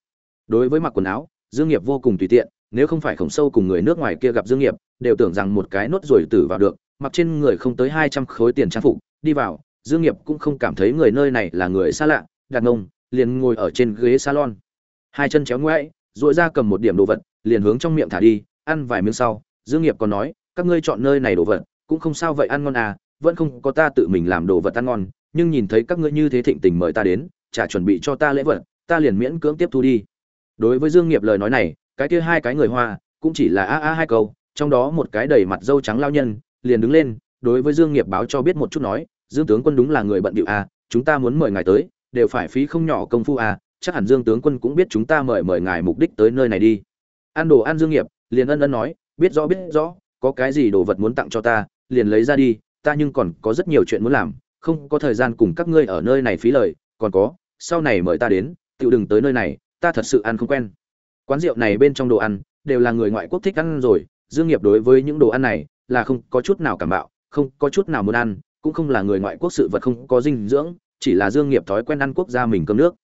Đối với mặc quần áo, dương nghiệp vô cùng tùy tiện nếu không phải khổng sâu cùng người nước ngoài kia gặp dương nghiệp, đều tưởng rằng một cái nốt rồi tử vào được, mặc trên người không tới hai trăm khối tiền trang phục, đi vào, dương nghiệp cũng không cảm thấy người nơi này là người xa lạ, đặt ngông, liền ngồi ở trên ghế salon. Hai chân chéo ngoẽ duỗi ra cầm một điểm đồ vật, liền hướng trong miệng thả đi, ăn vài miếng sau, dương nghiệp còn nói, các ngươi chọn nơi này đồ vật, cũng không sao vậy ăn ngon à vẫn không có ta tự mình làm đồ vật ăn ngon, nhưng nhìn thấy các ngươi như thế thịnh tình mời ta đến trả chuẩn bị cho ta lễ vật, ta liền miễn cưỡng tiếp thu đi. Đối với dương nghiệp lời nói này cái kia hai cái người hoa, cũng chỉ là a a hai câu, trong đó một cái đầy mặt dâu trắng lao nhân, liền đứng lên, đối với dương nghiệp báo cho biết một chút nói, dương tướng quân đúng là người bận bịu à chúng ta muốn mời ngài tới, đều phải phí không nhỏ công phu à chắc hẳn dương tướng quân cũng biết chúng ta mời mời ngài mục đích tới nơi này đi. Ăn đồ ăn dương nghiệp liền ân ân nói, biết rõ biết rõ, có cái gì đồ vật muốn tặng cho ta, liền lấy ra đi, ta nhưng còn có rất nhiều chuyện muốn làm, không có thời gian cùng các ngươi ở nơi này phí lời, còn có, sau này mời ta đến tự đừng tới nơi này, ta thật sự ăn không quen quán rượu này bên trong đồ ăn đều là người ngoại quốc thích ăn rồi, dương nghiệp đối với những đồ ăn này là không có chút nào cảm bạo, không có chút nào muốn ăn, cũng không là người ngoại quốc sự vật không có dinh dưỡng, chỉ là dương nghiệp thói quen ăn quốc gia mình cơm nước.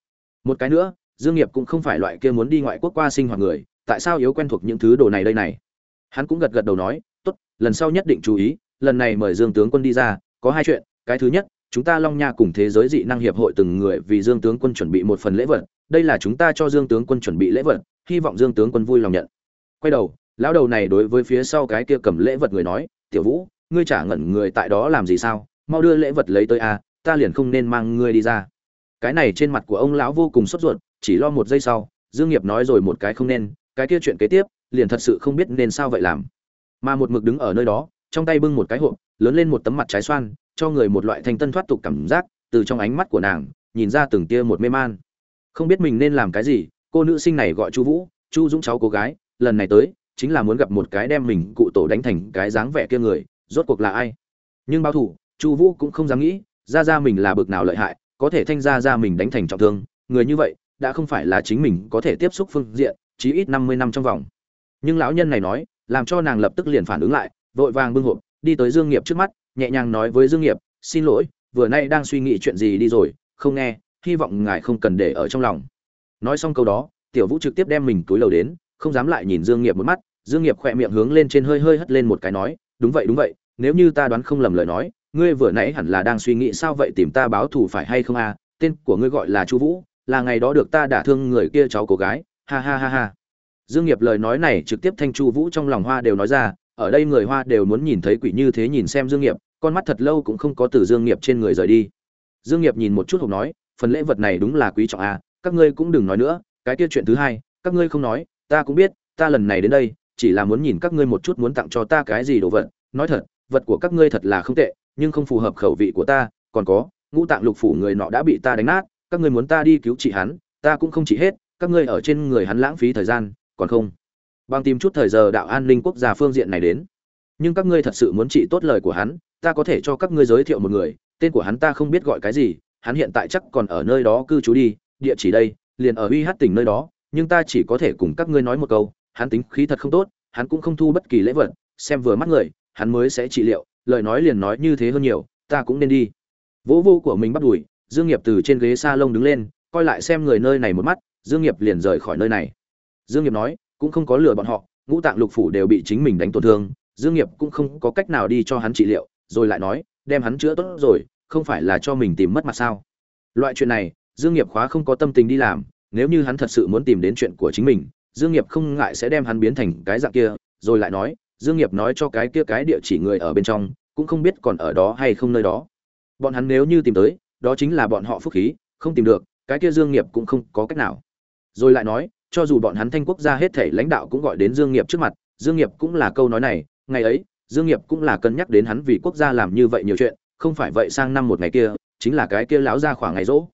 Một cái nữa, dương nghiệp cũng không phải loại kia muốn đi ngoại quốc qua sinh hoạt người, tại sao yếu quen thuộc những thứ đồ này đây này? Hắn cũng gật gật đầu nói, tốt, lần sau nhất định chú ý, lần này mời dương tướng quân đi ra, có hai chuyện, cái thứ nhất, chúng ta long nha cùng thế giới dị năng hiệp hội từng người vì dương tướng quân chuẩn bị một phần lễ vật, đây là chúng ta cho dương tướng quân chuẩn bị lễ vật hy vọng dương tướng quân vui lòng nhận. Quay đầu, lão đầu này đối với phía sau cái kia cầm lễ vật người nói, tiểu vũ, ngươi trả ngẩn người tại đó làm gì sao? Mau đưa lễ vật lấy tới a, ta liền không nên mang ngươi đi ra. Cái này trên mặt của ông lão vô cùng sốt ruột, chỉ lo một giây sau, dương nghiệp nói rồi một cái không nên, cái kia chuyện kế tiếp, liền thật sự không biết nên sao vậy làm. Mà một mực đứng ở nơi đó, trong tay bưng một cái hộp, lớn lên một tấm mặt trái xoan, cho người một loại thanh tân thoát tục cảm giác, từ trong ánh mắt của nàng, nhìn ra từng tia một mê man. Không biết mình nên làm cái gì cô nữ sinh này gọi chu vũ, chu dũng cháu cô gái, lần này tới, chính là muốn gặp một cái đem mình cụ tổ đánh thành cái dáng vẻ kia người, rốt cuộc là ai? Nhưng bao thủ, chu vũ cũng không dám nghĩ, ra ra mình là bực nào lợi hại, có thể thanh ra ra mình đánh thành trọng thương, người như vậy, đã không phải là chính mình có thể tiếp xúc phương diện, chí ít năm mươi năm trong vòng. Nhưng lão nhân này nói, làm cho nàng lập tức liền phản ứng lại, vội vàng bưng hộp, đi tới dương nghiệp trước mắt, nhẹ nhàng nói với dương nghiệp, xin lỗi, vừa nay đang suy nghĩ chuyện gì đi rồi, không nghe, hy vọng ngài không cần để ở trong lòng nói xong câu đó, tiểu vũ trực tiếp đem mình túi lầu đến, không dám lại nhìn dương nghiệp một mắt, dương nghiệp khỏe miệng hướng lên trên hơi hơi hất lên một cái nói, đúng vậy đúng vậy, nếu như ta đoán không lầm lời nói, ngươi vừa nãy hẳn là đang suy nghĩ sao vậy tìm ta báo thù phải hay không à tên của ngươi gọi là chu vũ, là ngày đó được ta đả thương người kia cháu cô gái, ha ha ha ha. Dương nghiệp lời nói này trực tiếp thanh chu vũ trong lòng hoa đều nói ra, ở đây người hoa đều muốn nhìn thấy quỷ như thế nhìn xem dương nghiệp, con mắt thật lâu cũng không có từ dương nghiệp trên người rời đi. Dương nghiệp nhìn một chút hộp nói, phần lễ vật này đúng là quý trọng à các ngươi cũng đừng nói nữa, cái kia chuyện thứ hai, các ngươi không nói, ta cũng biết, ta lần này đến đây, chỉ là muốn nhìn các ngươi một chút muốn tặng cho ta cái gì đồ vật. Nói thật, vật của các ngươi thật là không tệ, nhưng không phù hợp khẩu vị của ta, còn có, ngũ tạng lục phủ người nọ đã bị ta đánh nát, các ngươi muốn ta đi cứu trị hắn, ta cũng không chỉ hết, các ngươi ở trên người hắn lãng phí thời gian, còn không? Bằng tìm chút thời giờ đạo an ninh quốc gia phương diện này đến. Nhưng các ngươi thật sự muốn trị tốt lời của hắn, ta có thể cho các ngươi giới thiệu một người, tên của hắn ta không biết gọi cái gì, hắn hiện tại chắc còn ở nơi đó cư trú đi địa chỉ đây liền ở uy hát tỉnh nơi đó nhưng ta chỉ có thể cùng các ngươi nói một câu hắn tính khí thật không tốt hắn cũng không thu bất kỳ lễ vật xem vừa mắt người hắn mới sẽ trị liệu lời nói liền nói như thế hơn nhiều ta cũng nên đi. Vỗ vô của mình bắt đuổi, dương nghiệp từ trên ghế sa lông đứng lên coi lại xem người nơi này một mắt dương nghiệp liền rời khỏi nơi này. Dương nghiệp nói cũng không có lừa bọn họ ngũ tạng lục phủ đều bị chính mình đánh tổn thương dương nghiệp cũng không có cách nào đi cho hắn trị liệu rồi lại nói đem hắn chữa tốt rồi không phải là cho mình tìm mất mặt sao. Loại chuyện này dương nghiệp khóa không có tâm tình đi làm, nếu như hắn thật sự muốn tìm đến chuyện của chính mình, dương nghiệp không ngại sẽ đem hắn biến thành cái dạng kia, rồi lại nói, dương nghiệp nói cho cái kia cái địa chỉ người ở bên trong, cũng không biết còn ở đó hay không nơi đó. Bọn hắn nếu như tìm tới, đó chính là bọn họ phúc khí, không tìm được, cái kia dương nghiệp cũng không có cách nào. Rồi lại nói, cho dù bọn hắn thanh quốc gia hết thảy lãnh đạo cũng gọi đến dương nghiệp trước mặt, dương nghiệp cũng là câu nói này, ngày ấy, dương nghiệp cũng là cân nhắc đến hắn vì quốc gia làm như vậy nhiều chuyện, không phải vậy sang năm một ngày kia, chính là cái kia lão gia khoảng ngày rỗ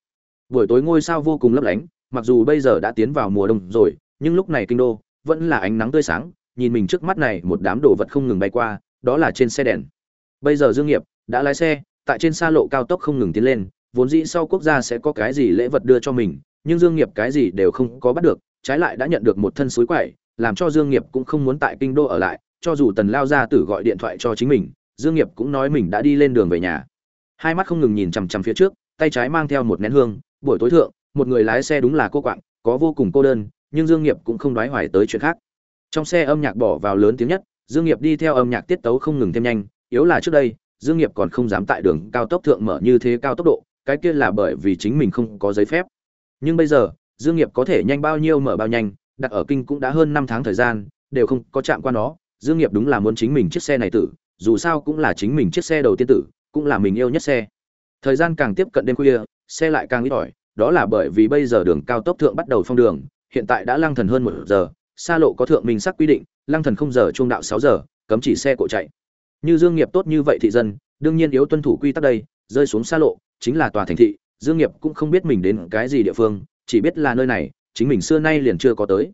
buổi tối ngôi sao vô cùng lấp lánh mặc dù bây giờ đã tiến vào mùa đông rồi nhưng lúc này kinh đô vẫn là ánh nắng tươi sáng nhìn mình trước mắt này một đám đồ vật không ngừng bay qua đó là trên xe đèn. Bây giờ dương nghiệp đã lái xe tại trên xa lộ cao tốc không ngừng tiến lên vốn dĩ sau quốc gia sẽ có cái gì lễ vật đưa cho mình nhưng dương nghiệp cái gì đều không có bắt được trái lại đã nhận được một thân suối quẩy, làm cho dương nghiệp cũng không muốn tại kinh đô ở lại cho dù tần lao gia tử gọi điện thoại cho chính mình dương nghiệp cũng nói mình đã đi lên đường về nhà. Hai mắt không ngừng nhìn chằm chằm phía trước tay trái mang theo một nén hương buổi tối thượng, một người lái xe đúng là cô quạng, có vô cùng cô đơn, nhưng dương nghiệp cũng không đoái hoài tới chuyện khác. Trong xe âm nhạc bỏ vào lớn tiếng nhất, dương nghiệp đi theo âm nhạc tiết tấu không ngừng thêm nhanh, yếu là trước đây, dương nghiệp còn không dám tại đường cao tốc thượng mở như thế cao tốc độ, cái kia là bởi vì chính mình không có giấy phép. Nhưng bây giờ, dương nghiệp có thể nhanh bao nhiêu mở bao nhanh, đặt ở kinh cũng đã hơn năm tháng thời gian, đều không có chạm qua nó, dương nghiệp đúng là muốn chính mình chiếc xe này tử, dù sao cũng là chính mình chiếc xe đầu tiên tử, cũng là mình yêu nhất xe. Thời gian càng tiếp cận đêm khuya xe lại càng ít ỏi, đó là bởi vì bây giờ đường cao tốc thượng bắt đầu phong đường, hiện tại đã lăng thần hơn một giờ, xa lộ có thượng minh sắc quy định, lăng thần không giờ, chuông đạo sáu giờ, cấm chỉ xe cộ chạy. Như dương nghiệp tốt như vậy thị dân, đương nhiên yếu tuân thủ quy tắc đây, rơi xuống xa lộ, chính là tòa thành thị, dương nghiệp cũng không biết mình đến cái gì địa phương, chỉ biết là nơi này, chính mình xưa nay liền chưa có tới.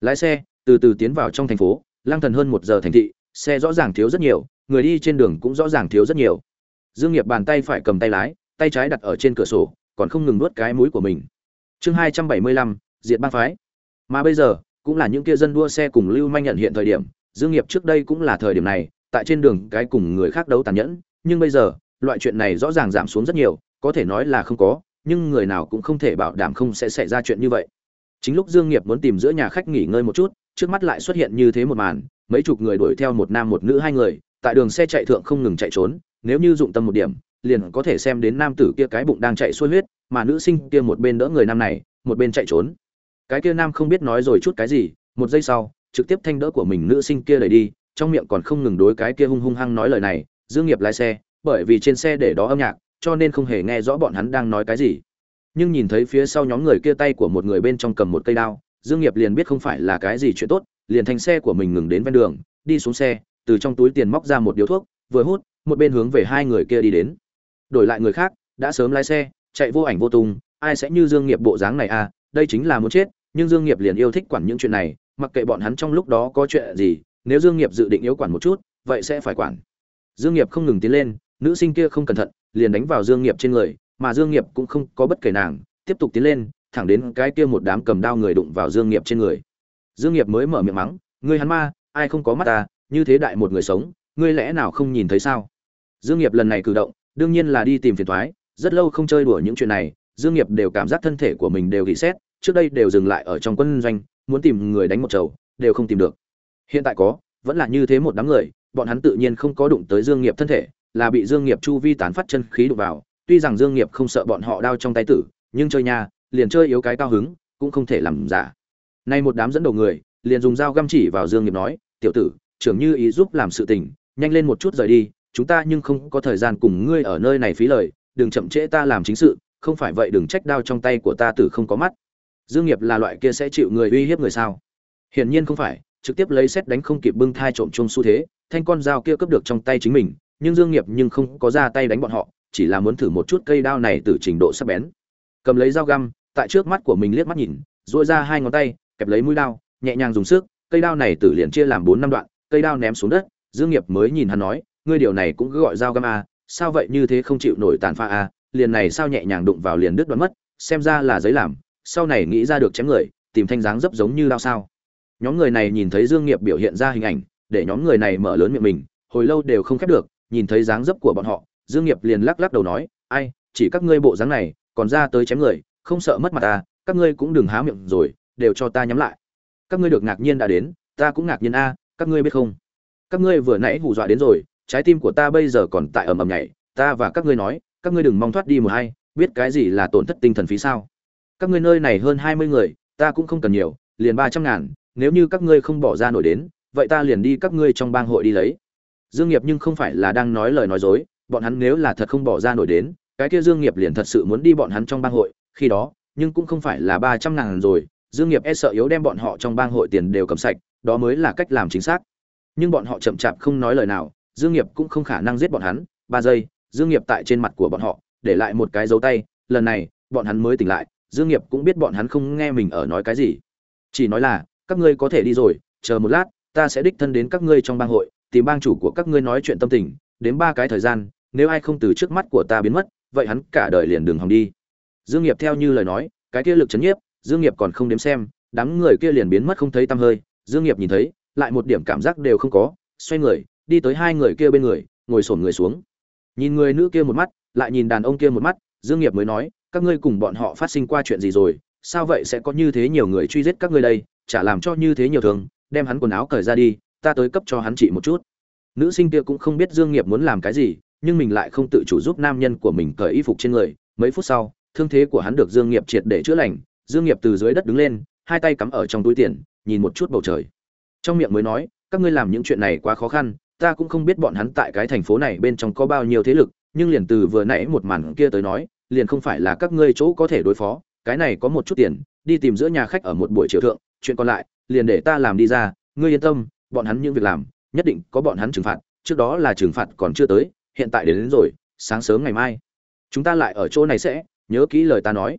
Lái xe, từ từ tiến vào trong thành phố, lăng thần hơn một giờ thành thị, xe rõ ràng thiếu rất nhiều, người đi trên đường cũng rõ ràng thiếu rất nhiều. Dương nghiệp bàn tay phải cầm tay lái tay trái đặt ở trên cửa sổ, còn không ngừng nuốt cái mũi của mình. Chương hai trăm bảy mươi lăm, diệt bang phái. Mà bây giờ, cũng là những kia dân đua xe cùng lưu manh nhận hiện thời điểm, dương nghiệp trước đây cũng là thời điểm này, tại trên đường cái cùng người khác đấu tàn nhẫn. Nhưng bây giờ, loại chuyện này rõ ràng giảm xuống rất nhiều, có thể nói là không có, nhưng người nào cũng không thể bảo đảm không sẽ xảy ra chuyện như vậy. Chính lúc dương nghiệp muốn tìm giữa nhà khách nghỉ ngơi một chút, trước mắt lại xuất hiện như thế một màn, mấy chục người đuổi theo một nam một nữ hai người, tại đường xe chạy thượng không ngừng chạy trốn, nếu như dụng tâm một điểm liền có thể xem đến nam tử kia cái bụng đang chạy xuôi huyết, mà nữ sinh kia một bên đỡ người nam này, một bên chạy trốn. Cái kia nam không biết nói rồi chút cái gì, một giây sau, trực tiếp thanh đỡ của mình nữ sinh kia đẩy đi, trong miệng còn không ngừng đối cái kia hung hung hăng nói lời này, dương nghiệp lái xe, bởi vì trên xe để đó âm nhạc, cho nên không hề nghe rõ bọn hắn đang nói cái gì. Nhưng nhìn thấy phía sau nhóm người kia tay của một người bên trong cầm một cây đao, dương nghiệp liền biết không phải là cái gì chuyện tốt, liền thành xe của mình ngừng đến ven đường, đi xuống xe, từ trong túi tiền móc ra một điếu thuốc, vừa hút, một bên hướng về hai người kia đi đến đổi lại người khác, đã sớm lái xe, chạy vô ảnh vô tung, ai sẽ như dương nghiệp bộ dáng này à đây chính là muốn chết, nhưng dương nghiệp liền yêu thích quản những chuyện này, mặc kệ bọn hắn trong lúc đó có chuyện gì, nếu dương nghiệp dự định yếu quản một chút, vậy sẽ phải quản. Dương nghiệp không ngừng tiến lên, nữ sinh kia không cẩn thận, liền đánh vào dương nghiệp trên người, mà dương nghiệp cũng không có bất kể nàng, tiếp tục tiến lên, thẳng đến cái kia một đám cầm đao người đụng vào dương nghiệp trên người. Dương nghiệp mới mở miệng mắng, ngươi hắn ma, ai không có mắt ta, như thế đại một người sống, ngươi lẽ nào không nhìn thấy sao? Dương nghiệp lần này cử động đương nhiên là đi tìm phiền toái rất lâu không chơi đùa những chuyện này dương nghiệp đều cảm giác thân thể của mình đều gỉ xét trước đây đều dừng lại ở trong quân doanh muốn tìm người đánh một trầu, đều không tìm được. Hiện tại có vẫn là như thế một đám người bọn hắn tự nhiên không có đụng tới dương nghiệp thân thể là bị dương nghiệp chu vi tán phát chân khí đụng vào tuy rằng dương nghiệp không sợ bọn họ đao trong tay tử nhưng chơi nha liền chơi yếu cái cao hứng cũng không thể làm giả. Nay một đám dẫn đầu người liền dùng dao găm chỉ vào dương nghiệp nói tiểu tử trưởng như ý giúp làm sự tình nhanh lên một chút rời đi chúng ta nhưng không có thời gian cùng ngươi ở nơi này phí lời, đừng chậm trễ ta làm chính sự, không phải vậy đừng trách đao trong tay của ta tử không có mắt. Dương nghiệp là loại kia sẽ chịu người uy hiếp người sao? Hiển nhiên không phải, trực tiếp lấy xét đánh không kịp bưng thai trộm chung xu thế, thanh con dao kia cướp được trong tay chính mình, nhưng dương nghiệp nhưng không có ra tay đánh bọn họ, chỉ là muốn thử một chút cây đao này từ trình độ sắc bén. Cầm lấy dao găm, tại trước mắt của mình liếc mắt nhìn, duỗi ra hai ngón tay, kẹp lấy mũi đao, nhẹ nhàng dùng sức, cây đao này tử liền chia làm bốn năm đoạn, cây đao ném xuống đất, dương nghiệp mới nhìn hắn nói ngươi điều này cũng cứ gọi dao găm à sao vậy như thế không chịu nổi tàn pha a, liền này sao nhẹ nhàng đụng vào liền đứt đoạn mất, xem ra là giấy làm, sau này nghĩ ra được chém người, tìm thanh dáng dấp giống như lao sao. Nhóm người này nhìn thấy dương nghiệp biểu hiện ra hình ảnh, để nhóm người này mở lớn miệng mình, hồi lâu đều không khép được, nhìn thấy dáng dấp của bọn họ, dương nghiệp liền lắc lắc đầu nói, ai, chỉ các ngươi bộ dáng này, còn ra tới chém người, không sợ mất mặt ta các ngươi cũng đừng há miệng rồi, đều cho ta nhắm lại. Các ngươi được ngạc nhiên đã đến, ta cũng ngạc nhiên a, các ngươi biết không? Các ngươi vừa nãy hù dọa đến rồi trái tim của ta bây giờ còn tại ầm ầm nhảy, ta và các ngươi nói, các ngươi đừng mong thoát đi một hay biết cái gì là tổn thất tinh thần phí sao? Các ngươi nơi này hơn hai mươi người, ta cũng không cần nhiều, liền ba trăm ngàn, nếu như các ngươi không bỏ ra nổi đến, vậy ta liền đi các ngươi trong bang hội đi lấy. Dương nghiệp nhưng không phải là đang nói lời nói dối, bọn hắn nếu là thật không bỏ ra nổi đến, cái kia dương nghiệp liền thật sự muốn đi bọn hắn trong bang hội, khi đó, nhưng cũng không phải là ba trăm ngàn rồi, dương nghiệp e sợ yếu đem bọn họ trong bang hội tiền đều cầm sạch, đó mới là cách làm chính xác. Nhưng bọn họ chậm chạp không nói lời nào dương nghiệp cũng không khả năng giết bọn hắn, ba giây, dương nghiệp tại trên mặt của bọn họ, để lại một cái dấu tay, lần này, bọn hắn mới tỉnh lại, dương nghiệp cũng biết bọn hắn không nghe mình ở nói cái gì. Chỉ nói là, các ngươi có thể đi rồi, chờ một lát, ta sẽ đích thân đến các ngươi trong bang hội, tìm bang chủ của các ngươi nói chuyện tâm tình đến ba cái thời gian, nếu ai không từ trước mắt của ta biến mất, vậy hắn cả đời liền đường hòng đi. Dương nghiệp theo như lời nói, cái kia lực chấn nhiếp, dương nghiệp còn không đếm xem, đám người kia liền biến mất không thấy tăm hơi. Dương nghiệp nhìn thấy, lại một điểm cảm giác đều không có, xoay người đi tới hai người kia bên người, ngồi xổm người xuống. Nhìn người nữ kia một mắt, lại nhìn đàn ông kia một mắt, dương nghiệp mới nói, các ngươi cùng bọn họ phát sinh qua chuyện gì rồi? Sao vậy sẽ có như thế nhiều người truy giết các ngươi đây? Chả làm cho như thế nhiều thường, đem hắn quần áo cởi ra đi, ta tới cấp cho hắn trị một chút. Nữ sinh kia cũng không biết dương nghiệp muốn làm cái gì, nhưng mình lại không tự chủ giúp nam nhân của mình cởi y phục trên người. Mấy phút sau, thương thế của hắn được dương nghiệp triệt để chữa lành. Dương nghiệp từ dưới đất đứng lên, hai tay cắm ở trong túi tiền, nhìn một chút bầu trời. Trong miệng mới nói, các ngươi làm những chuyện này quá khó khăn ta cũng không biết bọn hắn tại cái thành phố này bên trong có bao nhiêu thế lực nhưng liền từ vừa nãy một màn kia tới nói liền không phải là các ngươi chỗ có thể đối phó cái này có một chút tiền đi tìm giữa nhà khách ở một buổi chiều thượng chuyện còn lại liền để ta làm đi ra ngươi yên tâm bọn hắn những việc làm nhất định có bọn hắn trừng phạt trước đó là trừng phạt còn chưa tới hiện tại đến, đến rồi sáng sớm ngày mai chúng ta lại ở chỗ này sẽ nhớ kỹ lời ta nói.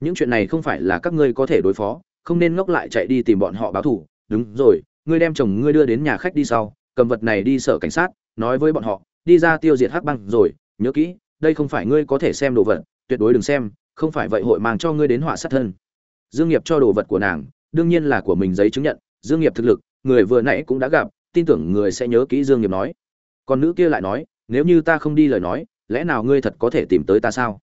Những chuyện này không phải là các ngươi có thể đối phó không nên ngốc lại chạy đi tìm bọn họ báo thù. Đúng rồi ngươi đem chồng ngươi đưa đến nhà khách đi sau cầm vật này đi sở cảnh sát, nói với bọn họ, đi ra tiêu diệt hắc băng rồi, nhớ kỹ, đây không phải ngươi có thể xem đồ vật, tuyệt đối đừng xem, không phải vậy hội mang cho ngươi đến họa sát thân. Dương nghiệp cho đồ vật của nàng, đương nhiên là của mình giấy chứng nhận, dương nghiệp thực lực, người vừa nãy cũng đã gặp, tin tưởng người sẽ nhớ kỹ dương nghiệp nói. Còn nữ kia lại nói, nếu như ta không đi lời nói, lẽ nào ngươi thật có thể tìm tới ta sao?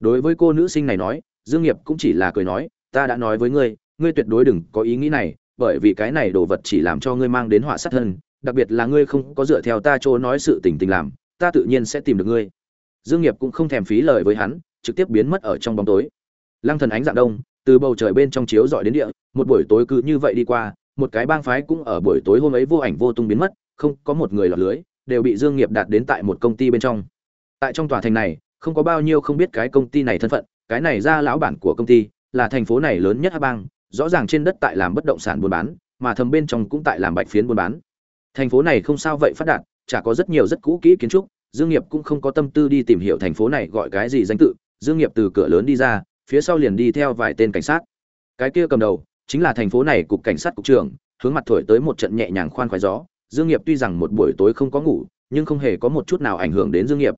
Đối với cô nữ sinh này nói, dương nghiệp cũng chỉ là cười nói, ta đã nói với ngươi ngươi tuyệt đối đừng có ý nghĩ này, bởi vì cái này đồ vật chỉ làm cho ngươi mang đến họa sát thân đặc biệt là ngươi không có dựa theo ta chỗ nói sự tình tình làm, ta tự nhiên sẽ tìm được ngươi. Dương nghiệp cũng không thèm phí lời với hắn, trực tiếp biến mất ở trong bóng tối. Lăng thần ánh dạng đông, từ bầu trời bên trong chiếu dọi đến địa, một buổi tối cứ như vậy đi qua, một cái bang phái cũng ở buổi tối hôm ấy vô ảnh vô tung biến mất, không có một người lọt lưới, đều bị dương nghiệp đạt đến tại một công ty bên trong. Tại trong tòa thành này, không có bao nhiêu không biết cái công ty này thân phận, cái này ra lão bản của công ty, là thành phố này lớn nhất hắc bang, rõ ràng trên đất tại làm bất động sản buôn bán, mà thầm bên trong cũng tại làm bạch phiến buôn bán thành phố này không sao vậy phát đạt chả có rất nhiều rất cũ kỹ kiến trúc dương nghiệp cũng không có tâm tư đi tìm hiểu thành phố này gọi cái gì danh tự. Dương nghiệp từ cửa lớn đi ra phía sau liền đi theo vài tên cảnh sát. Cái kia cầm đầu chính là thành phố này cục cảnh sát cục trưởng hướng mặt thổi tới một trận nhẹ nhàng khoan khoái gió. Dương nghiệp tuy rằng một buổi tối không có ngủ nhưng không hề có một chút nào ảnh hưởng đến dương nghiệp.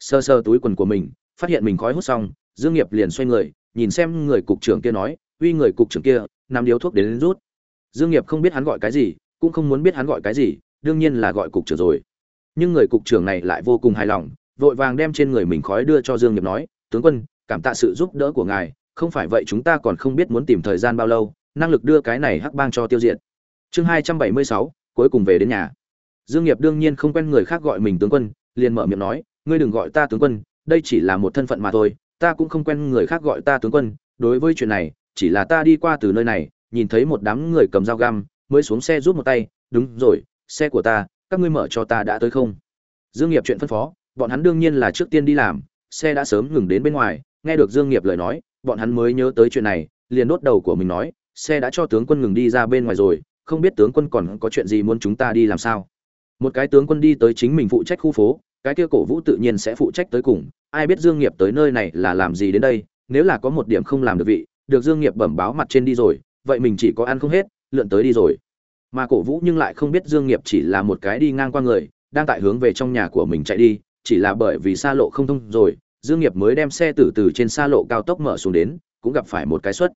Sơ sơ túi quần của mình phát hiện mình khói hút xong dương nghiệp liền xoay người nhìn xem người cục trưởng kia nói uy người cục trưởng kia nằm điếu thuốc đến, đến rút. Dương nghiệp không biết hắn gọi cái gì cũng không muốn biết hắn gọi cái gì, đương nhiên là gọi cục trưởng rồi. Nhưng người cục trưởng này lại vô cùng hài lòng, vội vàng đem trên người mình khói đưa cho dương nghiệp nói, tướng quân, cảm tạ sự giúp đỡ của ngài, không phải vậy chúng ta còn không biết muốn tìm thời gian bao lâu, năng lực đưa cái này hắc bang cho tiêu diệt. Chương hai trăm bảy mươi sáu, cuối cùng về đến nhà. Dương nghiệp đương nhiên không quen người khác gọi mình tướng quân, liền mở miệng nói, ngươi đừng gọi ta tướng quân, đây chỉ là một thân phận mà thôi, ta cũng không quen người khác gọi ta tướng quân, đối với chuyện này, chỉ là ta đi qua từ nơi này, nhìn thấy một đám người cầm dao găm mới xuống xe rút một tay, đúng rồi, xe của ta, các ngươi mở cho ta đã tới không? Dương nghiệp chuyện phân phó, bọn hắn đương nhiên là trước tiên đi làm, xe đã sớm ngừng đến bên ngoài, nghe được dương nghiệp lời nói, bọn hắn mới nhớ tới chuyện này, liền đốt đầu của mình nói, xe đã cho tướng quân ngừng đi ra bên ngoài rồi, không biết tướng quân còn có chuyện gì muốn chúng ta đi làm sao? Một cái tướng quân đi tới chính mình phụ trách khu phố, cái kia cổ vũ tự nhiên sẽ phụ trách tới cùng, ai biết dương nghiệp tới nơi này là làm gì đến đây, nếu là có một điểm không làm được vị, được dương nghiệp bẩm báo mặt trên đi rồi, vậy mình chỉ có ăn không hết lượn tới đi rồi. Mà cổ vũ nhưng lại không biết dương nghiệp chỉ là một cái đi ngang qua người, đang tại hướng về trong nhà của mình chạy đi, chỉ là bởi vì xa lộ không thông rồi, dương nghiệp mới đem xe từ từ trên xa lộ cao tốc mở xuống đến, cũng gặp phải một cái suất.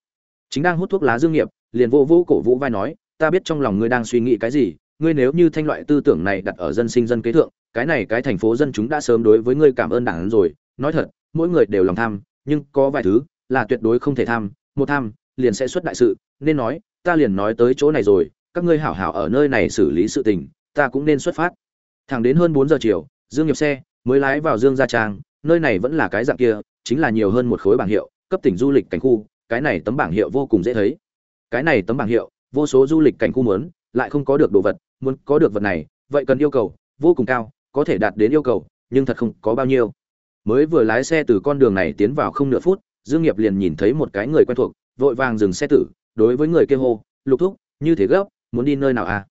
Chính đang hút thuốc lá dương nghiệp, liền vô vô cổ vũ vai nói, ta biết trong lòng ngươi đang suy nghĩ cái gì, ngươi nếu như thanh loại tư tưởng này đặt ở dân sinh dân kế thượng, cái này cái thành phố dân chúng đã sớm đối với ngươi cảm ơn đảng rồi. Nói thật, mỗi người đều lòng tham, nhưng có vài thứ là tuyệt đối không thể tham, một tham, liền sẽ xuất đại sự, nên nói ta liền nói tới chỗ này rồi, các ngươi hảo hảo ở nơi này xử lý sự tình, ta cũng nên xuất phát. Thẳng đến hơn bốn giờ chiều, dương nghiệp xe mới lái vào dương gia trang, nơi này vẫn là cái dạng kia, chính là nhiều hơn một khối bảng hiệu, cấp tỉnh du lịch cảnh khu, cái này tấm bảng hiệu vô cùng dễ thấy. Cái này tấm bảng hiệu, vô số du lịch cảnh khu muốn, lại không có được đồ vật, muốn có được vật này, vậy cần yêu cầu, vô cùng cao, có thể đạt đến yêu cầu, nhưng thật không có bao nhiêu. Mới vừa lái xe từ con đường này tiến vào không nửa phút, dương nghiệp liền nhìn thấy một cái người quen thuộc, vội vàng dừng xe tử đối với người kia hô, lục thúc, như thế gấp, muốn đi nơi nào à?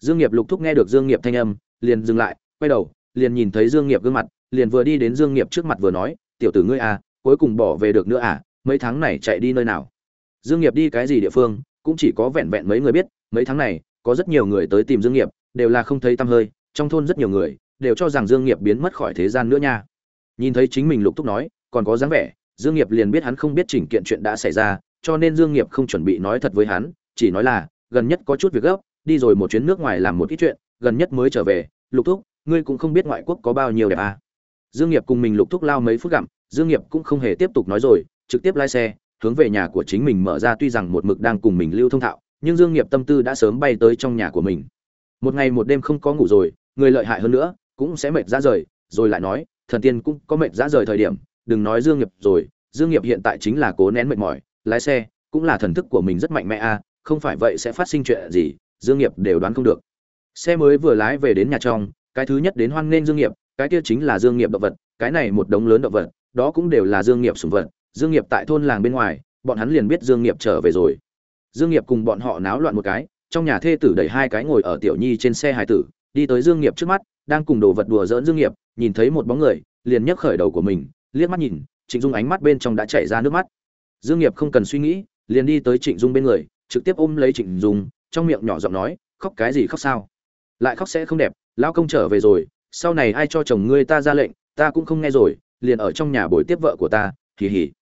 Dương nghiệp lục thúc nghe được dương nghiệp thanh âm, liền dừng lại, quay đầu, liền nhìn thấy dương nghiệp gương mặt, liền vừa đi đến dương nghiệp trước mặt vừa nói, tiểu tử ngươi à cuối cùng bỏ về được nữa à mấy tháng này chạy đi nơi nào? Dương nghiệp đi cái gì địa phương, cũng chỉ có vẹn vẹn mấy người biết, mấy tháng này, có rất nhiều người tới tìm dương nghiệp, đều là không thấy tâm hơi, trong thôn rất nhiều người, đều cho rằng dương nghiệp biến mất khỏi thế gian nữa nha. Nhìn thấy chính mình lục thúc nói, còn có dáng vẻ, dương nghiệp liền biết hắn không biết chỉnh kiện chuyện đã xảy ra cho nên dương nghiệp không chuẩn bị nói thật với hắn, chỉ nói là, gần nhất có chút việc gấp, đi rồi một chuyến nước ngoài làm một ít chuyện, gần nhất mới trở về, lục thúc, ngươi cũng không biết ngoại quốc có bao nhiêu đẹp à. dương nghiệp cùng mình lục thúc lao mấy phút gặm, dương nghiệp cũng không hề tiếp tục nói rồi, trực tiếp lái xe, hướng về nhà của chính mình mở ra tuy rằng một mực đang cùng mình lưu thông thạo, nhưng dương nghiệp tâm tư đã sớm bay tới trong nhà của mình một ngày một đêm không có ngủ rồi, người lợi hại hơn nữa, cũng sẽ mệt ra rời, rồi lại nói, thần tiên cũng có mệt ra rời thời điểm, đừng nói dương nghiệp rồi, dương nghiệp hiện tại chính là cố nén mệt mỏi lái xe cũng là thần thức của mình rất mạnh mẽ a à, không phải vậy sẽ phát sinh chuyện gì dương nghiệp đều đoán không được. Xe mới vừa lái về đến nhà trong cái thứ nhất đến hoan nghênh dương nghiệp cái kia chính là dương nghiệp động vật cái này một đống lớn động vật đó cũng đều là dương nghiệp sủng vật dương nghiệp tại thôn làng bên ngoài bọn hắn liền biết dương nghiệp trở về rồi. Dương nghiệp cùng bọn họ náo loạn một cái trong nhà thê tử đẩy hai cái ngồi ở tiểu nhi trên xe hải tử đi tới dương nghiệp trước mắt đang cùng đồ vật đùa giỡn dương nghiệp nhìn thấy một bóng người liền nhấc khởi đầu của mình liếc mắt nhìn trịnh dung ánh mắt bên trong đã chảy ra nước mắt dương nghiệp không cần suy nghĩ, liền đi tới trịnh dung bên người, trực tiếp ôm lấy trịnh dung, trong miệng nhỏ giọng nói, khóc cái gì khóc sao? Lại khóc sẽ không đẹp, lão công trở về rồi, sau này ai cho chồng ngươi ta ra lệnh, ta cũng không nghe rồi, liền ở trong nhà bồi tiếp vợ của ta, hì hì.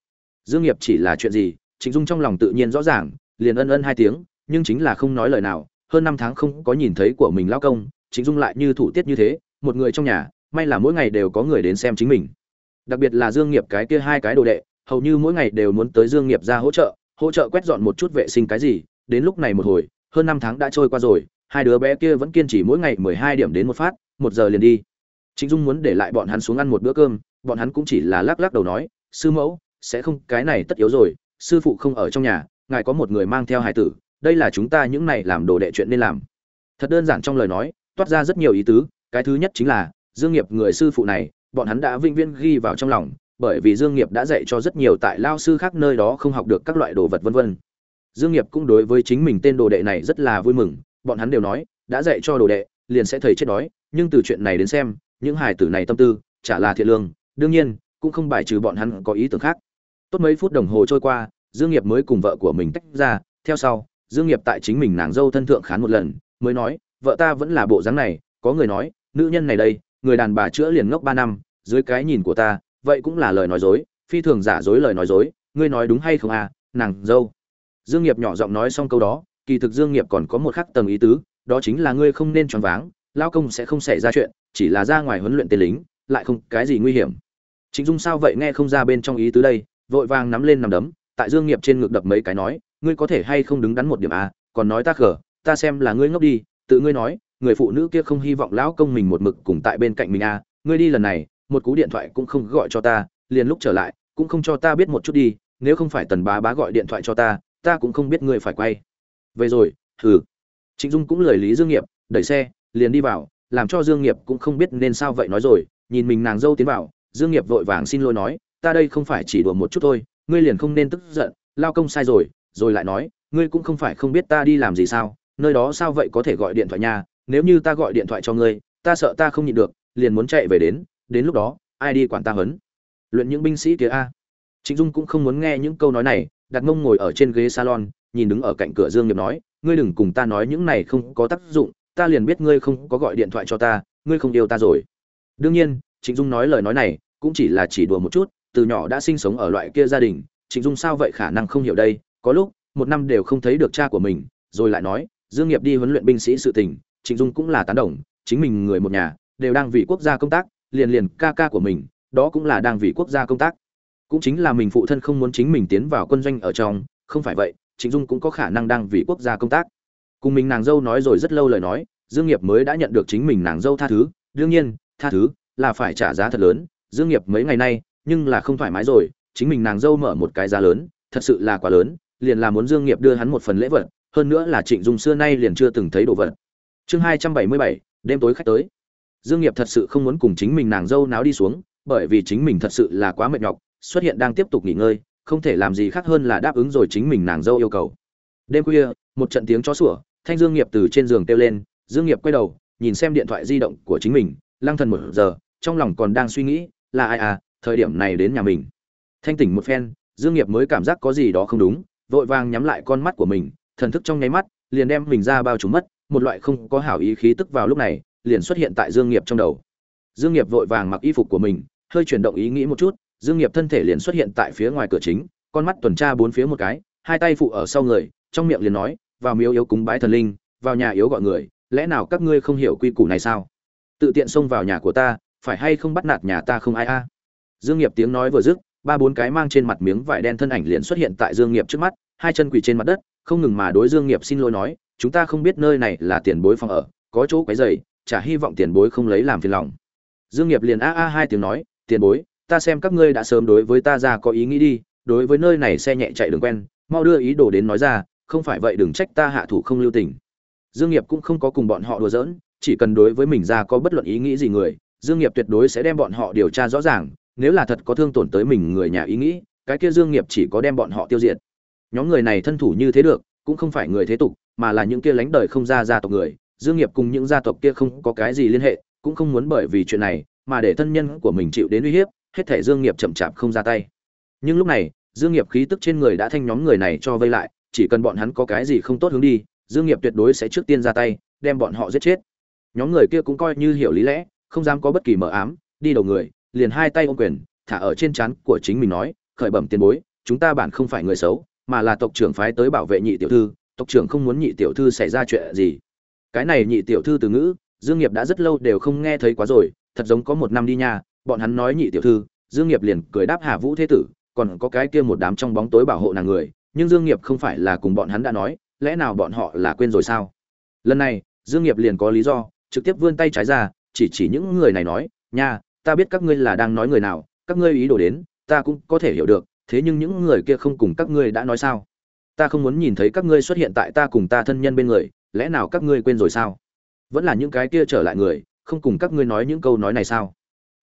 Dương nghiệp chỉ là chuyện gì, trịnh dung trong lòng tự nhiên rõ ràng, liền ân ân hai tiếng, nhưng chính là không nói lời nào, hơn năm tháng không có nhìn thấy của mình lão công, trịnh dung lại như thủ tiết như thế, một người trong nhà, may là mỗi ngày đều có người đến xem chính mình. Đặc biệt là dương nghiệp cái kia hai cái đồ đệ hầu như mỗi ngày đều muốn tới dương nghiệp ra hỗ trợ hỗ trợ quét dọn một chút vệ sinh cái gì, đến lúc này một hồi, hơn năm tháng đã trôi qua rồi, hai đứa bé kia vẫn kiên trì mỗi ngày mười hai điểm đến một phát, một giờ liền đi. Trịnh dung muốn để lại bọn hắn xuống ăn một bữa cơm, bọn hắn cũng chỉ là lắc lắc đầu nói, sư mẫu, sẽ không, cái này tất yếu rồi, sư phụ không ở trong nhà, ngài có một người mang theo hải tử, đây là chúng ta những này làm đồ đệ chuyện nên làm. Thật đơn giản trong lời nói, toát ra rất nhiều ý tứ, cái thứ nhất chính là, dương nghiệp người sư phụ này, bọn hắn đã vinh viễn ghi vào trong lòng bởi vì dương nghiệp đã dạy cho rất nhiều tại lao sư khác nơi đó không học được các loại đồ vật vân vân. Dương nghiệp cũng đối với chính mình tên đồ đệ này rất là vui mừng, bọn hắn đều nói, đã dạy cho đồ đệ, liền sẽ thầy chết đói, nhưng từ chuyện này đến xem, những hài tử này tâm tư, chả là thiện lương, đương nhiên, cũng không bài trừ bọn hắn có ý tưởng khác. Tốt mấy phút đồng hồ trôi qua, dương nghiệp mới cùng vợ của mình tách ra, theo sau, dương nghiệp tại chính mình nàng dâu thân thượng khán một lần, mới nói, vợ ta vẫn là bộ dáng này, có người nói, nữ nhân này đây, người đàn bà chữa liền ngốc ba năm, dưới cái nhìn của ta vậy cũng là lời nói dối, phi thường giả dối lời nói dối, ngươi nói đúng hay không à nàng dâu. Dương nghiệp nhỏ giọng nói xong câu đó, kỳ thực dương nghiệp còn có một khắc tầng ý tứ, đó chính là ngươi không nên choáng váng lao công sẽ không xảy ra chuyện, chỉ là ra ngoài huấn luyện tên lính, lại không cái gì nguy hiểm. Trịnh dung sao vậy nghe không ra bên trong ý tứ đây, vội vàng nắm lên nằm đấm, tại dương nghiệp trên ngực đập mấy cái nói, ngươi có thể hay không đứng đắn một điểm à còn nói ta khở ta xem là ngươi ngốc đi, tự ngươi nói, người phụ nữ kia không hy vọng lão công mình một mực cùng tại bên cạnh mình à ngươi đi lần này một cú điện thoại cũng không gọi cho ta liền lúc trở lại cũng không cho ta biết một chút đi nếu không phải tần bá bá gọi điện thoại cho ta ta cũng không biết ngươi phải quay. Về rồi thử. trịnh dung cũng lời lý dương nghiệp đẩy xe liền đi vào làm cho dương nghiệp cũng không biết nên sao vậy nói rồi nhìn mình nàng dâu tiến vào dương nghiệp vội vàng xin lỗi nói ta đây không phải chỉ đùa một chút thôi ngươi liền không nên tức giận lao công sai rồi. Rồi lại nói ngươi cũng không phải không biết ta đi làm gì sao nơi đó sao vậy có thể gọi điện thoại nhà, nếu như ta gọi điện thoại cho ngươi ta sợ ta không nhịn được liền muốn chạy về đến đến lúc đó, ai đi quản ta hấn luyện những binh sĩ kia a. Trịnh dung cũng không muốn nghe những câu nói này đặt mông ngồi ở trên ghế salon, nhìn đứng ở cạnh cửa dương nghiệp nói, ngươi đừng cùng ta nói những này không có tác dụng, ta liền biết ngươi không có gọi điện thoại cho ta, ngươi không yêu ta rồi. Đương nhiên, trịnh dung nói lời nói này cũng chỉ là chỉ đùa một chút, từ nhỏ đã sinh sống ở loại kia gia đình, trịnh dung sao vậy khả năng không hiểu đây, có lúc, một năm đều không thấy được cha của mình, rồi lại nói, dương nghiệp đi huấn luyện binh sĩ sự tình. Trịnh dung cũng là tán đồng, chính mình người một nhà đều đang vì quốc gia công tác liền liền ca ca của mình, đó cũng là đang vì quốc gia công tác. Cũng chính là mình phụ thân không muốn chính mình tiến vào quân doanh ở trong, không phải vậy, trịnh dung cũng có khả năng đang vì quốc gia công tác. Cùng mình nàng dâu nói rồi rất lâu lời nói, dương nghiệp mới đã nhận được chính mình nàng dâu tha thứ. Đương nhiên, tha thứ là phải trả giá thật lớn. Dương nghiệp mấy ngày nay, nhưng là không thoải mái rồi. Chính mình nàng dâu mở một cái giá lớn, thật sự là quá lớn, liền là muốn dương nghiệp đưa hắn một phần lễ vật, hơn nữa là trịnh dung xưa nay liền chưa từng thấy đồ vật. Chương hai trăm bảy mươi bảy, đêm tối khách tới dương nghiệp thật sự không muốn cùng chính mình nàng dâu náo đi xuống, bởi vì chính mình thật sự là quá mệt nhọc, xuất hiện đang tiếp tục nghỉ ngơi, không thể làm gì khác hơn là đáp ứng rồi chính mình nàng dâu yêu cầu. Đêm khuya, một trận tiếng chó sủa, thanh dương nghiệp từ trên giường kêu lên, dương nghiệp quay đầu, nhìn xem điện thoại di động của chính mình, lăng thần một giờ, trong lòng còn đang suy nghĩ, là ai à thời điểm này đến nhà mình. Thanh tỉnh một phen, dương nghiệp mới cảm giác có gì đó không đúng, vội vàng nhắm lại con mắt của mình, thần thức trong nháy mắt, liền đem mình ra bao trùm mất, một loại không có hảo ý khí tức vào lúc này liền xuất hiện tại dương nghiệp trong đầu. Dương nghiệp vội vàng mặc y phục của mình, hơi chuyển động ý nghĩ một chút, dương nghiệp thân thể liền xuất hiện tại phía ngoài cửa chính, con mắt tuần tra bốn phía một cái, hai tay phụ ở sau người, trong miệng liền nói, vào miếu yếu cúng bái thần linh, vào nhà yếu gọi người, lẽ nào các ngươi không hiểu quy củ này sao? Tự tiện xông vào nhà của ta, phải hay không bắt nạt nhà ta không ai a? Dương nghiệp tiếng nói vừa dứt, ba bốn cái mang trên mặt miếng vải đen thân ảnh liền xuất hiện tại dương nghiệp trước mắt, hai chân quỳ trên mặt đất, không ngừng mà đối dương nghiệp xin lỗi nói, chúng ta không biết nơi này là tiền bối phòng ở, có chỗ quấy rầy chả hy vọng tiền bối không lấy làm phiền lòng. Dương nghiệp liền a a hai tiếng nói, tiền bối, ta xem các ngươi đã sớm đối với ta ra có ý nghĩ đi, đối với nơi này xe nhẹ chạy đường quen, mau đưa ý đồ đến nói ra, không phải vậy đừng trách ta hạ thủ không lưu tình. Dương nghiệp cũng không có cùng bọn họ đùa giỡn, chỉ cần đối với mình ra có bất luận ý nghĩ gì người, dương nghiệp tuyệt đối sẽ đem bọn họ điều tra rõ ràng, nếu là thật có thương tổn tới mình người nhà ý nghĩ, cái kia dương nghiệp chỉ có đem bọn họ tiêu diệt. Nhóm người này thân thủ như thế được, cũng không phải người thế tục, mà là những kia lánh đời không ra gia tộc người dương nghiệp cùng những gia tộc kia không có cái gì liên hệ, cũng không muốn bởi vì chuyện này mà để thân nhân của mình chịu đến uy hiếp, hết thể dương nghiệp chậm chạp không ra tay. Nhưng lúc này, dương nghiệp khí tức trên người đã thanh nhóm người này cho vây lại, chỉ cần bọn hắn có cái gì không tốt hướng đi, dương nghiệp tuyệt đối sẽ trước tiên ra tay, đem bọn họ giết chết. Nhóm người kia cũng coi như hiểu lý lẽ, không dám có bất kỳ mờ ám, đi đầu người, liền hai tay ôm quyền, thả ở trên chán của chính mình nói, khởi bẩm tiền bối, chúng ta bản không phải người xấu, mà là tộc trưởng phái tới bảo vệ nhị tiểu thư, tộc trưởng không muốn nhị tiểu thư xảy ra chuyện gì cái này nhị tiểu thư từ ngữ, dương nghiệp đã rất lâu đều không nghe thấy quá rồi, thật giống có một năm đi nha, bọn hắn nói nhị tiểu thư, dương nghiệp liền cười đáp hà vũ thế tử, còn có cái kia một đám trong bóng tối bảo hộ nàng người, nhưng dương nghiệp không phải là cùng bọn hắn đã nói, lẽ nào bọn họ là quên rồi sao? Lần này, dương nghiệp liền có lý do, trực tiếp vươn tay trái ra, chỉ chỉ những người này nói, nha, ta biết các ngươi là đang nói người nào, các ngươi ý đồ đến, ta cũng có thể hiểu được, thế nhưng những người kia không cùng các ngươi đã nói sao? Ta không muốn nhìn thấy các ngươi xuất hiện tại ta cùng ta thân nhân bên người lẽ nào các ngươi quên rồi sao? Vẫn là những cái kia trở lại người không cùng các ngươi nói những câu nói này sao?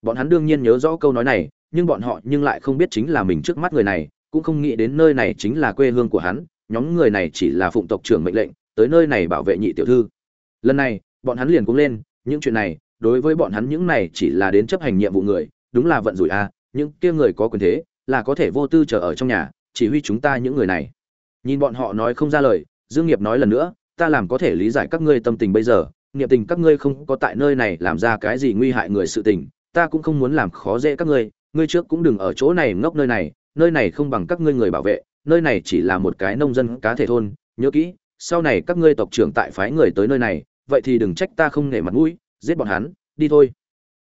Bọn hắn đương nhiên nhớ rõ câu nói này nhưng bọn họ nhưng lại không biết chính là mình trước mắt người này cũng không nghĩ đến nơi này chính là quê hương của hắn nhóm người này chỉ là phụng tộc trưởng mệnh lệnh tới nơi này bảo vệ nhị tiểu thư. Lần này bọn hắn liền cũng lên những chuyện này đối với bọn hắn những này chỉ là đến chấp hành nhiệm vụ người đúng là vận rủi a à, những kia người có quyền thế là có thể vô tư chờ ở trong nhà chỉ huy chúng ta những người này. Nhìn bọn họ nói không ra lời dương nghiệp nói lần nữa ta làm có thể lý giải các ngươi tâm tình bây giờ, niệm tình các ngươi không có tại nơi này làm ra cái gì nguy hại người sự tình, ta cũng không muốn làm khó dễ các ngươi ngươi trước cũng đừng ở chỗ này ngốc nơi này nơi này không bằng các ngươi người bảo vệ, nơi này chỉ là một cái nông dân cá thể thôn, nhớ kỹ, sau này các ngươi tộc trưởng tại phái người tới nơi này, vậy thì đừng trách ta không nể mặt mũi, giết bọn hắn, đi thôi.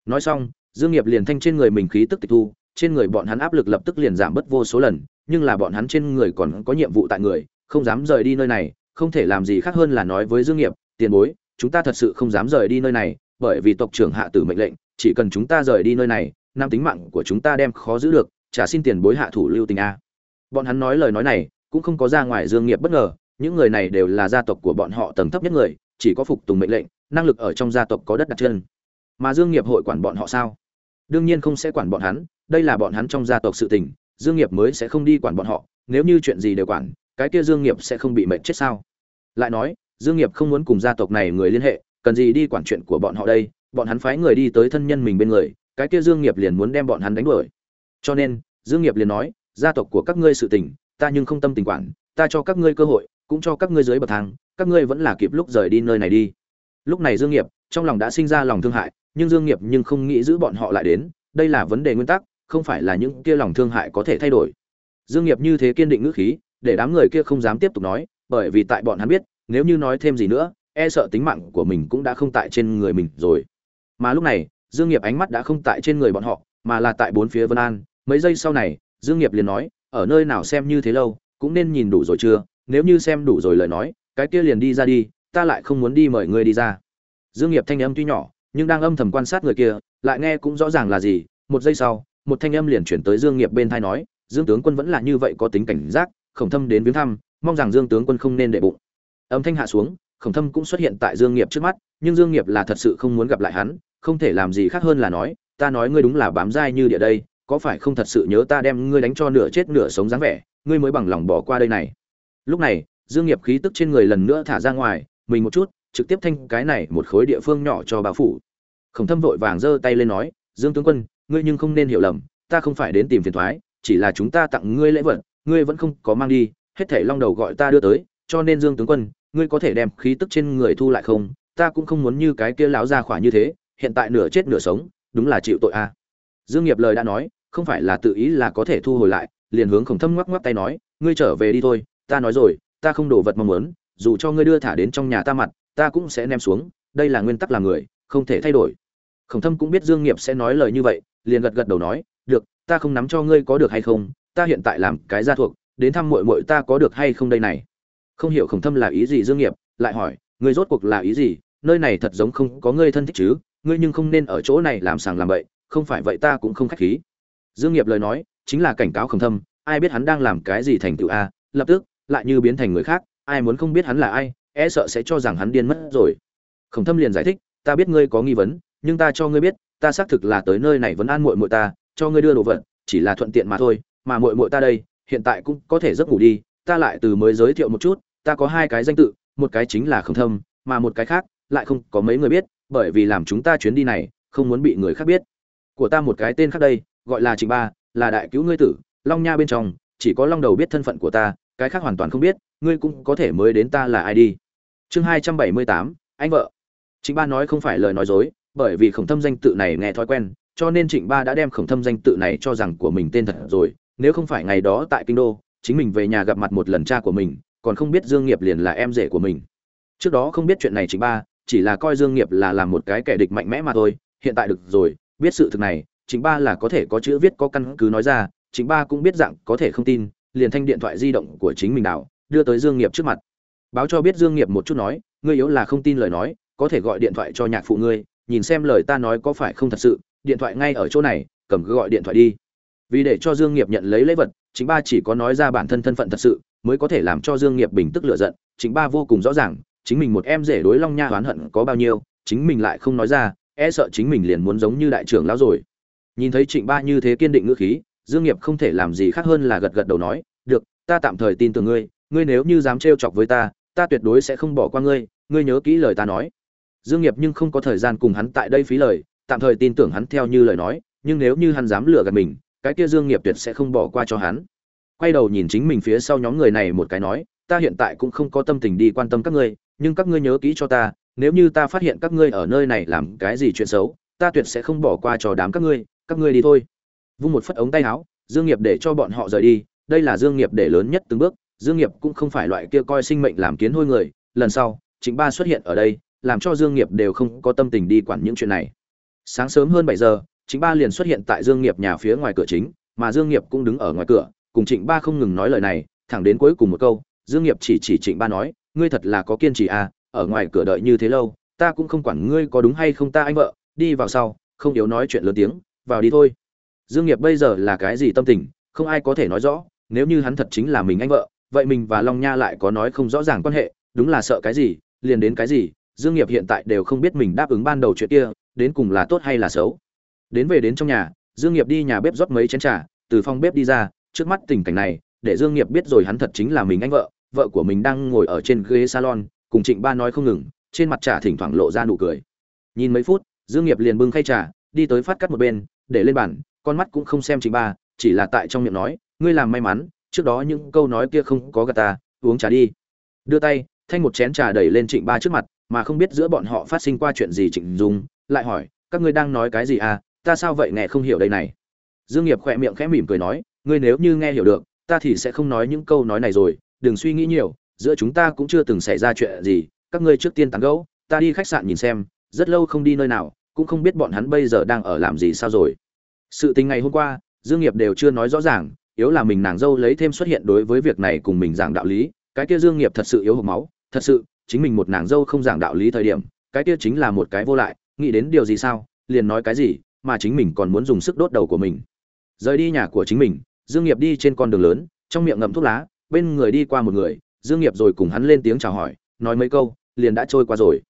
Nói xong, dương nghiệp liền thanh trên người mình khí tức tịch thu, trên người bọn hắn áp lực lập tức liền giảm bớt vô số lần, nhưng là bọn hắn trên người còn có nhiệm vụ tại người, không dám rời đi nơi này không thể làm gì khác hơn là nói với dương nghiệp, tiền bối, chúng ta thật sự không dám rời đi nơi này, bởi vì tộc trưởng hạ tử mệnh lệnh, chỉ cần chúng ta rời đi nơi này nam tính mạng của chúng ta đem khó giữ được trả xin tiền bối hạ thủ lưu tình a. Bọn hắn nói lời nói này, cũng không có ra ngoài dương nghiệp bất ngờ, những người này đều là gia tộc của bọn họ tầng thấp nhất người, chỉ có phục tùng mệnh lệnh, năng lực ở trong gia tộc có đất đặt chân. Mà dương nghiệp hội quản bọn họ sao? Đương nhiên không sẽ quản bọn hắn, đây là bọn hắn trong gia tộc sự tình, dương nghiệp mới sẽ không đi quản bọn họ, nếu như chuyện gì đều quản, cái kia dương nghiệp sẽ không bị mệt chết sao? Lại nói, dương nghiệp không muốn cùng gia tộc này người liên hệ, cần gì đi quản chuyện của bọn họ đây, bọn hắn phái người đi tới thân nhân mình bên người, cái kia dương nghiệp liền muốn đem bọn hắn đánh đuổi. Cho nên, dương nghiệp liền nói, gia tộc của các ngươi sự tình, ta nhưng không tâm tình quản, ta cho các ngươi cơ hội, cũng cho các ngươi dưới bậc thang, các ngươi vẫn là kịp lúc rời đi nơi này đi. Lúc này dương nghiệp, trong lòng đã sinh ra lòng thương hại, nhưng dương nghiệp nhưng không nghĩ giữ bọn họ lại đến, đây là vấn đề nguyên tắc, không phải là những kia lòng thương hại có thể thay đổi. Dương nghiệp như thế kiên định ngữ khí, để đám người kia không dám tiếp tục nói bởi vì tại bọn hắn biết, nếu như nói thêm gì nữa e sợ tính mạng của mình cũng đã không tại trên người mình rồi. Mà lúc này, dương nghiệp ánh mắt đã không tại trên người bọn họ, mà là tại bốn phía vân an. Mấy giây sau này, dương nghiệp liền nói, ở nơi nào xem như thế lâu, cũng nên nhìn đủ rồi chưa? Nếu như xem đủ rồi lời nói, cái kia liền đi ra đi, ta lại không muốn đi mời ngươi đi ra. Dương nghiệp thanh âm tuy nhỏ, nhưng đang âm thầm quan sát người kia, lại nghe cũng rõ ràng là gì. Một giây sau, một thanh âm liền chuyển tới dương nghiệp bên tai nói, dương tướng quân vẫn là như vậy có tính cảnh giác, khổng thâm đến viếng thăm mong rằng dương tướng quân không nên để bụng. Âm thanh hạ xuống, khổng thâm cũng xuất hiện tại dương nghiệp trước mắt, nhưng dương nghiệp là thật sự không muốn gặp lại hắn, không thể làm gì khác hơn là nói, ta nói ngươi đúng là bám dai như địa đây, có phải không thật sự nhớ ta đem ngươi đánh cho nửa chết nửa sống dáng vẻ, ngươi mới bằng lòng bỏ qua đây này? Lúc này, dương nghiệp khí tức trên người lần nữa thả ra ngoài, mình một chút, trực tiếp thanh cái này một khối địa phương nhỏ cho bao phủ. Khổng thâm vội vàng giơ tay lên nói, dương tướng quân, ngươi nhưng không nên hiểu lầm, ta không phải đến tìm phiền toái chỉ là chúng ta tặng ngươi lễ vật, ngươi vẫn không có mang đi hết thảy long đầu gọi ta đưa tới, cho nên dương tướng quân, ngươi có thể đem khí tức trên người thu lại không? Ta cũng không muốn như cái kia lão gia khỏa như thế, hiện tại nửa chết nửa sống, đúng là chịu tội a dương nghiệp lời đã nói, không phải là tự ý là có thể thu hồi lại, liền hướng khổng thâm ngoắc ngoắc tay nói, ngươi trở về đi thôi, ta nói rồi, ta không đổ vật mong muốn, dù cho ngươi đưa thả đến trong nhà ta mặt, ta cũng sẽ ném xuống, đây là nguyên tắc làm người, không thể thay đổi. Khổng thâm cũng biết dương nghiệp sẽ nói lời như vậy, liền gật gật đầu nói, được, ta không nắm cho ngươi có được hay không, ta hiện tại làm cái gia thuộc đến thăm muội muội ta có được hay không đây này? Không hiểu khổng thâm là ý gì dương nghiệp, lại hỏi, ngươi rốt cuộc là ý gì? Nơi này thật giống không có ngươi thân thích chứ, ngươi nhưng không nên ở chỗ này làm sàng làm bậy, không phải vậy ta cũng không khách khí. Dương nghiệp lời nói, chính là cảnh cáo khổng thâm, ai biết hắn đang làm cái gì thành tựu a, lập tức, lại như biến thành người khác, ai muốn không biết hắn là ai e sợ sẽ cho rằng hắn điên mất rồi. Khổng thâm liền giải thích, ta biết ngươi có nghi vấn, nhưng ta cho ngươi biết, ta xác thực là tới nơi này vẫn an muội muội ta, cho ngươi đưa đồ vật, chỉ là thuận tiện mà thôi, mà muội muội ta đây hiện tại cũng có thể giấc ngủ đi, ta lại từ mới giới thiệu một chút, ta có hai cái danh tự, một cái chính là khổng thâm, mà một cái khác lại không có mấy người biết, bởi vì làm chúng ta chuyến đi này, không muốn bị người khác biết. Của ta một cái tên khác đây, gọi là trịnh ba, là đại cứu ngươi tử, long nha bên trong, chỉ có long đầu biết thân phận của ta, cái khác hoàn toàn không biết, ngươi cũng có thể mới đến ta là ai đi. Chương hai trăm bảy mươi tám, anh vợ. Trịnh ba nói không phải lời nói dối, bởi vì khổng thâm danh tự này nghe thói quen, cho nên trịnh ba đã đem khổng thâm danh tự này cho rằng của mình tên thật rồi nếu không phải ngày đó tại kinh đô, chính mình về nhà gặp mặt một lần cha của mình, còn không biết dương nghiệp liền là em rể của mình. Trước đó không biết chuyện này trịnh ba, chỉ là coi dương nghiệp là làm một cái kẻ địch mạnh mẽ mà thôi. Hiện tại được rồi, biết sự thực này trịnh ba là có thể có chữ viết có căn cứ nói ra trịnh ba cũng biết dạng có thể không tin, liền thanh điện thoại di động của chính mình đảo, đưa tới dương nghiệp trước mặt. Báo cho biết dương nghiệp một chút nói, ngươi yếu là không tin lời nói, có thể gọi điện thoại cho nhạc phụ ngươi, nhìn xem lời ta nói có phải không thật sự, điện thoại ngay ở chỗ này, cầm cứ gọi điện thoại đi vì để cho dương nghiệp nhận lấy lễ vật, chính ba chỉ có nói ra bản thân thân phận thật sự, mới có thể làm cho dương nghiệp bình tức lửa giận. Chính ba vô cùng rõ ràng, chính mình một em rể đối long nha oán hận có bao nhiêu, chính mình lại không nói ra e sợ chính mình liền muốn giống như đại trưởng lão rồi. Nhìn thấy trịnh ba như thế kiên định ngữ khí, dương nghiệp không thể làm gì khác hơn là gật gật đầu nói, được, ta tạm thời tin tưởng ngươi ngươi nếu như dám trêu chọc với ta ta tuyệt đối sẽ không bỏ qua ngươi ngươi nhớ kỹ lời ta nói. Dương nghiệp nhưng không có thời gian cùng hắn tại đây phí lời, tạm thời tin tưởng hắn theo như lời nói, nhưng nếu như hắn dám lừa gạt mình cái kia dương nghiệp tuyệt sẽ không bỏ qua cho hắn. Quay đầu nhìn chính mình phía sau nhóm người này một cái nói, ta hiện tại cũng không có tâm tình đi quan tâm các ngươi, nhưng các ngươi nhớ kỹ cho ta, nếu như ta phát hiện các ngươi ở nơi này làm cái gì chuyện xấu, ta tuyệt sẽ không bỏ qua cho đám các ngươi các ngươi đi thôi. Vung một phất ống tay áo, dương nghiệp để cho bọn họ rời đi, đây là dương nghiệp để lớn nhất từng bước, dương nghiệp cũng không phải loại kia coi sinh mệnh làm kiến hôi người, lần sau chính ba xuất hiện ở đây, làm cho dương nghiệp đều không có tâm tình đi quản những chuyện này. Sáng sớm hơn bảy giờ chính ba liền xuất hiện tại dương nghiệp nhà phía ngoài cửa chính, mà dương nghiệp cũng đứng ở ngoài cửa, cùng trịnh ba không ngừng nói lời này, thẳng đến cuối cùng một câu, dương nghiệp chỉ chỉ trịnh ba nói, ngươi thật là có kiên trì à ở ngoài cửa đợi như thế lâu, ta cũng không quản ngươi có đúng hay không ta anh vợ, đi vào sau, không yếu nói chuyện lớn tiếng, vào đi thôi. Dương nghiệp bây giờ là cái gì tâm tình, không ai có thể nói rõ, nếu như hắn thật chính là mình anh vợ, vậy mình và long nha lại có nói không rõ ràng quan hệ, đúng là sợ cái gì, liền đến cái gì, dương nghiệp hiện tại đều không biết mình đáp ứng ban đầu chuyện kia, đến cùng là tốt hay là xấu đến về đến trong nhà, dương nghiệp đi nhà bếp rót mấy chén trà, từ phòng bếp đi ra, trước mắt tình cảnh này, để dương nghiệp biết rồi hắn thật chính là mình anh vợ vợ của mình đang ngồi ở trên ghế salon, cùng trịnh ba nói không ngừng, trên mặt trà thỉnh thoảng lộ ra nụ cười. Nhìn mấy phút, dương nghiệp liền bưng khay trà, đi tới phát cắt một bên, để lên bàn, con mắt cũng không xem trịnh ba, chỉ là tại trong miệng nói, ngươi làm may mắn, trước đó những câu nói kia không có gạt ta, uống trà đi. Đưa tay, thanh một chén trà đẩy lên trịnh ba trước mặt, mà không biết giữa bọn họ phát sinh qua chuyện gì trịnh dung, lại hỏi, các ngươi đang nói cái gì à? Ta sao vậy nghe không hiểu đây này? Dương nghiệp khỏe miệng khẽ mỉm cười nói, ngươi nếu như nghe hiểu được, ta thì sẽ không nói những câu nói này rồi, đừng suy nghĩ nhiều, giữa chúng ta cũng chưa từng xảy ra chuyện gì, các ngươi trước tiên tán gẫu, ta đi khách sạn nhìn xem, rất lâu không đi nơi nào, cũng không biết bọn hắn bây giờ đang ở làm gì sao rồi. Sự tình ngày hôm qua, dương nghiệp đều chưa nói rõ ràng, yếu là mình nàng dâu lấy thêm xuất hiện đối với việc này cùng mình giảng đạo lý, cái kia dương nghiệp thật sự yếu hộc máu, thật sự, chính mình một nàng dâu không giảng đạo lý thời điểm, cái kia chính là một cái vô lại, nghĩ đến điều gì sao, liền nói cái gì mà chính mình còn muốn dùng sức đốt đầu của mình. Rời đi nhà của chính mình, dương nghiệp đi trên con đường lớn, trong miệng ngậm thuốc lá, bên người đi qua một người, dương nghiệp rồi cùng hắn lên tiếng chào hỏi, nói mấy câu, liền đã trôi qua rồi.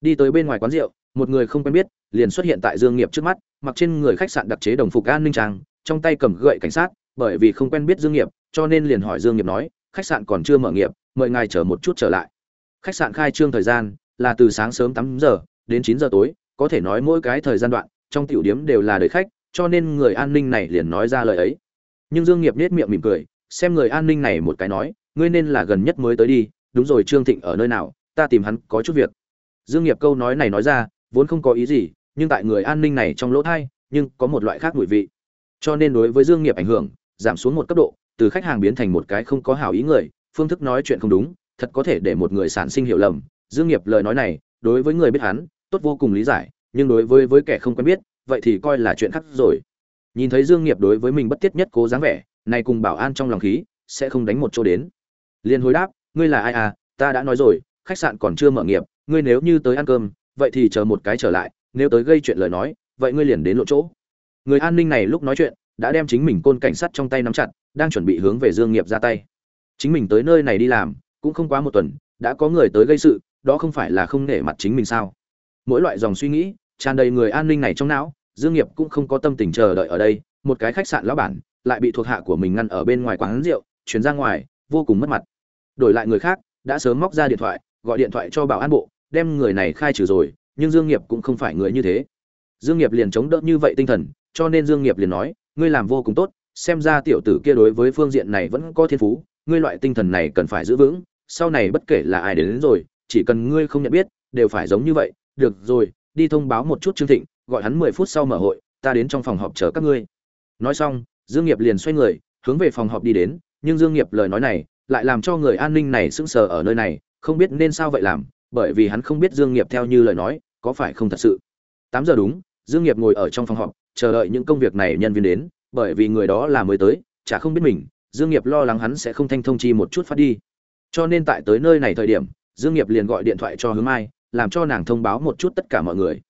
Đi tới bên ngoài quán rượu, một người không quen biết, liền xuất hiện tại dương nghiệp trước mắt, mặc trên người khách sạn đặc chế đồng phục an ninh trang, trong tay cầm gậy cảnh sát, bởi vì không quen biết dương nghiệp, cho nên liền hỏi dương nghiệp nói, khách sạn còn chưa mở nghiệp, mời ngài chờ một chút trở lại. Khách sạn khai trương thời gian là từ sáng sớm tám giờ đến chín giờ tối, có thể nói mỗi cái thời gian đoạn trong tiểu điếm đều là đời khách, cho nên người an ninh này liền nói ra lời ấy. Nhưng dương nghiệp nét miệng mỉm cười, xem người an ninh này một cái nói, ngươi nên là gần nhất mới tới đi, đúng rồi trương thịnh ở nơi nào, ta tìm hắn có chút việc. Dương nghiệp câu nói này nói ra, vốn không có ý gì, nhưng tại người an ninh này trong lỗ thay nhưng có một loại khác mùi vị. Cho nên đối với dương nghiệp ảnh hưởng, giảm xuống một cấp độ, từ khách hàng biến thành một cái không có hảo ý người, phương thức nói chuyện không đúng, thật có thể để một người sản sinh hiểu lầm. Dương nghiệp lời nói này, đối với người biết hắn, tốt vô cùng lý giải nhưng đối với với kẻ không quen biết, vậy thì coi là chuyện khác rồi. Nhìn thấy dương nghiệp đối với mình bất tiết nhất cố dáng vẻ, này cùng bảo an trong lòng khí, sẽ không đánh một chỗ đến. Liền hồi đáp, ngươi là ai à? Ta đã nói rồi, khách sạn còn chưa mở nghiệp, ngươi nếu như tới ăn cơm, vậy thì chờ một cái trở lại, nếu tới gây chuyện lời nói, vậy ngươi liền đến lộ chỗ. Người an ninh này lúc nói chuyện, đã đem chính mình côn cảnh sát trong tay nắm chặt, đang chuẩn bị hướng về dương nghiệp ra tay. Chính mình tới nơi này đi làm, cũng không quá một tuần, đã có người tới gây sự, đó không phải là không nể mặt chính mình sao? Mỗi loại dòng suy nghĩ tràn đầy người an ninh này trong não dương nghiệp cũng không có tâm tình chờ đợi ở đây một cái khách sạn lão bản lại bị thuộc hạ của mình ngăn ở bên ngoài quán rượu chuyển ra ngoài vô cùng mất mặt. Đổi lại người khác đã sớm móc ra điện thoại gọi điện thoại cho bảo an bộ đem người này khai trừ rồi nhưng dương nghiệp cũng không phải người như thế. Dương nghiệp liền chống đỡ như vậy tinh thần cho nên dương nghiệp liền nói ngươi làm vô cùng tốt xem ra tiểu tử kia đối với phương diện này vẫn có thiên phú ngươi loại tinh thần này cần phải giữ vững sau này bất kể là ai đến, đến rồi chỉ cần ngươi không nhận biết đều phải giống như vậy được rồi đi thông báo một chút trương thịnh, gọi hắn mười phút sau mở hội, ta đến trong phòng họp chờ các ngươi. Nói xong, dương nghiệp liền xoay người, hướng về phòng họp đi đến, nhưng dương nghiệp lời nói này lại làm cho người an ninh này sững sờ ở nơi này, không biết nên sao vậy làm, bởi vì hắn không biết dương nghiệp theo như lời nói có phải không thật sự. Tám giờ đúng, dương nghiệp ngồi ở trong phòng họp, chờ đợi những công việc này nhân viên đến, bởi vì người đó là mới tới, chả không biết mình, dương nghiệp lo lắng hắn sẽ không thanh thông chi một chút phát đi. Cho nên tại tới nơi này thời điểm, dương nghiệp liền gọi điện thoại cho hướng mai làm cho nàng thông báo một chút tất cả mọi người.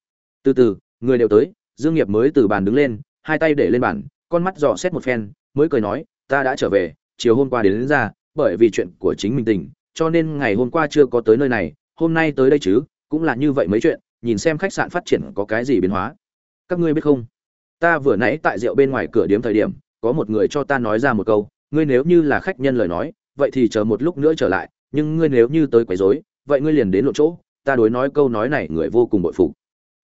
Từ từ người đều tới dương nghiệp mới từ bàn đứng lên hai tay để lên bàn con mắt dò xét một phen mới cười nói ta đã trở về chiều hôm qua đến, đến ra bởi vì chuyện của chính mình tình cho nên ngày hôm qua chưa có tới nơi này hôm nay tới đây chứ cũng là như vậy mấy chuyện nhìn xem khách sạn phát triển có cái gì biến hóa. Các ngươi biết không? Ta vừa nãy tại rượu bên ngoài cửa điếm thời điểm có một người cho ta nói ra một câu ngươi nếu như là khách nhân lời nói vậy thì chờ một lúc nữa trở lại nhưng ngươi nếu như tới quấy rối vậy ngươi liền đến lộ chỗ ta đối nói câu nói này người vô cùng bội phục.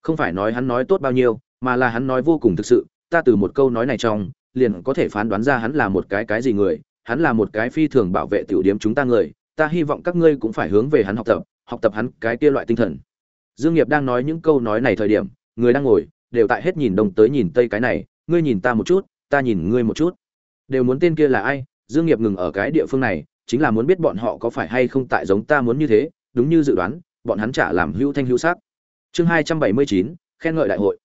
Không phải nói hắn nói tốt bao nhiêu, mà là hắn nói vô cùng thực sự, ta từ một câu nói này trong, liền có thể phán đoán ra hắn là một cái cái gì người, hắn là một cái phi thường bảo vệ tiểu điểm chúng ta người, ta hy vọng các ngươi cũng phải hướng về hắn học tập học tập hắn cái kia loại tinh thần. Dương nghiệp đang nói những câu nói này thời điểm, người đang ngồi, đều tại hết nhìn đông tới nhìn tây cái này, ngươi nhìn ta một chút, ta nhìn ngươi một chút. Đều muốn tên kia là ai, dương nghiệp ngừng ở cái địa phương này, chính là muốn biết bọn họ có phải hay không tại giống ta muốn như thế, đúng như dự đoán bọn hắn trả làm hữu thanh hữu sắc. Chương hai trăm bảy mươi chín, khen ngợi đại hội.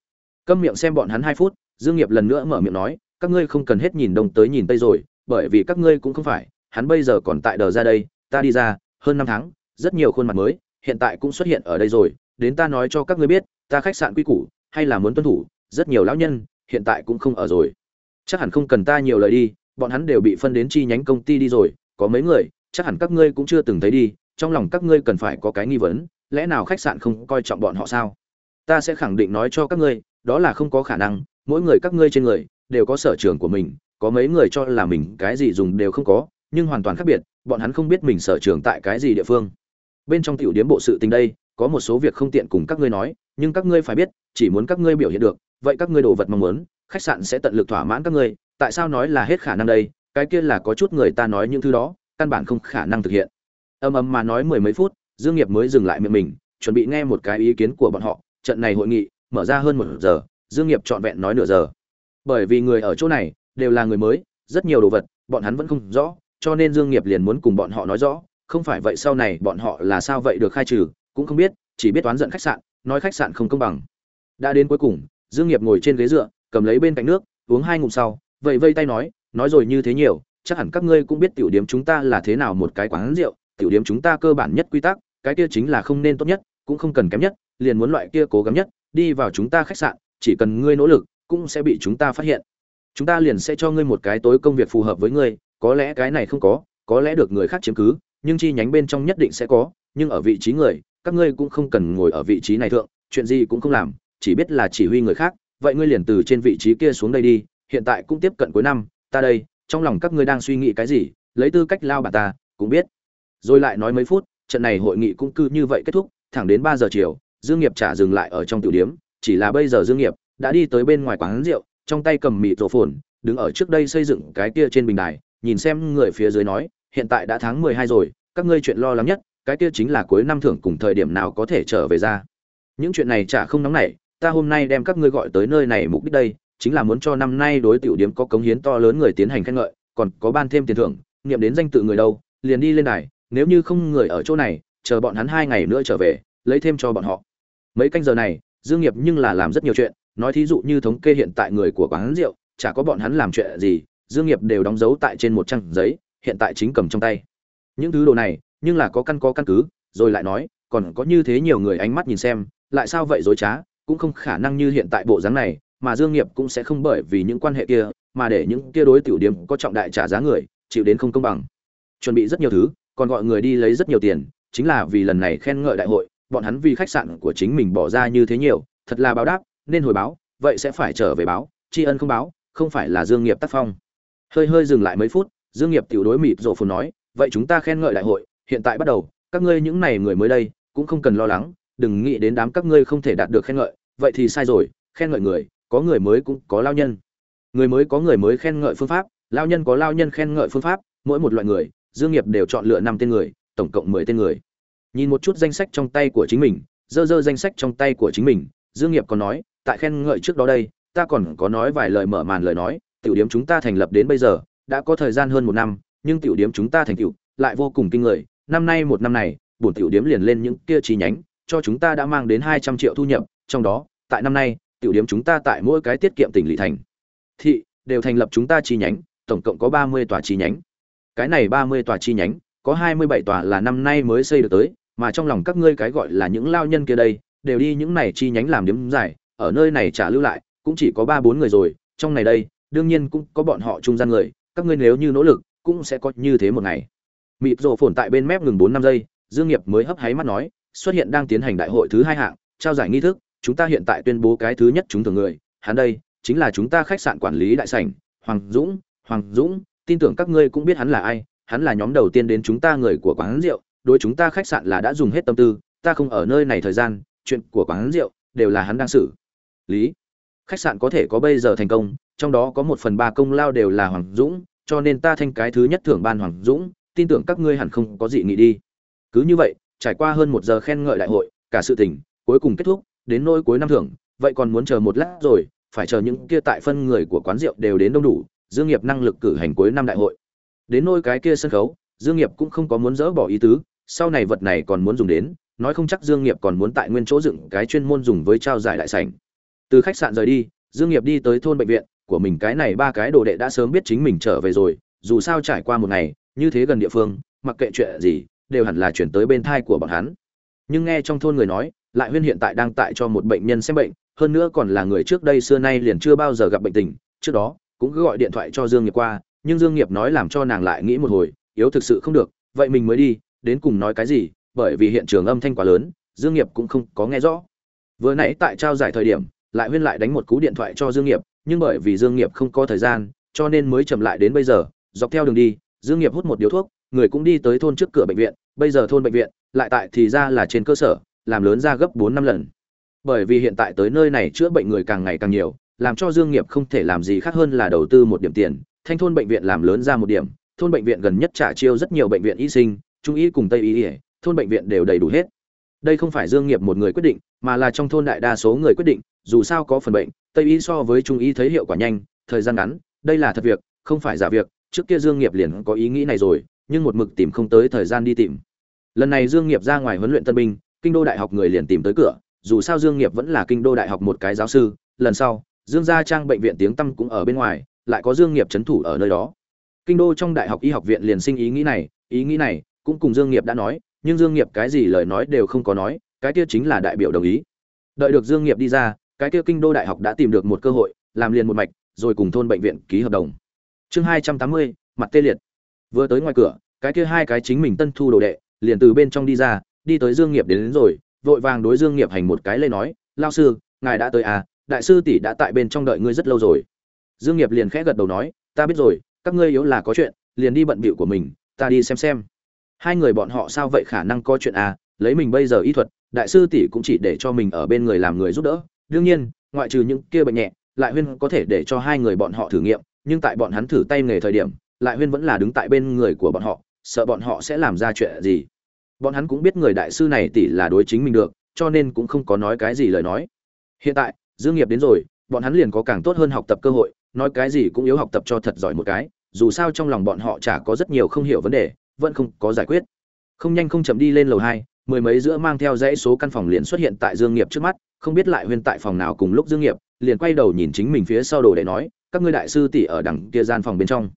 Câm miệng xem bọn hắn hai phút, dương nghiệp lần nữa mở miệng nói, các ngươi không cần hết nhìn đông tới nhìn tây rồi, bởi vì các ngươi cũng không phải, hắn bây giờ còn tại đờ ra đây, ta đi ra, hơn năm tháng, rất nhiều khuôn mặt mới, hiện tại cũng xuất hiện ở đây rồi, đến ta nói cho các ngươi biết, ta khách sạn quy củ, hay là muốn tuân thủ, rất nhiều lão nhân, hiện tại cũng không ở rồi. Chắc hẳn không cần ta nhiều lời đi, bọn hắn đều bị phân đến chi nhánh công ty đi rồi, có mấy người, chắc hẳn các ngươi cũng chưa từng thấy đi trong lòng các ngươi cần phải có cái nghi vấn, lẽ nào khách sạn không coi trọng bọn họ sao? Ta sẽ khẳng định nói cho các ngươi, đó là không có khả năng, mỗi người các ngươi trên người, đều có sở trường của mình, có mấy người cho là mình cái gì dùng đều không có, nhưng hoàn toàn khác biệt, bọn hắn không biết mình sở trường tại cái gì địa phương. Bên trong tiểu điếm bộ sự tình đây, có một số việc không tiện cùng các ngươi nói, nhưng các ngươi phải biết, chỉ muốn các ngươi biểu hiện được, vậy các ngươi đồ vật mong muốn, khách sạn sẽ tận lực thỏa mãn các ngươi, tại sao nói là hết khả năng đây? Cái kia là có chút người ta nói những thứ đó, căn bản không khả năng thực hiện ầm ầm mà nói mười mấy phút, dương nghiệp mới dừng lại miệng mình, chuẩn bị nghe một cái ý kiến của bọn họ. Trận này hội nghị, mở ra hơn một giờ, dương nghiệp trọn vẹn nói nửa giờ. Bởi vì người ở chỗ này, đều là người mới, rất nhiều đồ vật, bọn hắn vẫn không rõ, cho nên dương nghiệp liền muốn cùng bọn họ nói rõ. Không phải vậy sau này bọn họ là sao vậy được khai trừ, cũng không biết, chỉ biết toán giận khách sạn, nói khách sạn không công bằng. Đã đến cuối cùng, dương nghiệp ngồi trên ghế dựa, cầm lấy bên cạnh nước, uống hai ngụm sau vậy vây tay nói nói rồi như thế nhiều, chắc hẳn các ngươi cũng biết tiểu điểm chúng ta là thế nào một cái quán rượu tiểu điểm chúng ta cơ bản nhất quy tắc, cái kia chính là không nên tốt nhất, cũng không cần kém nhất, liền muốn loại kia cố gắng nhất, đi vào chúng ta khách sạn, chỉ cần ngươi nỗ lực, cũng sẽ bị chúng ta phát hiện. Chúng ta liền sẽ cho ngươi một cái tối công việc phù hợp với ngươi, có lẽ cái này không có có lẽ được người khác chiếm cứ, nhưng chi nhánh bên trong nhất định sẽ có, nhưng ở vị trí người, các ngươi cũng không cần ngồi ở vị trí này thượng, chuyện gì cũng không làm, chỉ biết là chỉ huy người khác, vậy ngươi liền từ trên vị trí kia xuống đây đi, hiện tại cũng tiếp cận cuối năm, ta đây, trong lòng các ngươi đang suy nghĩ cái gì, lấy tư cách lao bà ta, cũng biết rồi lại nói mấy phút, trận này hội nghị cũng cứ như vậy kết thúc, thẳng đến ba giờ chiều, dương nghiệp trả dừng lại ở trong tiểu điếm, chỉ là bây giờ dương nghiệp đã đi tới bên ngoài quán rượu, trong tay cầm mịt rổ phồn, đứng ở trước đây xây dựng cái kia trên bình đài, nhìn xem người phía dưới nói, hiện tại đã tháng mười hai rồi, các ngươi chuyện lo lắng nhất, cái kia chính là cuối năm thưởng cùng thời điểm nào có thể trở về ra. Những chuyện này chả không nóng nảy, ta hôm nay đem các ngươi gọi tới nơi này mục đích đây, chính là muốn cho năm nay đối tiểu điếm có cống hiến to lớn người tiến hành khen ngợi, còn có ban thêm tiền thưởng, nghiệm đến danh tự người đâu, liền đi lên đài nếu như không người ở chỗ này, chờ bọn hắn hai ngày nữa trở về, lấy thêm cho bọn họ. Mấy canh giờ này, dương nghiệp nhưng là làm rất nhiều chuyện, nói thí dụ như thống kê hiện tại người của quán rượu, chả có bọn hắn làm chuyện gì, dương nghiệp đều đóng dấu tại trên một trang giấy, hiện tại chính cầm trong tay. Những thứ đồ này, nhưng là có căn có căn cứ, rồi lại nói, còn có như thế nhiều người ánh mắt nhìn xem, lại sao vậy dối trá, cũng không khả năng như hiện tại bộ dáng này, mà dương nghiệp cũng sẽ không bởi vì những quan hệ kia, mà để những kia đối tiểu điểm có trọng đại trả giá người, chịu đến không công bằng. Chuẩn bị rất nhiều thứ còn gọi người đi lấy rất nhiều tiền, chính là vì lần này khen ngợi đại hội, bọn hắn vì khách sạn của chính mình bỏ ra như thế nhiều, thật là báo đáp, nên hồi báo, vậy sẽ phải trở về báo, tri ân không báo, không phải là dương nghiệp tác phong. Hơi hơi dừng lại mấy phút, dương nghiệp tiểu đối mịt rộ phồn nói, vậy chúng ta khen ngợi đại hội, hiện tại bắt đầu, các ngươi những này người mới đây, cũng không cần lo lắng, đừng nghĩ đến đám các ngươi không thể đạt được khen ngợi, vậy thì sai rồi, khen ngợi người, có người mới cũng có lao nhân. Người mới có người mới khen ngợi phương pháp, lao nhân có lao nhân khen ngợi phương pháp, mỗi một loại người dương nghiệp đều chọn lựa năm tên người, tổng cộng mười tên người. Nhìn một chút danh sách trong tay của chính mình, dơ dơ danh sách trong tay của chính mình, dương nghiệp còn nói, tại khen ngợi trước đó đây, ta còn có nói vài lời mở màn lời nói, tiểu điểm chúng ta thành lập đến bây giờ, đã có thời gian hơn một năm, nhưng tiểu điểm chúng ta thành tựu, lại vô cùng kinh người. Năm nay một năm này, bổn tiểu điểm liền lên những kia chi nhánh, cho chúng ta đã mang đến hai trăm triệu thu nhập, trong đó, tại năm nay, tiểu điểm chúng ta tại mỗi cái tiết kiệm tỉnh lỵ thành. Thị, đều thành lập chúng ta chi nhánh, tổng cộng có ba mươi tòa chi nhánh cái này ba mươi tòa chi nhánh, có hai mươi bảy tòa là năm nay mới xây được tới, mà trong lòng các ngươi cái gọi là những lao nhân kia đây, đều đi những này chi nhánh làm điểm giải, ở nơi này trả lưu lại, cũng chỉ có ba bốn người rồi, trong này đây, đương nhiên cũng có bọn họ trung gian người, các ngươi nếu như nỗ lực, cũng sẽ có như thế một ngày. Mịp rồ phồn tại bên mép ngừng bốn năm giây, dương nghiệp mới hấp háy mắt nói, xuất hiện đang tiến hành đại hội thứ hai hạng, trao giải nghi thức, chúng ta hiện tại tuyên bố cái thứ nhất chúng thường người, hắn đây, chính là chúng ta khách sạn quản lý đại sảnh, hoàng dũng hoàng dũng tin tưởng các ngươi cũng biết hắn là ai, hắn là nhóm đầu tiên đến chúng ta người của quán rượu, đối chúng ta khách sạn là đã dùng hết tâm tư, ta không ở nơi này thời gian, chuyện của quán rượu đều là hắn đang xử. Lý, khách sạn có thể có bây giờ thành công, trong đó có một phần ba công lao đều là hoàng dũng, cho nên ta thanh cái thứ nhất thưởng ban hoàng dũng, tin tưởng các ngươi hẳn không có gì nghĩ đi. Cứ như vậy, trải qua hơn một giờ khen ngợi đại hội, cả sự tình cuối cùng kết thúc, đến nỗi cuối năm thưởng, vậy còn muốn chờ một lát rồi, phải chờ những kia tại phân người của quán rượu đều đến đông đủ dương nghiệp năng lực cử hành cuối năm đại hội. Đến nôi cái kia sân khấu, dương nghiệp cũng không có muốn dỡ bỏ ý tứ, sau này vật này còn muốn dùng đến, nói không chắc dương nghiệp còn muốn tại nguyên chỗ dựng cái chuyên môn dùng với trao giải đại sảnh. Từ khách sạn rời đi, dương nghiệp đi tới thôn bệnh viện, của mình cái này ba cái đồ đệ đã sớm biết chính mình trở về rồi, dù sao trải qua một ngày, như thế gần địa phương, mặc kệ chuyện gì, đều hẳn là chuyển tới bên thai của bọn hắn. Nhưng nghe trong thôn người nói, lại huyên hiện tại đang tại cho một bệnh nhân xem bệnh, hơn nữa còn là người trước đây xưa nay liền chưa bao giờ gặp bệnh tình, trước đó cũng cứ gọi điện thoại cho dương nghiệp qua, nhưng dương nghiệp nói làm cho nàng lại nghĩ một hồi, yếu thực sự không được, vậy mình mới đi, đến cùng nói cái gì? Bởi vì hiện trường âm thanh quá lớn, dương nghiệp cũng không có nghe rõ. Vừa nãy tại trao giải thời điểm, lại huyên lại đánh một cú điện thoại cho dương nghiệp, nhưng bởi vì dương nghiệp không có thời gian, cho nên mới chậm lại đến bây giờ, dọc theo đường đi, dương nghiệp hút một điếu thuốc, người cũng đi tới thôn trước cửa bệnh viện, bây giờ thôn bệnh viện, lại tại thì ra là trên cơ sở, làm lớn ra gấp bốn năm lần. Bởi vì hiện tại tới nơi này chữa bệnh người càng ngày càng nhiều làm cho dương nghiệp không thể làm gì khác hơn là đầu tư một điểm tiền, thanh thôn bệnh viện làm lớn ra một điểm, thôn bệnh viện gần nhất trả chiêu rất nhiều bệnh viện y sinh, trung y cùng tây y, thôn bệnh viện đều đầy đủ hết. Đây không phải dương nghiệp một người quyết định, mà là trong thôn đại đa số người quyết định, dù sao có phần bệnh, tây y so với trung y thấy hiệu quả nhanh, thời gian ngắn, đây là thật việc, không phải giả việc, trước kia dương nghiệp liền có ý nghĩ này rồi, nhưng một mực tìm không tới thời gian đi tìm. Lần này dương nghiệp ra ngoài huấn luyện tân binh, kinh đô đại học người liền tìm tới cửa, dù sao dương nghiệp vẫn là kinh đô đại học một cái giáo sư, lần sau dương gia trang bệnh viện tiếng tâm cũng ở bên ngoài lại có dương nghiệp chấn thủ ở nơi đó. Kinh đô trong đại học y học viện liền sinh ý nghĩ này ý nghĩ này cũng cùng dương nghiệp đã nói nhưng dương nghiệp cái gì lời nói đều không có nói cái kia chính là đại biểu đồng ý. Đợi được dương nghiệp đi ra cái kia kinh đô đại học đã tìm được một cơ hội làm liền một mạch rồi cùng thôn bệnh viện ký hợp đồng. Chương hai trăm tám mươi mặt tê liệt. Vừa tới ngoài cửa cái kia hai cái chính mình tân thu đồ đệ liền từ bên trong đi ra đi tới dương nghiệp đến, đến rồi vội vàng đối dương nghiệp hành một cái lên nói Lão sư ngài đã tới à? Đại sư tỷ đã tại bên trong đợi ngươi rất lâu rồi. Dương nghiệp liền khẽ gật đầu nói, ta biết rồi, các ngươi yếu là có chuyện, liền đi bận bịu của mình, ta đi xem xem. Hai người bọn họ sao vậy khả năng có chuyện à lấy mình bây giờ y thuật, đại sư tỷ cũng chỉ để cho mình ở bên người làm người giúp đỡ. Đương nhiên, ngoại trừ những kia bệnh nhẹ, lại huyên có thể để cho hai người bọn họ thử nghiệm, nhưng tại bọn hắn thử tay nghề thời điểm, lại huyên vẫn là đứng tại bên người của bọn họ, sợ bọn họ sẽ làm ra chuyện gì. Bọn hắn cũng biết người đại sư này tỷ là đối chính mình được, cho nên cũng không có nói cái gì lời nói. Hiện tại dương nghiệp đến rồi, bọn hắn liền có càng tốt hơn học tập cơ hội, nói cái gì cũng yếu học tập cho thật giỏi một cái, dù sao trong lòng bọn họ chả có rất nhiều không hiểu vấn đề, vẫn không có giải quyết. Không nhanh không chậm đi lên lầu hai, mười mấy giữa mang theo dãy số căn phòng liền xuất hiện tại dương nghiệp trước mắt, không biết lại huyên tại phòng nào cùng lúc dương nghiệp, liền quay đầu nhìn chính mình phía sau đồ để nói, các ngươi đại sư tỷ ở đằng kia gian phòng bên trong.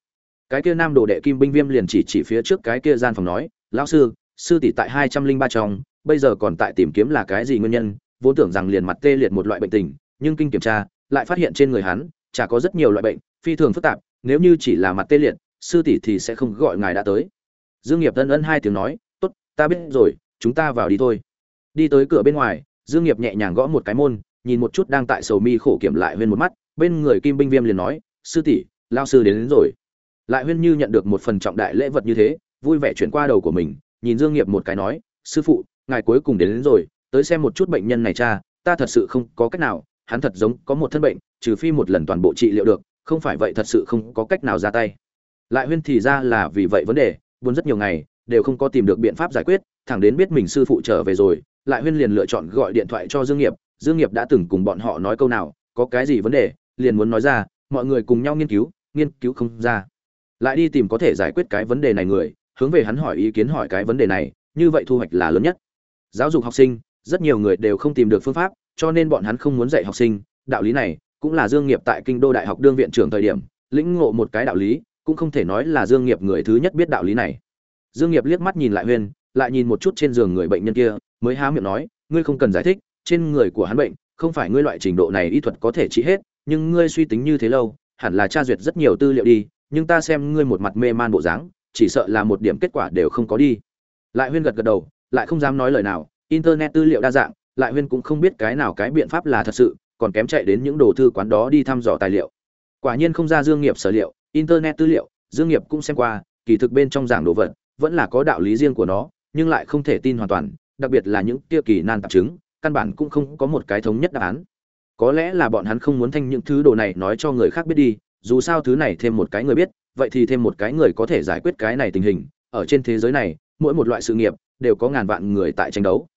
Cái kia nam đồ đệ kim binh viêm liền chỉ chỉ phía trước cái kia gian phòng nói, lão sư sư tỷ tại hai trăm linh ba trong, bây giờ còn tại tìm kiếm là cái gì nguyên nhân? Vốn tưởng rằng liền mặt tê liệt một loại bệnh tình nhưng kinh kiểm tra lại phát hiện trên người hắn chả có rất nhiều loại bệnh phi thường phức tạp nếu như chỉ là mặt tê liệt sư tỷ thì sẽ không gọi ngài đã tới. Dương nghiệp ân ân hai tiếng nói tốt ta biết rồi chúng ta vào đi thôi. Đi tới cửa bên ngoài dương nghiệp nhẹ nhàng gõ một cái môn nhìn một chút đang tại sầu mi khổ kiểm lại huyên một mắt bên người kim binh viêm liền nói sư tỷ lao sư đến, đến rồi. Lại huyên như nhận được một phần trọng đại lễ vật như thế vui vẻ chuyển qua đầu của mình nhìn dương nghiệp một cái nói sư phụ ngài cuối cùng đến, đến rồi tới xem một chút bệnh nhân này cha ta thật sự không có cách nào hắn thật giống có một thân bệnh, trừ phi một lần toàn bộ trị liệu được, không phải vậy thật sự không có cách nào ra tay. Lại huyên thì ra là vì vậy vấn đề, buồn rất nhiều ngày, đều không có tìm được biện pháp giải quyết, thẳng đến biết mình sư phụ trở về rồi, lại huyên liền lựa chọn gọi điện thoại cho dương nghiệp dương nghiệp đã từng cùng bọn họ nói câu nào, có cái gì vấn đề, liền muốn nói ra, mọi người cùng nhau nghiên cứu nghiên cứu không ra. Lại đi tìm có thể giải quyết cái vấn đề này người, hướng về hắn hỏi ý kiến hỏi cái vấn đề này, như vậy thu hoạch là lớn nhất. Giáo dục học sinh, rất nhiều người đều không tìm được phương pháp cho nên bọn hắn không muốn dạy học sinh. Đạo lý này cũng là dương nghiệp tại kinh đô đại học đương viện trưởng thời điểm, lĩnh ngộ một cái đạo lý, cũng không thể nói là dương nghiệp người thứ nhất biết đạo lý này. Dương nghiệp liếc mắt nhìn lại huyên, lại nhìn một chút trên giường người bệnh nhân kia, mới há miệng nói, ngươi không cần giải thích, trên người của hắn bệnh, không phải ngươi loại trình độ này y thuật có thể trị hết, nhưng ngươi suy tính như thế lâu, hẳn là tra duyệt rất nhiều tư liệu đi, nhưng ta xem ngươi một mặt mê man bộ dáng, chỉ sợ là một điểm kết quả đều không có đi. Lại huyên gật gật đầu, lại không dám nói lời nào, internet tư liệu đa dạng lại huyên cũng không biết cái nào cái biện pháp là thật sự, còn kém chạy đến những đồ thư quán đó đi thăm dò tài liệu. Quả nhiên không ra dương nghiệp sở liệu, internet tư liệu, dương nghiệp cũng xem qua, kỳ thực bên trong giảng đồ vật, vẫn là có đạo lý riêng của nó, nhưng lại không thể tin hoàn toàn, đặc biệt là những tiêu kỳ nan tạp chứng, căn bản cũng không có một cái thống nhất đáp án. Có lẽ là bọn hắn không muốn thanh những thứ đồ này nói cho người khác biết đi, dù sao thứ này thêm một cái người biết, vậy thì thêm một cái người có thể giải quyết cái này tình hình. Ở trên thế giới này, mỗi một loại sự nghiệp đều có ngàn vạn người tại tranh đấu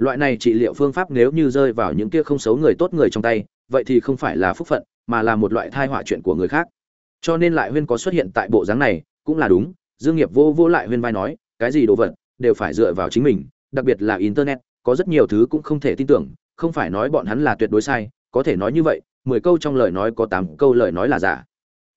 loại này trị liệu phương pháp nếu như rơi vào những kia không xấu người tốt người trong tay, vậy thì không phải là phúc phận, mà là một loại thai họa chuyện của người khác. Cho nên lại huyên có xuất hiện tại bộ dáng này, cũng là đúng, dương nghiệp vô vô lại huyên vai nói, cái gì đồ vật, đều phải dựa vào chính mình, đặc biệt là internet, có rất nhiều thứ cũng không thể tin tưởng, không phải nói bọn hắn là tuyệt đối sai, có thể nói như vậy, mười câu trong lời nói có tám câu lời nói là giả.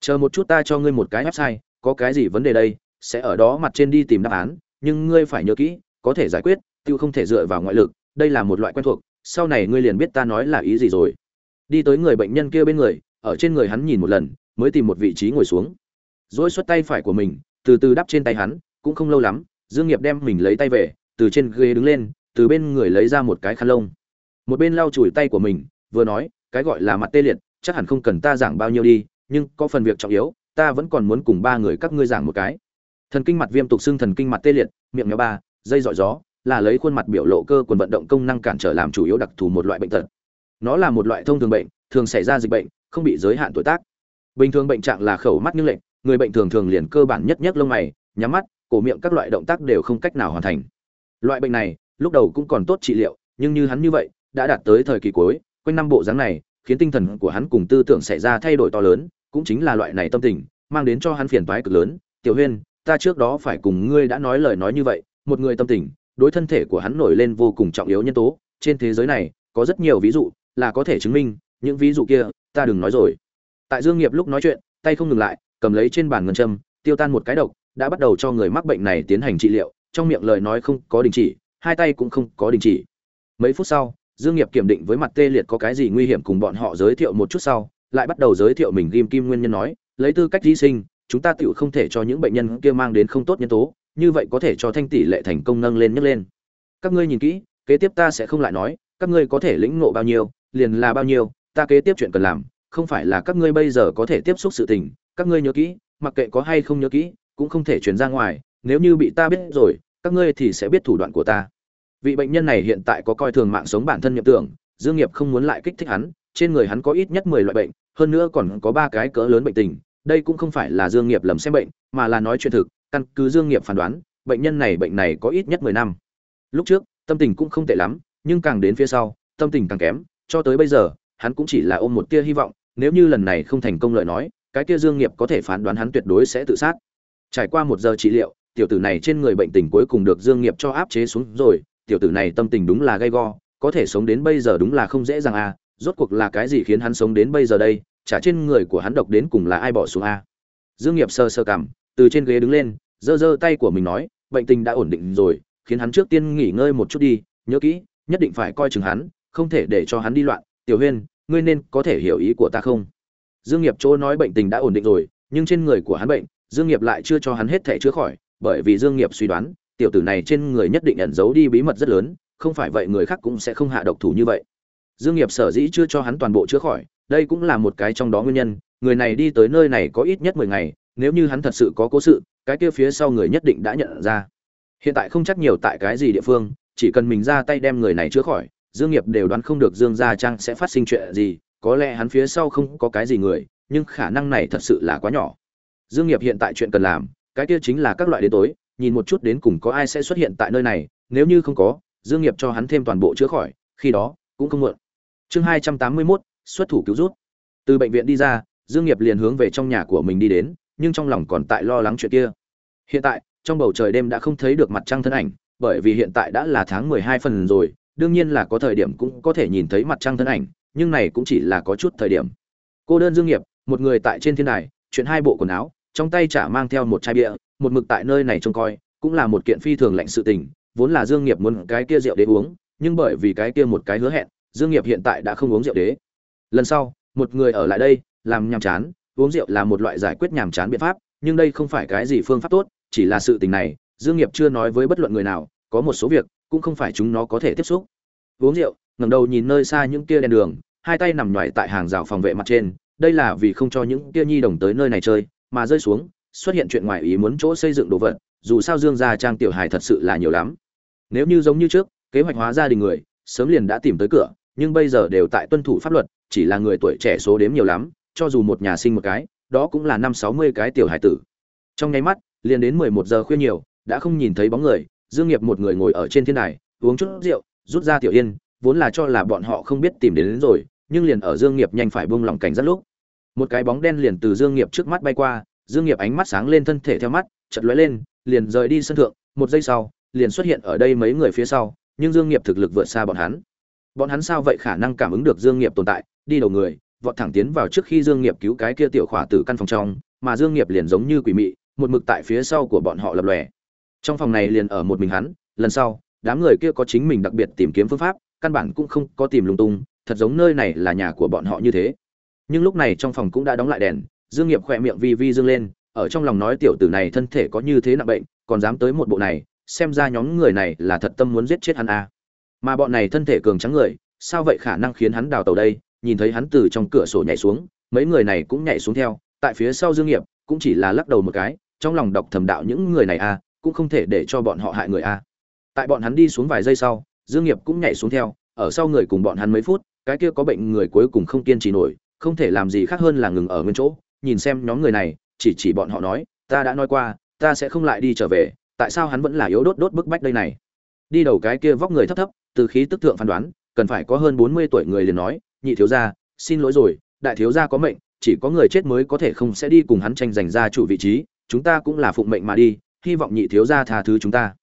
Chờ một chút ta cho ngươi một cái website, có cái gì vấn đề đây, sẽ ở đó mặt trên đi tìm đáp án, nhưng ngươi phải nhớ kỹ, có thể giải quyết tiêu không thể dựa vào ngoại lực, đây là một loại quen thuộc, sau này ngươi liền biết ta nói là ý gì rồi. Đi tới người bệnh nhân kia bên người, ở trên người hắn nhìn một lần, mới tìm một vị trí ngồi xuống. Dỗi xuất tay phải của mình, từ từ đắp trên tay hắn, cũng không lâu lắm, dương nghiệp đem mình lấy tay về, từ trên ghế đứng lên, từ bên người lấy ra một cái khăn lông. Một bên lau chùi tay của mình, vừa nói, cái gọi là mặt tê liệt, chắc hẳn không cần ta giảng bao nhiêu đi, nhưng có phần việc trọng yếu, ta vẫn còn muốn cùng ba người các ngươi giảng một cái. Thần kinh mặt viêm tục xương thần kinh mặt tê liệt, miệng nhỏ ba, dây dọi gió là lấy khuôn mặt biểu lộ cơ quần vận động công năng cản trở làm chủ yếu đặc thù một loại bệnh tật. Nó là một loại thông thường bệnh, thường xảy ra dịch bệnh, không bị giới hạn tuổi tác. Bình thường bệnh trạng là khẩu mắt như lệnh người bệnh thường thường liền cơ bản nhất nhất lông mày, nhắm mắt, cổ miệng các loại động tác đều không cách nào hoàn thành. Loại bệnh này, lúc đầu cũng còn tốt trị liệu, nhưng như hắn như vậy, đã đạt tới thời kỳ cuối, quanh năm bộ dáng này, khiến tinh thần của hắn cùng tư tưởng xảy ra thay đổi to lớn, cũng chính là loại này tâm tình, mang đến cho hắn phiền toái cực lớn. Tiểu huyên, ta trước đó phải cùng ngươi đã nói lời nói như vậy, một người tâm tình đối thân thể của hắn nổi lên vô cùng trọng yếu nhân tố. Trên thế giới này, có rất nhiều ví dụ là có thể chứng minh, những ví dụ kia, ta đừng nói rồi. Tại dương nghiệp lúc nói chuyện, tay không ngừng lại, cầm lấy trên bàn ngân châm, tiêu tan một cái độc, đã bắt đầu cho người mắc bệnh này tiến hành trị liệu, trong miệng lời nói không có đình chỉ, hai tay cũng không có đình chỉ. Mấy phút sau, dương nghiệp kiểm định với mặt tê liệt có cái gì nguy hiểm cùng bọn họ giới thiệu một chút sau, lại bắt đầu giới thiệu mình ghim kim nguyên nhân nói, lấy tư cách hy sinh, chúng ta tựu không thể cho những bệnh nhân kia mang đến không tốt nhân tố như vậy có thể cho thanh tỷ lệ thành công nâng lên nhấc lên. Các ngươi nhìn kỹ, kế tiếp ta sẽ không lại nói, các ngươi có thể lĩnh ngộ bao nhiêu, liền là bao nhiêu, ta kế tiếp chuyện cần làm, không phải là các ngươi bây giờ có thể tiếp xúc sự tình, các ngươi nhớ kỹ, mặc kệ có hay không nhớ kỹ, cũng không thể truyền ra ngoài, nếu như bị ta biết rồi, các ngươi thì sẽ biết thủ đoạn của ta. Vị bệnh nhân này hiện tại có coi thường mạng sống bản thân nhập tưởng, dương nghiệp không muốn lại kích thích hắn, trên người hắn có ít nhất mười loại bệnh, hơn nữa còn có ba cái cỡ lớn bệnh tình, đây cũng không phải là dương nghiệp lầm xem bệnh, mà là nói chuyện thực căn cứ dương nghiệp phán đoán, bệnh nhân này bệnh này có ít nhất mười năm lúc trước, tâm tình cũng không tệ lắm, nhưng càng đến phía sau, tâm tình càng kém, cho tới bây giờ, hắn cũng chỉ là ôm một tia hy vọng, nếu như lần này không thành công lợi nói, cái tia dương nghiệp có thể phán đoán hắn tuyệt đối sẽ tự sát trải qua một giờ trị liệu, tiểu tử này trên người bệnh tình cuối cùng được dương nghiệp cho áp chế xuống rồi, tiểu tử này tâm tình đúng là gay go, có thể sống đến bây giờ đúng là không dễ dàng à rốt cuộc là cái gì khiến hắn sống đến bây giờ đây trả trên người của hắn độc đến cùng là ai bỏ xuống a à? dương nghiệp sơ sơ cảm từ trên ghế đứng lên giơ giơ tay của mình nói, bệnh tình đã ổn định rồi, khiến hắn trước tiên nghỉ ngơi một chút đi, nhớ kỹ, nhất định phải coi chừng hắn, không thể để cho hắn đi loạn. Tiểu huyên, ngươi nên có thể hiểu ý của ta không? Dương nghiệp chỗ nói bệnh tình đã ổn định rồi, nhưng trên người của hắn bệnh, dương nghiệp lại chưa cho hắn hết thể chữa khỏi, bởi vì dương nghiệp suy đoán, tiểu tử này trên người nhất định ẩn giấu đi bí mật rất lớn, không phải vậy người khác cũng sẽ không hạ độc thủ như vậy. Dương nghiệp sở dĩ chưa cho hắn toàn bộ chữa khỏi, đây cũng là một cái trong đó nguyên nhân, người này đi tới nơi này có ít nhất mười ngày nếu như hắn thật sự có cố sự cái kia phía sau người nhất định đã nhận ra. Hiện tại không chắc nhiều tại cái gì địa phương chỉ cần mình ra tay đem người này chữa khỏi dương nghiệp đều đoán không được dương gia trang sẽ phát sinh chuyện gì có lẽ hắn phía sau không có cái gì người nhưng khả năng này thật sự là quá nhỏ. Dương nghiệp hiện tại chuyện cần làm cái kia chính là các loại đến tối nhìn một chút đến cùng có ai sẽ xuất hiện tại nơi này nếu như không có dương nghiệp cho hắn thêm toàn bộ chữa khỏi khi đó cũng không muộn. Chương hai trăm tám mươi 281, xuất thủ cứu rút. Từ bệnh viện đi ra dương nghiệp liền hướng về trong nhà của mình đi đến nhưng trong lòng còn tại lo lắng chuyện kia. Hiện tại, trong bầu trời đêm đã không thấy được mặt trăng thân ảnh, bởi vì hiện tại đã là tháng mười hai phần rồi, đương nhiên là có thời điểm cũng có thể nhìn thấy mặt trăng thân ảnh, nhưng này cũng chỉ là có chút thời điểm. Cô đơn dương nghiệp, một người tại trên thiên đài chuyện hai bộ quần áo, trong tay chả mang theo một chai bia, một mực tại nơi này trông coi, cũng là một kiện phi thường lạnh sự tình, vốn là dương nghiệp muốn cái kia rượu để uống, nhưng bởi vì cái kia một cái hứa hẹn, dương nghiệp hiện tại đã không uống rượu đế. Lần sau, một người ở lại đây, làm nhàm chán uống rượu là một loại giải quyết nhàm chán biện pháp, nhưng đây không phải cái gì phương pháp tốt, chỉ là sự tình này, dương nghiệp chưa nói với bất luận người nào, có một số việc cũng không phải chúng nó có thể tiếp xúc. Uống rượu, ngẩng đầu nhìn nơi xa những kia đèn đường, hai tay nằm nhòi tại hàng rào phòng vệ mặt trên, đây là vì không cho những kia nhi đồng tới nơi này chơi, mà rơi xuống, xuất hiện chuyện ngoài ý muốn chỗ xây dựng đồ vật, dù sao dương gia trang tiểu hài thật sự là nhiều lắm. Nếu như giống như trước, kế hoạch hóa gia đình người, sớm liền đã tìm tới cửa, nhưng bây giờ đều tại tuân thủ pháp luật, chỉ là người tuổi trẻ số đếm nhiều lắm cho dù một nhà sinh một cái đó cũng là năm sáu mươi cái tiểu hải tử. Trong nháy mắt liền đến mười một giờ khuya nhiều đã không nhìn thấy bóng người dương nghiệp một người ngồi ở trên thiên đài uống chút rượu rút ra tiểu yên vốn là cho là bọn họ không biết tìm đến, đến rồi nhưng liền ở dương nghiệp nhanh phải buông lỏng cảnh rất lúc. Một cái bóng đen liền từ dương nghiệp trước mắt bay qua dương nghiệp ánh mắt sáng lên thân thể theo mắt chợt lóe lên liền rời đi sân thượng một giây sau liền xuất hiện ở đây mấy người phía sau nhưng dương nghiệp thực lực vượt xa bọn hắn. Bọn hắn sao vậy khả năng cảm ứng được dương nghiệp tồn tại đi đầu người vọt thẳng tiến vào trước khi dương nghiệp cứu cái kia tiểu khỏa tử căn phòng trong, mà dương nghiệp liền giống như quỷ mị, một mực tại phía sau của bọn họ lập lòe. Trong phòng này liền ở một mình hắn, lần sau, đám người kia có chính mình đặc biệt tìm kiếm phương pháp, căn bản cũng không có tìm lung tung, thật giống nơi này là nhà của bọn họ như thế. Nhưng lúc này trong phòng cũng đã đóng lại đèn, dương nghiệp khẽ miệng vi vi dương lên, ở trong lòng nói tiểu tử này thân thể có như thế nặng bệnh, còn dám tới một bộ này, xem ra nhóm người này là thật tâm muốn giết chết hắn à. mà bọn này thân thể cường trắng người, sao vậy khả năng khiến hắn đào tàu đây? Nhìn thấy hắn từ trong cửa sổ nhảy xuống, mấy người này cũng nhảy xuống theo, tại phía sau dương nghiệp, cũng chỉ là lắc đầu một cái, trong lòng đọc thầm đạo những người này à cũng không thể để cho bọn họ hại người à. Tại bọn hắn đi xuống vài giây sau, dương nghiệp cũng nhảy xuống theo, ở sau người cùng bọn hắn mấy phút, cái kia có bệnh người cuối cùng không kiên trì nổi, không thể làm gì khác hơn là ngừng ở nguyên chỗ, nhìn xem nhóm người này, chỉ chỉ bọn họ nói, ta đã nói qua, ta sẽ không lại đi trở về, tại sao hắn vẫn là yếu đốt đốt bức bách đây này? Đi đầu cái kia vóc người thấp thấp, từ khí tức thượng phán đoán, cần phải có hơn bốn mươi tuổi người liền nói nhị thiếu gia, xin lỗi rồi, đại thiếu gia có mệnh, chỉ có người chết mới có thể không sẽ đi cùng hắn tranh giành ra chủ vị trí, chúng ta cũng là phụng mệnh mà đi, hy vọng nhị thiếu gia tha thứ chúng ta.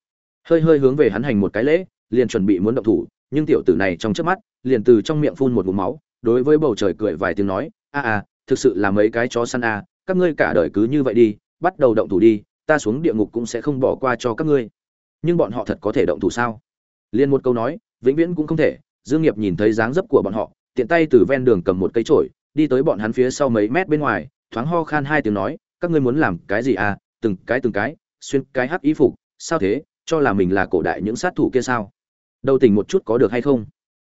Hơi hơi hướng về hắn hành một cái lễ, liền chuẩn bị muốn động thủ, nhưng tiểu tử này trong chớp mắt, liền từ trong miệng phun một ngụm máu, đối với bầu trời cười vài tiếng nói, a a, thực sự là mấy cái chó săn a, các ngươi cả đời cứ như vậy đi, bắt đầu động thủ đi, ta xuống địa ngục cũng sẽ không bỏ qua cho các ngươi. Nhưng bọn họ thật có thể động thủ sao? Liền một câu nói, vĩnh viễn cũng không thể, dương nghiệp nhìn thấy dáng dấp của bọn họ tiện tay từ ven đường cầm một cây chổi, đi tới bọn hắn phía sau mấy mét bên ngoài, thoáng ho khan hai tiếng nói, các ngươi muốn làm cái gì à? Từng cái từng cái, xuyên cái hắc y phục, sao thế? Cho là mình là cổ đại những sát thủ kia sao? Đầu tỉnh một chút có được hay không?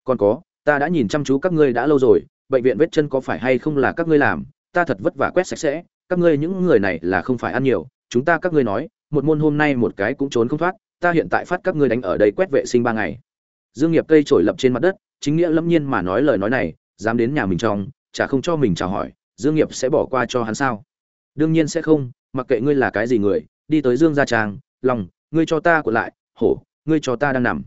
Còn có, ta đã nhìn chăm chú các ngươi đã lâu rồi, bệnh viện vết chân có phải hay không là các ngươi làm? Ta thật vất vả quét sạch sẽ, các ngươi những người này là không phải ăn nhiều. Chúng ta các ngươi nói, một môn hôm nay một cái cũng trốn không thoát, ta hiện tại phát các ngươi đánh ở đây quét vệ sinh ba ngày. Dương nghiệp cây trổi lập trên mặt đất chính nghĩa lâm nhiên mà nói lời nói này, dám đến nhà mình trong, chả không cho mình chào hỏi, dương nghiệp sẽ bỏ qua cho hắn sao? Đương nhiên sẽ không, mặc kệ ngươi là cái gì người, đi tới dương gia trang, lòng, ngươi cho ta của lại, hổ, ngươi cho ta đang nằm.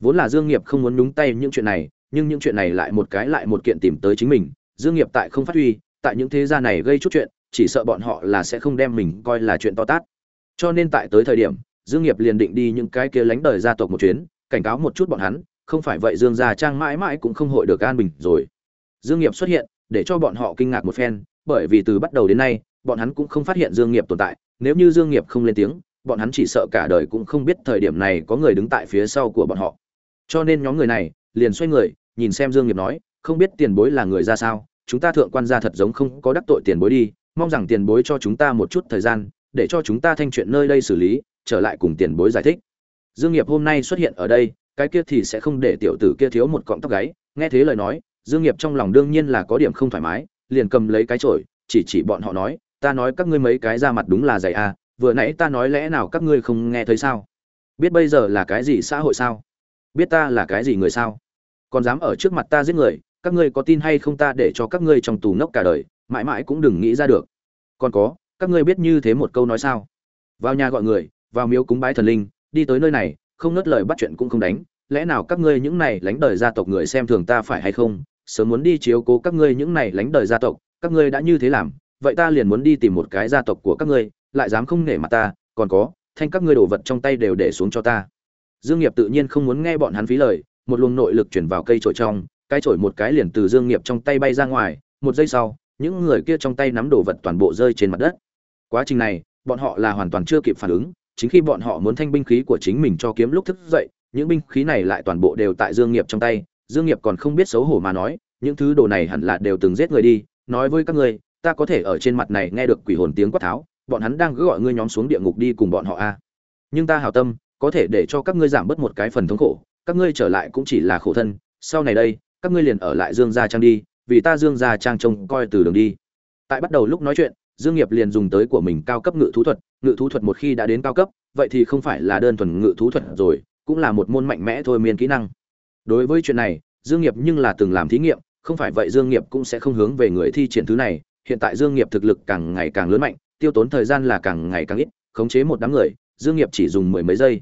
Vốn là dương nghiệp không muốn nhúng tay những chuyện này, nhưng những chuyện này lại một cái lại một kiện tìm tới chính mình. Dương nghiệp tại không phát huy, tại những thế gia này gây chút chuyện, chỉ sợ bọn họ là sẽ không đem mình coi là chuyện to tát. Cho nên tại tới thời điểm, dương nghiệp liền định đi những cái kia lánh đời gia tộc một chuyến, cảnh cáo một chút bọn hắn không phải vậy dương gia trang mãi mãi cũng không hội được an bình rồi. Dương nghiệp xuất hiện, để cho bọn họ kinh ngạc một phen, bởi vì từ bắt đầu đến nay, bọn hắn cũng không phát hiện dương nghiệp tồn tại. Nếu như dương nghiệp không lên tiếng, bọn hắn chỉ sợ cả đời cũng không biết thời điểm này có người đứng tại phía sau của bọn họ. Cho nên nhóm người này liền xoay người, nhìn xem dương nghiệp nói, không biết tiền bối là người ra sao? Chúng ta thượng quan gia thật giống không có đắc tội tiền bối đi. Mong rằng tiền bối cho chúng ta một chút thời gian, để cho chúng ta thanh chuyện nơi đây xử lý, trở lại cùng tiền bối giải thích. Dương nghiệp hôm nay xuất hiện ở đây cái kia thì sẽ không để tiểu tử kia thiếu một cọng tóc gáy. Nghe thế lời nói, dương nghiệp trong lòng đương nhiên là có điểm không thoải mái, liền cầm lấy cái chổi, chỉ chỉ bọn họ nói, ta nói các ngươi mấy cái ra mặt đúng là dày à vừa nãy ta nói lẽ nào các ngươi không nghe thấy sao? Biết bây giờ là cái gì xã hội sao? Biết ta là cái gì người sao? Còn dám ở trước mặt ta giết người, các ngươi có tin hay không ta để cho các ngươi trong tù ngốc cả đời, mãi mãi cũng đừng nghĩ ra được. Còn có, các ngươi biết như thế một câu nói sao? Vào nhà gọi người, vào miếu cúng bái thần linh, đi tới nơi này không nớt lời bắt chuyện cũng không đánh. Lẽ nào các ngươi những này lánh đời gia tộc người xem thường ta phải hay không? Sớm muốn đi chiếu cố các ngươi những này lánh đời gia tộc, các ngươi đã như thế làm, vậy ta liền muốn đi tìm một cái gia tộc của các ngươi, lại dám không nể mặt ta, còn có, thanh các ngươi đồ vật trong tay đều để xuống cho ta. Dương nghiệp tự nhiên không muốn nghe bọn hắn phí lời, một luồng nội lực chuyển vào cây trổi trong, cái trổi một cái liền từ dương nghiệp trong tay bay ra ngoài, một giây sau, những người kia trong tay nắm đồ vật toàn bộ rơi trên mặt đất. Quá trình này, bọn họ là hoàn toàn chưa kịp phản ứng chính khi bọn họ muốn thanh binh khí của chính mình cho kiếm lúc thức dậy, những binh khí này lại toàn bộ đều tại dương nghiệp trong tay. Dương nghiệp còn không biết xấu hổ mà nói, những thứ đồ này hẳn là đều từng giết người đi. Nói với các ngươi, ta có thể ở trên mặt này nghe được quỷ hồn tiếng quát tháo, bọn hắn đang cứ gọi ngươi nhóm xuống địa ngục đi cùng bọn họ a. Nhưng ta hảo tâm, có thể để cho các ngươi giảm bớt một cái phần thống khổ, các ngươi trở lại cũng chỉ là khổ thân. Sau này đây, các ngươi liền ở lại dương gia trang đi, vì ta dương gia trang trông coi từ đường đi. Tại bắt đầu lúc nói chuyện, dương nghiệp liền dùng tới của mình cao cấp ngự thú thuật ngự thú thuật một khi đã đến cao cấp, vậy thì không phải là đơn thuần ngự thú thuật rồi, cũng là một môn mạnh mẽ thôi miên kỹ năng. Đối với chuyện này, dương nghiệp nhưng là từng làm thí nghiệm, không phải vậy dương nghiệp cũng sẽ không hướng về người thi triển thứ này, hiện tại dương nghiệp thực lực càng ngày càng lớn mạnh, tiêu tốn thời gian là càng ngày càng ít, khống chế một đám người, dương nghiệp chỉ dùng mười mấy giây.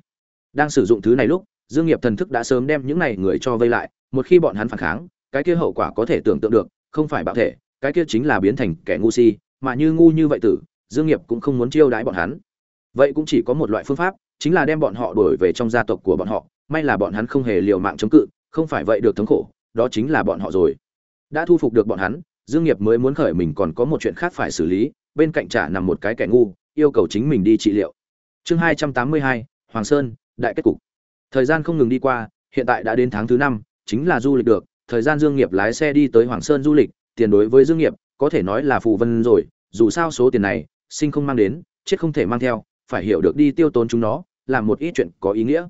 Đang sử dụng thứ này lúc, dương nghiệp thần thức đã sớm đem những này người cho vây lại, một khi bọn hắn phản kháng, cái kia hậu quả có thể tưởng tượng được, không phải bạo thể, cái kia chính là biến thành kẻ ngu si, mà như ngu như vậy tử dương nghiệp cũng không muốn chiêu đãi bọn hắn. Vậy cũng chỉ có một loại phương pháp, chính là đem bọn họ đuổi về trong gia tộc của bọn họ. May là bọn hắn không hề liều mạng chống cự, không phải vậy được thống khổ, đó chính là bọn họ rồi. Đã thu phục được bọn hắn, dương nghiệp mới muốn khởi mình còn có một chuyện khác phải xử lý, bên cạnh trả nằm một cái kẻ ngu, yêu cầu chính mình đi trị liệu. Chương hai trăm tám mươi hai, hoàng sơn, đại kết cục. Thời gian không ngừng đi qua, hiện tại đã đến tháng thứ năm, chính là du lịch được. Thời gian dương nghiệp lái xe đi tới hoàng sơn du lịch, tiền đối với dương nghiệp, có thể nói là phù vân rồi. Dù sao số tiền này sinh không mang đến, chết không thể mang theo, phải hiểu được đi tiêu tốn chúng nó làm một ít chuyện có ý nghĩa.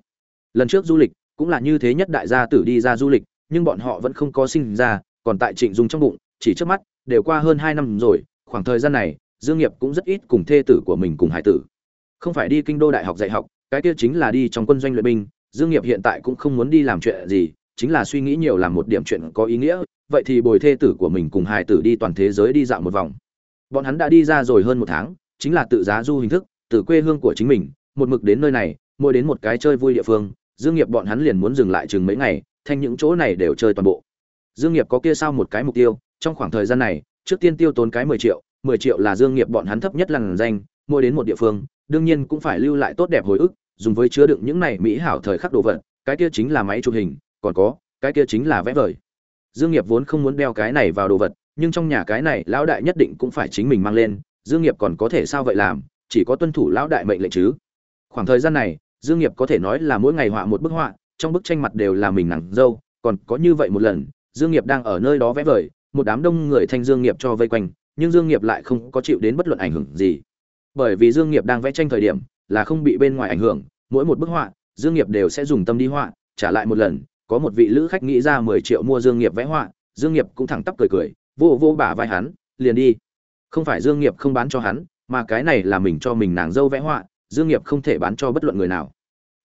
Lần trước du lịch, cũng là như thế nhất đại gia tử đi ra du lịch, nhưng bọn họ vẫn không có sinh ra, còn tại trịnh dung trong bụng, chỉ trước mắt, đều qua hơn hai năm rồi, khoảng thời gian này, dương nghiệp cũng rất ít cùng thê tử của mình cùng hải tử. Không phải đi kinh đô đại học dạy học, cái kia chính là đi trong quân doanh luyện binh, dương nghiệp hiện tại cũng không muốn đi làm chuyện gì, chính là suy nghĩ nhiều làm một điểm chuyện có ý nghĩa, vậy thì bồi thê tử của mình cùng hải tử đi toàn thế giới đi dạo một vòng bọn hắn đã đi ra rồi hơn một tháng, chính là tự giá du hình thức, từ quê hương của chính mình, một mực đến nơi này, mỗi đến một cái chơi vui địa phương, dương nghiệp bọn hắn liền muốn dừng lại chừng mấy ngày, thanh những chỗ này đều chơi toàn bộ. Dương nghiệp có kia sao một cái mục tiêu, trong khoảng thời gian này, trước tiên tiêu tốn cái 10 triệu 10 triệu là dương nghiệp bọn hắn thấp nhất lần danh mua đến một địa phương, đương nhiên cũng phải lưu lại tốt đẹp hồi ức, dùng với chứa đựng những này mỹ hảo thời khắc đồ vật, cái kia chính là máy chụp hình, còn có, cái kia chính là vẽ vời. Dương nghiệp vốn không muốn đeo cái này vào đồ vật nhưng trong nhà cái này lão đại nhất định cũng phải chính mình mang lên, dương nghiệp còn có thể sao vậy làm, chỉ có tuân thủ lão đại mệnh lệnh chứ. Khoảng thời gian này, dương nghiệp có thể nói là mỗi ngày họa một bức họa, trong bức tranh mặt đều là mình nàng dâu, còn có như vậy một lần, dương nghiệp đang ở nơi đó vẽ vời, một đám đông người thanh dương nghiệp cho vây quanh, nhưng dương nghiệp lại không có chịu đến bất luận ảnh hưởng gì. Bởi vì dương nghiệp đang vẽ tranh thời điểm, là không bị bên ngoài ảnh hưởng, mỗi một bức họa, dương nghiệp đều sẽ dùng tâm đi họa, trả lại một lần, có một vị lữ khách nghĩ ra 10 triệu mua dương nghiệp vẽ họa, dương nghiệp cũng thẳng tắp cười cười vô vô bả vai hắn, liền đi. Không phải dương nghiệp không bán cho hắn, mà cái này là mình cho mình nàng dâu vẽ họa, dương nghiệp không thể bán cho bất luận người nào.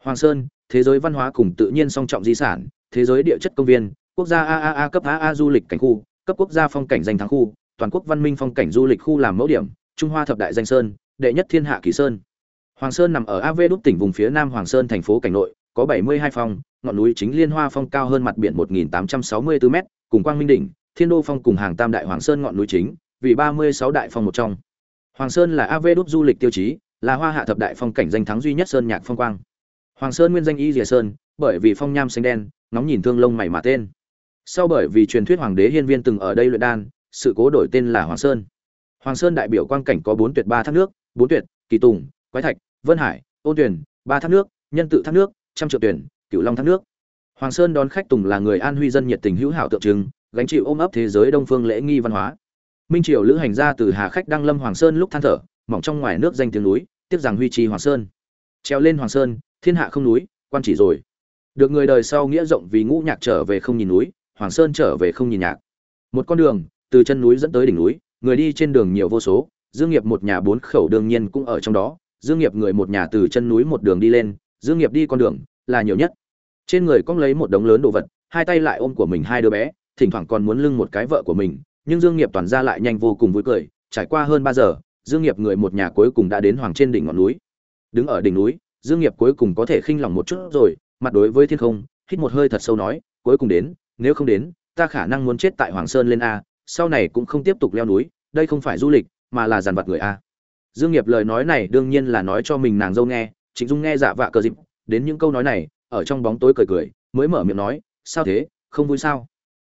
Hoàng sơn, thế giới văn hóa cùng tự nhiên song trọng di sản, thế giới địa chất công viên, quốc gia aaa cấp aa du lịch cảnh khu, cấp quốc gia phong cảnh danh thắng khu, toàn quốc văn minh phong cảnh du lịch khu làm mẫu điểm, trung hoa thập đại danh sơn, đệ nhất thiên hạ kỳ sơn. Hoàng sơn nằm ở av đúc tỉnh vùng phía nam hoàng sơn thành phố cảnh nội, có 72 phong, ngọn núi chính liên hoa phong cao hơn mặt biển 1.864 m cùng quang minh đỉnh thiên đô phong cùng hàng tam đại hoàng sơn ngọn núi chính, vì 36 đại phong một trong. Hoàng sơn là av đúc du lịch tiêu chí, là hoa hạ thập đại phong cảnh danh thắng duy nhất sơn nhạc phong quang. Hoàng sơn nguyên danh y dìa sơn, bởi vì phong nham xanh đen nóng nhìn thương lông mày mà tên. Sau bởi vì truyền thuyết hoàng đế hiên viên từng ở đây luyện đan, sự cố đổi tên là hoàng sơn. Hoàng sơn đại biểu quang cảnh có bốn tuyệt ba thác nước, bốn tuyệt, kỳ tùng, quái thạch, vân hải ôn tuyển ba thác nước, nhân tự thác nước, trăm triệu tuyển, cửu long thác nước hoàng sơn đón khách tùng là người an huy dân nhiệt tình hữu hảo tượng trưng, gánh chịu ôm ấp thế giới đông phương lễ nghi văn hóa. Minh triều lữ hành ra từ hà khách đăng lâm hoàng sơn lúc than thở, mỏng trong ngoài nước danh tiếng núi, tiếc rằng huy trì hoàng sơn. Treo lên hoàng sơn, thiên hạ không núi, quan chỉ rồi. Được người đời sau nghĩa rộng vì ngũ nhạc trở về không nhìn núi, hoàng sơn trở về không nhìn nhạc. Một con đường, từ chân núi dẫn tới đỉnh núi, người đi trên đường nhiều vô số, dương nghiệp một nhà bốn khẩu đương nhiên cũng ở trong đó, dương nghiệp người một nhà từ chân núi một đường đi lên, dương nghiệp đi con đường là nhiều nhất trên người cong lấy một đống lớn đồ vật, hai tay lại ôm của mình hai đứa bé, thỉnh thoảng còn muốn lưng một cái vợ của mình, nhưng dương nghiệp toàn ra lại nhanh vô cùng vui cười, trải qua hơn ba giờ, dương nghiệp người một nhà cuối cùng đã đến hoàng trên đỉnh ngọn núi. Đứng ở đỉnh núi, dương nghiệp cuối cùng có thể khinh lòng một chút rồi, mặt đối với thiên không, hít một hơi thật sâu nói, cuối cùng đến, nếu không đến, ta khả năng muốn chết tại hoàng sơn lên a, sau này cũng không tiếp tục leo núi, đây không phải du lịch, mà là giàn vật người a. Dương nghiệp lời nói này đương nhiên là nói cho mình nàng dâu nghe trịnh dung nghe dạ vạ cờ dịp, đến những câu nói này ở trong bóng tối cười cười, mới mở miệng nói, sao thế? Không vui sao?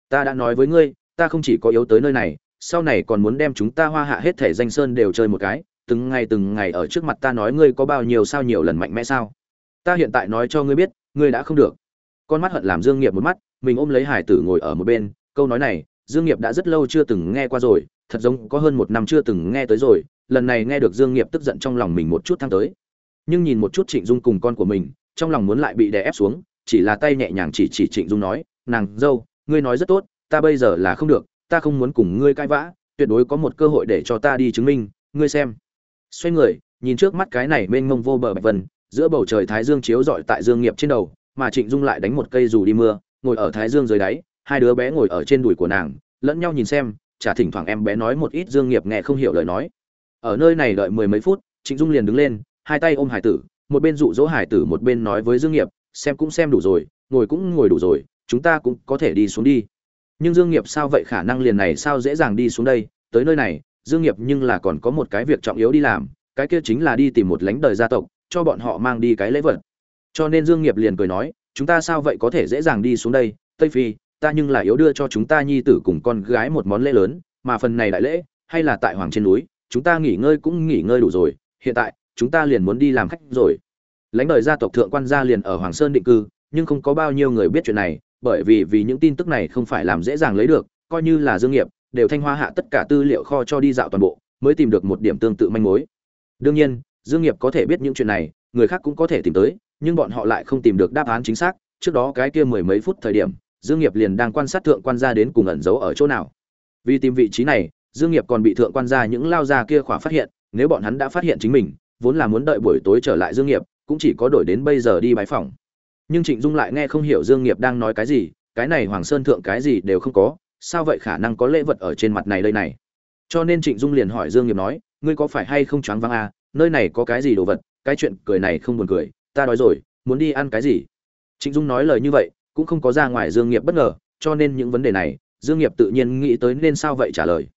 Ta đã nói với ngươi, ta không chỉ có yếu tới nơi này, sau này còn muốn đem chúng ta hoa hạ hết thể danh sơn đều chơi một cái, từng ngày từng ngày ở trước mặt ta nói ngươi có bao nhiêu sao nhiều lần mạnh mẽ sao? Ta hiện tại nói cho ngươi biết, ngươi đã không được. Con mắt hận làm dương nghiệp một mắt, mình ôm lấy hải tử ngồi ở một bên, câu nói này, dương nghiệp đã rất lâu chưa từng nghe qua rồi, thật giống có hơn một năm chưa từng nghe tới rồi, lần này nghe được dương nghiệp tức giận trong lòng mình một chút thăng tới. Nhưng nhìn một chút trịnh dung cùng con của mình trong lòng muốn lại bị đè ép xuống, chỉ là tay nhẹ nhàng chỉ chỉ trịnh dung nói, nàng, dâu, ngươi nói rất tốt, ta bây giờ là không được, ta không muốn cùng ngươi cãi vã, tuyệt đối có một cơ hội để cho ta đi chứng minh, ngươi xem. Xoay người, nhìn trước mắt cái này mênh mông vô bờ bạch vân, giữa bầu trời thái dương chiếu rọi tại dương nghiệp trên đầu, mà trịnh dung lại đánh một cây dù đi mưa, ngồi ở thái dương dưới đáy, hai đứa bé ngồi ở trên đùi của nàng, lẫn nhau nhìn xem, chả thỉnh thoảng em bé nói một ít dương nghiệp nghe không hiểu lời nói. Ở nơi này đợi mười mấy phút, trịnh dung liền đứng lên, hai tay ôm hải tử một bên dụ dỗ hải tử một bên nói với dương nghiệp, xem cũng xem đủ rồi, ngồi cũng ngồi đủ rồi, chúng ta cũng có thể đi xuống đi. Nhưng dương nghiệp sao vậy khả năng liền này sao dễ dàng đi xuống đây? Tới nơi này, dương nghiệp nhưng là còn có một cái việc trọng yếu đi làm, cái kia chính là đi tìm một lãnh đời gia tộc, cho bọn họ mang đi cái lễ vật. Cho nên dương nghiệp liền cười nói, chúng ta sao vậy có thể dễ dàng đi xuống đây? Tây phi, ta nhưng là yếu đưa cho chúng ta nhi tử cùng con gái một món lễ lớn, mà phần này đại lễ, hay là tại hoàng trên núi, chúng ta nghỉ ngơi cũng nghỉ ngơi đủ rồi. Hiện tại chúng ta liền muốn đi làm khách rồi. Lãnh đời gia tộc thượng quan gia liền ở hoàng sơn định cư, nhưng không có bao nhiêu người biết chuyện này, bởi vì vì những tin tức này không phải làm dễ dàng lấy được, coi như là dương nghiệp, đều thanh hoa hạ tất cả tư liệu kho cho đi dạo toàn bộ, mới tìm được một điểm tương tự manh mối. Đương nhiên, dương nghiệp có thể biết những chuyện này, người khác cũng có thể tìm tới, nhưng bọn họ lại không tìm được đáp án chính xác. Trước đó cái kia mười mấy phút thời điểm, dương nghiệp liền đang quan sát thượng quan gia đến cùng ẩn giấu ở chỗ nào. Vì tìm vị trí này, dương nghiệp còn bị thượng quan gia những lao gia kia khỏa phát hiện, nếu bọn hắn đã phát hiện chính mình vốn là muốn đợi buổi tối trở lại dương nghiệp, cũng chỉ có đổi đến bây giờ đi bái phòng nhưng trịnh dung lại nghe không hiểu dương nghiệp đang nói cái gì, cái này hoàng sơn thượng cái gì đều không có, sao vậy khả năng có lễ vật ở trên mặt này đây này? Cho nên trịnh dung liền hỏi dương nghiệp nói, ngươi có phải hay không choáng váng à? Nơi này có cái gì đồ vật? Cái chuyện cười này không buồn cười, ta đói rồi, muốn đi ăn cái gì? Trịnh dung nói lời như vậy, cũng không có ra ngoài dương nghiệp bất ngờ, cho nên những vấn đề này, dương nghiệp tự nhiên nghĩ tới nên sao vậy trả lời.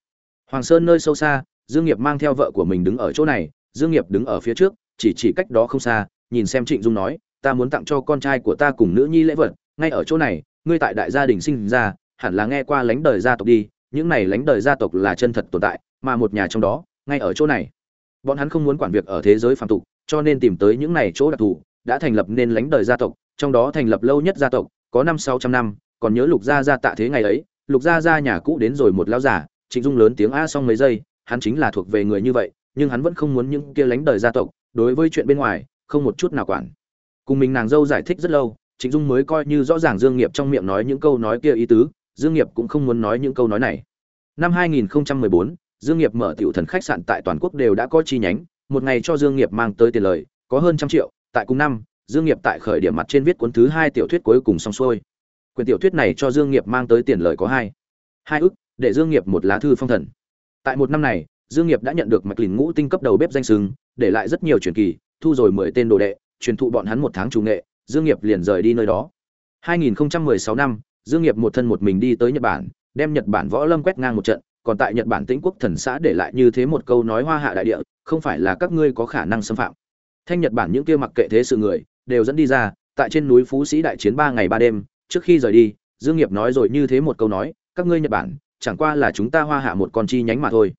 Hoàng sơn nơi sâu xa, dương nghiệp mang theo vợ của mình đứng ở chỗ này dương nghiệp đứng ở phía trước, chỉ chỉ cách đó không xa, nhìn xem trịnh dung nói, ta muốn tặng cho con trai của ta cùng nữ nhi lễ vật, ngay ở chỗ này, ngươi tại đại gia đình sinh ra, hẳn là nghe qua lãnh đời gia tộc đi, những này lãnh đời gia tộc là chân thật tồn tại, mà một nhà trong đó, ngay ở chỗ này. Bọn hắn không muốn quản việc ở thế giới phàm tục, cho nên tìm tới những này chỗ đặc thù, đã thành lập nên lãnh đời gia tộc, trong đó thành lập lâu nhất gia tộc, có năm sáu trăm năm, còn nhớ lục gia gia tạ thế ngày ấy, lục gia gia nhà cũ đến rồi một lão giả trịnh dung lớn tiếng a xong mấy giây, hắn chính là thuộc về người như vậy nhưng hắn vẫn không muốn những kia lánh đời gia tộc, đối với chuyện bên ngoài, không một chút nào quản. Cùng mình nàng dâu giải thích rất lâu, trịnh dung mới coi như rõ ràng dương nghiệp trong miệng nói những câu nói kia ý tứ, dương nghiệp cũng không muốn nói những câu nói này. Năm 2014 dương nghiệp mở tiểu thần khách sạn tại toàn quốc đều đã có chi nhánh, một ngày cho dương nghiệp mang tới tiền lời, có hơn trăm triệu, tại cùng năm, dương nghiệp tại khởi điểm mặt trên viết cuốn thứ hai tiểu thuyết cuối cùng xong xuôi. Quyển tiểu thuyết này cho dương nghiệp mang tới tiền lời có hai. Hai ức, để dương nghiệp một lá thư phong thần. Tại một năm này dương nghiệp đã nhận được mạch lìn ngũ tinh cấp đầu bếp danh sưng, để lại rất nhiều truyền kỳ thu rồi mười tên đồ đệ truyền thụ bọn hắn một tháng chủ nghệ dương nghiệp liền rời đi nơi đó. 2016 năm dương nghiệp một thân một mình đi tới nhật bản đem nhật bản võ lâm quét ngang một trận còn tại nhật bản tĩnh quốc thần xã để lại như thế một câu nói hoa hạ đại địa không phải là các ngươi có khả năng xâm phạm. Thanh nhật bản những kia mặc kệ thế sự người đều dẫn đi ra tại trên núi phú sĩ đại chiến ba ngày ba đêm trước khi rời đi dương nghiệp nói rồi như thế một câu nói các ngươi nhật bản chẳng qua là chúng ta hoa hạ một con chi nhánh mà thôi.